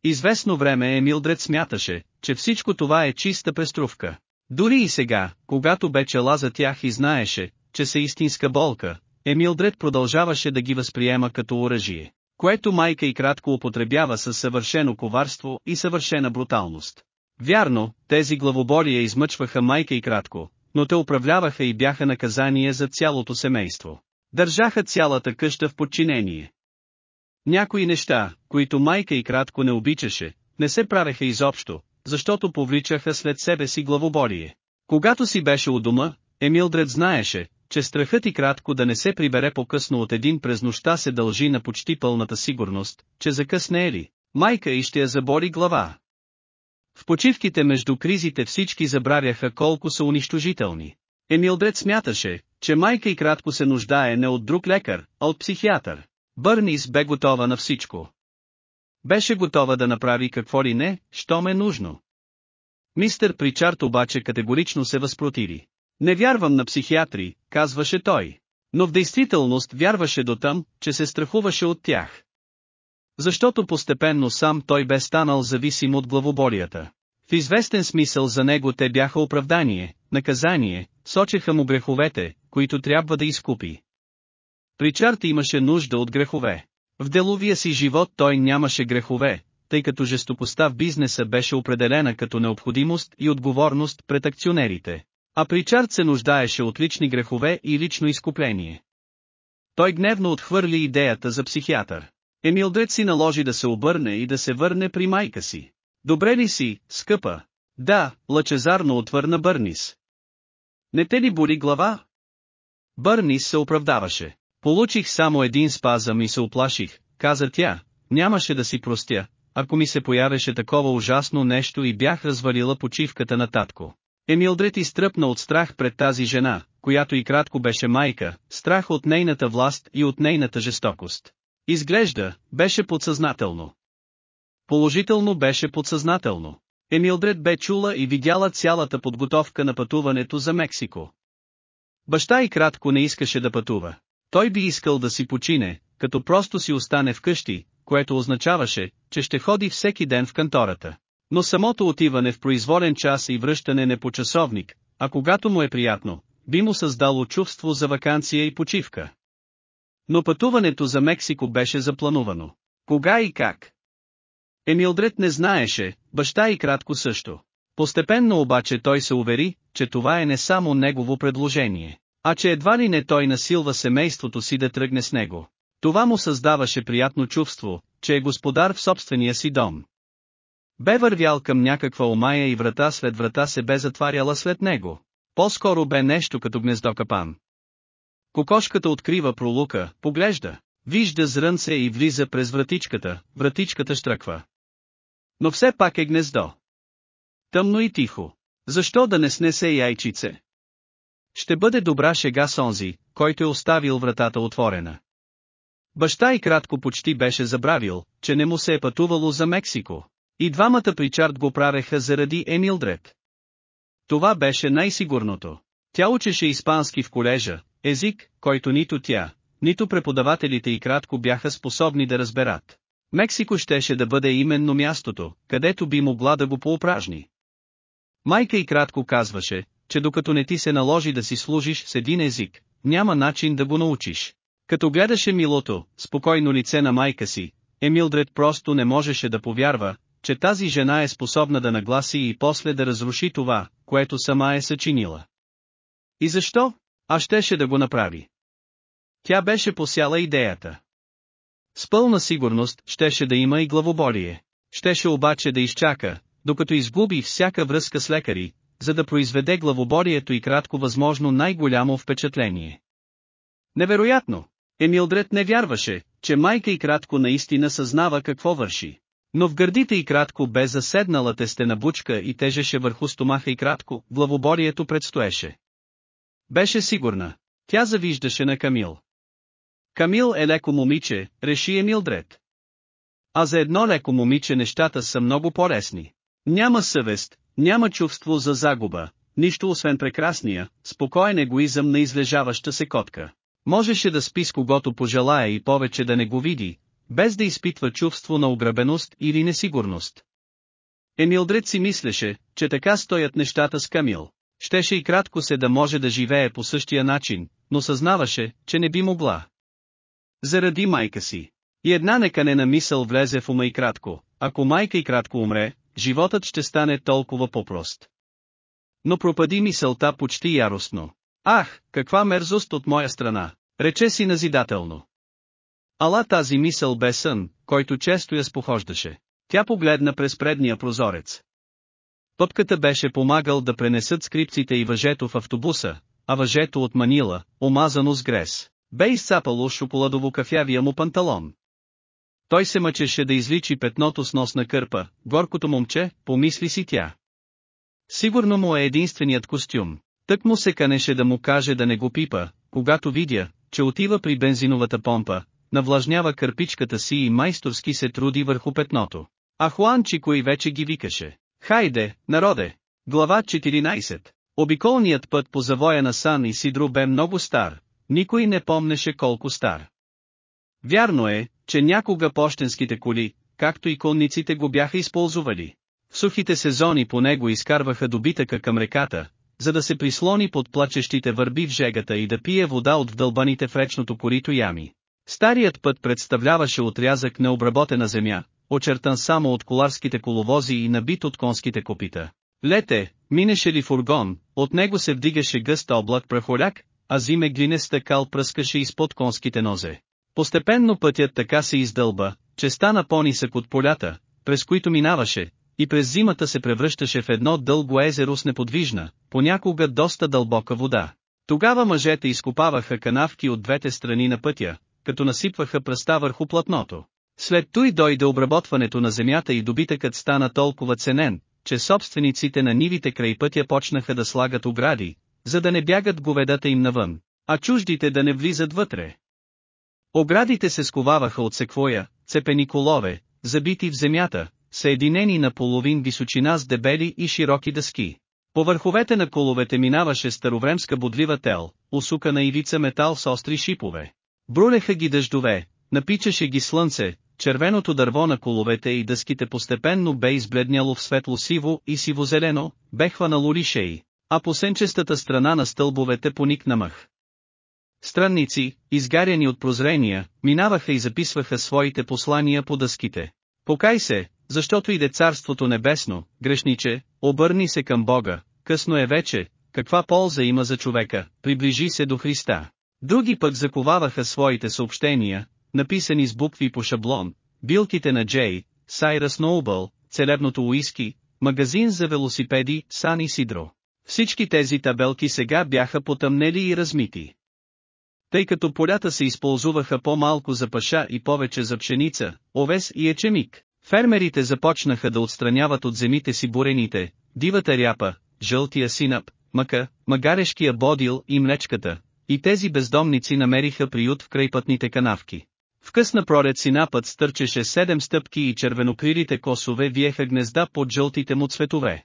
Speaker 1: Известно време Емилдред смяташе, че всичко това е чиста преструвка. Дори и сега, когато бе чела за тях и знаеше, че са истинска болка, Емилдред продължаваше да ги възприема като оръжие, което майка и кратко употребява със съвършено коварство и съвършена бруталност. Вярно, тези главобория измъчваха майка и кратко, но те управляваха и бяха наказание за цялото семейство. Държаха цялата къща в подчинение. Някои неща, които майка и кратко не обичаше, не се правеха изобщо, защото повличаха след себе си главоборие. Когато си беше у дома, Емилдред знаеше, че страхът и кратко да не се прибере по-късно от един през нощта се дължи на почти пълната сигурност, че закъсне ли, майка и ще я забори глава. В почивките между кризите всички забравяха колко са унищожителни. Емилдред смяташе, че майка и кратко се нуждае не от друг лекар, а от психиатър. Бърнис бе готова на всичко. Беше готова да направи какво ли не, що ме е нужно. Мистер Причарт обаче категорично се възпротиви. Не вярвам на психиатри, казваше той. Но в действителност вярваше до там, че се страхуваше от тях. Защото постепенно сам той бе станал зависим от главоболията. В известен смисъл за него те бяха оправдание, наказание, сочеха му греховете, които трябва да изкупи. Причард имаше нужда от грехове. В деловия си живот той нямаше грехове, тъй като жестокостта в бизнеса беше определена като необходимост и отговорност пред акционерите. А Причард се нуждаеше от лични грехове и лично изкупление. Той гневно отхвърли идеята за психиатър. Емилдред си наложи да се обърне и да се върне при майка си. Добре ли си, скъпа? Да, лъчезарно отвърна Бърнис. Не те ли боли глава? Бърнис се оправдаваше. Получих само един спазъм и се оплаших, каза тя, нямаше да си простя, ако ми се появеше такова ужасно нещо и бях развалила почивката на татко. Емилдред изтръпна от страх пред тази жена, която и кратко беше майка, страх от нейната власт и от нейната жестокост. Изглежда, беше подсъзнателно. Положително беше подсъзнателно. Емилдред бе чула и видяла цялата подготовка на пътуването за Мексико. Баща и кратко не искаше да пътува. Той би искал да си почине, като просто си остане вкъщи, което означаваше, че ще ходи всеки ден в кантората. Но самото отиване в произволен час и връщане не по часовник, а когато му е приятно, би му създало чувство за вакансия и почивка. Но пътуването за Мексико беше запланувано. Кога и как? Емилдред не знаеше, баща и кратко също. Постепенно обаче той се увери, че това е не само негово предложение, а че едва ли не той насилва семейството си да тръгне с него. Това му създаваше приятно чувство, че е господар в собствения си дом. Бе вървял към някаква омая и врата след врата се бе затваряла след него. По-скоро бе нещо като гнездо капан. Кокошката открива пролука, поглежда, вижда зрънце и влиза през вратичката, вратичката штръква. Но все пак е гнездо. Тъмно и тихо. Защо да не снесе яйчице? Ще бъде добра шега с онзи, който е оставил вратата отворена. Баща и кратко почти беше забравил, че не му се е пътувало за Мексико. И двамата Причард го правеха заради Емилдред. Това беше най-сигурното. Тя учеше испански в колежа, език, който нито тя, нито преподавателите и кратко бяха способни да разберат. Мексико щеше да бъде именно мястото, където би могла да го поупражни. Майка и кратко казваше, че докато не ти се наложи да си служиш с един език, няма начин да го научиш. Като гледаше милото, спокойно лице на майка си, Емилдред просто не можеше да повярва, че тази жена е способна да нагласи и после да разруши това, което сама е съчинила. И защо? А щеше да го направи. Тя беше посяла идеята. С пълна сигурност щеше да има и главоболие. Щеше обаче да изчака, докато изгуби всяка връзка с лекари, за да произведе главоборието и кратко възможно най-голямо впечатление. Невероятно! Емилдред не вярваше, че майка и кратко наистина съзнава какво върши. Но в гърдите и кратко бе заседнала тестена бучка и тежеше върху стомаха и кратко, главоборието предстоеше. Беше сигурна. Тя завиждаше на Камил. Камил е леко момиче, реши Емилдред. А за едно леко момиче нещата са много по-лесни. Няма съвест, няма чувство за загуба, нищо освен прекрасния, спокоен егоизъм на излежаваща се котка. Можеше да спи с когото пожелая и повече да не го види, без да изпитва чувство на ограбеност или несигурност. Емилдред си мислеше, че така стоят нещата с Камил. Щеше и кратко се да може да живее по същия начин, но съзнаваше, че не би могла. Заради майка си. И една неканена мисъл влезе в ума и кратко, ако майка и кратко умре, животът ще стане толкова по-прост. Но пропади мисълта почти яростно. Ах, каква мерзост от моя страна, рече си назидателно. Ала тази мисъл бе сън, който често я спохождаше. Тя погледна през предния прозорец. Пъпката беше помагал да пренесат скрипците и въжето в автобуса, а въжето от Манила, омазано с грес, бе изцапало шоколадово-кафявия му панталон. Той се мъчеше да изличи петното с носна кърпа, горкото момче, помисли си тя. Сигурно му е единственият костюм. Тък му се канеше да му каже да не го пипа, когато видя, че отива при бензиновата помпа, навлажнява кърпичката си и майсторски се труди върху петното. А Хуан Чикой вече ги викаше. Хайде, народе! Глава 14 Обиколният път по завоя на Сан и Сидро бе много стар, никой не помнеше колко стар. Вярно е, че някога почтенските коли, както и конниците го бяха използвали. В сухите сезони по него изкарваха добитъка към реката, за да се прислони под плачещите върби в жегата и да пие вода от вдълбаните в речното корито ями. Старият път представляваше отрязък на обработена земя, очертан само от коларските коловози и набит от конските копита. Лете, минеше ли фургон, от него се вдигаше гъст облак прахоляк, а зиме глинеста кал пръскаше изпод конските нозе. Постепенно пътят така се издълба, че стана по-нисък от полята, през които минаваше, и през зимата се превръщаше в едно дълго езеро с неподвижна, понякога доста дълбока вода. Тогава мъжете изкопаваха канавки от двете страни на пътя, като насипваха пръста върху платното. След той дойде обработването на земята и добитъкът стана толкова ценен, че собствениците на нивите край пътя почнаха да слагат огради, за да не бягат говедата им навън, а чуждите да не влизат вътре. Оградите се сковаваха от секвоя, цепени колове, забити в земята, съединени на половин височина с дебели и широки дъски. По върховете на коловете минаваше старовремска бодлива тел, усукана ивица метал с остри шипове. Брулеха ги дъждове, напичаше ги слънце, червеното дърво на коловете и дъските постепенно бе избледняло в светло-сиво и сиво-зелено, бе хванало лишеи, а по сенчестата страна на стълбовете поникна мъх. Странници, изгаряни от прозрения, минаваха и записваха своите послания по дъските. Покай се, защото иде Царството Небесно, грешниче, обърни се към Бога, късно е вече, каква полза има за човека, приближи се до Христа. Други пък заковаваха своите съобщения, написани с букви по шаблон, билките на Джей, Сайрас Ноубъл, целебното уиски, магазин за велосипеди, Сан Сидро. Всички тези табелки сега бяха потъмнели и размити. Тъй като полята се използваха по-малко за паша и повече за пшеница, овес и ечемик, фермерите започнаха да отстраняват от земите си бурените, дивата ряпа, жълтия синап, мъка, магарешкия бодил и млечката, и тези бездомници намериха приют в крайпътните канавки. В късна пролет синапът стърчеше седем стъпки и червенокрилите косове виеха гнезда под жълтите му цветове.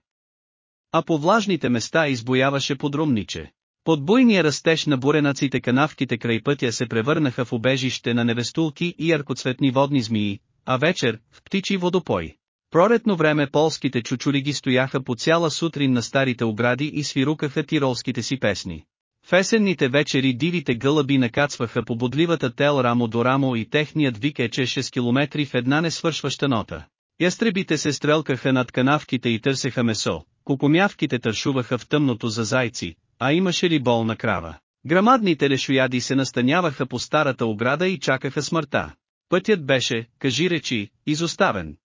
Speaker 1: А по влажните места избояваше подрумниче. Под буйния растеж на буренаците канавките край пътя се превърнаха в обежище на невестулки и яркоцветни водни змии, а вечер – в птичи водопой. Пролетно време полските чучули стояха по цяла сутрин на старите огради и свирукаха тиролските си песни. В есенните вечери дивите гълъби накацваха по бодливата тел рамо до рамо и техният вик ечеше с километри в една несвършваща нота. Ястребите се стрелкаха над канавките и търсеха месо, кукумявките тършуваха в тъмното за зайци, а имаше ли болна крава. Грамадните лешояди се настаняваха по старата ограда и чакаха смъртта. Пътят беше, кажи речи, изоставен.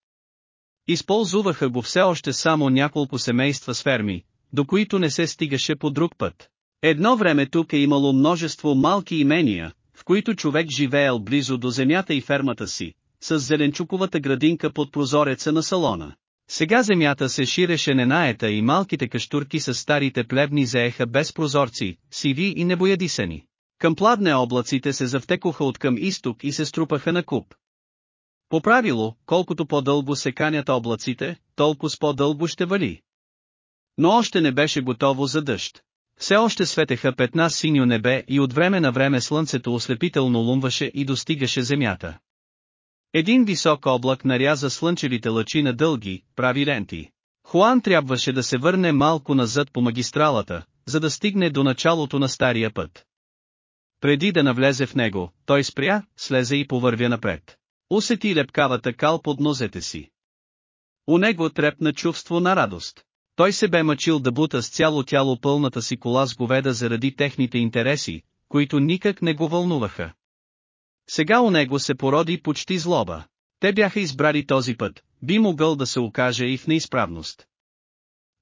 Speaker 1: Използваха го все още само няколко семейства с ферми, до които не се стигаше по друг път. Едно време тук е имало множество малки имения, в които човек живеел близо до земята и фермата си, с зеленчуковата градинка под прозореца на салона. Сега земята се ширеше ненаета и малките каштурки с старите плевни заеха без прозорци, сиви и небоядисани. Към пладне облаците се завтекоха от към изток и се струпаха на куп. По правило, колкото по-дълго се канят облаците, толкова по-дълго ще вали. Но още не беше готово за дъжд. Все още светеха петна синьо небе и от време на време слънцето ослепително лумваше и достигаше земята. Един висок облак наряза слънчевите лъчи на дълги, прави ленти. Хуан трябваше да се върне малко назад по магистралата, за да стигне до началото на стария път. Преди да навлезе в него, той спря, слезе и повървя напред. Усети лепкавата кал под нозете си. У него трепна чувство на радост. Той се бе мъчил да бута с цяло тяло пълната си кола с говеда заради техните интереси, които никак не го вълнуваха. Сега у него се породи почти злоба. Те бяха избрали този път, би могъл да се окаже и в неизправност.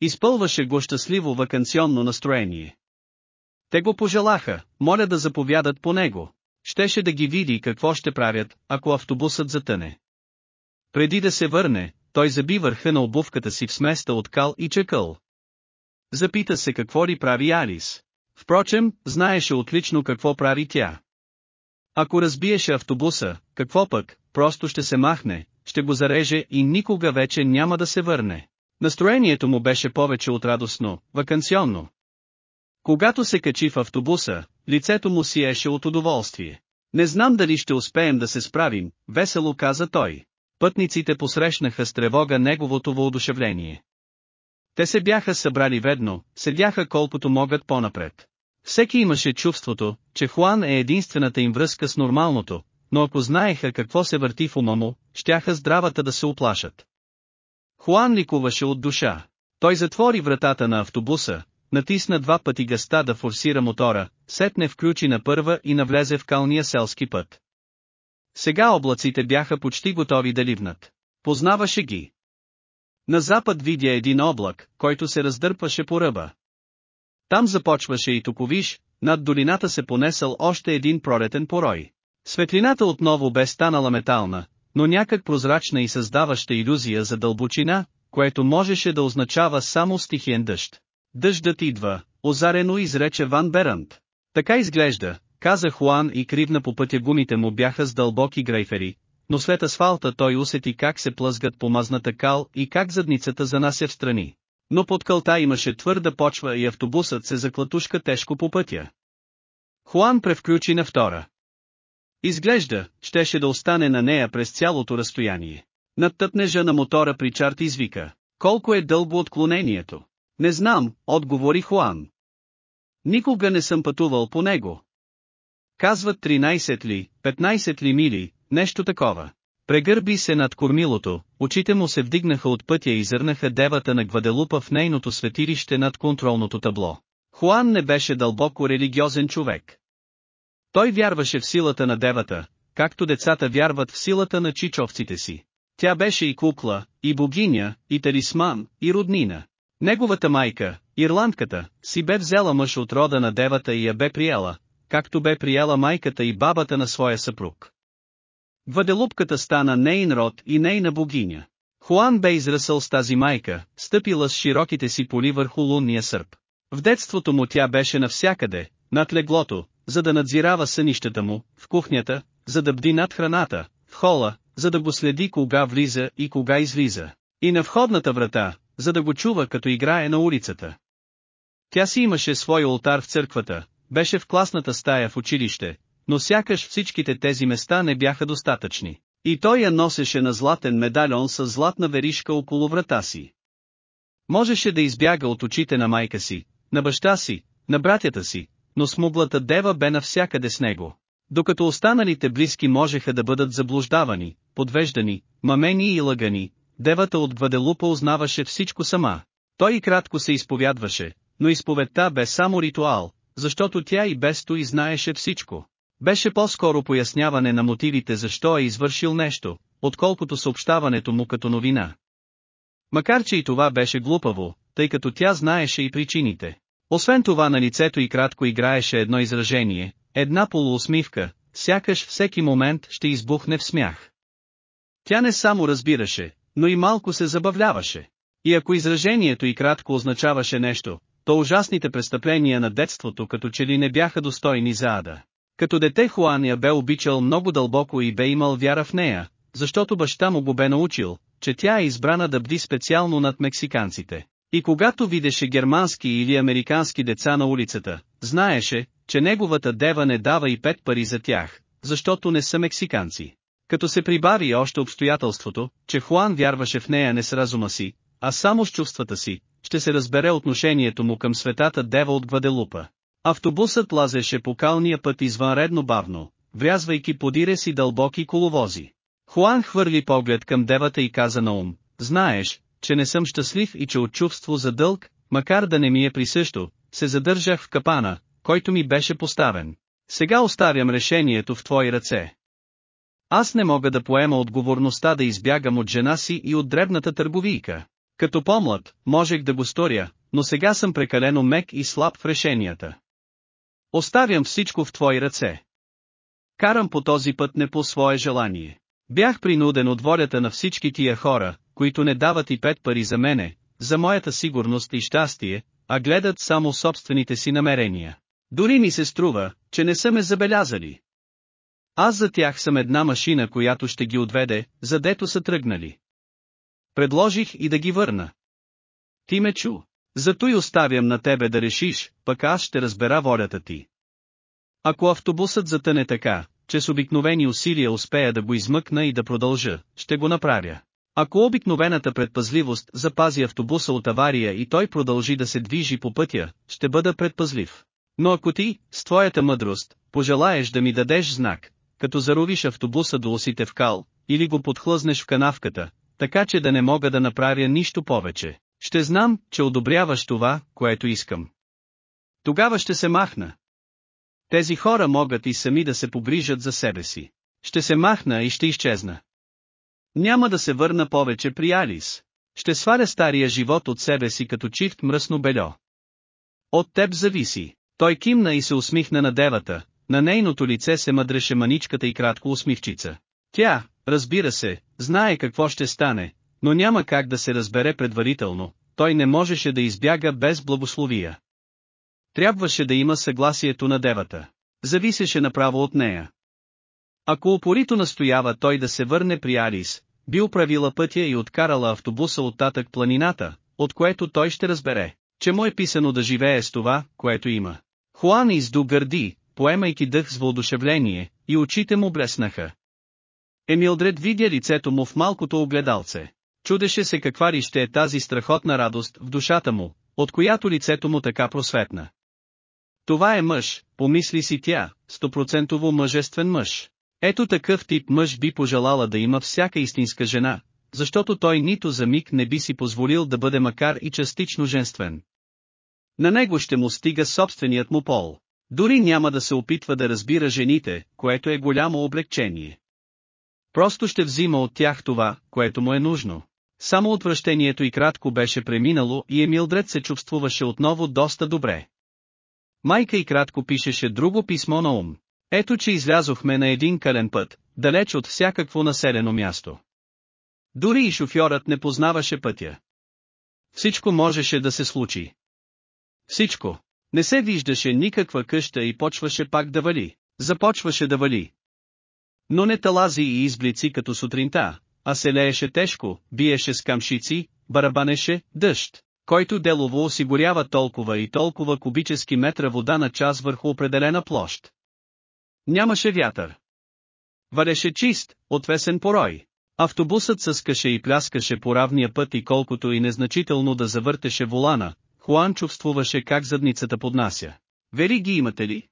Speaker 1: Изпълваше го щастливо вакансионно настроение. Те го пожелаха, моля да заповядат по него. Щеше да ги види какво ще правят, ако автобусът затъне. Преди да се върне, той заби върха на обувката си в сместа от кал и чекъл. Запита се какво ли прави Алис. Впрочем, знаеше отлично какво прави тя. Ако разбиеше автобуса, какво пък, просто ще се махне, ще го зареже и никога вече няма да се върне. Настроението му беше повече от радостно, вакансионно. Когато се качи в автобуса, лицето му сиеше от удоволствие. Не знам дали ще успеем да се справим, весело каза той. Пътниците посрещнаха с тревога неговото въодушевление. Те се бяха събрали ведно, седяха колкото могат по-напред. Всеки имаше чувството, че Хуан е единствената им връзка с нормалното, но ако знаеха какво се върти в ума му, щяха здравата да се оплашат. Хуан ликуваше от душа. Той затвори вратата на автобуса, натисна два пъти гъста да форсира мотора, сетне включи на първа и навлезе в калния селски път. Сега облаците бяха почти готови да ливнат. Познаваше ги. На запад видя един облак, който се раздърпваше по ръба. Там започваше и топовиш, над долината се понесъл още един пролетен порой. Светлината отново бе станала метална, но някак прозрачна и създаваща иллюзия за дълбочина, което можеше да означава само стихиен дъжд. Дъждът идва, озарено изрече Ван Берант. Така изглежда, каза Хуан и кривна по пътя гумите му бяха с дълбоки грейфери, но след асфалта той усети как се плъзгат по мазната кал и как задницата занася в страни. Но под кълта имаше твърда почва и автобусът се заклатушка тежко по пътя. Хуан превключи на втора. Изглежда, щеше да остане на нея през цялото разстояние. Над тъпнежа на мотора при чарт извика. Колко е дълго отклонението? Не знам, отговори Хуан. Никога не съм пътувал по него. Казват 13 ли, 15 ли мили, нещо такова. Прегърби се над кормилото, очите му се вдигнаха от пътя и зърнаха девата на Гваделупа в нейното светилище над контролното табло. Хуан не беше дълбоко религиозен човек. Той вярваше в силата на девата, както децата вярват в силата на чичовците си. Тя беше и кукла, и богиня, и талисман, и роднина. Неговата майка, ирландката, си бе взела мъж от рода на девата и я бе приела, както бе приела майката и бабата на своя съпруг. Гваделупката стана нейн род и нейна богиня. Хуан бе израсъл с тази майка, стъпила с широките си поли върху лунния сърп. В детството му тя беше навсякъде, над леглото, за да надзирава сънищата му, в кухнята, за да бди над храната, в хола, за да го следи кога влиза и кога излиза. И на входната врата, за да го чува като играе на улицата. Тя си имаше свой ултар в църквата, беше в класната стая в училище, но сякаш всичките тези места не бяха достатъчни. И той я носеше на златен медальон с златна веришка около врата си. Можеше да избяга от очите на майка си, на баща си, на братята си, но смуглата дева бе навсякъде с него. Докато останалите близки можеха да бъдат заблуждавани, подвеждани, мамени и лъгани, девата от Гваделупа узнаваше всичко сама. Той и кратко се изповядваше, но изповедта бе само ритуал, защото тя и без и знаеше всичко. Беше по-скоро поясняване на мотивите защо е извършил нещо, отколкото съобщаването му като новина. Макар че и това беше глупаво, тъй като тя знаеше и причините. Освен това на лицето и кратко играеше едно изражение, една полуусмивка, сякаш всеки момент ще избухне в смях. Тя не само разбираше, но и малко се забавляваше. И ако изражението и кратко означаваше нещо, то ужасните престъпления на детството като че ли не бяха достойни за ада. Като дете Хуан я бе обичал много дълбоко и бе имал вяра в нея, защото баща му го бе научил, че тя е избрана да бди специално над мексиканците. И когато видеше германски или американски деца на улицата, знаеше, че неговата дева не дава и пет пари за тях, защото не са мексиканци. Като се прибави още обстоятелството, че Хуан вярваше в нея не с разума си, а само с чувствата си, ще се разбере отношението му към светата дева от Гваделупа. Автобусът лазеше по калния път извънредно бавно, врязвайки подире си дълбоки коловози. Хуан хвърли поглед към девата и каза на ум, знаеш, че не съм щастлив и че от чувство за дълг, макар да не ми е присъщо, се задържах в капана, който ми беше поставен. Сега оставям решението в твои ръце. Аз не мога да поема отговорността да избягам от жена си и от дребната търговийка. Като по-млад, можех да го сторя, но сега съм прекалено мек и слаб в решенията. Оставям всичко в твои ръце. Карам по този път не по свое желание. Бях принуден от волята на всички тия хора, които не дават и пет пари за мене, за моята сигурност и щастие, а гледат само собствените си намерения. Дори ми се струва, че не са ме забелязали. Аз за тях съм една машина, която ще ги отведе, задето са тръгнали. Предложих и да ги върна. Ти ме чу. Зато и оставям на тебе да решиш, пък аз ще разбера волята ти. Ако автобусът затъне така, че с обикновени усилия успея да го измъкна и да продължа, ще го направя. Ако обикновената предпазливост запази автобуса от авария и той продължи да се движи по пътя, ще бъда предпазлив. Но ако ти, с твоята мъдрост, пожелаеш да ми дадеш знак, като заровиш автобуса до осите в кал, или го подхлъзнеш в канавката, така че да не мога да направя нищо повече, ще знам, че одобряваш това, което искам. Тогава ще се махна. Тези хора могат и сами да се погрижат за себе си. Ще се махна и ще изчезна. Няма да се върна повече при Алис. Ще сваля стария живот от себе си като чифт мръсно бельо. От теб зависи. Той кимна и се усмихна на девата, на нейното лице се мъдреше маничката и кратко усмивчица. Тя, разбира се, знае какво ще стане, но няма как да се разбере предварително, той не можеше да избяга без благословия. Трябваше да има съгласието на девата. Зависеше направо от нея. Ако упорито настоява той да се върне при Алис, би управила пътя и откарала автобуса от татък планината, от което той ще разбере, че му е писано да живее с това, което има. Хуан изду гърди, поемайки дъх с въодушевление, и очите му блеснаха. Емилдред видя лицето му в малкото огледалце. Чудеше се каква ли ще е тази страхотна радост в душата му, от която лицето му така просветна. Това е мъж, помисли си тя, стопроцентово мъжествен мъж. Ето такъв тип мъж би пожелала да има всяка истинска жена, защото той нито за миг не би си позволил да бъде макар и частично женствен. На него ще му стига собственият му пол. Дори няма да се опитва да разбира жените, което е голямо облегчение. Просто ще взима от тях това, което му е нужно. Само отвращението и кратко беше преминало и Емилдред се чувствуваше отново доста добре. Майка и кратко пишеше друго писмо на ум. Ето че излязохме на един кален път, далеч от всякакво населено място. Дори и шофьорът не познаваше пътя. Всичко можеше да се случи. Всичко. Не се виждаше никаква къща и почваше пак да вали. Започваше да вали. Но не талази и изблици като сутринта, а се лееше тежко, биеше с камшици, барабанеше, дъжд, който делово осигурява толкова и толкова кубически метра вода на час върху определена площ. Нямаше вятър. Валеше чист, отвесен порой. Автобусът съскаше и пляскаше по равния път и колкото и незначително да завъртеше волана, Хуан чувствуваше как задницата поднася. Вери ги имате ли?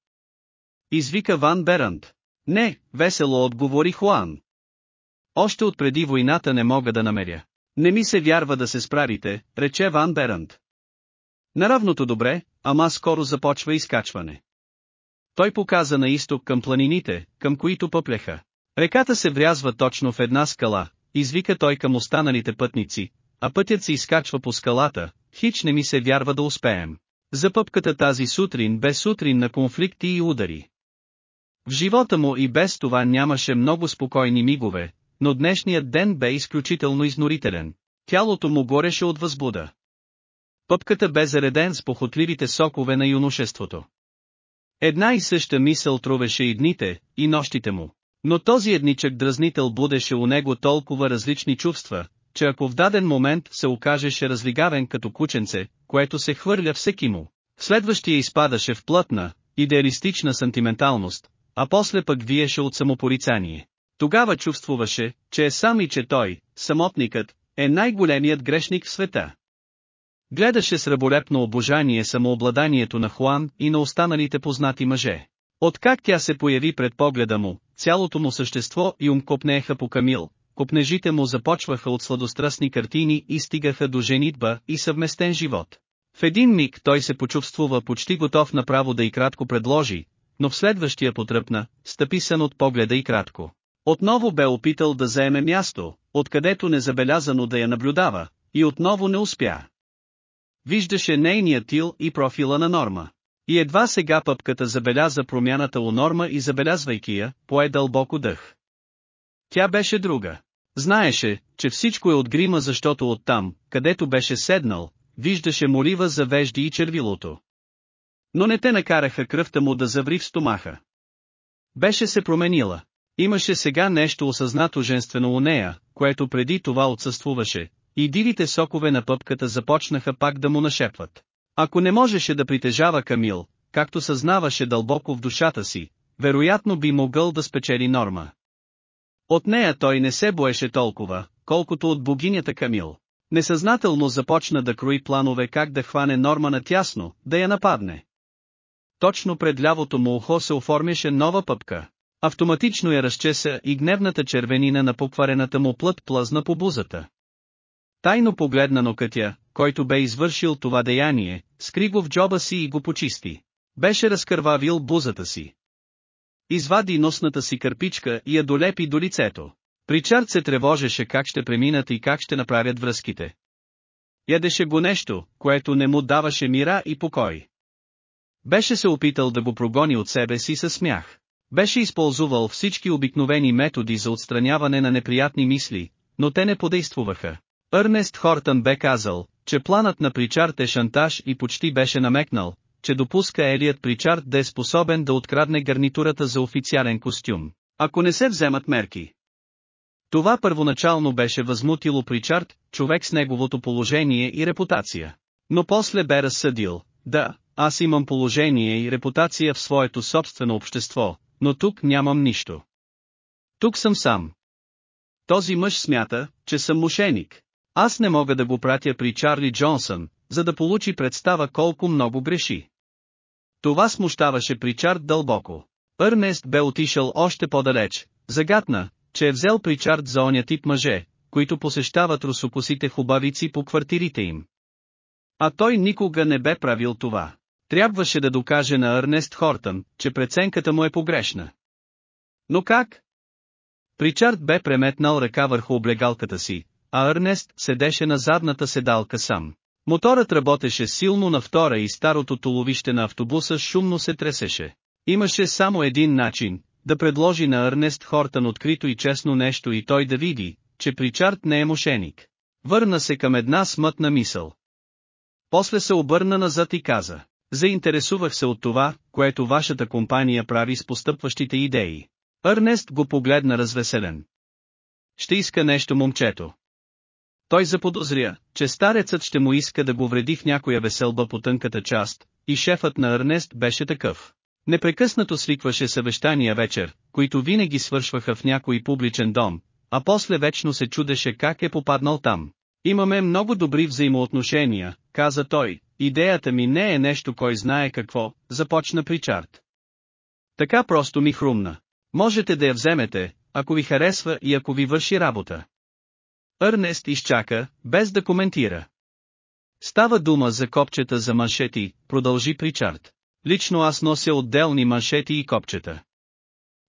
Speaker 1: Извика Ван Берант. Не, весело отговори Хуан. Още от преди войната не мога да намеря. Не ми се вярва да се справите, рече Ван Берант. Наравното добре, ама скоро започва изкачване. Той показа на изток към планините, към които пъплеха. Реката се врязва точно в една скала, извика той към останалите пътници, а пътят се изкачва по скалата, хич не ми се вярва да успеем. За пъпката тази сутрин бе сутрин на конфликти и удари. В живота му и без това нямаше много спокойни мигове, но днешният ден бе изключително изнорителен. Тялото му гореше от възбуда. Пъпката бе зареден с похотливите сокове на юношеството. Една и съща мисъл трувеше и дните, и нощите му. Но този едничък дразнител будеше у него толкова различни чувства, че ако в даден момент се окажеше разлигавен като кученце, което се хвърля всеки му, следващия изпадаше в плътна, идеалистична сантименталност, а после пък виеше от самопорицание. Тогава чувствуваше, че е сам и че той, самотникът, е най-големият грешник в света. Гледаше с раболепно обожание самообладанието на Хуан и на останалите познати мъже. Откак тя се появи пред погледа му, цялото му същество и ум копнееха по Камил, копнежите му започваха от сладострастни картини и стигаха до женитба и съвместен живот. В един миг той се почувствува почти готов направо да и кратко предложи, но в следващия потръпна, стъписан от погледа и кратко. Отново бе опитал да заеме място, откъдето незабелязано да я наблюдава, и отново не успя. Виждаше нейния тил и профила на Норма. И едва сега пъпката забеляза промяната у Норма и забелязвайки я, пое дълбоко дъх. Тя беше друга. Знаеше, че всичко е от грима защото оттам, където беше седнал, виждаше молива за вежди и червилото. Но не те накараха кръвта му да заври в стомаха. Беше се променила. Имаше сега нещо осъзнато женствено у нея, което преди това отсъствуваше, и дивите сокове на пъпката започнаха пак да му нашепват. Ако не можеше да притежава Камил, както съзнаваше дълбоко в душата си, вероятно би могъл да спечели Норма. От нея той не се боеше толкова, колкото от богинята Камил. Несъзнателно започна да крои планове как да хване Норма на тясно, да я нападне. Точно пред лявото му ухо се оформяше нова пъпка. Автоматично я разчеса и гневната червенина на покварената му плът плъзна по бузата. Тайно погледна нокътя, който бе извършил това деяние, скри го в джоба си и го почисти. Беше разкървавил бузата си. Извади носната си кърпичка и я долепи до лицето. Причард се тревожеше как ще преминат и как ще направят връзките. Ядеше го нещо, което не му даваше мира и покой. Беше се опитал да го прогони от себе си със смях. Беше използвал всички обикновени методи за отстраняване на неприятни мисли, но те не подействуваха.Ърнест Хортън бе казал, че планът на Причард е шантаж и почти беше намекнал, че допуска Елият Причард да е способен да открадне гарнитурата за официален костюм, ако не се вземат мерки. Това първоначално беше възмутило Причард, човек с неговото положение и репутация. Но после бе разсъдил, да, аз имам положение и репутация в своето собствено общество, но тук нямам нищо. Тук съм сам. Този мъж смята, че съм мошеник. Аз не мога да го пратя при Чарли Джонсън, за да получи представа колко много греши. Това смущаваше Причард дълбоко.Ърнест бе отишъл още по-далеч, загатна, че е взел Причард за оня тип мъже, които посещават русокосите хубавици по квартирите им. А той никога не бе правил това. Трябваше да докаже наЪрнест Хортън, че преценката му е погрешна. Но как? Причард бе преметнал ръка върху облегалката си, аЪрнест седеше на задната седалка сам. Моторът работеше силно на втора и старото туловище на автобуса шумно се тресеше. Имаше само един начин, да предложи наЪрнест Хортън открито и честно нещо и той да види, че Причард не е мошеник. Върна се към една смътна мисъл. После се обърна назад и каза, заинтересувах се от това, което вашата компания прави с постъпващите идеи.Ърнест го погледна развеселен. Ще иска нещо момчето. Той заподозря, че старецът ще му иска да го вреди в някоя веселба по тънката част, и шефът на Арнест беше такъв. Непрекъснато свикваше съвещания вечер, които винаги свършваха в някой публичен дом, а после вечно се чудеше как е попаднал там. Имаме много добри взаимоотношения, каза той, идеята ми не е нещо кой знае какво, започна Причард. Така просто ми хрумна. Можете да я вземете, ако ви харесва и ако ви върши работа.Ърнест изчака, без да коментира. Става дума за копчета за маншети, продължи Причард. Лично аз нося отделни маншети и копчета.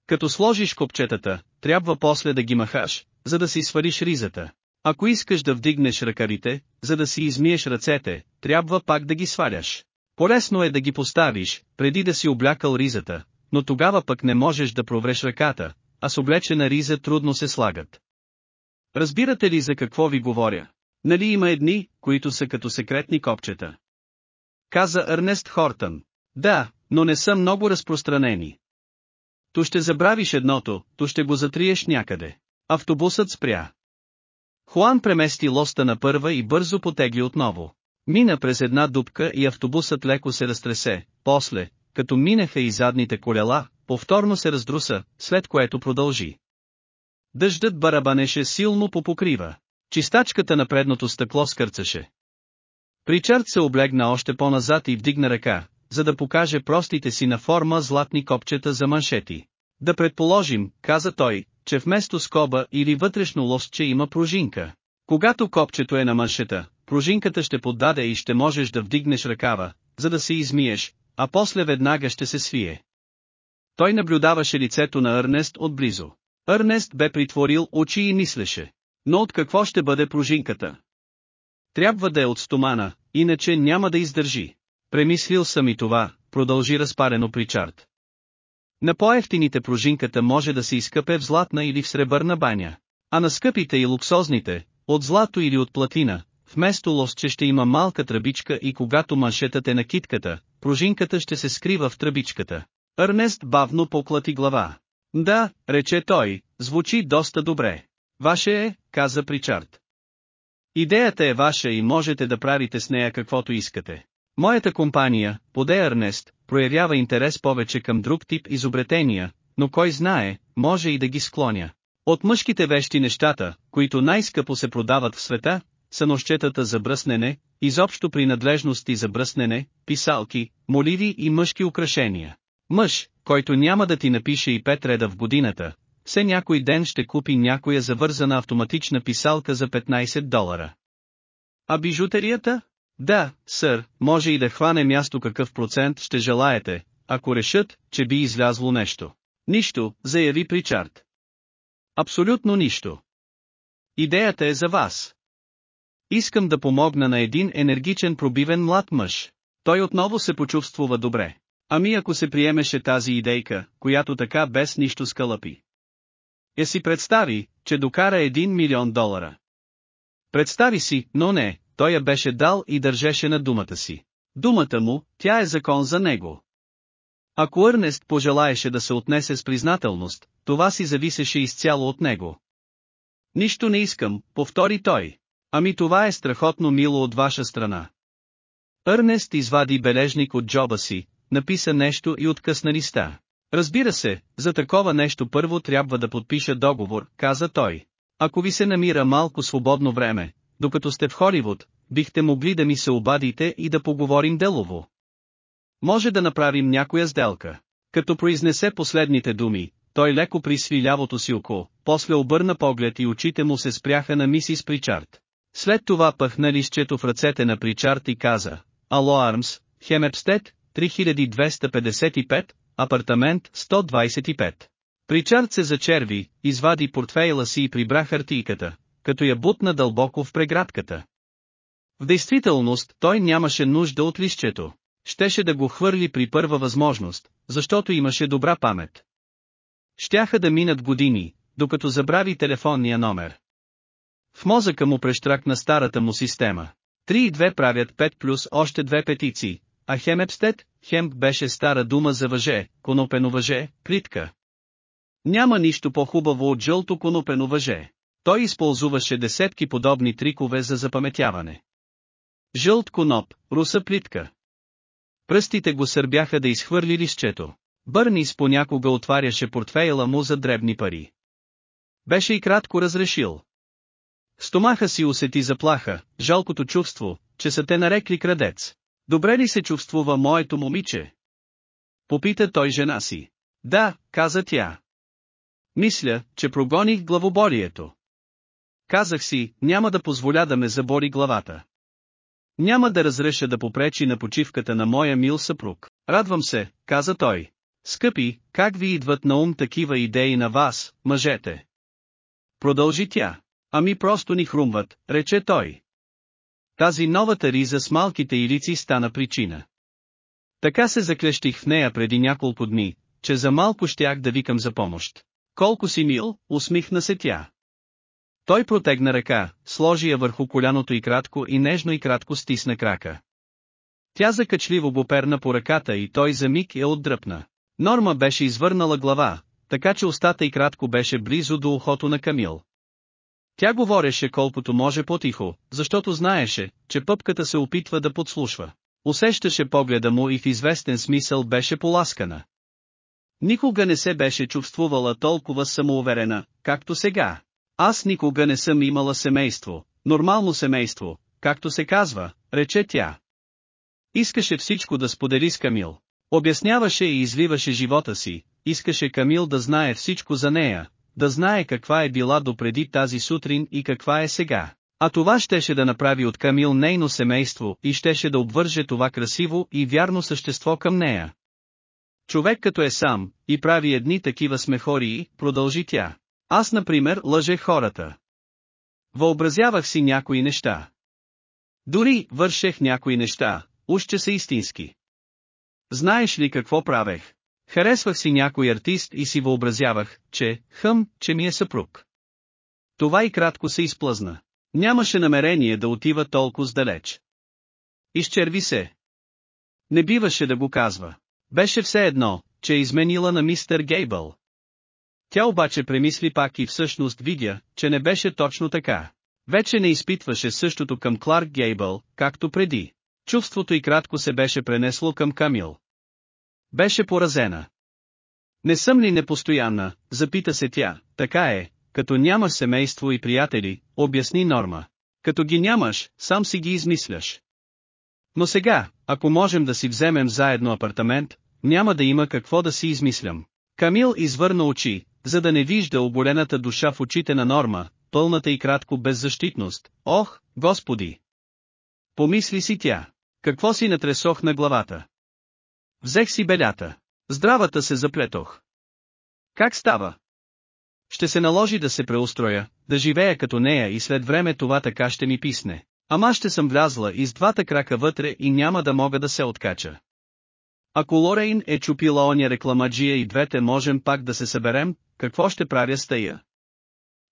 Speaker 1: Като сложиш копчетата, трябва после да ги махаш, за да си свариш ризата. Ако искаш да вдигнеш ръкарите, за да си измиеш ръцете, трябва пак да ги сваляш. Полесно е да ги поставиш, преди да си облякал ризата, но тогава пък не можеш да провреш ръката, а с облечена риза трудно се слагат. Разбирате ли за какво ви говоря? Нали има едни, които са като секретни копчета? Каза Ернест Хортън. Да, но не са много разпространени. То ще забравиш едното, то ще го затриеш някъде. Автобусът спря. Хуан премести лоста на първа и бързо потегли отново. Мина през една дупка и автобусът леко се разтресе, после, като минаха и задните колела, повторно се раздруса, след което продължи. Дъждът барабанеше силно по покрива. Чистачката на предното стъкло скърцаше. Причард се облегна още по-назад и вдигна ръка, за да покаже простите си на форма златни копчета за маншети. Да предположим, каза той, че вместо скоба или вътрешно лостче има пружинка. Когато копчето е на маншета, пружинката ще поддаде и ще можеш да вдигнеш ръкава, за да се измиеш, а после веднага ще се свие. Той наблюдаваше лицето наЪрнест отблизо.Ърнест бе притворил очи и мислеше. Но от какво ще бъде пружинката? Трябва да е от стомана, иначе няма да издържи. Премислил съм и това, продължи разпарено Причард. На по-ефтините пружинката може да се изкъпе в златна или в сребърна баня. А на скъпите и луксозните, от злато или от платина, вместо лосче ще има малка тръбичка и когато маншетът е на китката, пружинката ще се скрива в тръбичката.Ърнест бавно поклати глава. Да, рече той, звучи доста добре. Ваше е, каза Причард. Идеята е ваша и можете да правите с нея каквото искате. Моята компания, поде Ернест, проявява интерес повече към друг тип изобретения, но кой знае, може и да ги склоня. От мъжките вещи нещата, които най-скъпо се продават в света, са нощетата за бръснене, изобщо принадлежности за бръснене, писалки, моливи и мъжки украшения. Мъж, който няма да ти напише и пет реда в годината, все някой ден ще купи някоя завързана автоматична писалка за 15 долара. А бижутерията? Да, сър, може и да хване място какъв процент ще желаете, ако решат, че би излязло нещо. Нищо, заяви Причард. Абсолютно нищо. Идеята е за вас. Искам да помогна на един енергичен пробивен млад мъж. Той отново се почувствува добре. Ами ако се приемеше тази идейка, която така без нищо скълъпи. Я си представи, че докара един милион долара. Представи си, но не, той я беше дал и държеше на думата си. Думата му, тя е закон за него. АкоЪрнест пожелаеше да се отнесе с признателност, това си зависеше изцяло от него. Нищо не искам, повтори той. Ами това е страхотно мило от ваша страна.Ърнест извади бележник от джоба си, написа нещо и откъсна листа. Разбира се, за такова нещо първо трябва да подпиша договор, каза той. Ако ви се намира малко свободно време, докато сте в Холивуд, бихте могли да ми се обадите и да поговорим делово. Може да направим някоя сделка. Като произнесе последните думи, той леко присви лявото си око, после обърна поглед и очите му се спряха на мисис Причард. След това пъхна лището в ръцете на Причард и каза, Ало Армс, Хемепстед, 3255, апартамент 125. Причард се зачерви, извади портфейла си и прибра хартийката, като я бутна дълбоко в преградката. В действителност той нямаше нужда от лището. Щеше да го хвърли при първа възможност, защото имаше добра памет. Щяха да минат години, докато забрави телефонния номер. В мозъка му прещракна старата му система. Три и две правят 5 плюс още две петиции, а Хемепстед, Хемп беше стара дума за въже, конопено въже, плитка. Няма нищо по-хубаво от жълто конопено въже. Той използваше десетки подобни трикове за запаметяване. Жълт коноп, руса плитка. Пръстите го сърбяха да изхвърли лището. Бърнис понякога отваряше портфейла му за дребни пари. Беше и кратко разрешил. Стомаха си усети заплаха, жалкото чувство, че са те нарекли крадец. Добре ли се чувствува моето момиче? Попита той жена си. Да, каза тя. Мисля, че прогоних главоборието. Казах си, няма да позволя да ме забори главата. Няма да разреша да попречи на почивката на моя мил съпруг. Радвам се, каза той. Скъпи, как ви идват на ум такива идеи на вас, мъжете? Продължи тя. Ами просто ни хрумват, рече той. Тази новата риза с малките ирици стана причина. Така се заклещих в нея преди няколко дни, че за малко щях да викам за помощ. Колко си мил, усмихна се тя. Той протегна ръка, сложи я върху коляното и кратко и нежно и кратко стисна крака. Тя закачливо го перна по ръката и той за миг я отдръпна. Норма беше извърнала глава, така че устата и кратко беше близо до ухото на Камил. Тя говореше колкото може по-тихо, защото знаеше, че пъпката се опитва да подслушва. Усещаше погледа му и в известен смисъл беше поласкана. Никога не се беше чувствувала толкова самоуверена, както сега. Аз никога не съм имала семейство, нормално семейство, както се казва, рече тя. Искаше всичко да сподели с Камил. Обясняваше и изливаше живота си, искаше Камил да знае всичко за нея, да знае каква е била допреди тази сутрин и каква е сега. А това щеше да направи от Камил нейно семейство и щеше да обвърже това красиво и вярно същество към нея. Човек като е сам, и прави едни такива смехории, продължи тя. Аз например лъжех хората. Въобразявах си някои неща. Дори вършех някои неща, уж са истински. Знаеш ли какво правех? Харесвах си някой артист и си въобразявах, че, хъм, че ми е съпруг. Това и кратко се изплъзна. Нямаше намерение да отива толкова сдалеч. Изчерви се. Не биваше да го казва. Беше все едно, че е изменила на мистер Гейбъл. Тя обаче премисли пак и всъщност видя, че не беше точно така. Вече не изпитваше същото към Кларк Гейбъл, както преди. Чувството и кратко се беше пренесло към Камил. Беше поразена. Не съм ли непостоянна, запита се тя, така е, като нямаш семейство и приятели, обясни Норма. Като ги нямаш, сам си ги измисляш. Но сега, ако можем да си вземем заедно апартамент, няма да има какво да си измислям. Камил извърна очи, за да не вижда оболената душа в очите на Норма, пълната и кратко беззащитност. Ох, Господи! Помисли си тя. Какво си натресох на главата? Взех си белята. Здравата се заплетох. Как става? Ще се наложи да се преустроя, да живея като нея и след време това така ще ми писне. Ама ще съм влязла и с двата крака вътре и няма да мога да се откача. Ако Лорейн е чупила оня рекламаджия и двете можем пак да се съберем, какво ще правя с тая?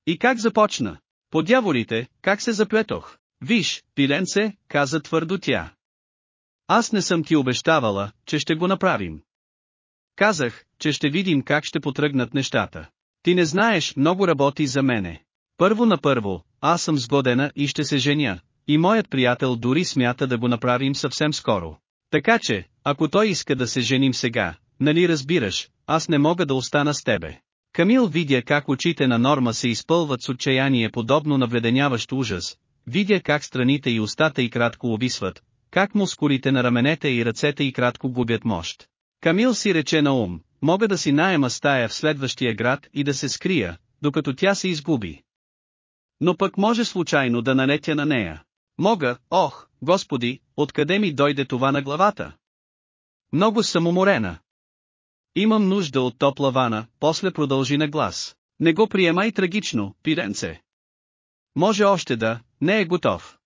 Speaker 1: И как започна? По дяволите, как се заплетох? Виж, пиленце, каза твърдо тя. Аз не съм ти обещавала, че ще го направим. Казах, че ще видим как ще потръгнат нещата. Ти не знаеш, много работи за мене. Първо на първо, аз съм сгодена и ще се женя, и моят приятел дори смята да го направим съвсем скоро. Така че, ако той иска да се женим сега, нали разбираш, аз не мога да остана с тебе. Камил видя как очите на Норма се изпълват с отчаяние подобно на вледеняващ ужас, видя как страните и устата и кратко обисват, как мускулите на раменете и ръцете и кратко губят мощ. Камил си рече на ум, мога да си наема стая в следващия град и да се скрия, докато тя се изгуби. Но пък може случайно да налетя на нея. Мога, ох, господи, откъде ми дойде това на главата? Много съм уморена. Имам нужда от топла вана, после продължи на глас. Не го приемай трагично, пиренце. Може още да, не е готов.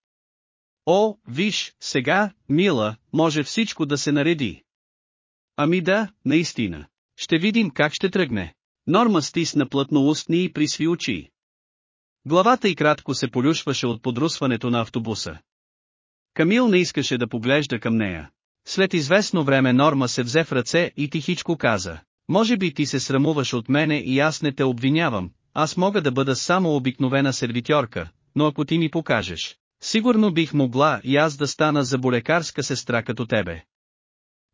Speaker 1: О, виж, сега, мила, може всичко да се нареди. Ами да, наистина. Ще видим как ще тръгне. Норма стисна плътно устни и присви очи. Главата и кратко се полюшваше от подрусването на автобуса. Камил не искаше да поглежда към нея. След известно време Норма се взе в ръце и тихичко каза, може би ти се срамуваш от мене и аз не те обвинявам, аз мога да бъда само обикновена сервитьорка, но ако ти ми покажеш, сигурно бих могла и аз да стана заболекарска сестра като тебе.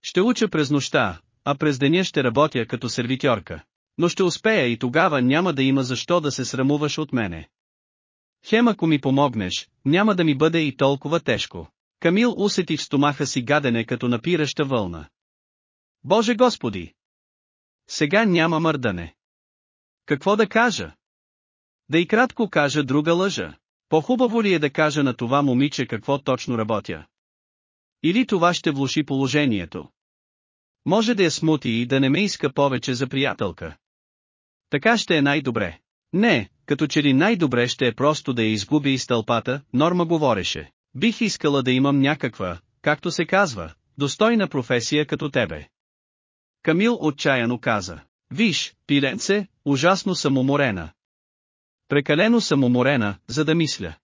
Speaker 1: Ще уча през нощта, а през деня ще работя като сервитьорка. Но ще успея и тогава няма да има защо да се срамуваш от мене. Хем ако ми помогнеш, няма да ми бъде и толкова тежко. Камил усети в стомаха си гадене като напираща вълна. Боже Господи! Сега няма мърдане. Какво да кажа? Да и кратко кажа друга лъжа. По-хубаво ли е да кажа на това момиче какво точно работя? Или това ще влуши положението? Може да я смути и да не ме иска повече за приятелка. Така ще е най-добре. Не, като че ли най-добре ще е просто да я изгуби из тълпата, Норма говореше. Бих искала да имам някаква, както се казва, достойна професия като тебе. Камил отчаяно каза. Виж, пиленце, ужасно съм уморена. Прекалено съм уморена, за да мисля.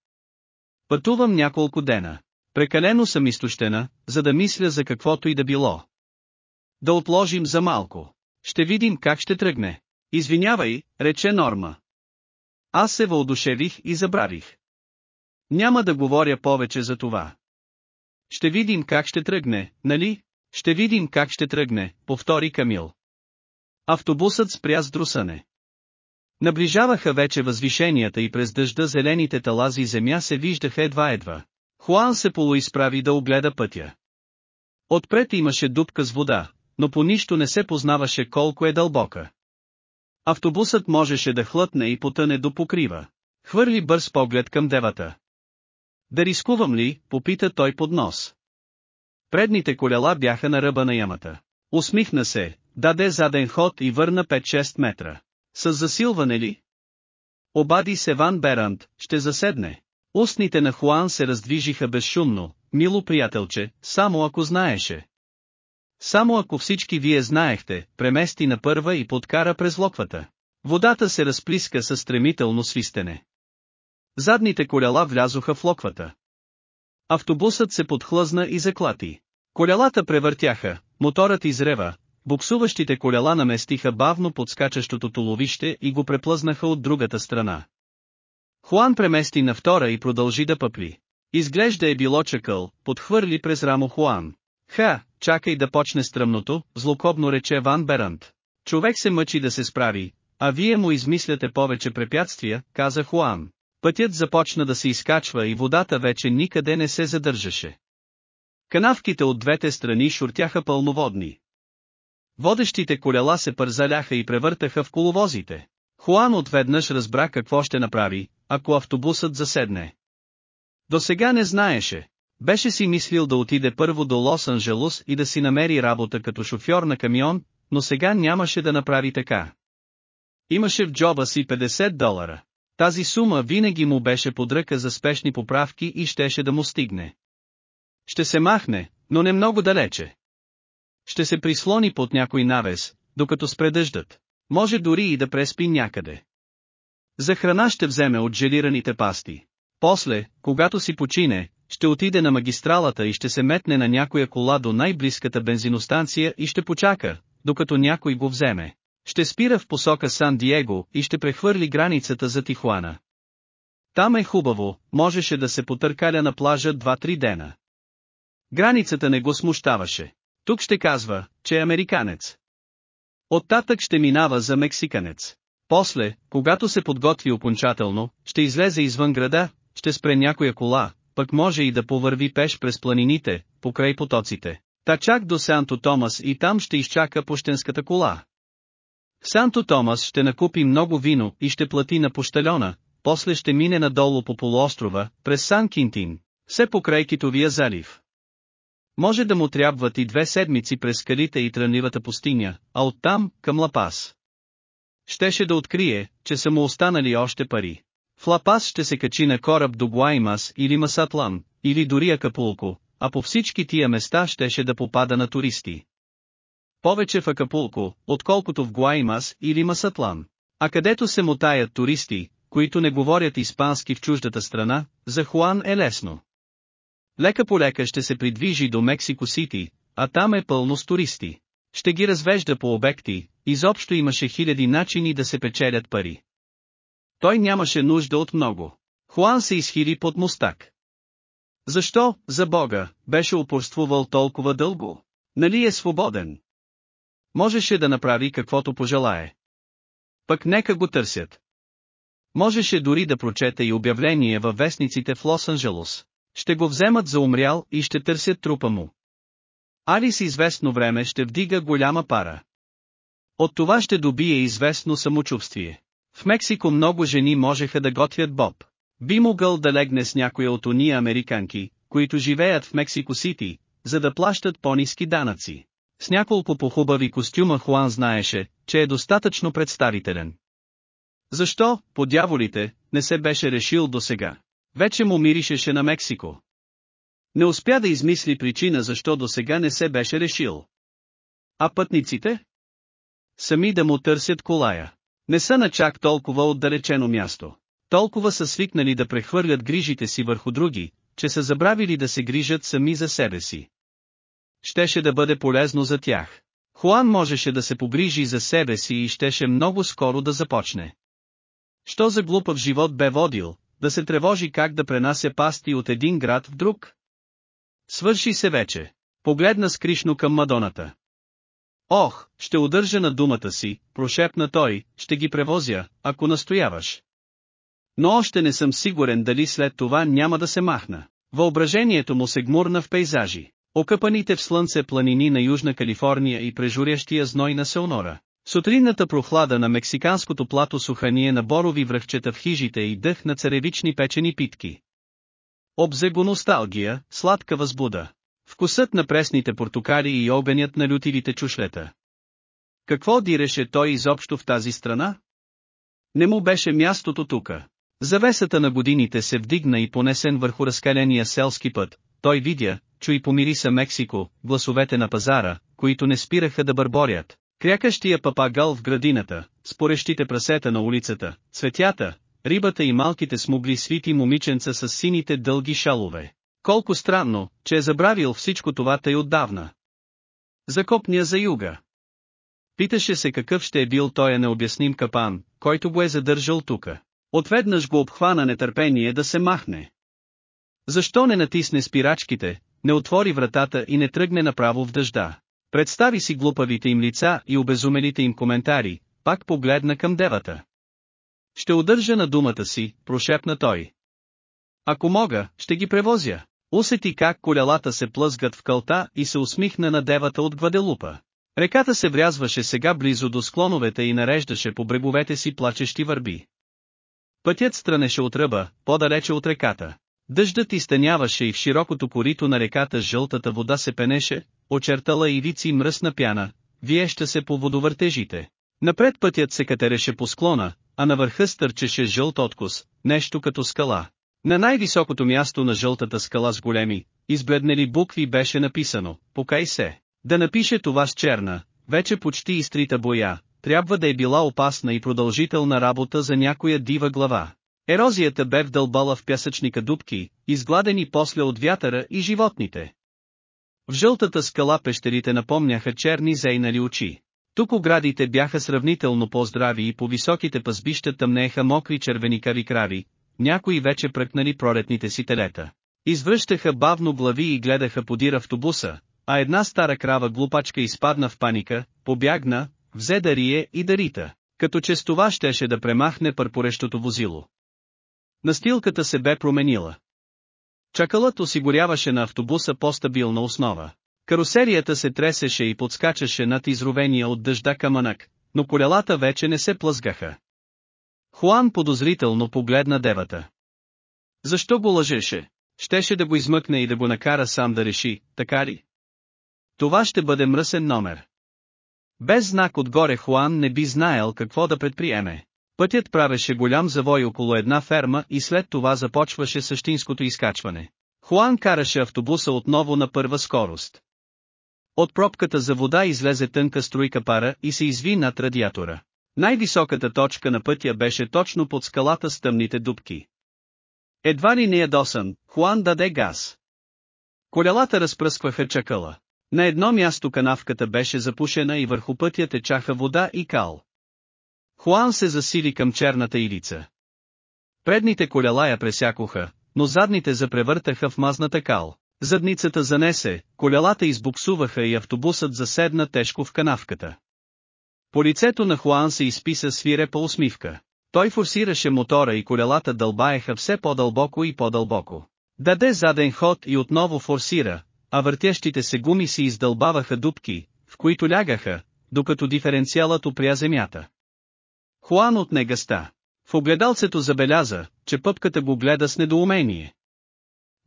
Speaker 1: Пътувам няколко дена. Прекалено съм изтощена, за да мисля за каквото и да било. Да отложим за малко. Ще видим как ще тръгне. Извинявай, рече Норма. Аз се въодушевих и забравих. Няма да говоря повече за това. Ще видим как ще тръгне, нали? Ще видим как ще тръгне, повтори Камил. Автобусът спря с друсане. Наближаваха вече възвишенията и през дъжда зелените талази земя се виждаха едва-едва. Хуан се полуизправи да огледа пътя. Отпред имаше дупка с вода, но по нищо не се познаваше колко е дълбока. Автобусът можеше да хлътне и потъне до покрива. Хвърли бърз поглед към девата. Да рискувам ли, попита той под нос. Предните колела бяха на ръба на ямата. Усмихна се, даде заден ход и върна 5-6 метра. С засилване ли? Обади се Ван Берант, ще заседне. Устните на Хуан се раздвижиха безшумно, мило приятелче, само ако знаеше. Само ако всички вие знаехте, премести на първа и подкара през локвата. Водата се разплиска със стремително свистене. Задните колела влязоха в локвата. Автобусът се подхлъзна и заклати. Колелата превъртяха, моторът изрева, буксуващите колела наместиха бавно под скачащото толовище и го преплъзнаха от другата страна. Хуан премести на втора и продължи да пъпли. Изглежда е било чакъл, подхвърли през рамо Хуан. Ха, чакай да почне стръмното, злокобно рече Ван Берант. Човек се мъчи да се справи, а вие му измисляте повече препятствия, каза Хуан. Пътят започна да се изкачва и водата вече никъде не се задържаше. Канавките от двете страни шуртяха пълноводни. Водещите колела се пързаляха и превъртаха в коловозите. Хуан отведнъж разбра какво ще направи, ако автобусът заседне. До сега не знаеше. Беше си мислил да отиде първо до Лос-Анджелус и да си намери работа като шофьор на камион, но сега нямаше да направи така. Имаше в джоба си 50 долара. Тази сума винаги му беше под ръка за спешни поправки и щеше да му стигне. Ще се махне, но не много далече. Ще се прислони под някой навес, докато спре дъждът. Може дори и да преспи някъде. За храна ще вземе от желираните пасти. После, когато си почине, ще отиде на магистралата и ще се метне на някоя кола до най-близката бензиностанция и ще почака, докато някой го вземе. Ще спира в посока Сан-Диего и ще прехвърли границата за Тихуана. Там е хубаво, можеше да се потъркаля на плажа 2-3 дена. Границата не го смущаваше. Тук ще казва, че е американец. Оттатък ще минава за мексиканец. После, когато се подготви окончателно, ще излезе извън града, ще спре някоя кола, пък може и да повърви пеш през планините, покрай потоците. Та чак до Санто Томас и там ще изчака пощенската кола. Санто Томас ще накупи много вино и ще плати на пощалена, после ще мине надолу по полуострова, през Сан Кинтин, все покрай Китовия залив. Може да му трябват и две седмици през скалите и трънливата пустиня, а оттам, към Лапас. Щеше да открие, че са му останали още пари. В Лапас ще се качи на кораб до Гуаймас или Масатлан, или дори Акапулко, а по всички тия места щеше да попада на туристи. Повече в Акапулко, отколкото в Гуаймас или Масатлан. А където се мотаят туристи, които не говорят испански в чуждата страна, за Хуан е лесно. Лека по лека ще се придвижи до Мексико Сити, а там е пълно с туристи. Ще ги развежда по обекти, изобщо имаше хиляди начини да се печелят пари. Той нямаше нужда от много. Хуан се изхили под мустак. Защо, за Бога, беше упорствувал толкова дълго? Нали е свободен? Можеше да направи каквото пожелае. Пък нека го търсят. Можеше дори да прочете и обявление във вестниците в Лос-Анджелос. Ще го вземат за умрял и ще търсят трупа му. Алис известно време ще вдига голяма пара. От това ще добие известно самочувствие. В Мексико много жени можеха да готвят боб. Би могъл да легне с някоя от уния американки, които живеят в Мексико Сити, за да плащат по-низки данъци. С няколко похубави костюма Хуан знаеше, че е достатъчно представителен. Защо, по дяволите, не се беше решил до сега? Вече му миришеше на Мексико. Не успя да измисли причина защо до сега не се беше решил. А пътниците? Сами да му търсят колая. Не са на чак толкова отдалечено място. Толкова са свикнали да прехвърлят грижите си върху други, че са забравили да се грижат сами за себе си. Щеше да бъде полезно за тях. Хуан можеше да се погрижи за себе си и щеше много скоро да започне. Що за глупав живот бе водил, да се тревожи как да пренася пасти от един град в друг? Свърши се вече. Погледна скришно към Мадоната. Ох, ще удържа на думата си, прошепна той, ще ги превозя, ако настояваш. Но още не съм сигурен дали след това няма да се махна. Въображението му се гмурна в пейзажи. Окъпаните в слънце планини на Южна Калифорния и прежурящия зной на Сеонора. Сутринната прохлада на мексиканското плато сухание на борови връхчета в хижите и дъх на царевични печени питки. Обзего носталгия, сладка възбуда. Вкусът на пресните портокали и огънят на лютивите чушлета. Какво диреше той изобщо в тази страна? Не му беше мястото тука. Завесата на годините се вдигна и понесен върху разкаления селски път, той видя, чу помириса Мексико, гласовете на пазара, които не спираха да бърборят. Крякащия папагал в градината, спорещите прасета на улицата, цветята, рибата и малките смугли свити момиченца с сините дълги шалове. Колко странно, че е забравил всичко това тъй отдавна. Закопня за юга. Питаше се какъв ще е бил той необясним капан, който го е задържал тука. Отведнъж го обхвана нетърпение да се махне. Защо не натисне спирачките, не отвори вратата и не тръгне направо в дъжда? Представи си глупавите им лица и обезумелите им коментари, пак погледна към девата. Ще удържа на думата си, прошепна той. Ако мога, ще ги превозя. Усети как колелата се плъзгат в кълта и се усмихна на девата от Гваделупа. Реката се врязваше сега близо до склоновете и нареждаше по бреговете си плачещи върби. Пътят странеше от ръба, по-далече от реката. Дъждът изтъняваше и в широкото корито на реката жълтата вода се пенеше, очертала ивици мръсна пяна, виеща се по водовъртежите. Напред пътят се катереше по склона, а на върха стърчеше жълт откос, нещо като скала. На най-високото място на жълтата скала с големи, избледнели букви беше написано «Покай се». Да напише това с черна, вече почти изтрита боя, трябва да е била опасна и продължителна работа за някоя дива глава. Ерозията бе вдълбала в пясъчника дубки, изгладени после от вятъра и животните. В жълтата скала пещерите напомняха черни зейнали очи. Тук оградите бяха сравнително по-здрави и по високите пазбища тъмнееха мокри червеникави крави, някои вече пръкнали пролетните си телета. Извръщаха бавно глави и гледаха подир автобуса, а една стара крава глупачка изпадна в паника, побягна, взе дарие и дарита, като че с това щеше да премахне пърпорещото возило. Настилката се бе променила. Чакалът осигуряваше на автобуса по-стабилна основа. Карусерията се тресеше и подскачаше над изровения от дъжда камънък, но колелата вече не се плъзгаха. Хуан подозрително погледна девата. Защо го лъжеше? Щеше да го измъкне и да го накара сам да реши, така ли? Това ще бъде мръсен номер. Без знак отгоре Хуан не би знаел какво да предприеме. Пътят правеше голям завой около една ферма и след това започваше същинското изкачване. Хуан караше автобуса отново на първа скорост. От пробката за вода излезе тънка струйка пара и се изви над радиатора. Най-високата точка на пътя беше точно под скалата с тъмните дубки. Едва ли не ядосан, Хуан даде газ. Колелата разпръскваха чакъла. На едно място канавката беше запушена и върху пътя течаха вода и кал. Хуан се засили към черната илица. Предните колела я пресякоха, но задните запревъртаха в мазната кал. Задницата занесе, колелата избуксуваха и автобусът заседна тежко в канавката. По лицето на Хуан се изписа свирепа усмивка. Той форсираше мотора и колелата дълбаеха все по-дълбоко и по-дълбоко. Даде заден ход и отново форсира, а въртящите се гуми си издълбаваха дупки, в които лягаха, докато диференциалът опря земята. Хуан отне гъста. В огледалцето забеляза, че пъпката го гледа с недоумение.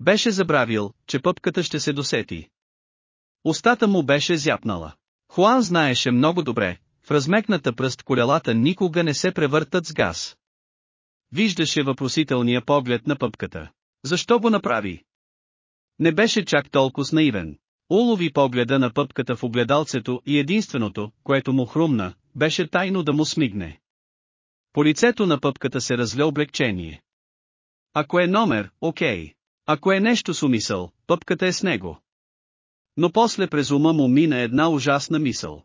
Speaker 1: Беше забравил, че пъпката ще се досети. Остата му беше зяпнала. Хуан знаеше много добре, в размекната пръст колелата никога не се превъртат с газ. Виждаше въпросителния поглед на пъпката. Защо го направи? Не беше чак толкова наивен. Улови погледа на пъпката в огледалцето и единственото, което му хрумна, беше тайно да му смигне. По лицето на пъпката се разле облегчение. Ако е номер, окей. Ако е нещо с умисъл, пъпката е с него. Но после през ума му мина една ужасна мисъл.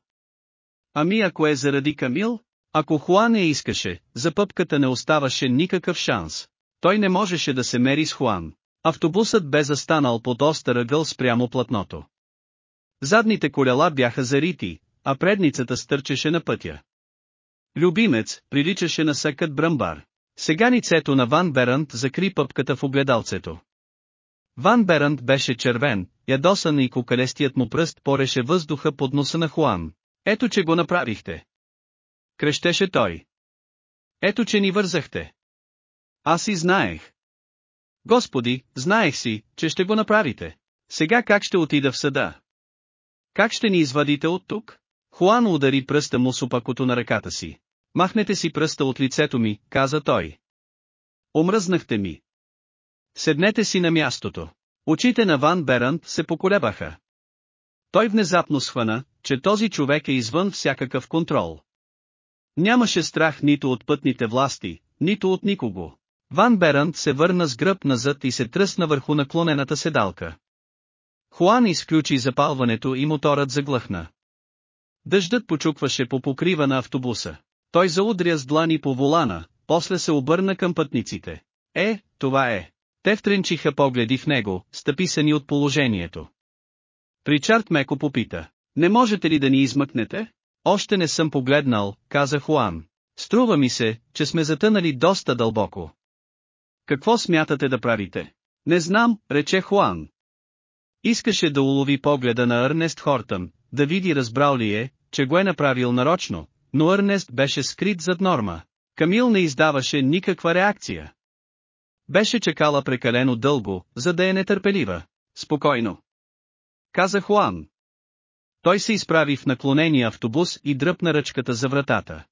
Speaker 1: Ами ако е заради Камил? Ако Хуан не искаше, за пъпката не оставаше никакъв шанс. Той не можеше да се мери с Хуан. Автобусът бе застанал под остър ъгъл спрямо платното. Задните колела бяха зарити, а предницата стърчеше на пътя. Любимец, приличаше на съкът бръмбар. Сега ницето на Ван Берант закри пъпката в огледалцето. Ван Берант беше червен, ядосан и кокалестият му пръст пореше въздуха под носа на Хуан. Ето че го направихте. Крещеше той. Ето че ни вързахте. Аз и знаех. Господи, знаех си, че ще го направите. Сега как ще отида в съда? Как ще ни извадите от тук? Хуан удари пръста му с опакото на ръката си. Махнете си пръста от лицето ми, каза той. Омръзнахте ми. Седнете си на мястото. Очите на Ван Берант се поколебаха. Той внезапно схвана, че този човек е извън всякакъв контрол. Нямаше страх нито от пътните власти, нито от никого. Ван Берант се върна с гръб назад и се тръсна върху наклонената седалка. Хуан изключи запалването и моторът заглъхна. Дъждът почукваше по покрива на автобуса. Той заудря с длани по волана, после се обърна към пътниците. Е, това е. Те втренчиха погледи в него, стъписани от положението. Ричард меко попита. Не можете ли да ни измъкнете? Още не съм погледнал, каза Хуан. Струва ми се, че сме затънали доста дълбоко. Какво смятате да правите? Не знам, рече Хуан. Искаше да улови погледа на Ернест Хортън, да види разбрал ли е, че го е направил нарочно, но Ернест беше скрит зад норма. Камил не издаваше никаква реакция. Беше чекала прекалено дълго, за да е нетърпелива. Спокойно. Каза Хуан. Той се изправи в наклонения автобус и дръпна ръчката за вратата.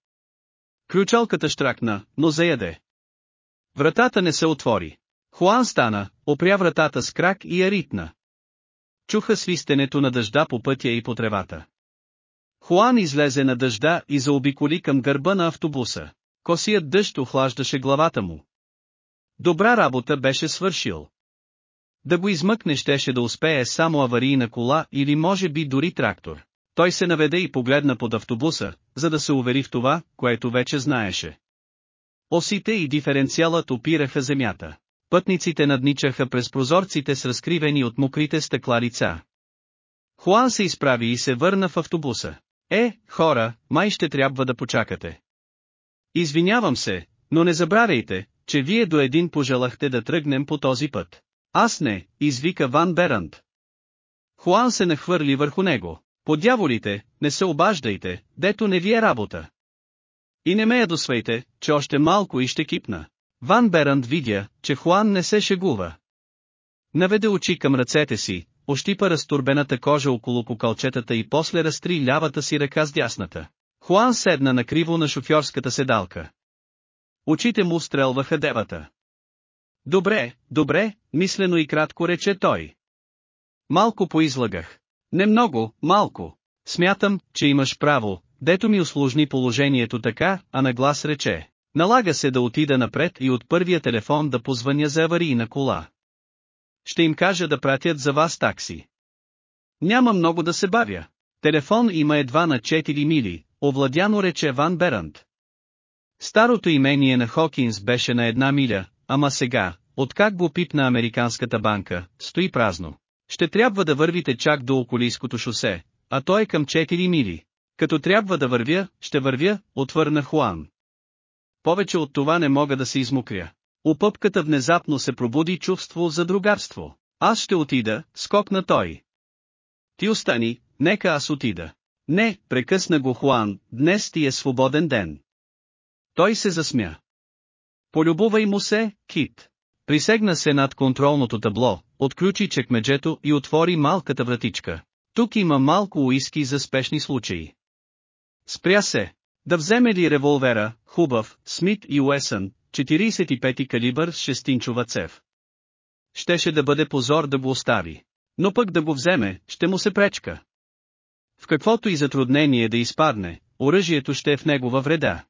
Speaker 1: Ключалката штракна, но заяде. Вратата не се отвори. Хуан стана, опря вратата с крак и я ритна. Чуха свистенето на дъжда по пътя и по тревата. Хуан излезе на дъжда и заобиколи към гърба на автобуса. Косият дъжд охлаждаше главата му. Добра работа беше свършил. Да го измъкне щеше да успее само аварийна кола или може би дори трактор. Той се наведе и погледна под автобуса, за да се увери в това, което вече знаеше. Осите и диференциалът опираха земята. Пътниците надничаха през прозорците с разкривени от мокрите стъкла лица. Хуан се изправи и се върна в автобуса. Е, хора, май ще трябва да почакате. Извинявам се, но не забравяйте, че вие до един пожелахте да тръгнем по този път. Аз не, извика Ван Берант. Хуан се нахвърли върху него. Подяволите, не се обаждайте, дето не ви е работа. И не ме ядосвайте, че още малко и ще кипна. Ван Берант видя, че Хуан не се шегува. Наведе очи към ръцете си, ощипа разтурбената кожа около покалчетата и после разтри лявата си ръка с дясната. Хуан седна накриво на шофьорската седалка. Очите му стрелваха девата. Добре, добре, мислено и кратко рече той. Малко поизлагах. Не много, малко. Смятам, че имаш право, дето ми услужни положението така, а на глас рече. Налага се да отида напред и от първия телефон да позвъня за аварийна кола. Ще им кажа да пратят за вас такси. Няма много да се бавя. Телефон има едва на 4 мили, овладяно рече Ван Берант. Старото имение на Хокинс беше на една миля, ама сега, откак го пипна Американската банка, стои празно. Ще трябва да вървите чак до околийското шосе, а то е към 4 мили. Като трябва да вървя, ще вървя, отвърна Хуан. Повече от това не мога да се измокря. У пъпката внезапно се пробуди чувство за другарство. Аз ще отида, скокна той. Ти остани, нека аз отида. Не, прекъсна го Хуан, днес ти е свободен ден. Той се засмя. Полюбувай му се, Кит. Присегна се над контролното табло, отключи чекмеджето и отвори малката вратичка. Тук има малко уиски за спешни случаи. Спря се. Да вземе ли револвера, хубав, Смит и Уесън, 45 калибър с 6-инчова цев. Щеше да бъде позор да го остави. Но пък да го вземе, ще му се пречка. В каквото и затруднение да изпадне, оръжието ще е в него във вреда.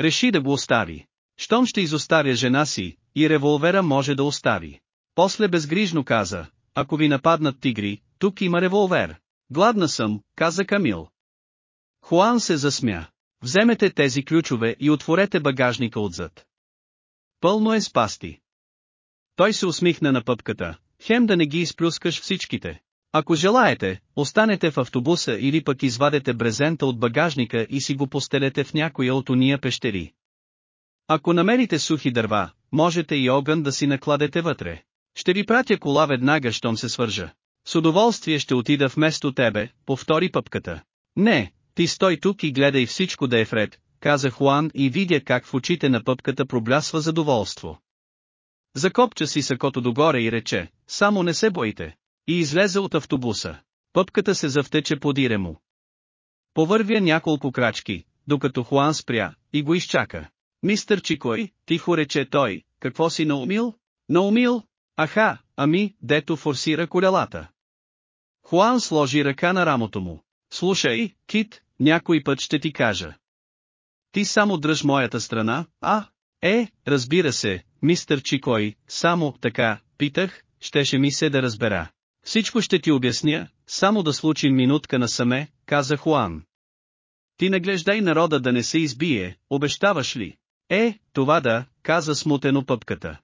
Speaker 1: Реши да го остави. Щом ще изоставя жена си, и револвера може да остави. После безгрижно каза, ако ви нападнат тигри, тук има револвер. Гладна съм, каза Камил. Хуан се засмя. Вземете тези ключове и отворете багажника отзад. Пълно е с пасти. Той се усмихна на пъпката, хем да не ги изплюскаш всичките. Ако желаете, останете в автобуса или пък извадете брезента от багажника и си го постелете в някоя от уния пещери. Ако намерите сухи дърва, можете и огън да си накладете вътре. Ще ви пратя кола веднага, щом се свържа. С удоволствие ще отида вместо тебе, повтори пъпката. Не, ти стой тук и гледай всичко да е вред, каза Хуан и видя как в очите на пъпката проблясва задоволство. Закопча си сакото догоре и рече, само не се бойте. И излезе от автобуса. Пъпката се завтече подире му. Повървя няколко крачки, докато Хуан спря, и го изчака. Мистър Чикой, тихо рече той, какво си наумил? Наумил? Аха, ами, дето форсира колелата. Хуан сложи ръка на рамото му. Слушай, Кит, някой път ще ти кажа. Ти само дръж моята страна, а? Е, разбира се, мистър Чикой, само така, питах, щеше ми се да разбера. Всичко ще ти обясня, само да случим минутка насаме, каза Хуан. Ти наглеждай народа да не се избие, обещаваш ли? Е, това да, каза смутено пъпката.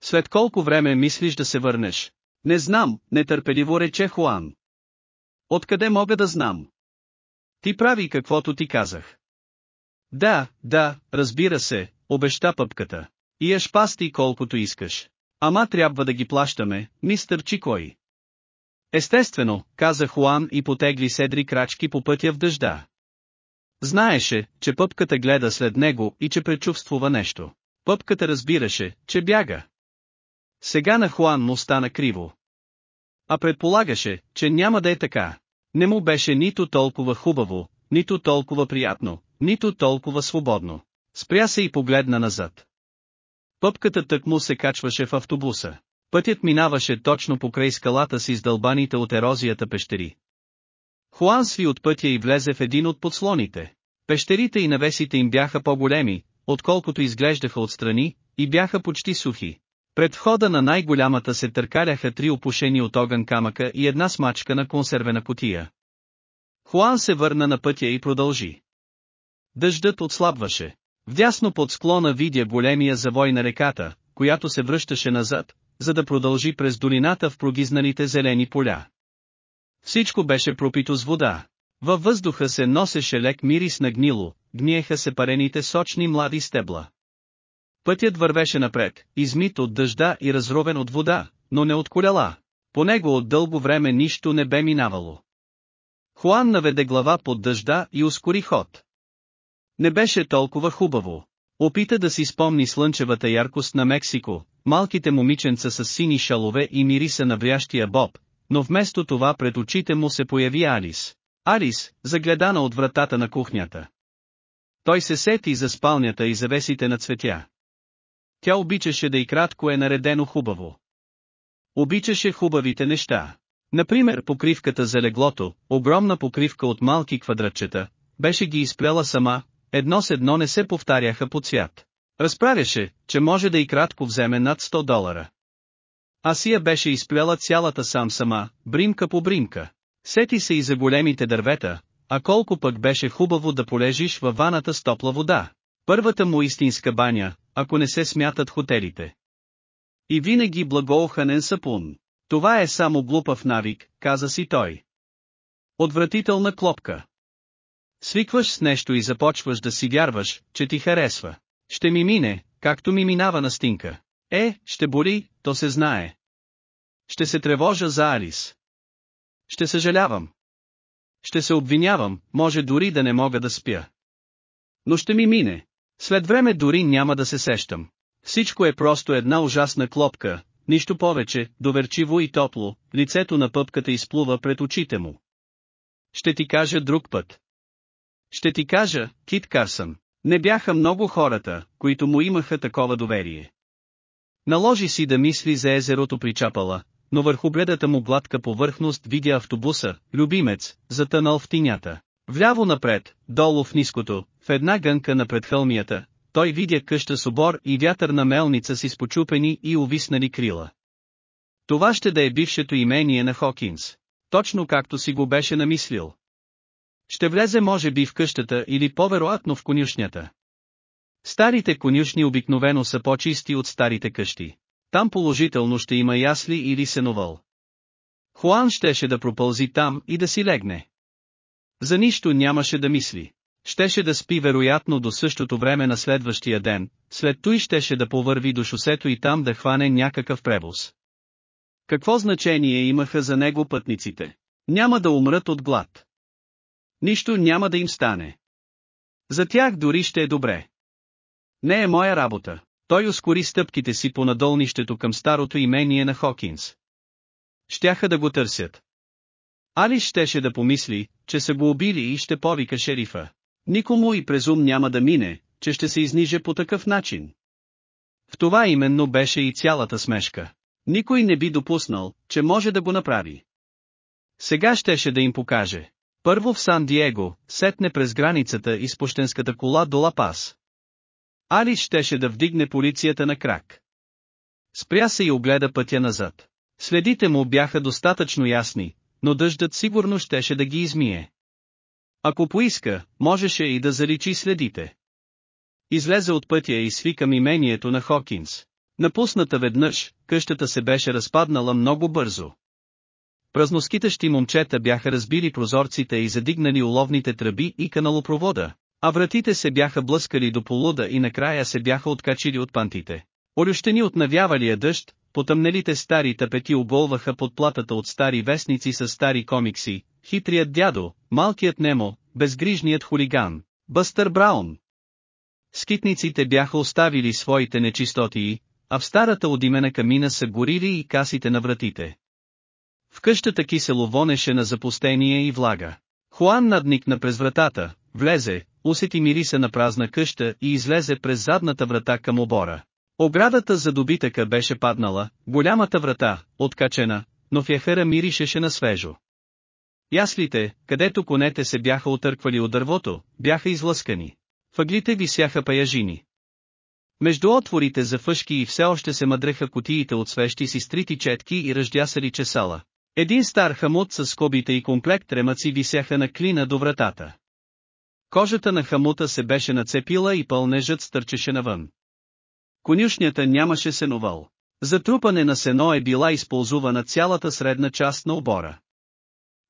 Speaker 1: След колко време мислиш да се върнеш? Не знам, нетърпеливо рече Хуан. Откъде мога да знам? Ти прави каквото ти казах. Да, да, разбира се, обеща пъпката. И пасти колкото искаш. Ама трябва да ги плащаме, мистър Чикой. Естествено, каза Хуан и потегли седри крачки по пътя в дъжда. Знаеше, че пъпката гледа след него и че пречувствува нещо. Пъпката разбираше, че бяга. Сега на Хуан му стана криво. А предполагаше, че няма да е така. Не му беше нито толкова хубаво, нито толкова приятно, нито толкова свободно. Спря се и погледна назад. Пъпката тък му се качваше в автобуса. Пътят минаваше точно покрай скалата с издълбаните от ерозията пещери. Хуан сви от пътя и влезе в един от подслоните. Пещерите и навесите им бяха по-големи, отколкото изглеждаха отстрани, и бяха почти сухи. Пред входа на най-голямата се търкаляха три опушени от огън камъка и една смачка на консервена котия. Хуан се върна на пътя и продължи. Дъждът отслабваше. Вдясно под склона видя големия завой на реката, която се връщаше назад, за да продължи през долината в прогизнаните зелени поля. Всичко беше пропито с вода. Във въздуха се носеше лек мирис на гнило, гниеха се парените сочни млади стебла. Пътят вървеше напред, измит от дъжда и разровен от вода, но не от колела. По него от дълго време нищо не бе минавало. Хуан наведе глава под дъжда и ускори ход. Не беше толкова хубаво. Опита да си спомни слънчевата яркост на Мексико, малките момиченца с сини шалове и мириса на врящия боб, но вместо това пред очите му се появи Алис. Алис, загледана от вратата на кухнята. Той се сети за спалнята и завесите на цветя. Тя обичаше да и кратко е наредено хубаво. Обичаше хубавите неща. Например покривката за леглото, огромна покривка от малки квадратчета, беше ги изплела сама, едно с едно не се повтаряха по цвят. Разправяше, че може да и кратко вземе над 100 долара. Асия беше изплела цялата сам сама, бримка по бримка. Сети се и за големите дървета, а колко пък беше хубаво да полежиш във ваната с топла вода. Първата му истинска баня, ако не се смятат хотелите. И винаги благоуханен сапун. Това е само глупав навик, каза си той. Отвратителна клопка. Свикваш с нещо и започваш да си вярваш, че ти харесва. Ще ми мине, както ми минава на стинка. Е, ще боли, то се знае. Ще се тревожа за Алис. Ще съжалявам. Ще се обвинявам, може дори да не мога да спя. Но ще ми мине. След време дори няма да се сещам. Всичко е просто една ужасна клопка, нищо повече, доверчиво и топло, лицето на пъпката изплува пред очите му. Ще ти кажа друг път. Ще ти кажа, Кит Карсън, не бяха много хората, които му имаха такова доверие. Наложи си да мисли за езерото при чапала, но върху бледата му гладка повърхност видя автобуса, любимец, затънал в тинята. Вляво напред, долу в ниското, в една гънка на предхълмията, той видя къща с обор и вятърна мелница с изпочупени и увиснали крила. Това ще да е бившето имение на Хокинс. Точно както си го беше намислил. Ще влезе може би в къщата или по-вероятно в конюшнята. Старите конюшни обикновено са по-чисти от старите къщи. Там положително ще има ясли или сеновал. Хуан щеше да пропълзи там и да си легне. За нищо нямаше да мисли. Щеше да спи вероятно до същото време на следващия ден, след той щеше да повърви до шосето и там да хване някакъв превоз. Какво значение имаха за него пътниците? Няма да умрат от глад. Нищо няма да им стане. За тях дори ще е добре. Не е моя работа. Той ускори стъпките си по надолнището към старото имение на Хокинс. Щяха да го търсят. Алис щеше да помисли, че са го убили и ще повика шерифа. Никому и презум няма да мине, че ще се изниже по такъв начин. В това именно беше и цялата смешка. Никой не би допуснал, че може да го направи. Сега щеше да им покаже. Първо в Сан-Диего, сетне през границата и с пощенската кола до Лапас. Алис щеше да вдигне полицията на крак. Спря се и огледа пътя назад. Следите му бяха достатъчно ясни, но дъждът сигурно щеше да ги измие. Ако поиска, можеше и да заличи следите. Излезе от пътя и свика имението на Хокинс. Напусната веднъж, къщата се беше разпаднала много бързо. Празноскитащи момчета бяха разбили прозорците и задигнали уловните тръби и каналопровода, а вратите се бяха блъскали до полуда и накрая се бяха откачили от пантите. Орющени от навявалия дъжд, потъмнелите стари тапети оболваха под платата от стари вестници с стари комикси, хитрият дядо, малкият Немо, безгрижният хулиган, Бъстър Браун. Скитниците бяха оставили своите нечистотии, а в старата одимена камина са горили и касите на вратите. В къщата кисело вонеше на запустение и влага. Хуан надникна през вратата, влезе, усети мириса на празна къща и излезе през задната врата към обора. Оградата за добитъка беше паднала, голямата врата, откачена, но в яхера миришеше на свежо. Яслите, където конете се бяха отърквали от дървото, бяха излъскани. Въглите висяха паяжини. Между отворите за фъшки и все още се мъдреха котиите от свещи си стрити четки и ръждясали чесала. Един стар хамут с скобите и комплект ремъци висяха на клина до вратата. Кожата на хамута се беше нацепила и пълнежът стърчеше навън. Конюшнята нямаше сеновал. За трупане на сено е била използвана цялата средна част на обора.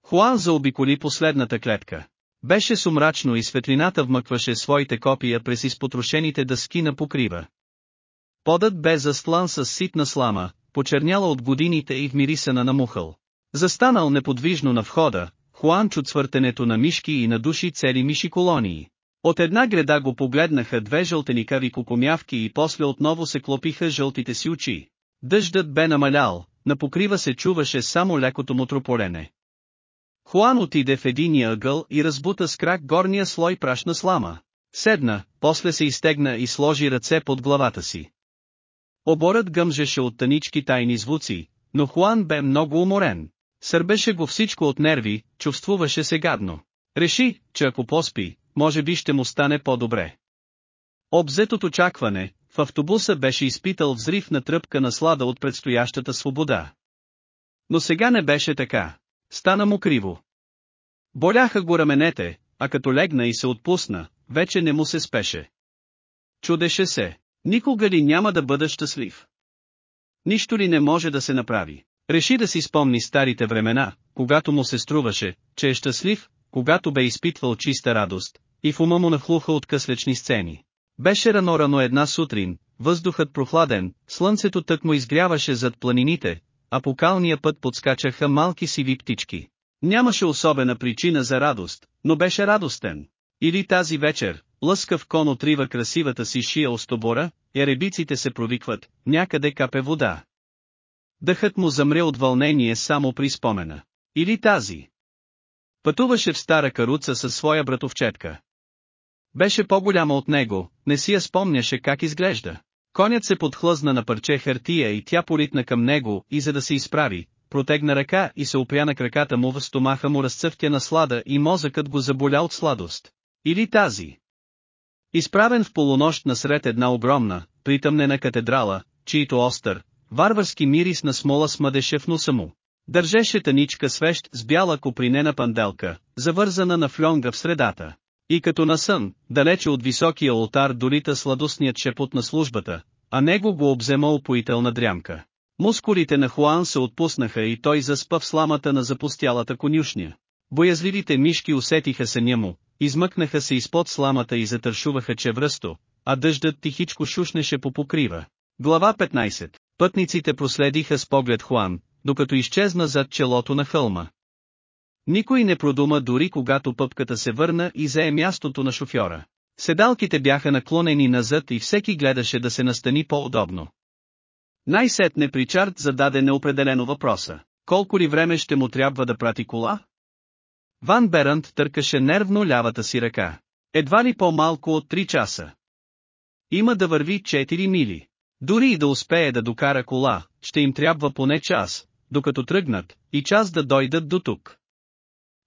Speaker 1: Хуан заобиколи последната клетка. Беше сумрачно и светлината вмъкваше своите копия през изпотрошените дъски на покрива. Подът бе застлан с ситна слама, почерняла от годините и вмирисана на мухъл. Застанал неподвижно на входа, Хуан чу цвъртенето на мишки и на души цели миши колонии. От една греда го погледнаха две жълтеникави кукумявки и после отново се клопиха жълтите си очи. Дъждът бе намалял, на покрива се чуваше само лекото му трополене. Хуан отиде в единия ъгъл и разбута с крак горния слой прашна слама. Седна, после се изтегна и сложи ръце под главата си. Оборът гъмжеше от тънички тайни звуци, но Хуан бе много уморен. Сърбеше го всичко от нерви, чувствуваше се гадно. Реши, че ако поспи, може би ще му стане по-добре. Обзет от очакване, в автобуса беше изпитал взрив на тръпка на слада от предстоящата свобода. Но сега не беше така. Стана му криво. Боляха го раменете, а като легна и се отпусна, вече не му се спеше. Чудеше се, никога ли няма да бъда щастлив? Нищо ли не може да се направи? Реши да си спомни старите времена, когато му се струваше, че е щастлив, когато бе изпитвал чиста радост, и в ума му нахлуха от къслечни сцени. Беше рано-рано една сутрин, въздухът прохладен, слънцето тък му изгряваше зад планините, а по калния път подскачаха малки сиви птички. Нямаше особена причина за радост, но беше радостен. Или тази вечер, лъскав кон отрива красивата си шия остобора, еребиците се провикват, някъде капе вода. Дъхът му замре от вълнение само при спомена. Или тази. Пътуваше в стара каруца със своя братовчетка. Беше по-голяма от него, не си я спомняше как изглежда. Конят се подхлъзна на парче хартия и тя политна към него и за да се изправи, протегна ръка и се опря на краката му в стомаха му разцъфтя на слада и мозъкът го заболя от сладост. Или тази. Изправен в полунощ насред една огромна, притъмнена катедрала, чието остър, варварски мирис на смола смъдеше в носа му. Държеше таничка свещ с бяла копринена панделка, завързана на флонга в средата. И като на сън, далече от високия алтар долита сладостният шепот на службата, а него го обзема упоителна дрямка. Мускулите на Хуан се отпуснаха и той заспа в сламата на запустялата конюшня. Боязливите мишки усетиха съня му, измъкнаха се изпод сламата и затършуваха чевръсто, а дъждът тихичко шушнеше по покрива. Глава 15 Пътниците проследиха с поглед Хуан, докато изчезна зад челото на хълма. Никой не продума дори когато пъпката се върна и зае мястото на шофьора. Седалките бяха наклонени назад и всеки гледаше да се настани по-удобно. Най-сетне Причард зададе неопределено въпроса. Колко ли време ще му трябва да прати кола? Ван Берант търкаше нервно лявата си ръка. Едва ли по-малко от 3 часа. Има да върви 4 мили. Дори и да успее да докара кола, ще им трябва поне час, докато тръгнат, и час да дойдат до тук.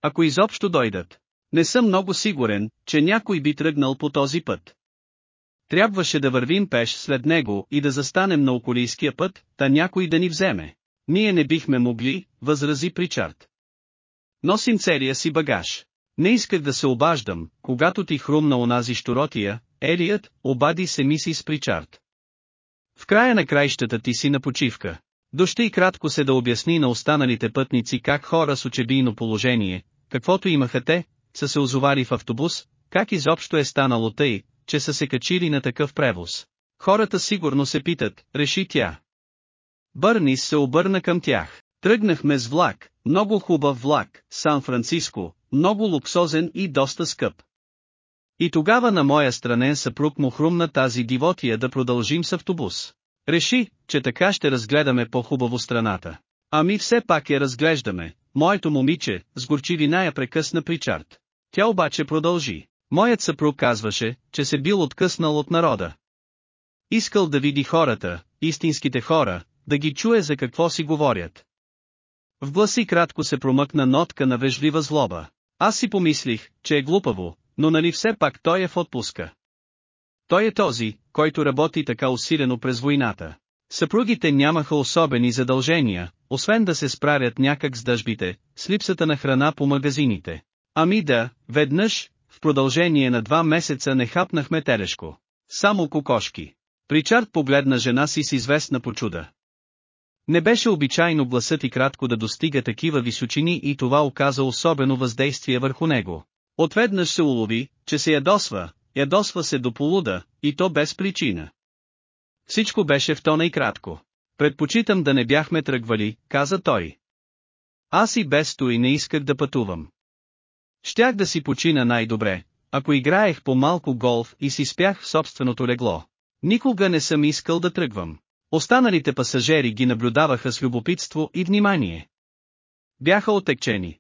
Speaker 1: Ако изобщо дойдат. Не съм много сигурен, че някой би тръгнал по този път. Трябваше да вървим пеш след него и да застанем на околийския път, та някой да ни вземе. Ние не бихме могли, възрази Причард. Носим целия си багаж. Не исках да се обаждам, когато ти хрумна онази щуротия, Елият, обади се мисис Причард. В края на краищата ти си на почивка. Дощи и кратко се да обясни на останалите пътници как хора с очебийно положение, каквото имаха те, са се озовали в автобус, как изобщо е станало тъй, че са се качили на такъв превоз. Хората сигурно се питат, реши тя. Бърнис се обърна към тях. Тръгнахме с влак, много хубав влак, Сан-Франциско, много луксозен и доста скъп. И тогава на моя странен съпруг му хрумна тази дивотия да продължим с автобус. Реши, че така ще разгледаме по-хубаво страната. Ами все пак я разглеждаме, моето момиче, с горчивина я прекъсна Причард. Тя обаче продължи. Моят съпруг казваше, че се бил откъснал от народа. Искал да види хората, истинските хора, да ги чуе за какво си говорят. В гласи кратко се промъкна нотка на вежлива злоба. Аз си помислих, че е глупаво, но нали все пак той е в отпуска. Той е този, който работи така усилено през войната. Съпругите нямаха особени задължения, освен да се справят някак с дъжбите, с липсата на храна по магазините. Ами да, веднъж, в продължение на два месеца не хапнахме телешко. Само кокошки. Причард погледна жена си с известна почуда. Не беше обичайно гласът и кратко да достига такива височини и това оказа особено въздействие върху него. Отведнъж се улови, че се ядосва, ядосва се до полуда, и то без причина. Всичко беше в тона и кратко. Предпочитам да не бяхме тръгвали, каза той. Аз и без то и не исках да пътувам. Щях да си почина най-добре, ако играех по малко голф и си спях в собственото легло. Никога не съм искал да тръгвам. Останалите пасажери ги наблюдаваха с любопитство и внимание. Бяха отекчени.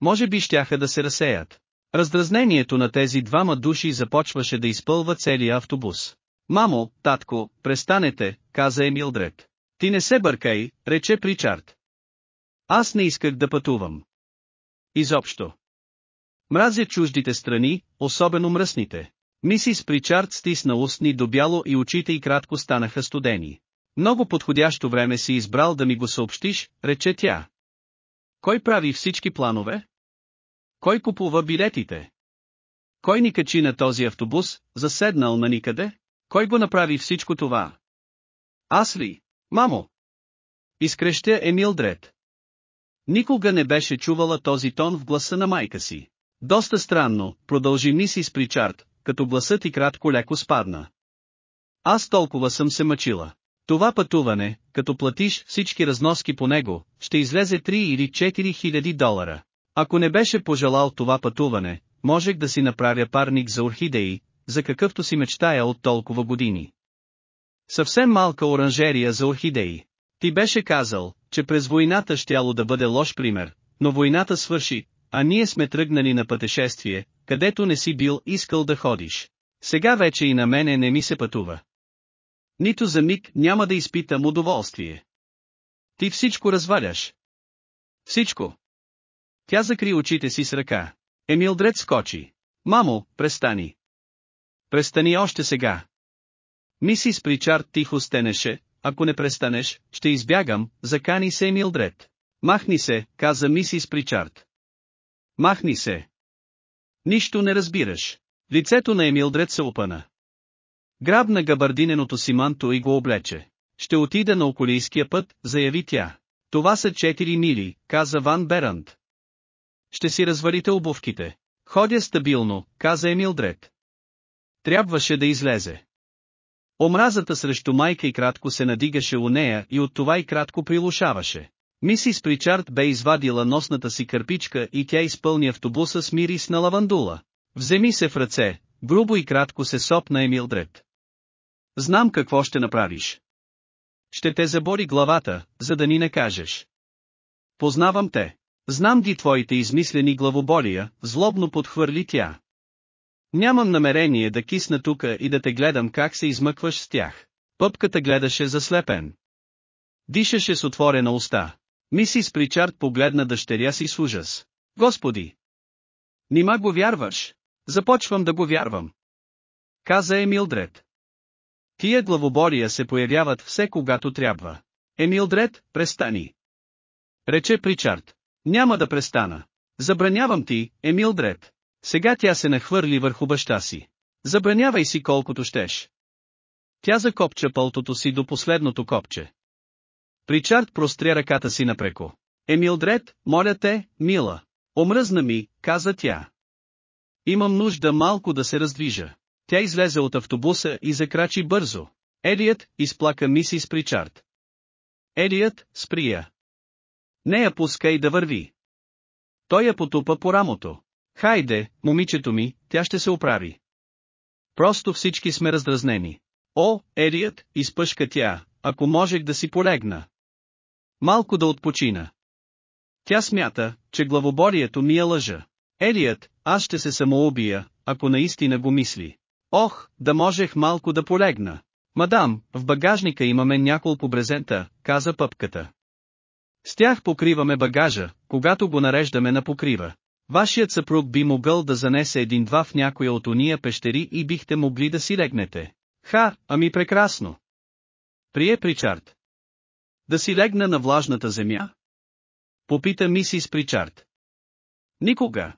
Speaker 1: Може би щяха да се разсеят. Раздразнението на тези двама души започваше да изпълва целия автобус. Мамо, татко, престанете, каза Емилдред. Ти не се бъркай, рече Причард. Аз не исках да пътувам. Изобщо. Мразя чуждите страни, особено мръсните. Мисис Причард стисна устни до бяло и очите й кратко станаха студени. Много подходящо време си избрал да ми го съобщиш, рече тя. Кой прави всички планове? Кой купува билетите? Кой ни качи на този автобус, заседнал на никъде? Кой го направи всичко това? Аз ли? Мамо! Изкрещя Емил Дред. Никога не беше чувала този тон в гласа на майка си. Доста странно, продължи мисис Причард, като гласът и кратко леко спадна. Аз толкова съм се мъчила. Това пътуване, като платиш всички разноски по него, ще излезе 3 или 4 хиляди долара. Ако не беше пожелал това пътуване, можех да си направя парник за орхидеи, за какъвто си мечтая от толкова години. Съвсем малка оранжерия за орхидеи. Ти беше казал, че през войната щяло да бъде лош пример, но войната свърши, а ние сме тръгнали на пътешествие, където не си бил искал да ходиш. Сега вече и на мене не ми се пътува. Нито за миг няма да изпитам удоволствие. Ти всичко разваляш. Всичко. Тя закри очите си с ръка. Емилдред скочи. Мамо, престани. Престани още сега. Мисис Причард тихо стенеше, ако не престанеш, ще избягам, закани се Емилдред. Махни се, каза мисис Причард. Махни се. Нищо не разбираш. Лицето на Емилдред се опана. Грабна габардиненото си манто и го облече. Ще отида на околийския път, заяви тя. Това са 4 мили, каза Ван Берант. Ще си развалите обувките. Ходя стабилно, каза Емилдред. Трябваше да излезе. Омразата срещу майка и кратко се надигаше у нея и от това и кратко прилушаваше. Мисис Причард бе извадила носната си кърпичка и тя изпълни автобуса с мирис на лавандула. Вземи се в ръце, грубо и кратко се сопна Емилдред. Знам какво ще направиш. Ще те забори главата, за да ни не кажеш. Познавам те. Знам ги твоите измислени главоболия, злобно подхвърли тя. Нямам намерение да кисна тука и да те гледам как се измъкваш с тях. Пъпката гледаше заслепен. Дишаше с отворена уста. Мисис Причард погледна дъщеря си с ужас. Господи! Нима го вярваш? Започвам да го вярвам. Каза Емилдред. Тия главобория се появяват все когато трябва. Емилдред, престани. Рече Причард. Няма да престана. Забранявам ти, Емилдред. Сега тя се нахвърли върху баща си. Забранявай си колкото щеш. Тя закопча пълтото си до последното копче. Причард простря ръката си напреко. Емилдред, моля те, мила. Омръзна ми, каза тя. Имам нужда малко да се раздвижа. Тя излезе от автобуса и закрачи бързо. Елият, изплака мисис Причард. Елият, сприя. Не я пускай да върви. Той я потупа по рамото. Хайде, момичето ми, тя ще се оправи. Просто всички сме раздразнени. О, Елият, изпъшка тя, ако можех да си полегна. Малко да отпочина. Тя смята, че главоборието ми е лъжа. Елият, аз ще се самоубия, ако наистина го мисли. Ох, да можех малко да полегна. Мадам, в багажника имаме няколко брезента, каза пъпката. С тях покриваме багажа, когато го нареждаме на покрива. Вашият съпруг би могъл да занесе един-два в някоя от уния пещери и бихте могли да си легнете. Ха, ами прекрасно. Прие Причард. Да си легна на влажната земя? Попита мисис Причард. Никога.